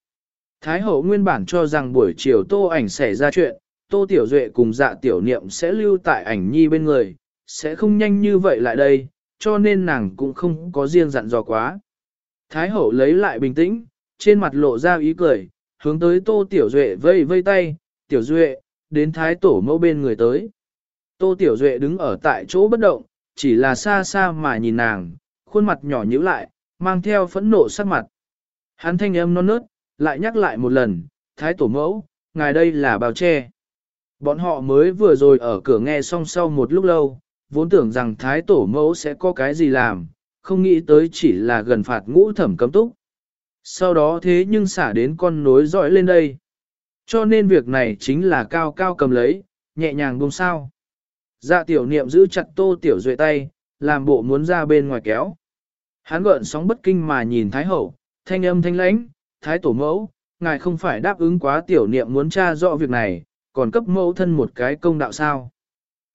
Thái hậu nguyên bản cho rằng buổi chiều tô ảnh xảy ra chuyện, tô tiểu duệ cùng dạ tiểu niệm sẽ lưu tại ảnh nhi bên người, sẽ không nhanh như vậy lại đây, cho nên nàng cũng không có riêng dặn dò quá. Thái hậu lấy lại bình tĩnh, trên mặt lộ ra ý cười, hướng tới tô tiểu duệ vây vây tay, tiểu duệ, đến thái tổ mẫu bên người tới. Tô tiểu duệ đứng ở tại chỗ bất động, chỉ là xa xa mà nhìn nàng, khuôn mặt nhỏ nhíu lại, mang theo phẫn nộ sắc mặt. Hắn thanh âm non nớt, lại nhắc lại một lần, thái tổ mẫu, ngài đây là bào che. Bọn họ mới vừa rồi ở cửa nghe xong sau một lúc lâu, vốn tưởng rằng thái tổ mẫu sẽ có cái gì làm, không nghĩ tới chỉ là gần phạt ngũ thẩm cấm túc. Sau đó thế nhưng xả đến con nối dõi lên đây. Cho nên việc này chính là cao cao cầm lấy, nhẹ nhàng buông sao. Dạ tiểu niệm giữ chặt tô tiểu duệ tay, làm bộ muốn ra bên ngoài kéo. Hắn gợn sóng bất kinh mà nhìn Thái Hậu, thanh âm thanh lãnh, Thái Tổ Mẫu, ngài không phải đáp ứng quá tiểu niệm muốn tra rõ việc này, còn cấp mẫu thân một cái công đạo sao.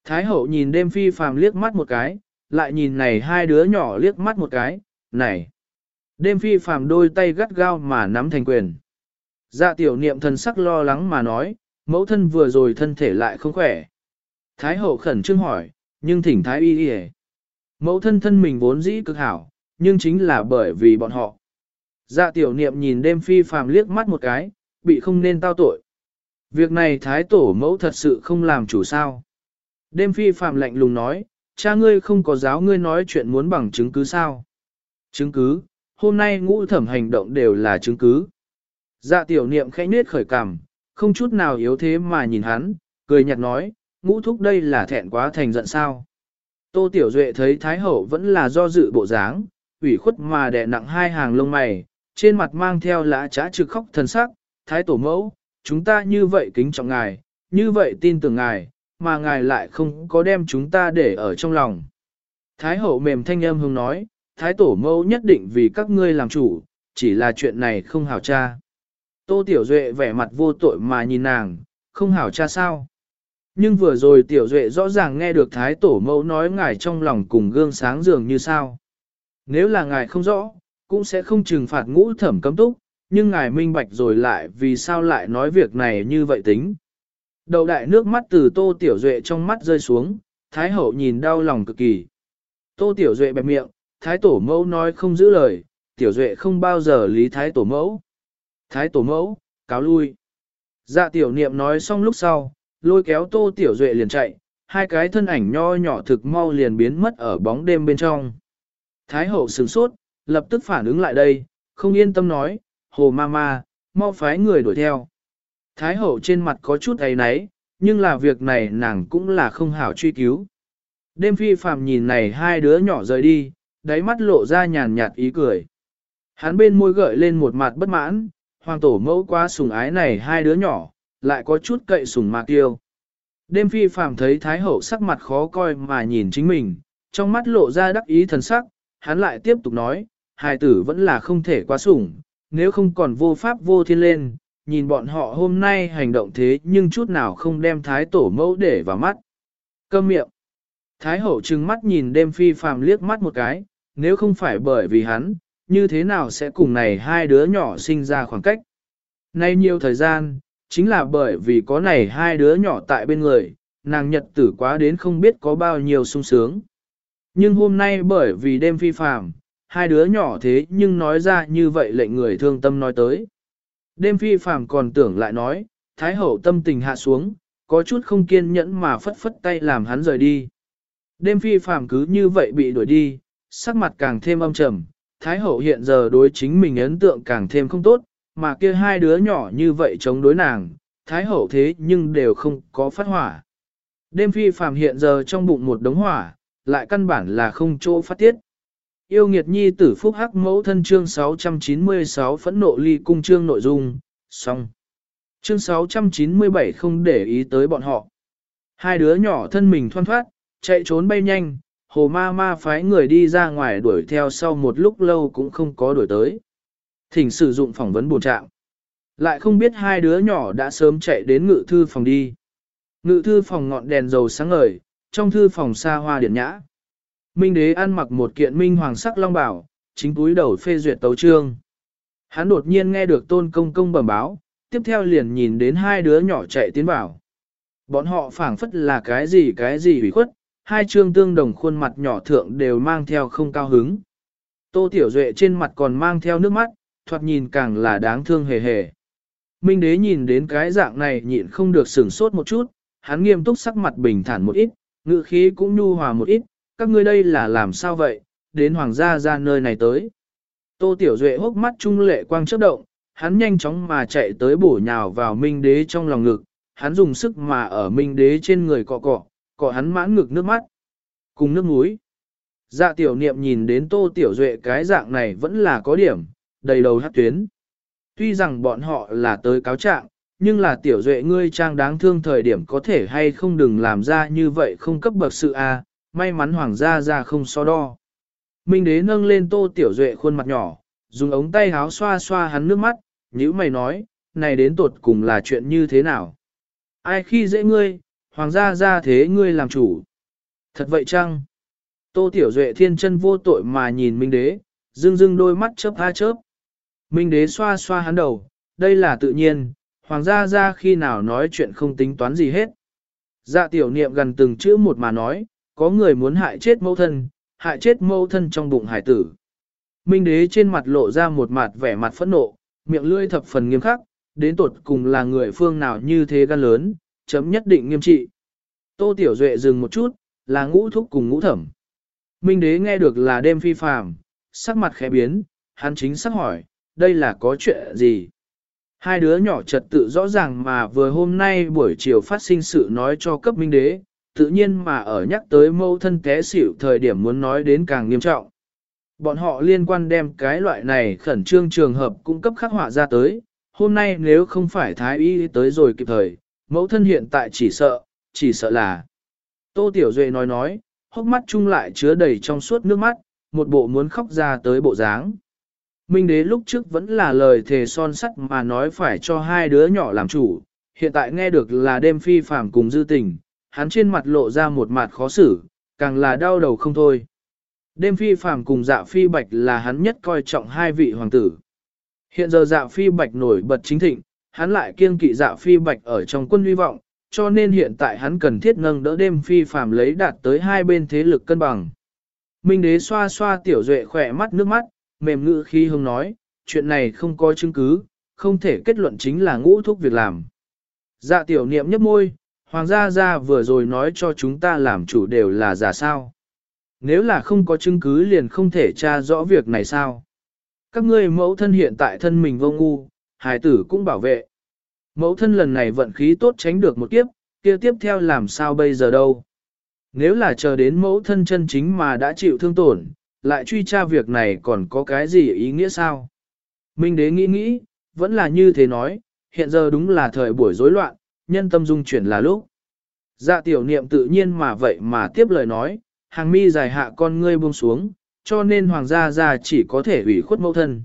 Thái Hậu nhìn đêm phi phàm liếc mắt một cái, lại nhìn này hai đứa nhỏ liếc mắt một cái, này. Đêm phi phàm đôi tay gắt gao mà nắm thành quyền. Dạ tiểu niệm thần sắc lo lắng mà nói, mẫu thân vừa rồi thân thể lại không khỏe. Thái hậu khẩn trương hỏi, nhưng thỉnh thái y y Mẫu thân thân mình vốn dĩ cực hảo, nhưng chính là bởi vì bọn họ. Dạ tiểu niệm nhìn đêm phi phàm liếc mắt một cái, bị không nên tao tội. Việc này thái tổ mẫu thật sự không làm chủ sao. Đêm phi phàm lạnh lùng nói, cha ngươi không có giáo ngươi nói chuyện muốn bằng chứng cứ sao. Chứng cứ, hôm nay ngũ thẩm hành động đều là chứng cứ. Dạ tiểu niệm khẽ nết khởi cảm, không chút nào yếu thế mà nhìn hắn, cười nhạt nói, ngũ thúc đây là thẹn quá thành giận sao. Tô Tiểu Duệ thấy Thái Hậu vẫn là do dự bộ dáng, ủy khuất mà đè nặng hai hàng lông mày, trên mặt mang theo lã trá trực khóc thần sắc, Thái Tổ Mẫu, chúng ta như vậy kính trọng ngài, như vậy tin tưởng ngài, mà ngài lại không có đem chúng ta để ở trong lòng. Thái Hậu mềm thanh âm hùng nói, Thái Tổ Mẫu nhất định vì các ngươi làm chủ, chỉ là chuyện này không hảo cha. Tô Tiểu Duệ vẻ mặt vô tội mà nhìn nàng, không hảo cha sao. Nhưng vừa rồi Tiểu Duệ rõ ràng nghe được Thái Tổ Mẫu nói ngài trong lòng cùng gương sáng dường như sao. Nếu là ngài không rõ, cũng sẽ không trừng phạt ngũ thẩm cấm túc, nhưng ngài minh bạch rồi lại vì sao lại nói việc này như vậy tính. Đầu đại nước mắt từ Tô Tiểu Duệ trong mắt rơi xuống, Thái Hậu nhìn đau lòng cực kỳ. Tô Tiểu Duệ bẹp miệng, Thái Tổ Mẫu nói không giữ lời, Tiểu Duệ không bao giờ lý Thái Tổ Mẫu. Thái Tổ Mẫu, cáo lui. Dạ Tiểu Niệm nói xong lúc sau, lôi kéo Tô Tiểu Duệ liền chạy, hai cái thân ảnh nho nhỏ thực mau liền biến mất ở bóng đêm bên trong. Thái hậu sửng sốt, lập tức phản ứng lại đây, không yên tâm nói, hồ ma ma, mau phái người đuổi theo. Thái hậu trên mặt có chút ấy náy, nhưng là việc này nàng cũng là không hảo truy cứu. Đêm phi phàm nhìn này hai đứa nhỏ rời đi, đáy mắt lộ ra nhàn nhạt ý cười. Hắn bên môi gợi lên một mặt bất mãn, hoàng tổ mẫu quá sùng ái này hai đứa nhỏ, lại có chút cậy sùng mạc tiêu. Đêm phi phàm thấy thái hậu sắc mặt khó coi mà nhìn chính mình, trong mắt lộ ra đắc ý thần sắc, hắn lại tiếp tục nói, hài tử vẫn là không thể quá sủng, nếu không còn vô pháp vô thiên lên, nhìn bọn họ hôm nay hành động thế nhưng chút nào không đem thái tổ mẫu để vào mắt. Câm miệng. Thái hậu trừng mắt nhìn đêm phi phàm liếc mắt một cái, nếu không phải bởi vì hắn, như thế nào sẽ cùng này hai đứa nhỏ sinh ra khoảng cách. Nay nhiều thời gian, chính là bởi vì có này hai đứa nhỏ tại bên người, nàng nhật tử quá đến không biết có bao nhiêu sung sướng. Nhưng hôm nay bởi vì đêm phi phàm, hai đứa nhỏ thế nhưng nói ra như vậy lệnh người thương tâm nói tới. Đêm phi phàm còn tưởng lại nói, thái hậu tâm tình hạ xuống, có chút không kiên nhẫn mà phất phất tay làm hắn rời đi. Đêm phi phàm cứ như vậy bị đuổi đi, sắc mặt càng thêm âm trầm, thái hậu hiện giờ đối chính mình ấn tượng càng thêm không tốt, mà kia hai đứa nhỏ như vậy chống đối nàng, thái hậu thế nhưng đều không có phát hỏa. Đêm phi phàm hiện giờ trong bụng một đống hỏa, lại căn bản là không chỗ phát tiết. Yêu nghiệt nhi tử phúc hắc mẫu thân chương 696 phẫn nộ ly cung chương nội dung, xong. Chương 697 không để ý tới bọn họ. Hai đứa nhỏ thân mình thoăn thoát, chạy trốn bay nhanh, hồ ma ma phái người đi ra ngoài đuổi theo sau một lúc lâu cũng không có đuổi tới. Thỉnh sử dụng phỏng vấn bổ trạng. Lại không biết hai đứa nhỏ đã sớm chạy đến ngự thư phòng đi. Ngự thư phòng ngọn đèn dầu sáng ngời, trong thư phòng xa hoa điện nhã. Minh đế ăn mặc một kiện minh hoàng sắc long bảo, chính cúi đầu phê duyệt tấu trương. Hắn đột nhiên nghe được tôn công công bẩm báo, tiếp theo liền nhìn đến hai đứa nhỏ chạy tiến vào. Bọn họ phảng phất là cái gì cái gì hủy khuất, hai trương tương đồng khuôn mặt nhỏ thượng đều mang theo không cao hứng. Tô Tiểu Duệ trên mặt còn mang theo nước mắt, thoạt nhìn càng là đáng thương hề hề. Minh đế nhìn đến cái dạng này nhịn không được sửng sốt một chút, hắn nghiêm túc sắc mặt bình thản một ít, ngự khí cũng nhu hòa một ít, các ngươi đây là làm sao vậy, đến hoàng gia ra nơi này tới. Tô Tiểu Duệ hốc mắt trung lệ quang chớp động, hắn nhanh chóng mà chạy tới bổ nhào vào Minh Đế trong lòng ngực, hắn dùng sức mà ở Minh Đế trên người cọ cọ, cọ hắn mãn ngực nước mắt, cùng nước mũi. Dạ tiểu niệm nhìn đến Tô Tiểu Duệ cái dạng này vẫn là có điểm, đầy đầu hát tuyến. Tuy rằng bọn họ là tới cáo trạng, nhưng là Tiểu Duệ ngươi trang đáng thương thời điểm có thể hay không đừng làm ra như vậy không cấp bậc sự a may mắn hoàng gia ra không so đo. Minh đế nâng lên tô tiểu duệ khuôn mặt nhỏ, dùng ống tay háo xoa xoa hắn nước mắt, nhữ mày nói, này đến tột cùng là chuyện như thế nào? Ai khi dễ ngươi, hoàng gia ra thế ngươi làm chủ? Thật vậy chăng? Tô tiểu duệ thiên chân vô tội mà nhìn Minh đế, dưng dưng đôi mắt chớp ha chớp. Minh đế xoa xoa hắn đầu, đây là tự nhiên, hoàng gia ra khi nào nói chuyện không tính toán gì hết. Dạ tiểu niệm gần từng chữ một mà nói, có người muốn hại chết mẫu thân, hại chết mẫu thân trong bụng hải tử. Minh đế trên mặt lộ ra một mặt vẻ mặt phẫn nộ, miệng lưỡi thập phần nghiêm khắc, đến tột cùng là người phương nào như thế gan lớn, chấm nhất định nghiêm trị. Tô Tiểu Duệ dừng một chút, là ngũ thúc cùng ngũ thẩm. Minh đế nghe được là đêm phi phàm, sắc mặt khẽ biến, hắn chính xác hỏi, đây là có chuyện gì? Hai đứa nhỏ trật tự rõ ràng mà vừa hôm nay buổi chiều phát sinh sự nói cho cấp minh đế, tự nhiên mà ở nhắc tới mâu thân té xỉu thời điểm muốn nói đến càng nghiêm trọng. Bọn họ liên quan đem cái loại này khẩn trương trường hợp cung cấp khắc họa ra tới, hôm nay nếu không phải thái y tới rồi kịp thời, mẫu thân hiện tại chỉ sợ, chỉ sợ là. Tô Tiểu Duệ nói nói, hốc mắt chung lại chứa đầy trong suốt nước mắt, một bộ muốn khóc ra tới bộ dáng. Minh đế lúc trước vẫn là lời thề son sắt mà nói phải cho hai đứa nhỏ làm chủ, hiện tại nghe được là đêm phi phàm cùng dư tình, hắn trên mặt lộ ra một mặt khó xử, càng là đau đầu không thôi. Đêm phi phàm cùng dạ phi bạch là hắn nhất coi trọng hai vị hoàng tử. Hiện giờ dạ phi bạch nổi bật chính thịnh, hắn lại kiêng kỵ dạ phi bạch ở trong quân hy vọng, cho nên hiện tại hắn cần thiết nâng đỡ đêm phi phàm lấy đạt tới hai bên thế lực cân bằng. Minh đế xoa xoa tiểu duệ khỏe mắt nước mắt, mềm ngữ khi hông nói, chuyện này không có chứng cứ, không thể kết luận chính là ngũ thúc việc làm. Dạ tiểu niệm nhấp môi, Hoàng gia gia vừa rồi nói cho chúng ta làm chủ đều là giả sao. Nếu là không có chứng cứ liền không thể tra rõ việc này sao. Các ngươi mẫu thân hiện tại thân mình vô ngu, hài tử cũng bảo vệ. Mẫu thân lần này vận khí tốt tránh được một kiếp, kia tiếp theo làm sao bây giờ đâu. Nếu là chờ đến mẫu thân chân chính mà đã chịu thương tổn, lại truy tra việc này còn có cái gì ý nghĩa sao? Minh đế nghĩ nghĩ, vẫn là như thế nói, hiện giờ đúng là thời buổi rối loạn, nhân tâm dung chuyển là lúc. Dạ tiểu niệm tự nhiên mà vậy mà tiếp lời nói, hàng mi dài hạ con ngươi buông xuống, cho nên hoàng gia gia chỉ có thể ủy khuất mẫu thân.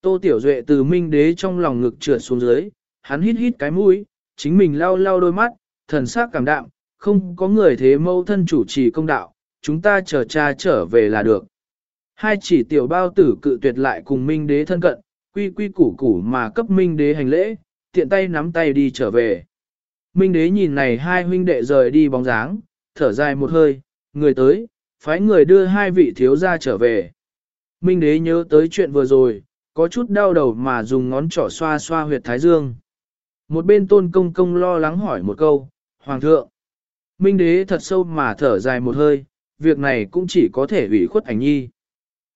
Tô tiểu duệ từ minh đế trong lòng ngực trượt xuống dưới, hắn hít hít cái mũi, chính mình lau lau đôi mắt, thần sắc cảm đạm, không có người thế mẫu thân chủ trì công đạo, chúng ta chờ cha trở về là được. Hai chỉ tiểu bao tử cự tuyệt lại cùng minh đế thân cận, quy quy củ củ mà cấp minh đế hành lễ, tiện tay nắm tay đi trở về. Minh đế nhìn này hai huynh đệ rời đi bóng dáng, thở dài một hơi, người tới, phái người đưa hai vị thiếu gia trở về. Minh đế nhớ tới chuyện vừa rồi, có chút đau đầu mà dùng ngón trỏ xoa xoa huyệt thái dương. Một bên tôn công công lo lắng hỏi một câu, Hoàng thượng. Minh đế thật sâu mà thở dài một hơi, việc này cũng chỉ có thể ủy khuất ảnh nhi.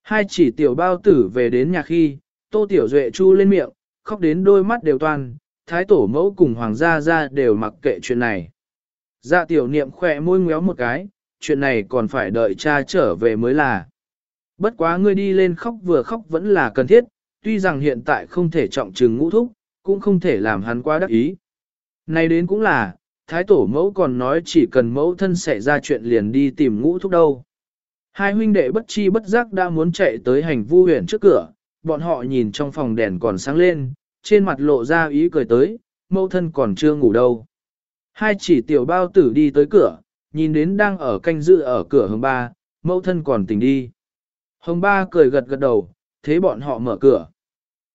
Hai chỉ tiểu bao tử về đến nhà khi, tô tiểu duệ chu lên miệng, khóc đến đôi mắt đều toàn, thái tổ mẫu cùng hoàng gia gia đều mặc kệ chuyện này. Dạ tiểu niệm khỏe môi ngéo một cái, chuyện này còn phải đợi cha trở về mới là. Bất quá ngươi đi lên khóc vừa khóc vẫn là cần thiết, tuy rằng hiện tại không thể trọng trừng ngũ thúc, cũng không thể làm hắn quá đắc ý. Này đến cũng là, thái tổ mẫu còn nói chỉ cần mẫu thân xảy ra chuyện liền đi tìm ngũ thúc đâu. Hai huynh đệ bất chi bất giác đã muốn chạy tới hành vu huyền trước cửa, bọn họ nhìn trong phòng đèn còn sáng lên, trên mặt lộ ra ý cười tới, mẫu thân còn chưa ngủ đâu. Hai chỉ tiểu bao tử đi tới cửa, nhìn đến đang ở canh dự ở cửa hồng ba, mẫu thân còn tỉnh đi. Hồng ba cười gật gật đầu, thế bọn họ mở cửa.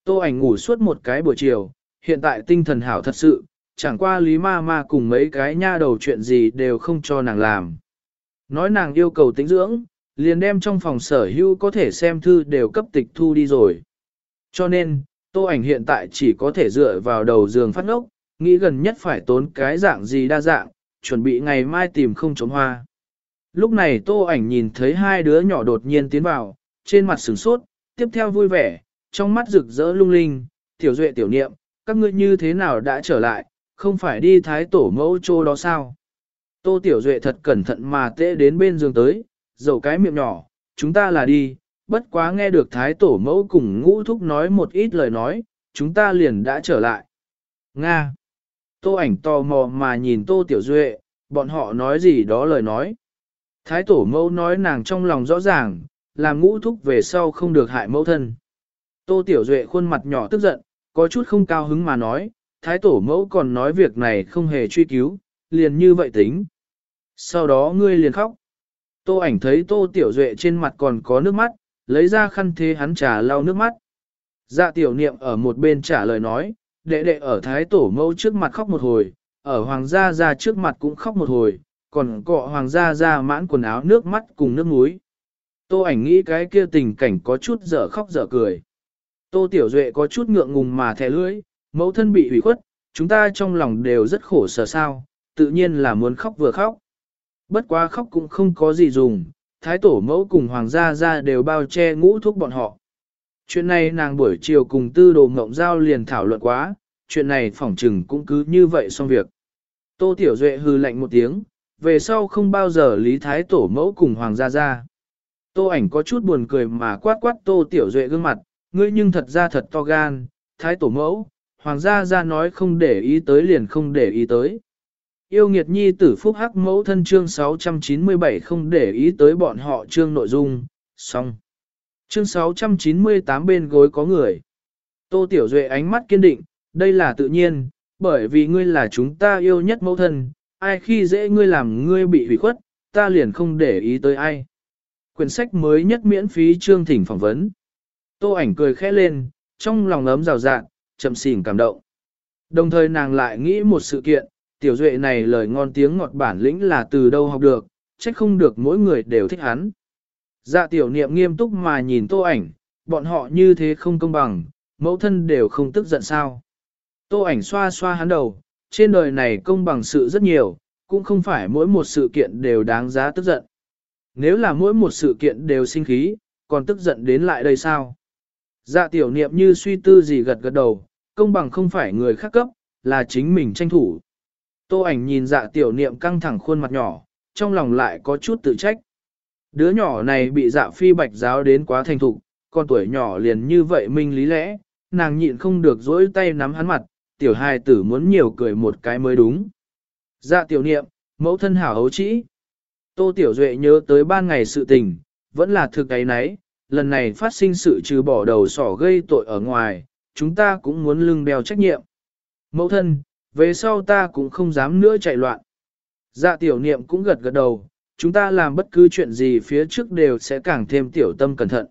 Tô ảnh ngủ suốt một cái buổi chiều, hiện tại tinh thần hảo thật sự, chẳng qua lý ma ma cùng mấy cái nha đầu chuyện gì đều không cho nàng làm. Nói nàng yêu cầu tĩnh dưỡng, liền đem trong phòng sở hữu có thể xem thư đều cấp tịch thu đi rồi. Cho nên, tô ảnh hiện tại chỉ có thể dựa vào đầu giường phát ngốc, nghĩ gần nhất phải tốn cái dạng gì đa dạng, chuẩn bị ngày mai tìm không trống hoa. Lúc này tô ảnh nhìn thấy hai đứa nhỏ đột nhiên tiến vào, trên mặt sửng sốt, tiếp theo vui vẻ, trong mắt rực rỡ lung linh, tiểu duệ tiểu niệm, các ngươi như thế nào đã trở lại, không phải đi thái tổ mẫu chô đó sao? Tô tiểu duệ thật cẩn thận mà tệ đến bên giường tới, dầu cái miệng nhỏ, chúng ta là đi, bất quá nghe được thái tổ mẫu cùng ngũ thúc nói một ít lời nói, chúng ta liền đã trở lại. Nga. Tô ảnh tò mò mà nhìn tô tiểu duệ, bọn họ nói gì đó lời nói. Thái tổ mẫu nói nàng trong lòng rõ ràng, làm ngũ thúc về sau không được hại mẫu thân. Tô Tiểu Duệ khuôn mặt nhỏ tức giận, có chút không cao hứng mà nói, thái tổ mẫu còn nói việc này không hề truy cứu, liền như vậy tính. Sau đó ngươi liền khóc. Tô ảnh thấy Tô Tiểu Duệ trên mặt còn có nước mắt, lấy ra khăn thế hắn trà lau nước mắt. Dạ tiểu niệm ở một bên trả lời nói, đệ đệ ở thái tổ mẫu trước mặt khóc một hồi, ở hoàng gia gia trước mặt cũng khóc một hồi, còn cọ hoàng gia gia mãn quần áo nước mắt cùng nước muối. Tô ảnh nghĩ cái kia tình cảnh có chút dở khóc dở cười. Tô Tiểu Duệ có chút ngượng ngùng mà thè lưỡi, mẫu thân bị hủy khuất, chúng ta trong lòng đều rất khổ sở sao, tự nhiên là muốn khóc vừa khóc. Bất quá khóc cũng không có gì dùng, thái tổ mẫu cùng hoàng gia gia đều bao che ngũ thuốc bọn họ. Chuyện này nàng buổi chiều cùng tư đồ ngộng giao liền thảo luận quá, chuyện này phỏng trừng cũng cứ như vậy xong việc. Tô Tiểu Duệ hư lạnh một tiếng, về sau không bao giờ lý thái tổ mẫu cùng hoàng gia gia. Tô ảnh có chút buồn cười mà quát quát Tô Tiểu Duệ gương mặt, ngươi nhưng thật ra thật to gan, thái tổ mẫu, hoàng gia gia nói không để ý tới liền không để ý tới. Yêu nghiệt nhi tử phúc hắc mẫu thân chương 697 không để ý tới bọn họ chương nội dung, xong. Chương 698 bên gối có người. Tô Tiểu Duệ ánh mắt kiên định, đây là tự nhiên, bởi vì ngươi là chúng ta yêu nhất mẫu thân, ai khi dễ ngươi làm ngươi bị hủy khuất, ta liền không để ý tới ai. Quyển sách mới nhất miễn phí chương thỉnh phỏng vấn. Tô ảnh cười khẽ lên, trong lòng ấm rào rạng, chậm xỉn cảm động. Đồng thời nàng lại nghĩ một sự kiện, tiểu duệ này lời ngon tiếng ngọt bản lĩnh là từ đâu học được, trách không được mỗi người đều thích hắn. Dạ tiểu niệm nghiêm túc mà nhìn tô ảnh, bọn họ như thế không công bằng, mẫu thân đều không tức giận sao. Tô ảnh xoa xoa hắn đầu, trên đời này công bằng sự rất nhiều, cũng không phải mỗi một sự kiện đều đáng giá tức giận. Nếu là mỗi một sự kiện đều sinh khí, còn tức giận đến lại đây sao? Dạ tiểu niệm như suy tư gì gật gật đầu, công bằng không phải người khác cấp, là chính mình tranh thủ. Tô ảnh nhìn dạ tiểu niệm căng thẳng khuôn mặt nhỏ, trong lòng lại có chút tự trách. Đứa nhỏ này bị dạ phi bạch giáo đến quá thành thục, con tuổi nhỏ liền như vậy minh lý lẽ, nàng nhịn không được dỗi tay nắm hắn mặt, tiểu hài tử muốn nhiều cười một cái mới đúng. Dạ tiểu niệm, mẫu thân hảo hấu trĩ. Tô tiểu duệ nhớ tới ban ngày sự tình, vẫn là thực cái nấy, lần này phát sinh sự trừ bỏ đầu sỏ gây tội ở ngoài, chúng ta cũng muốn lưng đeo trách nhiệm. Mẫu thân, về sau ta cũng không dám nữa chạy loạn. Dạ tiểu niệm cũng gật gật đầu, chúng ta làm bất cứ chuyện gì phía trước đều sẽ càng thêm tiểu tâm cẩn thận.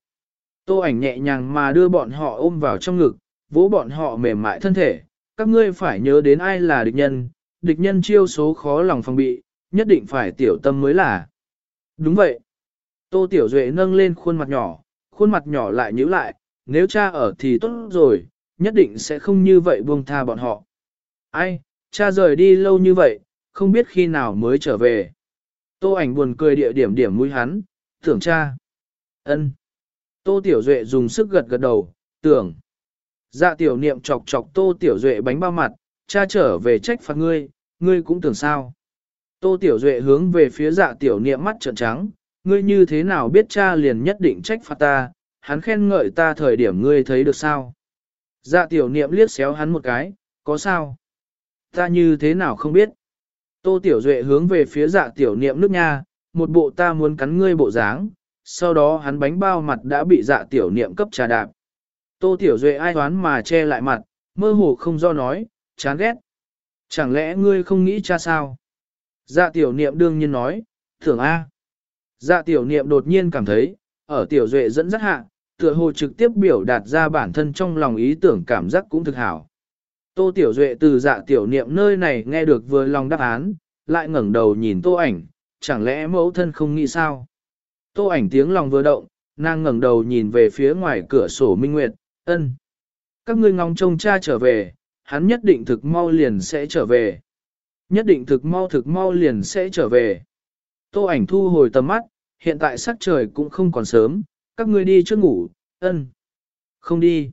Tô ảnh nhẹ nhàng mà đưa bọn họ ôm vào trong ngực, vỗ bọn họ mềm mại thân thể, các ngươi phải nhớ đến ai là địch nhân, địch nhân chiêu số khó lòng phòng bị, nhất định phải tiểu tâm mới là. Đúng vậy. Tô Tiểu Duệ nâng lên khuôn mặt nhỏ, khuôn mặt nhỏ lại nhíu lại, nếu cha ở thì tốt rồi, nhất định sẽ không như vậy buông tha bọn họ. Ai, cha rời đi lâu như vậy, không biết khi nào mới trở về. Tô ảnh buồn cười địa điểm điểm mũi hắn, tưởng cha. ân. Tô Tiểu Duệ dùng sức gật gật đầu, tưởng. Dạ tiểu niệm chọc chọc Tô Tiểu Duệ bánh bao mặt, cha trở về trách phạt ngươi, ngươi cũng tưởng sao. Tô Tiểu Duệ hướng về phía dạ tiểu niệm mắt trợn trắng, ngươi như thế nào biết cha liền nhất định trách phạt ta, hắn khen ngợi ta thời điểm ngươi thấy được sao? Dạ tiểu niệm liếc xéo hắn một cái, có sao? Ta như thế nào không biết? Tô Tiểu Duệ hướng về phía dạ tiểu niệm nước nha, một bộ ta muốn cắn ngươi bộ dáng, sau đó hắn bánh bao mặt đã bị dạ tiểu niệm cấp trà đạp. Tô Tiểu Duệ ai toán mà che lại mặt, mơ hồ không do nói, chán ghét. Chẳng lẽ ngươi không nghĩ cha sao? Dạ tiểu niệm đương nhiên nói, thưởng A. Dạ tiểu niệm đột nhiên cảm thấy, ở tiểu duệ dẫn dắt hạ, tựa hồ trực tiếp biểu đạt ra bản thân trong lòng ý tưởng cảm giác cũng thực hảo. Tô tiểu duệ từ dạ tiểu niệm nơi này nghe được vừa lòng đáp án, lại ngẩng đầu nhìn tô ảnh, chẳng lẽ mẫu thân không nghĩ sao? Tô ảnh tiếng lòng vừa động, nàng ngẩng đầu nhìn về phía ngoài cửa sổ minh nguyệt, ân. Các ngươi ngóng trông cha trở về, hắn nhất định thực mau liền sẽ trở về. Nhất định thực mau thực mau liền sẽ trở về. Tô ảnh thu hồi tầm mắt, hiện tại sắc trời cũng không còn sớm, các ngươi đi trước ngủ, ân. Không đi.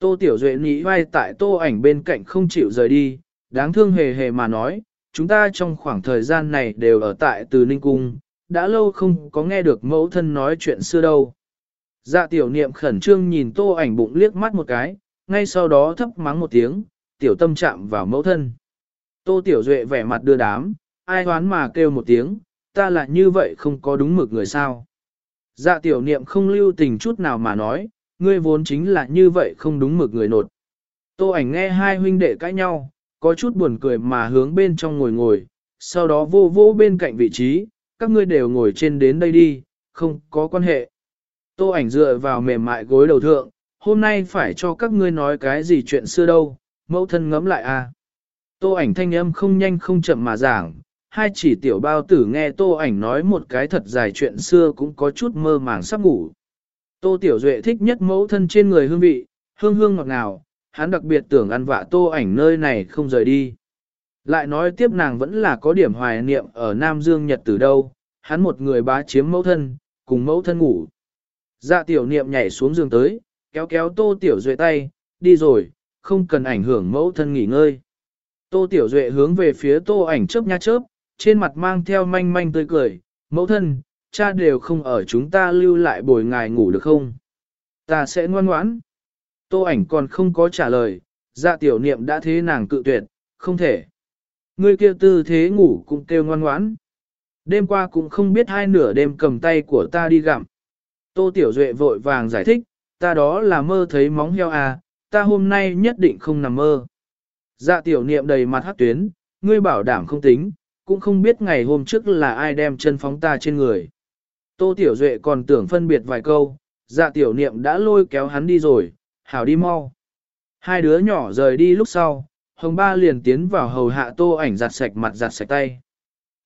Tô Tiểu Duệ nghĩ vai tại tô ảnh bên cạnh không chịu rời đi, đáng thương hề hề mà nói, chúng ta trong khoảng thời gian này đều ở tại từ Ninh Cung, đã lâu không có nghe được mẫu thân nói chuyện xưa đâu. Dạ tiểu niệm khẩn trương nhìn tô ảnh bụng liếc mắt một cái, ngay sau đó thấp mắng một tiếng, tiểu tâm chạm vào mẫu thân. Tô tiểu duệ vẻ mặt đưa đám, ai hoán mà kêu một tiếng, ta là như vậy không có đúng mực người sao. Dạ tiểu niệm không lưu tình chút nào mà nói, ngươi vốn chính là như vậy không đúng mực người nột. Tô ảnh nghe hai huynh đệ cãi nhau, có chút buồn cười mà hướng bên trong ngồi ngồi, sau đó vô vô bên cạnh vị trí, các ngươi đều ngồi trên đến đây đi, không có quan hệ. Tô ảnh dựa vào mềm mại gối đầu thượng, hôm nay phải cho các ngươi nói cái gì chuyện xưa đâu, mẫu thân ngẫm lại à. Tô ảnh thanh âm không nhanh không chậm mà giảng, hai chỉ tiểu bao tử nghe tô ảnh nói một cái thật dài chuyện xưa cũng có chút mơ màng sắp ngủ. Tô tiểu duệ thích nhất mẫu thân trên người hương vị, hương hương ngọt ngào, hắn đặc biệt tưởng ăn vạ tô ảnh nơi này không rời đi. Lại nói tiếp nàng vẫn là có điểm hoài niệm ở Nam Dương Nhật từ đâu, hắn một người bá chiếm mẫu thân, cùng mẫu thân ngủ. Dạ tiểu niệm nhảy xuống giường tới, kéo kéo tô tiểu duệ tay, đi rồi, không cần ảnh hưởng mẫu thân nghỉ ngơi. Tô tiểu duệ hướng về phía tô ảnh chớp nha chớp, trên mặt mang theo manh manh tươi cười, mẫu thân, cha đều không ở chúng ta lưu lại bồi ngài ngủ được không? Ta sẽ ngoan ngoãn. Tô ảnh còn không có trả lời, dạ tiểu niệm đã thế nàng cự tuyệt, không thể. Ngươi kia tư thế ngủ cũng kêu ngoan ngoãn. Đêm qua cũng không biết hai nửa đêm cầm tay của ta đi gặm. Tô Tiểu Duệ vội vàng giải thích, ta đó là mơ thấy móng heo à, ta hôm nay nhất định không nằm mơ. Dạ tiểu niệm đầy mặt hát tuyến, ngươi bảo đảm không tính, cũng không biết ngày hôm trước là ai đem chân phóng ta trên người. Tô Tiểu Duệ còn tưởng phân biệt vài câu, dạ tiểu niệm đã lôi kéo hắn đi rồi, hảo đi mau. Hai đứa nhỏ rời đi lúc sau, hồng ba liền tiến vào hầu hạ tô ảnh giặt sạch mặt giặt sạch tay.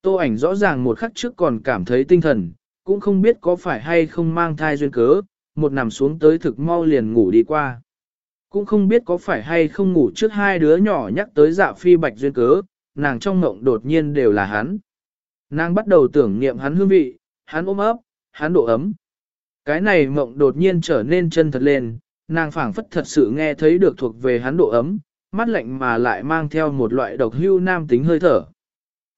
Tô ảnh rõ ràng một khắc trước còn cảm thấy tinh thần, cũng không biết có phải hay không mang thai duyên cớ, một nằm xuống tới thực mau liền ngủ đi qua. Cũng không biết có phải hay không ngủ trước hai đứa nhỏ nhắc tới dạ phi bạch duyên cớ, nàng trong ngộng đột nhiên đều là hắn. Nàng bắt đầu tưởng niệm hắn hương vị, hắn ôm ấp, hắn độ ấm. Cái này mộng đột nhiên trở nên chân thật lên, nàng phảng phất thật sự nghe thấy được thuộc về hắn độ ấm, mắt lạnh mà lại mang theo một loại độc hưu nam tính hơi thở.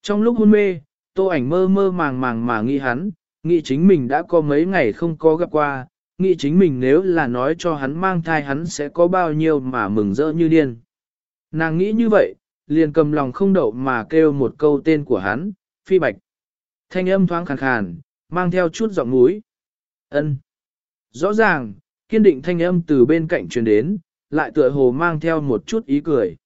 Trong lúc hôn mê, tô ảnh mơ mơ màng màng mà nghĩ hắn, nghĩ chính mình đã có mấy ngày không có gặp qua, nghĩ chính mình nếu là nói cho hắn mang thai hắn sẽ có bao nhiêu mà mừng rỡ như điên. Nàng nghĩ như vậy, liền cầm lòng không đậu mà kêu một câu tên của hắn, phi bạch. Thanh âm thoáng khàn khàn, mang theo chút giọng mũi. ân Rõ ràng, kiên định thanh âm từ bên cạnh truyền đến, lại tựa hồ mang theo một chút ý cười.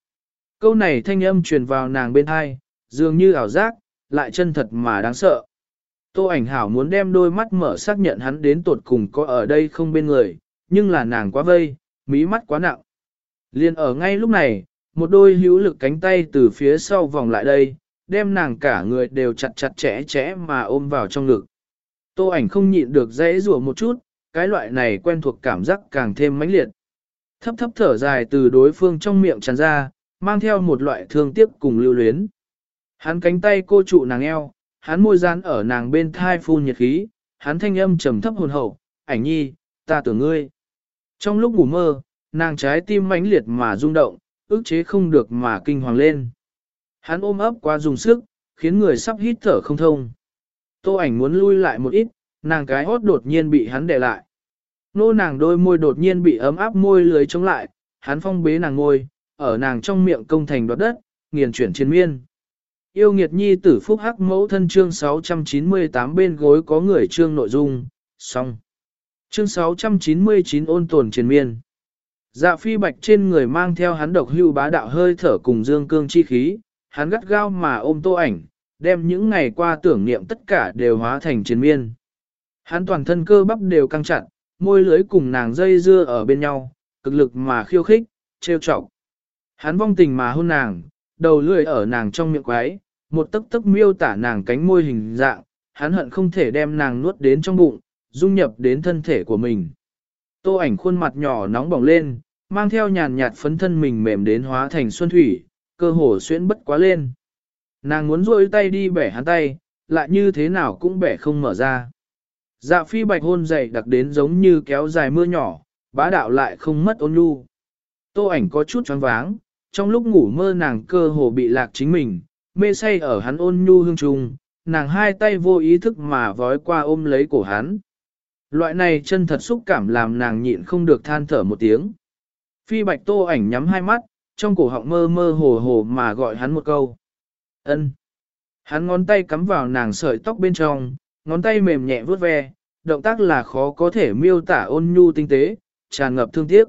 Câu này thanh âm truyền vào nàng bên hai, dường như ảo giác, lại chân thật mà đáng sợ. Tô ảnh hảo muốn đem đôi mắt mở xác nhận hắn đến tột cùng có ở đây không bên người, nhưng là nàng quá vây, mí mắt quá nặng. Liên ở ngay lúc này, một đôi hữu lực cánh tay từ phía sau vòng lại đây, đem nàng cả người đều chặt chặt chẽ chẽ mà ôm vào trong ngực. Tô ảnh không nhịn được dễ rủa một chút, cái loại này quen thuộc cảm giác càng thêm mãnh liệt. Thấp thấp thở dài từ đối phương trong miệng tràn ra, mang theo một loại thương tiếc cùng lưu luyến. Hắn cánh tay cô trụ nàng eo, hắn môi dán ở nàng bên thai phun nhiệt khí, hắn thanh âm trầm thấp hồn hậu, ảnh nhi, ta tưởng ngươi. Trong lúc ngủ mơ, nàng trái tim mãnh liệt mà rung động, ức chế không được mà kinh hoàng lên. Hắn ôm ấp qua dùng sức, khiến người sắp hít thở không thông. Tô ảnh muốn lui lại một ít, nàng cái hốt đột nhiên bị hắn đè lại. Nô nàng đôi môi đột nhiên bị ấm áp môi lưới chống lại, hắn phong bế nàng ngôi, ở nàng trong miệng công thành đoạt đất, nghiền chuyển chiến miên. Yêu nghiệt nhi tử phúc hắc mẫu thân chương 698 bên gối có người chương nội dung, xong. Chương 699 ôn tồn triền miên. Dạ phi bạch trên người mang theo hắn độc hưu bá đạo hơi thở cùng dương cương chi khí, hắn gắt gao mà ôm tô ảnh, đem những ngày qua tưởng niệm tất cả đều hóa thành chiến miên. Hắn toàn thân cơ bắp đều căng chặt, môi lưới cùng nàng dây dưa ở bên nhau, cực lực mà khiêu khích, trêu chọc. Hắn vong tình mà hôn nàng, đầu lưỡi ở nàng trong miệng quái, một tấc tấc miêu tả nàng cánh môi hình dạng, hắn hận không thể đem nàng nuốt đến trong bụng, dung nhập đến thân thể của mình. Tô ảnh khuôn mặt nhỏ nóng bỏng lên, mang theo nhàn nhạt phấn thân mình mềm đến hóa thành xuân thủy, cơ hồ xuyên bất quá lên. Nàng muốn rôi tay đi bẻ hắn tay, lại như thế nào cũng bẻ không mở ra. Dạ phi bạch hôn dày đặc đến giống như kéo dài mưa nhỏ, bá đạo lại không mất ôn nhu. Tô ảnh có chút choáng váng, trong lúc ngủ mơ nàng cơ hồ bị lạc chính mình, mê say ở hắn ôn nhu hương trùng, nàng hai tay vô ý thức mà vói qua ôm lấy cổ hắn. Loại này chân thật xúc cảm làm nàng nhịn không được than thở một tiếng. Phi bạch tô ảnh nhắm hai mắt, trong cổ họng mơ mơ hồ hồ mà gọi hắn một câu ân. Hắn ngón tay cắm vào nàng sợi tóc bên trong, ngón tay mềm nhẹ vuốt ve, động tác là khó có thể miêu tả ôn nhu tinh tế, tràn ngập thương tiếc.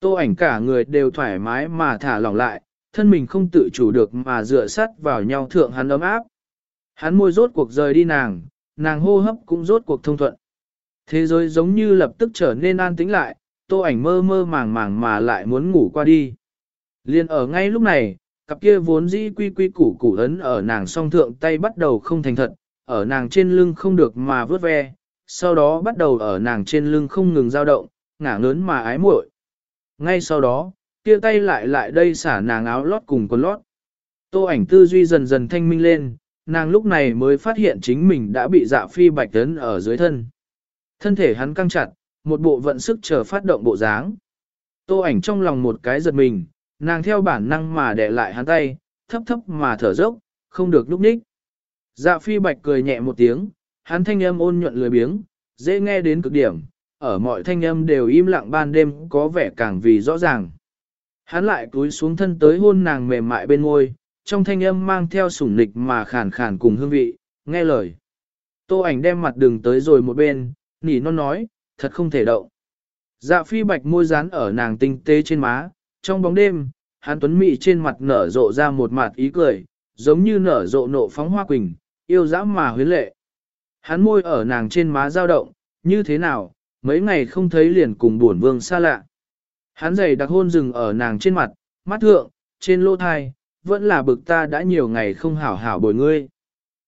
Tô ảnh cả người đều thoải mái mà thả lỏng lại, thân mình không tự chủ được mà dựa sát vào nhau thượng hắn ấm áp. Hắn môi rốt cuộc rời đi nàng, nàng hô hấp cũng rốt cuộc thông thuận. Thế giới giống như lập tức trở nên an tĩnh lại, tô ảnh mơ mơ màng màng mà lại muốn ngủ qua đi. Liên ở ngay lúc này, cặp kia vốn dĩ quy quy củ củ ấn ở nàng song thượng tay bắt đầu không thành thật, ở nàng trên lưng không được mà vớt ve, sau đó bắt đầu ở nàng trên lưng không ngừng dao động, ngả ngớn mà ái muội. Ngay sau đó, kia tay lại lại đây xả nàng áo lót cùng quần lót. Tô ảnh tư duy dần dần thanh minh lên, nàng lúc này mới phát hiện chính mình đã bị dạ phi bạch tấn ở dưới thân. Thân thể hắn căng chặt, một bộ vận sức chờ phát động bộ dáng. Tô ảnh trong lòng một cái giật mình, nàng theo bản năng mà để lại hắn tay, thấp thấp mà thở dốc, không được lúc ních. Dạ phi bạch cười nhẹ một tiếng, hắn thanh âm ôn nhuận lười biếng, dễ nghe đến cực điểm, ở mọi thanh âm đều im lặng ban đêm có vẻ càng vì rõ ràng. Hắn lại cúi xuống thân tới hôn nàng mềm mại bên môi, trong thanh âm mang theo sủng nịch mà khàn khàn cùng hương vị, nghe lời. Tô ảnh đem mặt đường tới rồi một bên, nỉ non nói, thật không thể động. Dạ phi bạch môi dán ở nàng tinh tế trên má, trong bóng đêm, hắn tuấn mị trên mặt nở rộ ra một mặt ý cười, giống như nở rộ nộ phóng hoa quỳnh, yêu dã mà huyến lệ. Hắn môi ở nàng trên má dao động, như thế nào, mấy ngày không thấy liền cùng buồn vương xa lạ. Hắn giày đặc hôn rừng ở nàng trên mặt, mắt thượng, trên lỗ thai, vẫn là bực ta đã nhiều ngày không hảo hảo bồi ngươi.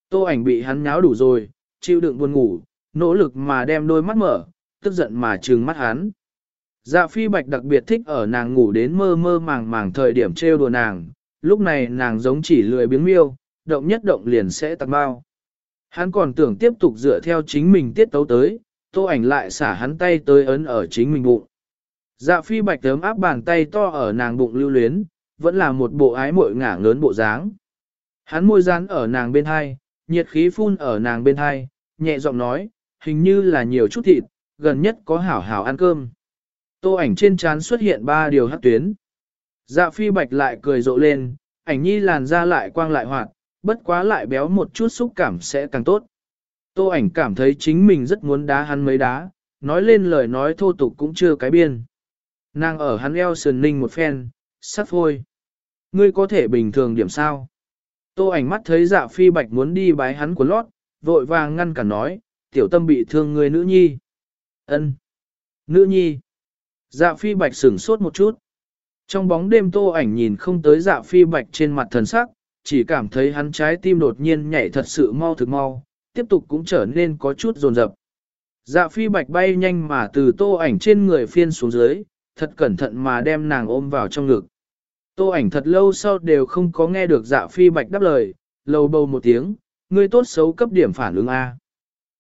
Tô ảnh bị hắn nháo đủ rồi, chịu đựng buồn ngủ, nỗ lực mà đem đôi mắt mở, tức giận mà trừng mắt hắn. Dạ phi bạch đặc biệt thích ở nàng ngủ đến mơ mơ màng màng thời điểm trêu đùa nàng, lúc này nàng giống chỉ lười biếng miêu, động nhất động liền sẽ tạc bao. Hắn còn tưởng tiếp tục dựa theo chính mình tiết tấu tới, tô ảnh lại xả hắn tay tới ấn ở chính mình bụng. Dạ phi bạch tấm áp bàn tay to ở nàng bụng lưu luyến, vẫn là một bộ ái muội ngả lớn bộ dáng. Hắn môi rán ở nàng bên hai, nhiệt khí phun ở nàng bên hai, nhẹ giọng nói, hình như là nhiều chút thịt, gần nhất có hảo hảo ăn cơm. Tô ảnh trên trán xuất hiện ba điều hắc tuyến. Dạ phi bạch lại cười rộ lên, ảnh nhi làn da lại quang lại hoạt, bất quá lại béo một chút xúc cảm sẽ càng tốt. Tô ảnh cảm thấy chính mình rất muốn đá hắn mấy đá, nói lên lời nói thô tục cũng chưa cái biên. Nàng ở hắn eo sườn ninh một phen, sắp thôi. Ngươi có thể bình thường điểm sao? Tô ảnh mắt thấy dạ phi bạch muốn đi bái hắn của lót, vội vàng ngăn cản nói, tiểu tâm bị thương người nữ nhi. Ân, Nữ nhi. Dạ phi bạch sửng sốt một chút. Trong bóng đêm tô ảnh nhìn không tới dạ phi bạch trên mặt thần sắc, chỉ cảm thấy hắn trái tim đột nhiên nhảy thật sự mau thực mau, tiếp tục cũng trở nên có chút rồn rập. Dạ phi bạch bay nhanh mà từ tô ảnh trên người phiên xuống dưới, thật cẩn thận mà đem nàng ôm vào trong ngực. Tô ảnh thật lâu sau đều không có nghe được dạ phi bạch đáp lời, lâu bầu một tiếng, ngươi tốt xấu cấp điểm phản ứng A.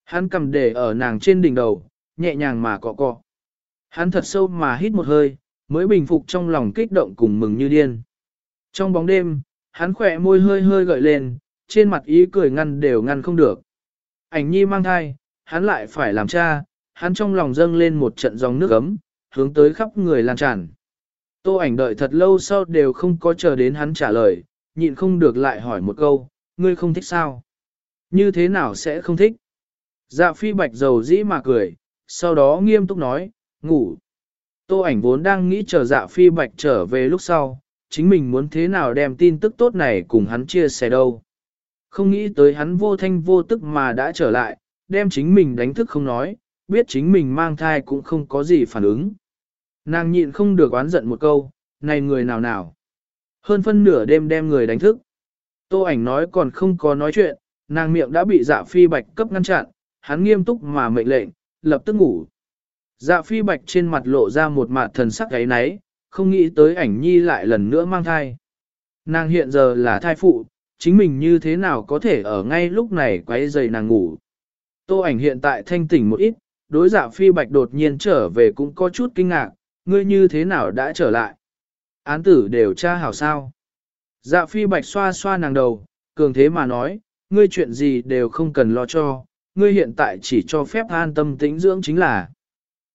Hắn cầm để ở nàng trên đỉnh đầu, nhẹ nhàng mà cọ cọ. Hắn thật sâu mà hít một hơi, mới bình phục trong lòng kích động cùng mừng như điên. Trong bóng đêm, hắn khỏe môi hơi hơi gợi lên, trên mặt ý cười ngăn đều ngăn không được. Ảnh nhi mang thai, hắn lại phải làm cha, hắn trong lòng dâng lên một trận dòng nước ấm, hướng tới khắp người lan tràn. Tô ảnh đợi thật lâu sau đều không có chờ đến hắn trả lời, nhịn không được lại hỏi một câu, ngươi không thích sao? Như thế nào sẽ không thích? Dạ phi bạch dầu dĩ mà cười, sau đó nghiêm túc nói, ngủ. Tô ảnh vốn đang nghĩ chờ dạ phi bạch trở về lúc sau, chính mình muốn thế nào đem tin tức tốt này cùng hắn chia sẻ đâu. Không nghĩ tới hắn vô thanh vô tức mà đã trở lại, đem chính mình đánh thức không nói, biết chính mình mang thai cũng không có gì phản ứng. Nàng nhịn không được oán giận một câu, này người nào nào. Hơn phân nửa đêm đem người đánh thức. Tô ảnh nói còn không có nói chuyện, nàng miệng đã bị dạ phi bạch cấp ngăn chặn, hắn nghiêm túc mà mệnh lệnh, lập tức ngủ. Dạ phi bạch trên mặt lộ ra một mặt thần sắc gáy náy, không nghĩ tới ảnh nhi lại lần nữa mang thai. Nàng hiện giờ là thai phụ, chính mình như thế nào có thể ở ngay lúc này quấy giày nàng ngủ. Tô ảnh hiện tại thanh tỉnh một ít, đối dạ phi bạch đột nhiên trở về cũng có chút kinh ngạc, ngươi như thế nào đã trở lại. Án tử đều tra hảo sao. Dạ phi bạch xoa xoa nàng đầu, cường thế mà nói, ngươi chuyện gì đều không cần lo cho, ngươi hiện tại chỉ cho phép an tâm tĩnh dưỡng chính là.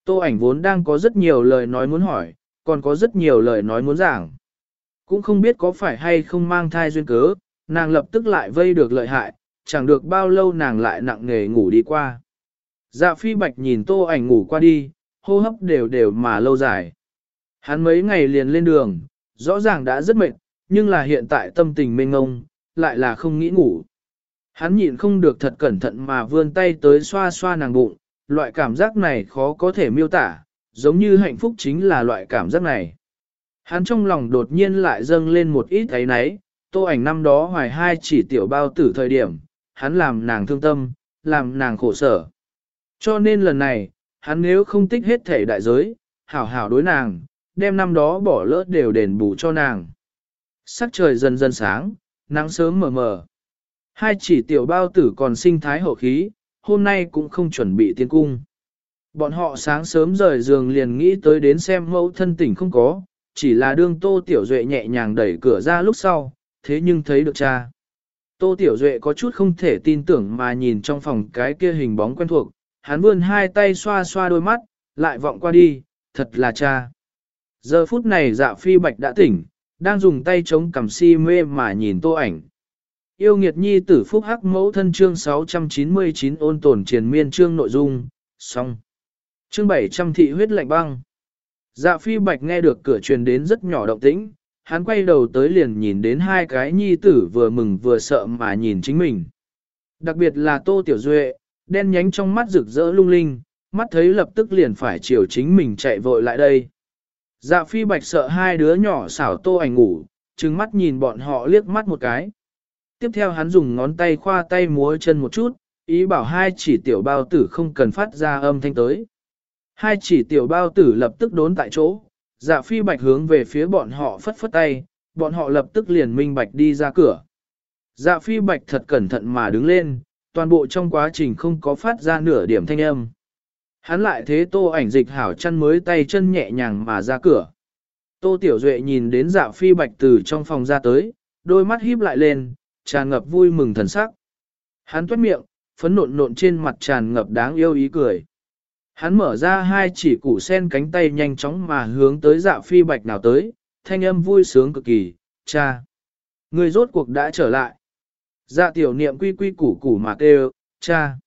Tô ảnh vốn đang có rất nhiều lời nói muốn hỏi, còn có rất nhiều lời nói muốn giảng. Cũng không biết có phải hay không mang thai duyên cớ, nàng lập tức lại vây được lợi hại, chẳng được bao lâu nàng lại nặng nghề ngủ đi qua. Dạ phi bạch nhìn tô ảnh ngủ qua đi, hô hấp đều đều mà lâu dài. Hắn mấy ngày liền lên đường, rõ ràng đã rất mệt, nhưng là hiện tại tâm tình mênh ngông, lại là không nghĩ ngủ. Hắn nhịn không được thật cẩn thận mà vươn tay tới xoa xoa nàng bụng, loại cảm giác này khó có thể miêu tả, giống như hạnh phúc chính là loại cảm giác này. Hắn trong lòng đột nhiên lại dâng lên một ít thấy náy, tô ảnh năm đó hoài hai chỉ tiểu bao tử thời điểm, hắn làm nàng thương tâm, làm nàng khổ sở. Cho nên lần này, hắn nếu không tích hết thể đại giới, hảo hảo đối nàng, đem năm đó bỏ lỡ đều đền bù cho nàng. Sắc trời dần dần sáng, nắng sớm mờ mờ. Hai chỉ tiểu bao tử còn sinh thái hậu khí, hôm nay cũng không chuẩn bị tiến cung. Bọn họ sáng sớm rời giường liền nghĩ tới đến xem mẫu thân tỉnh không có, chỉ là đương Tô Tiểu Duệ nhẹ nhàng đẩy cửa ra lúc sau, thế nhưng thấy được cha. Tô Tiểu Duệ có chút không thể tin tưởng mà nhìn trong phòng cái kia hình bóng quen thuộc, hắn vươn hai tay xoa xoa đôi mắt, lại vọng qua đi, thật là cha. Giờ phút này dạ phi bạch đã tỉnh, đang dùng tay chống cầm si mê mà nhìn tô ảnh. Yêu nghiệt nhi tử phúc hắc mẫu thân chương 699 ôn tồn triền miên chương nội dung, xong. Chương 700 thị huyết lạnh băng. Dạ phi bạch nghe được cửa truyền đến rất nhỏ động tĩnh, hắn quay đầu tới liền nhìn đến hai cái nhi tử vừa mừng vừa sợ mà nhìn chính mình. Đặc biệt là tô tiểu duệ, đen nhánh trong mắt rực rỡ lung linh, mắt thấy lập tức liền phải chiều chính mình chạy vội lại đây. Dạ phi bạch sợ hai đứa nhỏ xảo tô ảnh ngủ, trừng mắt nhìn bọn họ liếc mắt một cái. Tiếp theo hắn dùng ngón tay khoa tay múa chân một chút, ý bảo hai chỉ tiểu bao tử không cần phát ra âm thanh tới. Hai chỉ tiểu bao tử lập tức đốn tại chỗ, dạ phi bạch hướng về phía bọn họ phất phất tay, bọn họ lập tức liền minh bạch đi ra cửa. Dạ phi bạch thật cẩn thận mà đứng lên, toàn bộ trong quá trình không có phát ra nửa điểm thanh âm. Hắn lại thế tô ảnh dịch hảo chân mới tay chân nhẹ nhàng mà ra cửa. Tô Tiểu Duệ nhìn đến dạ phi bạch từ trong phòng ra tới, đôi mắt híp lại lên, tràn ngập vui mừng thần sắc. Hắn tuét miệng, phấn nộn nộn trên mặt tràn ngập đáng yêu ý cười. Hắn mở ra hai chỉ củ sen cánh tay nhanh chóng mà hướng tới dạ phi bạch nào tới, thanh âm vui sướng cực kỳ, cha. Người rốt cuộc đã trở lại. Dạ tiểu niệm quy quy củ củ mà kêu, cha.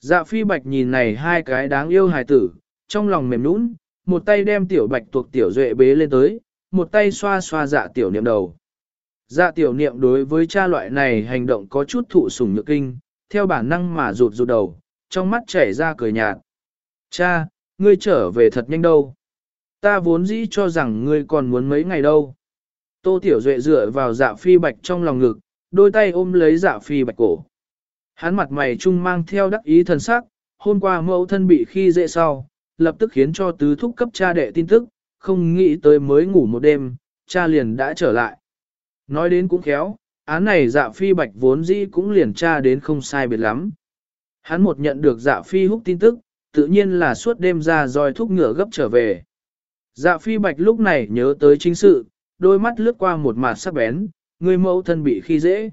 Dạ phi bạch nhìn này hai cái đáng yêu hài tử, trong lòng mềm nũng, một tay đem tiểu bạch tuộc tiểu duệ bế lên tới, một tay xoa xoa dạ tiểu niệm đầu. Dạ tiểu niệm đối với cha loại này hành động có chút thụ sủng nhược kinh, theo bản năng mà rụt rụt đầu, trong mắt chảy ra cười nhạt. Cha, ngươi trở về thật nhanh đâu. Ta vốn dĩ cho rằng ngươi còn muốn mấy ngày đâu. Tô Tiểu Duệ dựa vào dạ phi bạch trong lòng ngực, đôi tay ôm lấy dạ phi bạch cổ. Hắn mặt mày trung mang theo đắc ý thần sắc, hôm qua mẫu thân bị khi dễ sau, lập tức khiến cho tứ thúc cấp cha đệ tin tức, không nghĩ tới mới ngủ một đêm, cha liền đã trở lại. Nói đến cũng khéo, án này dạ phi bạch vốn dĩ cũng liền tra đến không sai biệt lắm. Hắn một nhận được dạ phi húc tin tức, tự nhiên là suốt đêm ra roi thúc ngựa gấp trở về. Dạ phi bạch lúc này nhớ tới chính sự, đôi mắt lướt qua một mặt sắc bén, người mẫu thân bị khi dễ.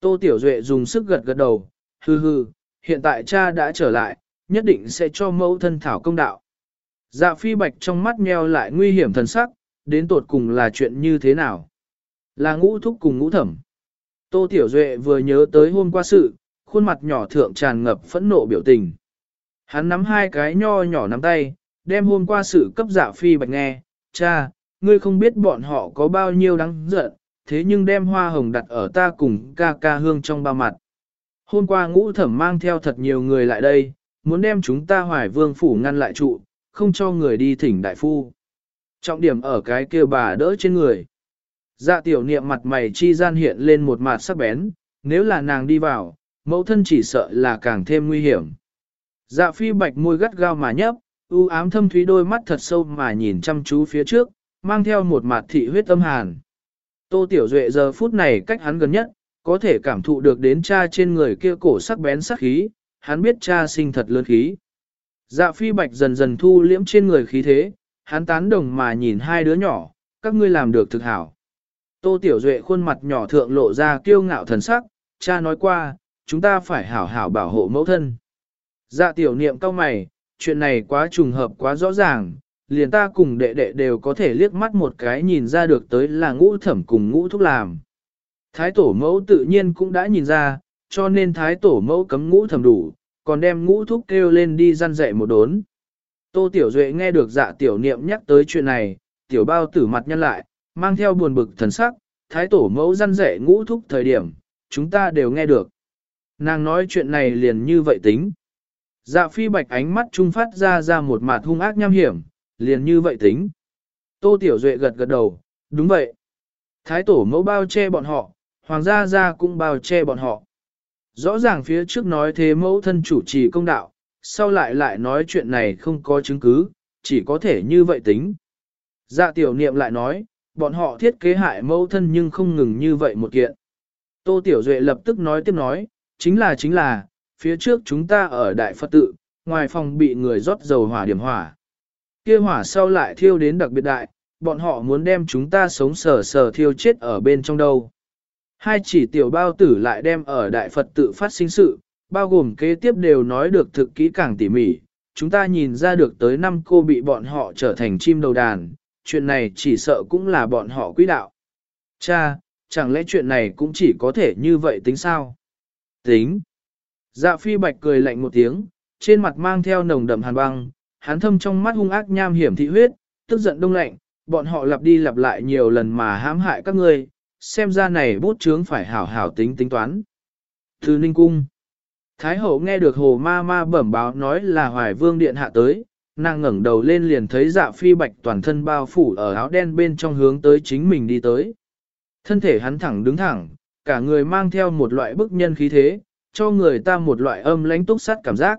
Tô Tiểu Duệ dùng sức gật gật đầu, hừ hừ, hiện tại cha đã trở lại, nhất định sẽ cho mẫu thân thảo công đạo. Dạ phi bạch trong mắt nheo lại nguy hiểm thần sắc, đến tột cùng là chuyện như thế nào? Là ngũ thúc cùng ngũ thẩm. Tô Tiểu Duệ vừa nhớ tới hôm qua sự, khuôn mặt nhỏ thượng tràn ngập phẫn nộ biểu tình. Hắn nắm hai cái nho nhỏ nắm tay, đem hôm qua sự cấp dạ phi bạch nghe, cha, ngươi không biết bọn họ có bao nhiêu đáng giận, thế nhưng đem hoa hồng đặt ở ta cùng ca ca hương trong ba mặt. Hôm qua ngũ thẩm mang theo thật nhiều người lại đây, muốn đem chúng ta hoài vương phủ ngăn lại trụ, không cho người đi thỉnh đại phu. Trọng điểm ở cái kia bà đỡ trên người. Dạ tiểu niệm mặt mày chi gian hiện lên một mặt sắc bén, nếu là nàng đi vào, mẫu thân chỉ sợ là càng thêm nguy hiểm. Dạ phi bạch môi gắt gao mà nhấp, u ám thâm thúy đôi mắt thật sâu mà nhìn chăm chú phía trước, mang theo một mặt thị huyết âm hàn. Tô Tiểu Duệ giờ phút này cách hắn gần nhất, có thể cảm thụ được đến cha trên người kia cổ sắc bén sắc khí, hắn biết cha sinh thật lớn khí. Dạ phi bạch dần dần thu liễm trên người khí thế, hắn tán đồng mà nhìn hai đứa nhỏ, các ngươi làm được thực hảo. Tô Tiểu Duệ khuôn mặt nhỏ thượng lộ ra kiêu ngạo thần sắc, cha nói qua, chúng ta phải hảo hảo bảo hộ mẫu thân. Dạ tiểu niệm cao mày, chuyện này quá trùng hợp quá rõ ràng, liền ta cùng đệ đệ đều có thể liếc mắt một cái nhìn ra được tới là ngũ thẩm cùng ngũ thúc làm. Thái tổ mẫu tự nhiên cũng đã nhìn ra, cho nên thái tổ mẫu cấm ngũ thẩm đủ, còn đem ngũ thúc kêu lên đi răn dạy một đốn. Tô Tiểu Duệ nghe được dạ tiểu niệm nhắc tới chuyện này, tiểu bao tử mặt nhân lại, mang theo buồn bực thần sắc, thái tổ mẫu răn rẻ ngũ thúc thời điểm, chúng ta đều nghe được. Nàng nói chuyện này liền như vậy tính. Dạ phi bạch ánh mắt trung phát ra ra một mặt hung ác nham hiểm, liền như vậy tính. Tô Tiểu Duệ gật gật đầu, đúng vậy. Thái tổ mẫu bao che bọn họ, hoàng gia gia cũng bao che bọn họ. Rõ ràng phía trước nói thế mẫu thân chủ trì công đạo, sau lại lại nói chuyện này không có chứng cứ, chỉ có thể như vậy tính. Dạ tiểu niệm lại nói, bọn họ thiết kế hại mẫu thân nhưng không ngừng như vậy một kiện. Tô Tiểu Duệ lập tức nói tiếp nói, chính là chính là, phía trước chúng ta ở Đại Phật tự, ngoài phòng bị người rót dầu hỏa điểm hỏa. Kia hỏa sau lại thiêu đến đặc biệt đại, bọn họ muốn đem chúng ta sống sờ sờ thiêu chết ở bên trong đâu. Hai chỉ tiểu bao tử lại đem ở Đại Phật tự phát sinh sự, bao gồm kế tiếp đều nói được thực kỹ càng tỉ mỉ. Chúng ta nhìn ra được tới năm cô bị bọn họ trở thành chim đầu đàn, chuyện này chỉ sợ cũng là bọn họ quý đạo. Cha, chẳng lẽ chuyện này cũng chỉ có thể như vậy tính sao? Tính. Dạ phi bạch cười lạnh một tiếng, trên mặt mang theo nồng đậm hàn băng, hắn thâm trong mắt hung ác nham hiểm thị huyết, tức giận đông lạnh, bọn họ lặp đi lặp lại nhiều lần mà hãm hại các ngươi, xem ra này bút chướng phải hảo hảo tính tính toán. Từ Ninh Cung Thái hậu nghe được hồ ma ma bẩm báo nói là hoài vương điện hạ tới, nàng ngẩng đầu lên liền thấy dạ phi bạch toàn thân bao phủ ở áo đen bên trong hướng tới chính mình đi tới. Thân thể hắn thẳng đứng thẳng, cả người mang theo một loại bức nhân khí thế, cho người ta một loại âm lãnh túc sát cảm giác.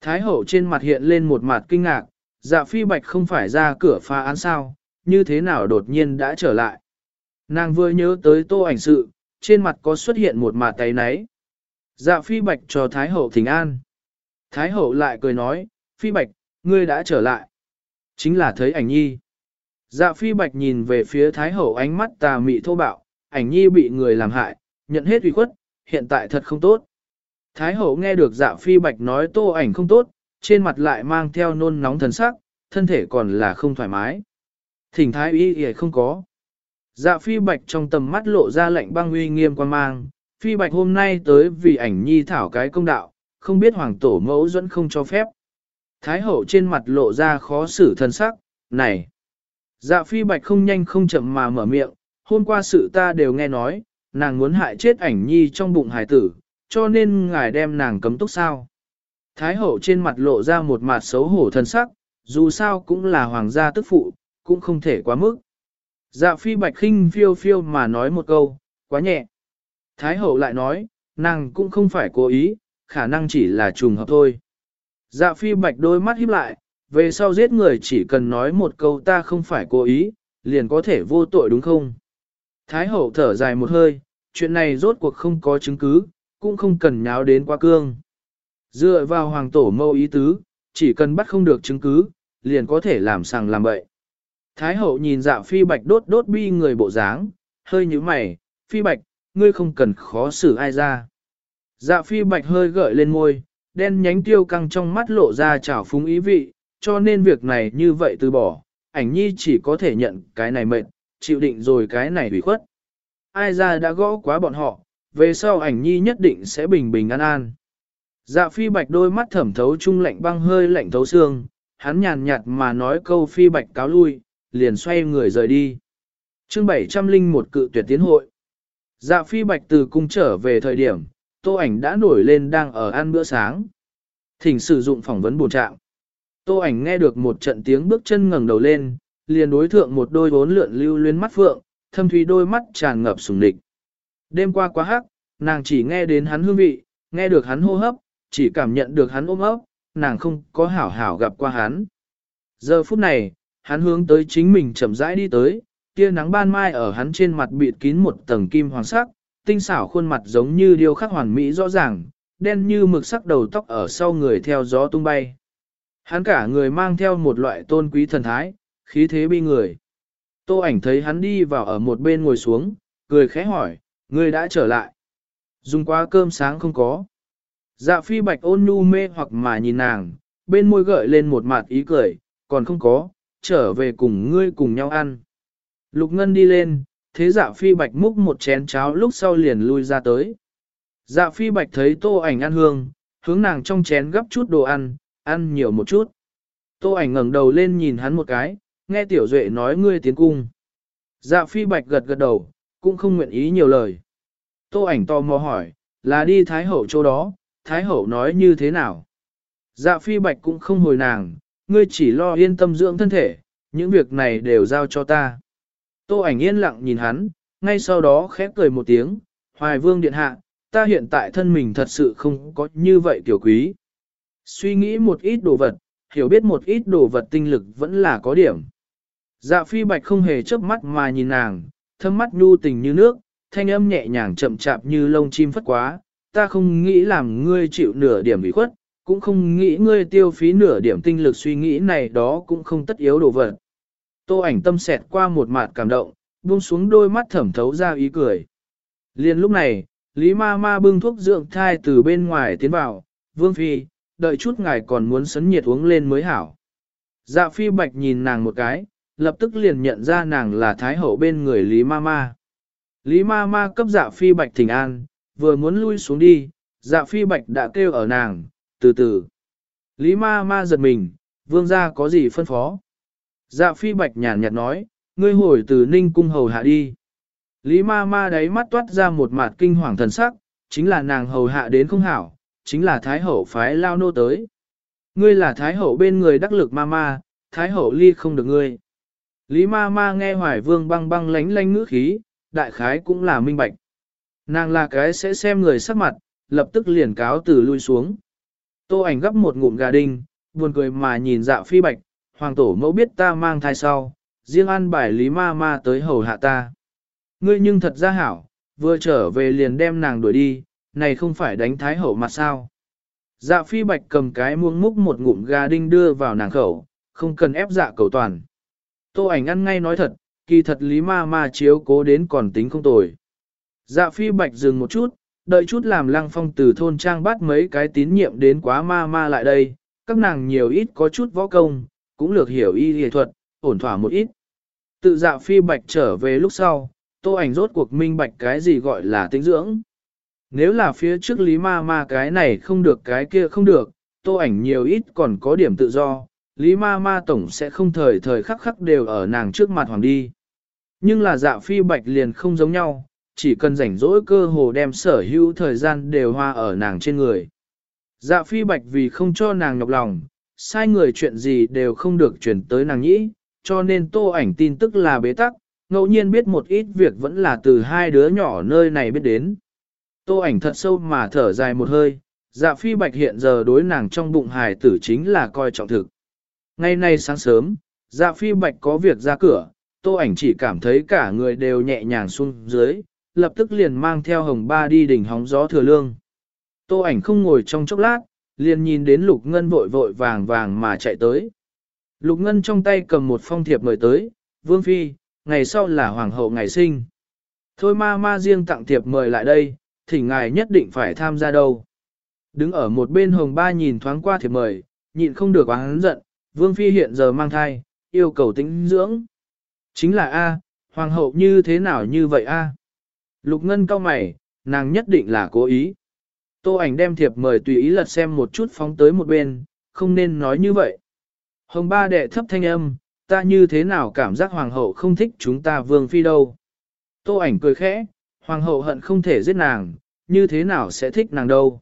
Thái hậu trên mặt hiện lên một mặt kinh ngạc, dạ phi bạch không phải ra cửa phá án sao, như thế nào đột nhiên đã trở lại. Nàng vừa nhớ tới tô ảnh sự, trên mặt có xuất hiện một mặt tay náy. Dạ phi bạch cho Thái hậu thỉnh an. Thái hậu lại cười nói, phi bạch, ngươi đã trở lại. Chính là thấy ảnh nhi. Dạ phi bạch nhìn về phía Thái hậu ánh mắt tà mị thô bạo, ảnh nhi bị người làm hại, nhận hết ủy khuất, hiện tại thật không tốt. Thái hậu nghe được dạ phi bạch nói tô ảnh không tốt, trên mặt lại mang theo nôn nóng thần sắc, thân thể còn là không thoải mái. Thỉnh thái y y không có. Dạ phi bạch trong tầm mắt lộ ra lạnh băng uy nghiêm quan mang, phi bạch hôm nay tới vì ảnh nhi thảo cái công đạo, không biết hoàng tổ mẫu dẫn không cho phép. Thái hậu trên mặt lộ ra khó xử thân sắc, này. Dạ phi bạch không nhanh không chậm mà mở miệng, hôm qua sự ta đều nghe nói, nàng muốn hại chết ảnh nhi trong bụng hải tử, cho nên ngài đem nàng cấm túc sao. Thái hậu trên mặt lộ ra một mặt xấu hổ thân sắc, dù sao cũng là hoàng gia tức phụ, cũng không thể quá mức. Dạ phi bạch khinh phiêu phiêu mà nói một câu, quá nhẹ. Thái hậu lại nói, nàng cũng không phải cố ý, khả năng chỉ là trùng hợp thôi. Dạ phi bạch đôi mắt híp lại, về sau giết người chỉ cần nói một câu ta không phải cố ý, liền có thể vô tội đúng không? Thái hậu thở dài một hơi, chuyện này rốt cuộc không có chứng cứ, cũng không cần nháo đến quá cương. Dựa vào hoàng tổ mâu ý tứ, chỉ cần bắt không được chứng cứ, liền có thể làm sàng làm bậy. Thái hậu nhìn dạ phi bạch đốt đốt bi người bộ dáng, hơi như mày, phi bạch, ngươi không cần khó xử ai ra. Dạ phi bạch hơi gợi lên môi, đen nhánh tiêu căng trong mắt lộ ra trào phúng ý vị, cho nên việc này như vậy từ bỏ, ảnh nhi chỉ có thể nhận cái này mệnh, chịu định rồi cái này hủy khuất. Ai ra đã gõ quá bọn họ, về sau ảnh nhi nhất định sẽ bình bình an an. Dạ phi bạch đôi mắt thẩm thấu trung lạnh băng hơi lạnh thấu xương, hắn nhàn nhạt mà nói câu phi bạch cáo lui, liền xoay người rời đi. chương 700 linh một cự tuyệt tiến hội. Dạ phi bạch từ cung trở về thời điểm, tô ảnh đã nổi lên đang ở ăn bữa sáng. Thỉnh sử dụng phỏng vấn bổ trạng. Tô ảnh nghe được một trận tiếng bước chân ngẩng đầu lên, liền đối thượng một đôi vốn lượn lưu luyến mắt phượng, thâm thúy đôi mắt tràn ngập sùng địch. Đêm qua quá hắc, nàng chỉ nghe đến hắn hương vị, nghe được hắn hô hấp, chỉ cảm nhận được hắn ôm ấp, nàng không có hảo hảo gặp qua hắn. Giờ phút này, hắn hướng tới chính mình chậm rãi đi tới, tia nắng ban mai ở hắn trên mặt bịt kín một tầng kim hoàng sắc, tinh xảo khuôn mặt giống như điêu khắc hoàn mỹ rõ ràng, đen như mực sắc đầu tóc ở sau người theo gió tung bay. Hắn cả người mang theo một loại tôn quý thần thái, khí thế bi người. Tô ảnh thấy hắn đi vào ở một bên ngồi xuống, cười khẽ hỏi, ngươi đã trở lại. Dùng quá cơm sáng không có. Dạ phi bạch ôn nhu mê hoặc mà nhìn nàng, bên môi gợi lên một mặt ý cười, còn không có, trở về cùng ngươi cùng nhau ăn. Lục ngân đi lên, thế dạ phi bạch múc một chén cháo lúc sau liền lui ra tới. Dạ phi bạch thấy tô ảnh ăn hương, hướng nàng trong chén gấp chút đồ ăn, ăn nhiều một chút. Tô ảnh ngẩng đầu lên nhìn hắn một cái, nghe tiểu duệ nói ngươi tiến cung. Dạ phi bạch gật gật đầu, cũng không nguyện ý nhiều lời. Tô ảnh to mò hỏi, là đi Thái Hậu chỗ đó, Thái Hậu nói như thế nào? Dạ phi bạch cũng không hồi nàng, ngươi chỉ lo yên tâm dưỡng thân thể, những việc này đều giao cho ta. Tô ảnh yên lặng nhìn hắn, ngay sau đó khép cười một tiếng, hoài vương điện hạ, ta hiện tại thân mình thật sự không có như vậy tiểu quý. Suy nghĩ một ít đồ vật, hiểu biết một ít đồ vật tinh lực vẫn là có điểm. Dạ phi bạch không hề chớp mắt mà nhìn nàng, thâm mắt nhu tình như nước, thanh âm nhẹ nhàng chậm chạp như lông chim phất quá, ta không nghĩ làm ngươi chịu nửa điểm bị khuất, cũng không nghĩ ngươi tiêu phí nửa điểm tinh lực suy nghĩ này đó cũng không tất yếu đồ vật. Tô ảnh tâm xẹt qua một mặt cảm động, buông xuống đôi mắt thẩm thấu ra ý cười. Liên lúc này, Lý ma ma bưng thuốc dưỡng thai từ bên ngoài tiến vào, vương phi, đợi chút ngài còn muốn sấn nhiệt uống lên mới hảo. Dạ phi bạch nhìn nàng một cái, lập tức liền nhận ra nàng là thái hậu bên người Lý ma ma. Lý ma ma cấp dạ phi bạch thỉnh an, vừa muốn lui xuống đi, dạ phi bạch đã kêu ở nàng, từ từ. Lý ma ma giật mình, vương gia có gì phân phó? Dạ phi bạch nhàn nhạt nói, ngươi hồi từ ninh cung hầu hạ đi. Lý ma ma đáy mắt toát ra một mặt kinh hoàng thần sắc, chính là nàng hầu hạ đến không hảo, chính là thái hậu phái lao nô tới. Ngươi là thái hậu bên người đắc lực ma ma, thái hậu ly không được ngươi. Lý ma ma nghe hoài vương băng băng lánh lánh ngữ khí, đại khái cũng là minh bạch. Nàng là cái sẽ xem người sắc mặt, lập tức liền cáo từ lui xuống. Tô ảnh gấp một ngụm gà đinh, buồn cười mà nhìn dạ phi bạch, hoàng tổ mẫu biết ta mang thai sau, riêng ăn bài lý ma ma tới hầu hạ ta. Ngươi nhưng thật ra hảo, vừa trở về liền đem nàng đuổi đi, này không phải đánh thái hậu mặt sao. Dạ phi bạch cầm cái muông múc một ngụm gà đinh đưa vào nàng khẩu, không cần ép dạ cầu toàn. Tô ảnh ăn ngay nói thật, kỳ thật lý ma ma chiếu cố đến còn tính không tồi. Dạ phi bạch dừng một chút, đợi chút làm lăng phong từ thôn trang bắt mấy cái tín nhiệm đến quá ma ma lại đây, các nàng nhiều ít có chút võ công, cũng lược hiểu y y thuật, ổn thỏa một ít. Tự dạ phi bạch trở về lúc sau, tô ảnh rốt cuộc minh bạch cái gì gọi là tinh dưỡng. Nếu là phía trước lý ma ma cái này không được cái kia không được, tô ảnh nhiều ít còn có điểm tự do, lý ma ma tổng sẽ không thời thời khắc khắc đều ở nàng trước mặt hoàng đi. Nhưng là dạ phi bạch liền không giống nhau, chỉ cần rảnh rỗi cơ hồ đem sở hữu thời gian đều hoa ở nàng trên người. Dạ phi bạch vì không cho nàng nhọc lòng, sai người chuyện gì đều không được chuyển tới nàng nhĩ, cho nên tô ảnh tin tức là bế tắc, ngẫu nhiên biết một ít việc vẫn là từ hai đứa nhỏ nơi này biết đến. Tô ảnh thật sâu mà thở dài một hơi, dạ phi bạch hiện giờ đối nàng trong bụng hài tử chính là coi trọng thực. Ngày nay sáng sớm, dạ phi bạch có việc ra cửa, tô ảnh chỉ cảm thấy cả người đều nhẹ nhàng xuống dưới, lập tức liền mang theo hồng ba đi đỉnh hóng gió thừa lương. Tô ảnh không ngồi trong chốc lát, liền nhìn đến lục ngân vội vội vàng vàng mà chạy tới. Lục ngân trong tay cầm một phong thiệp mời tới, vương phi, ngày sau là hoàng hậu ngày sinh. Thôi ma ma riêng tặng thiệp mời lại đây, thỉnh ngài nhất định phải tham gia đâu. Đứng ở một bên hồng ba nhìn thoáng qua thiệp mời, nhịn không được oán giận, vương phi hiện giờ mang thai, yêu cầu tĩnh dưỡng. Chính là A, hoàng hậu như thế nào như vậy A. Lục ngân cao mày, nàng nhất định là cố ý. Tô ảnh đem thiệp mời tùy ý lật xem một chút phóng tới một bên, không nên nói như vậy. Hồng ba đệ thấp thanh âm, ta như thế nào cảm giác hoàng hậu không thích chúng ta vương phi đâu. Tô ảnh cười khẽ, hoàng hậu hận không thể giết nàng, như thế nào sẽ thích nàng đâu.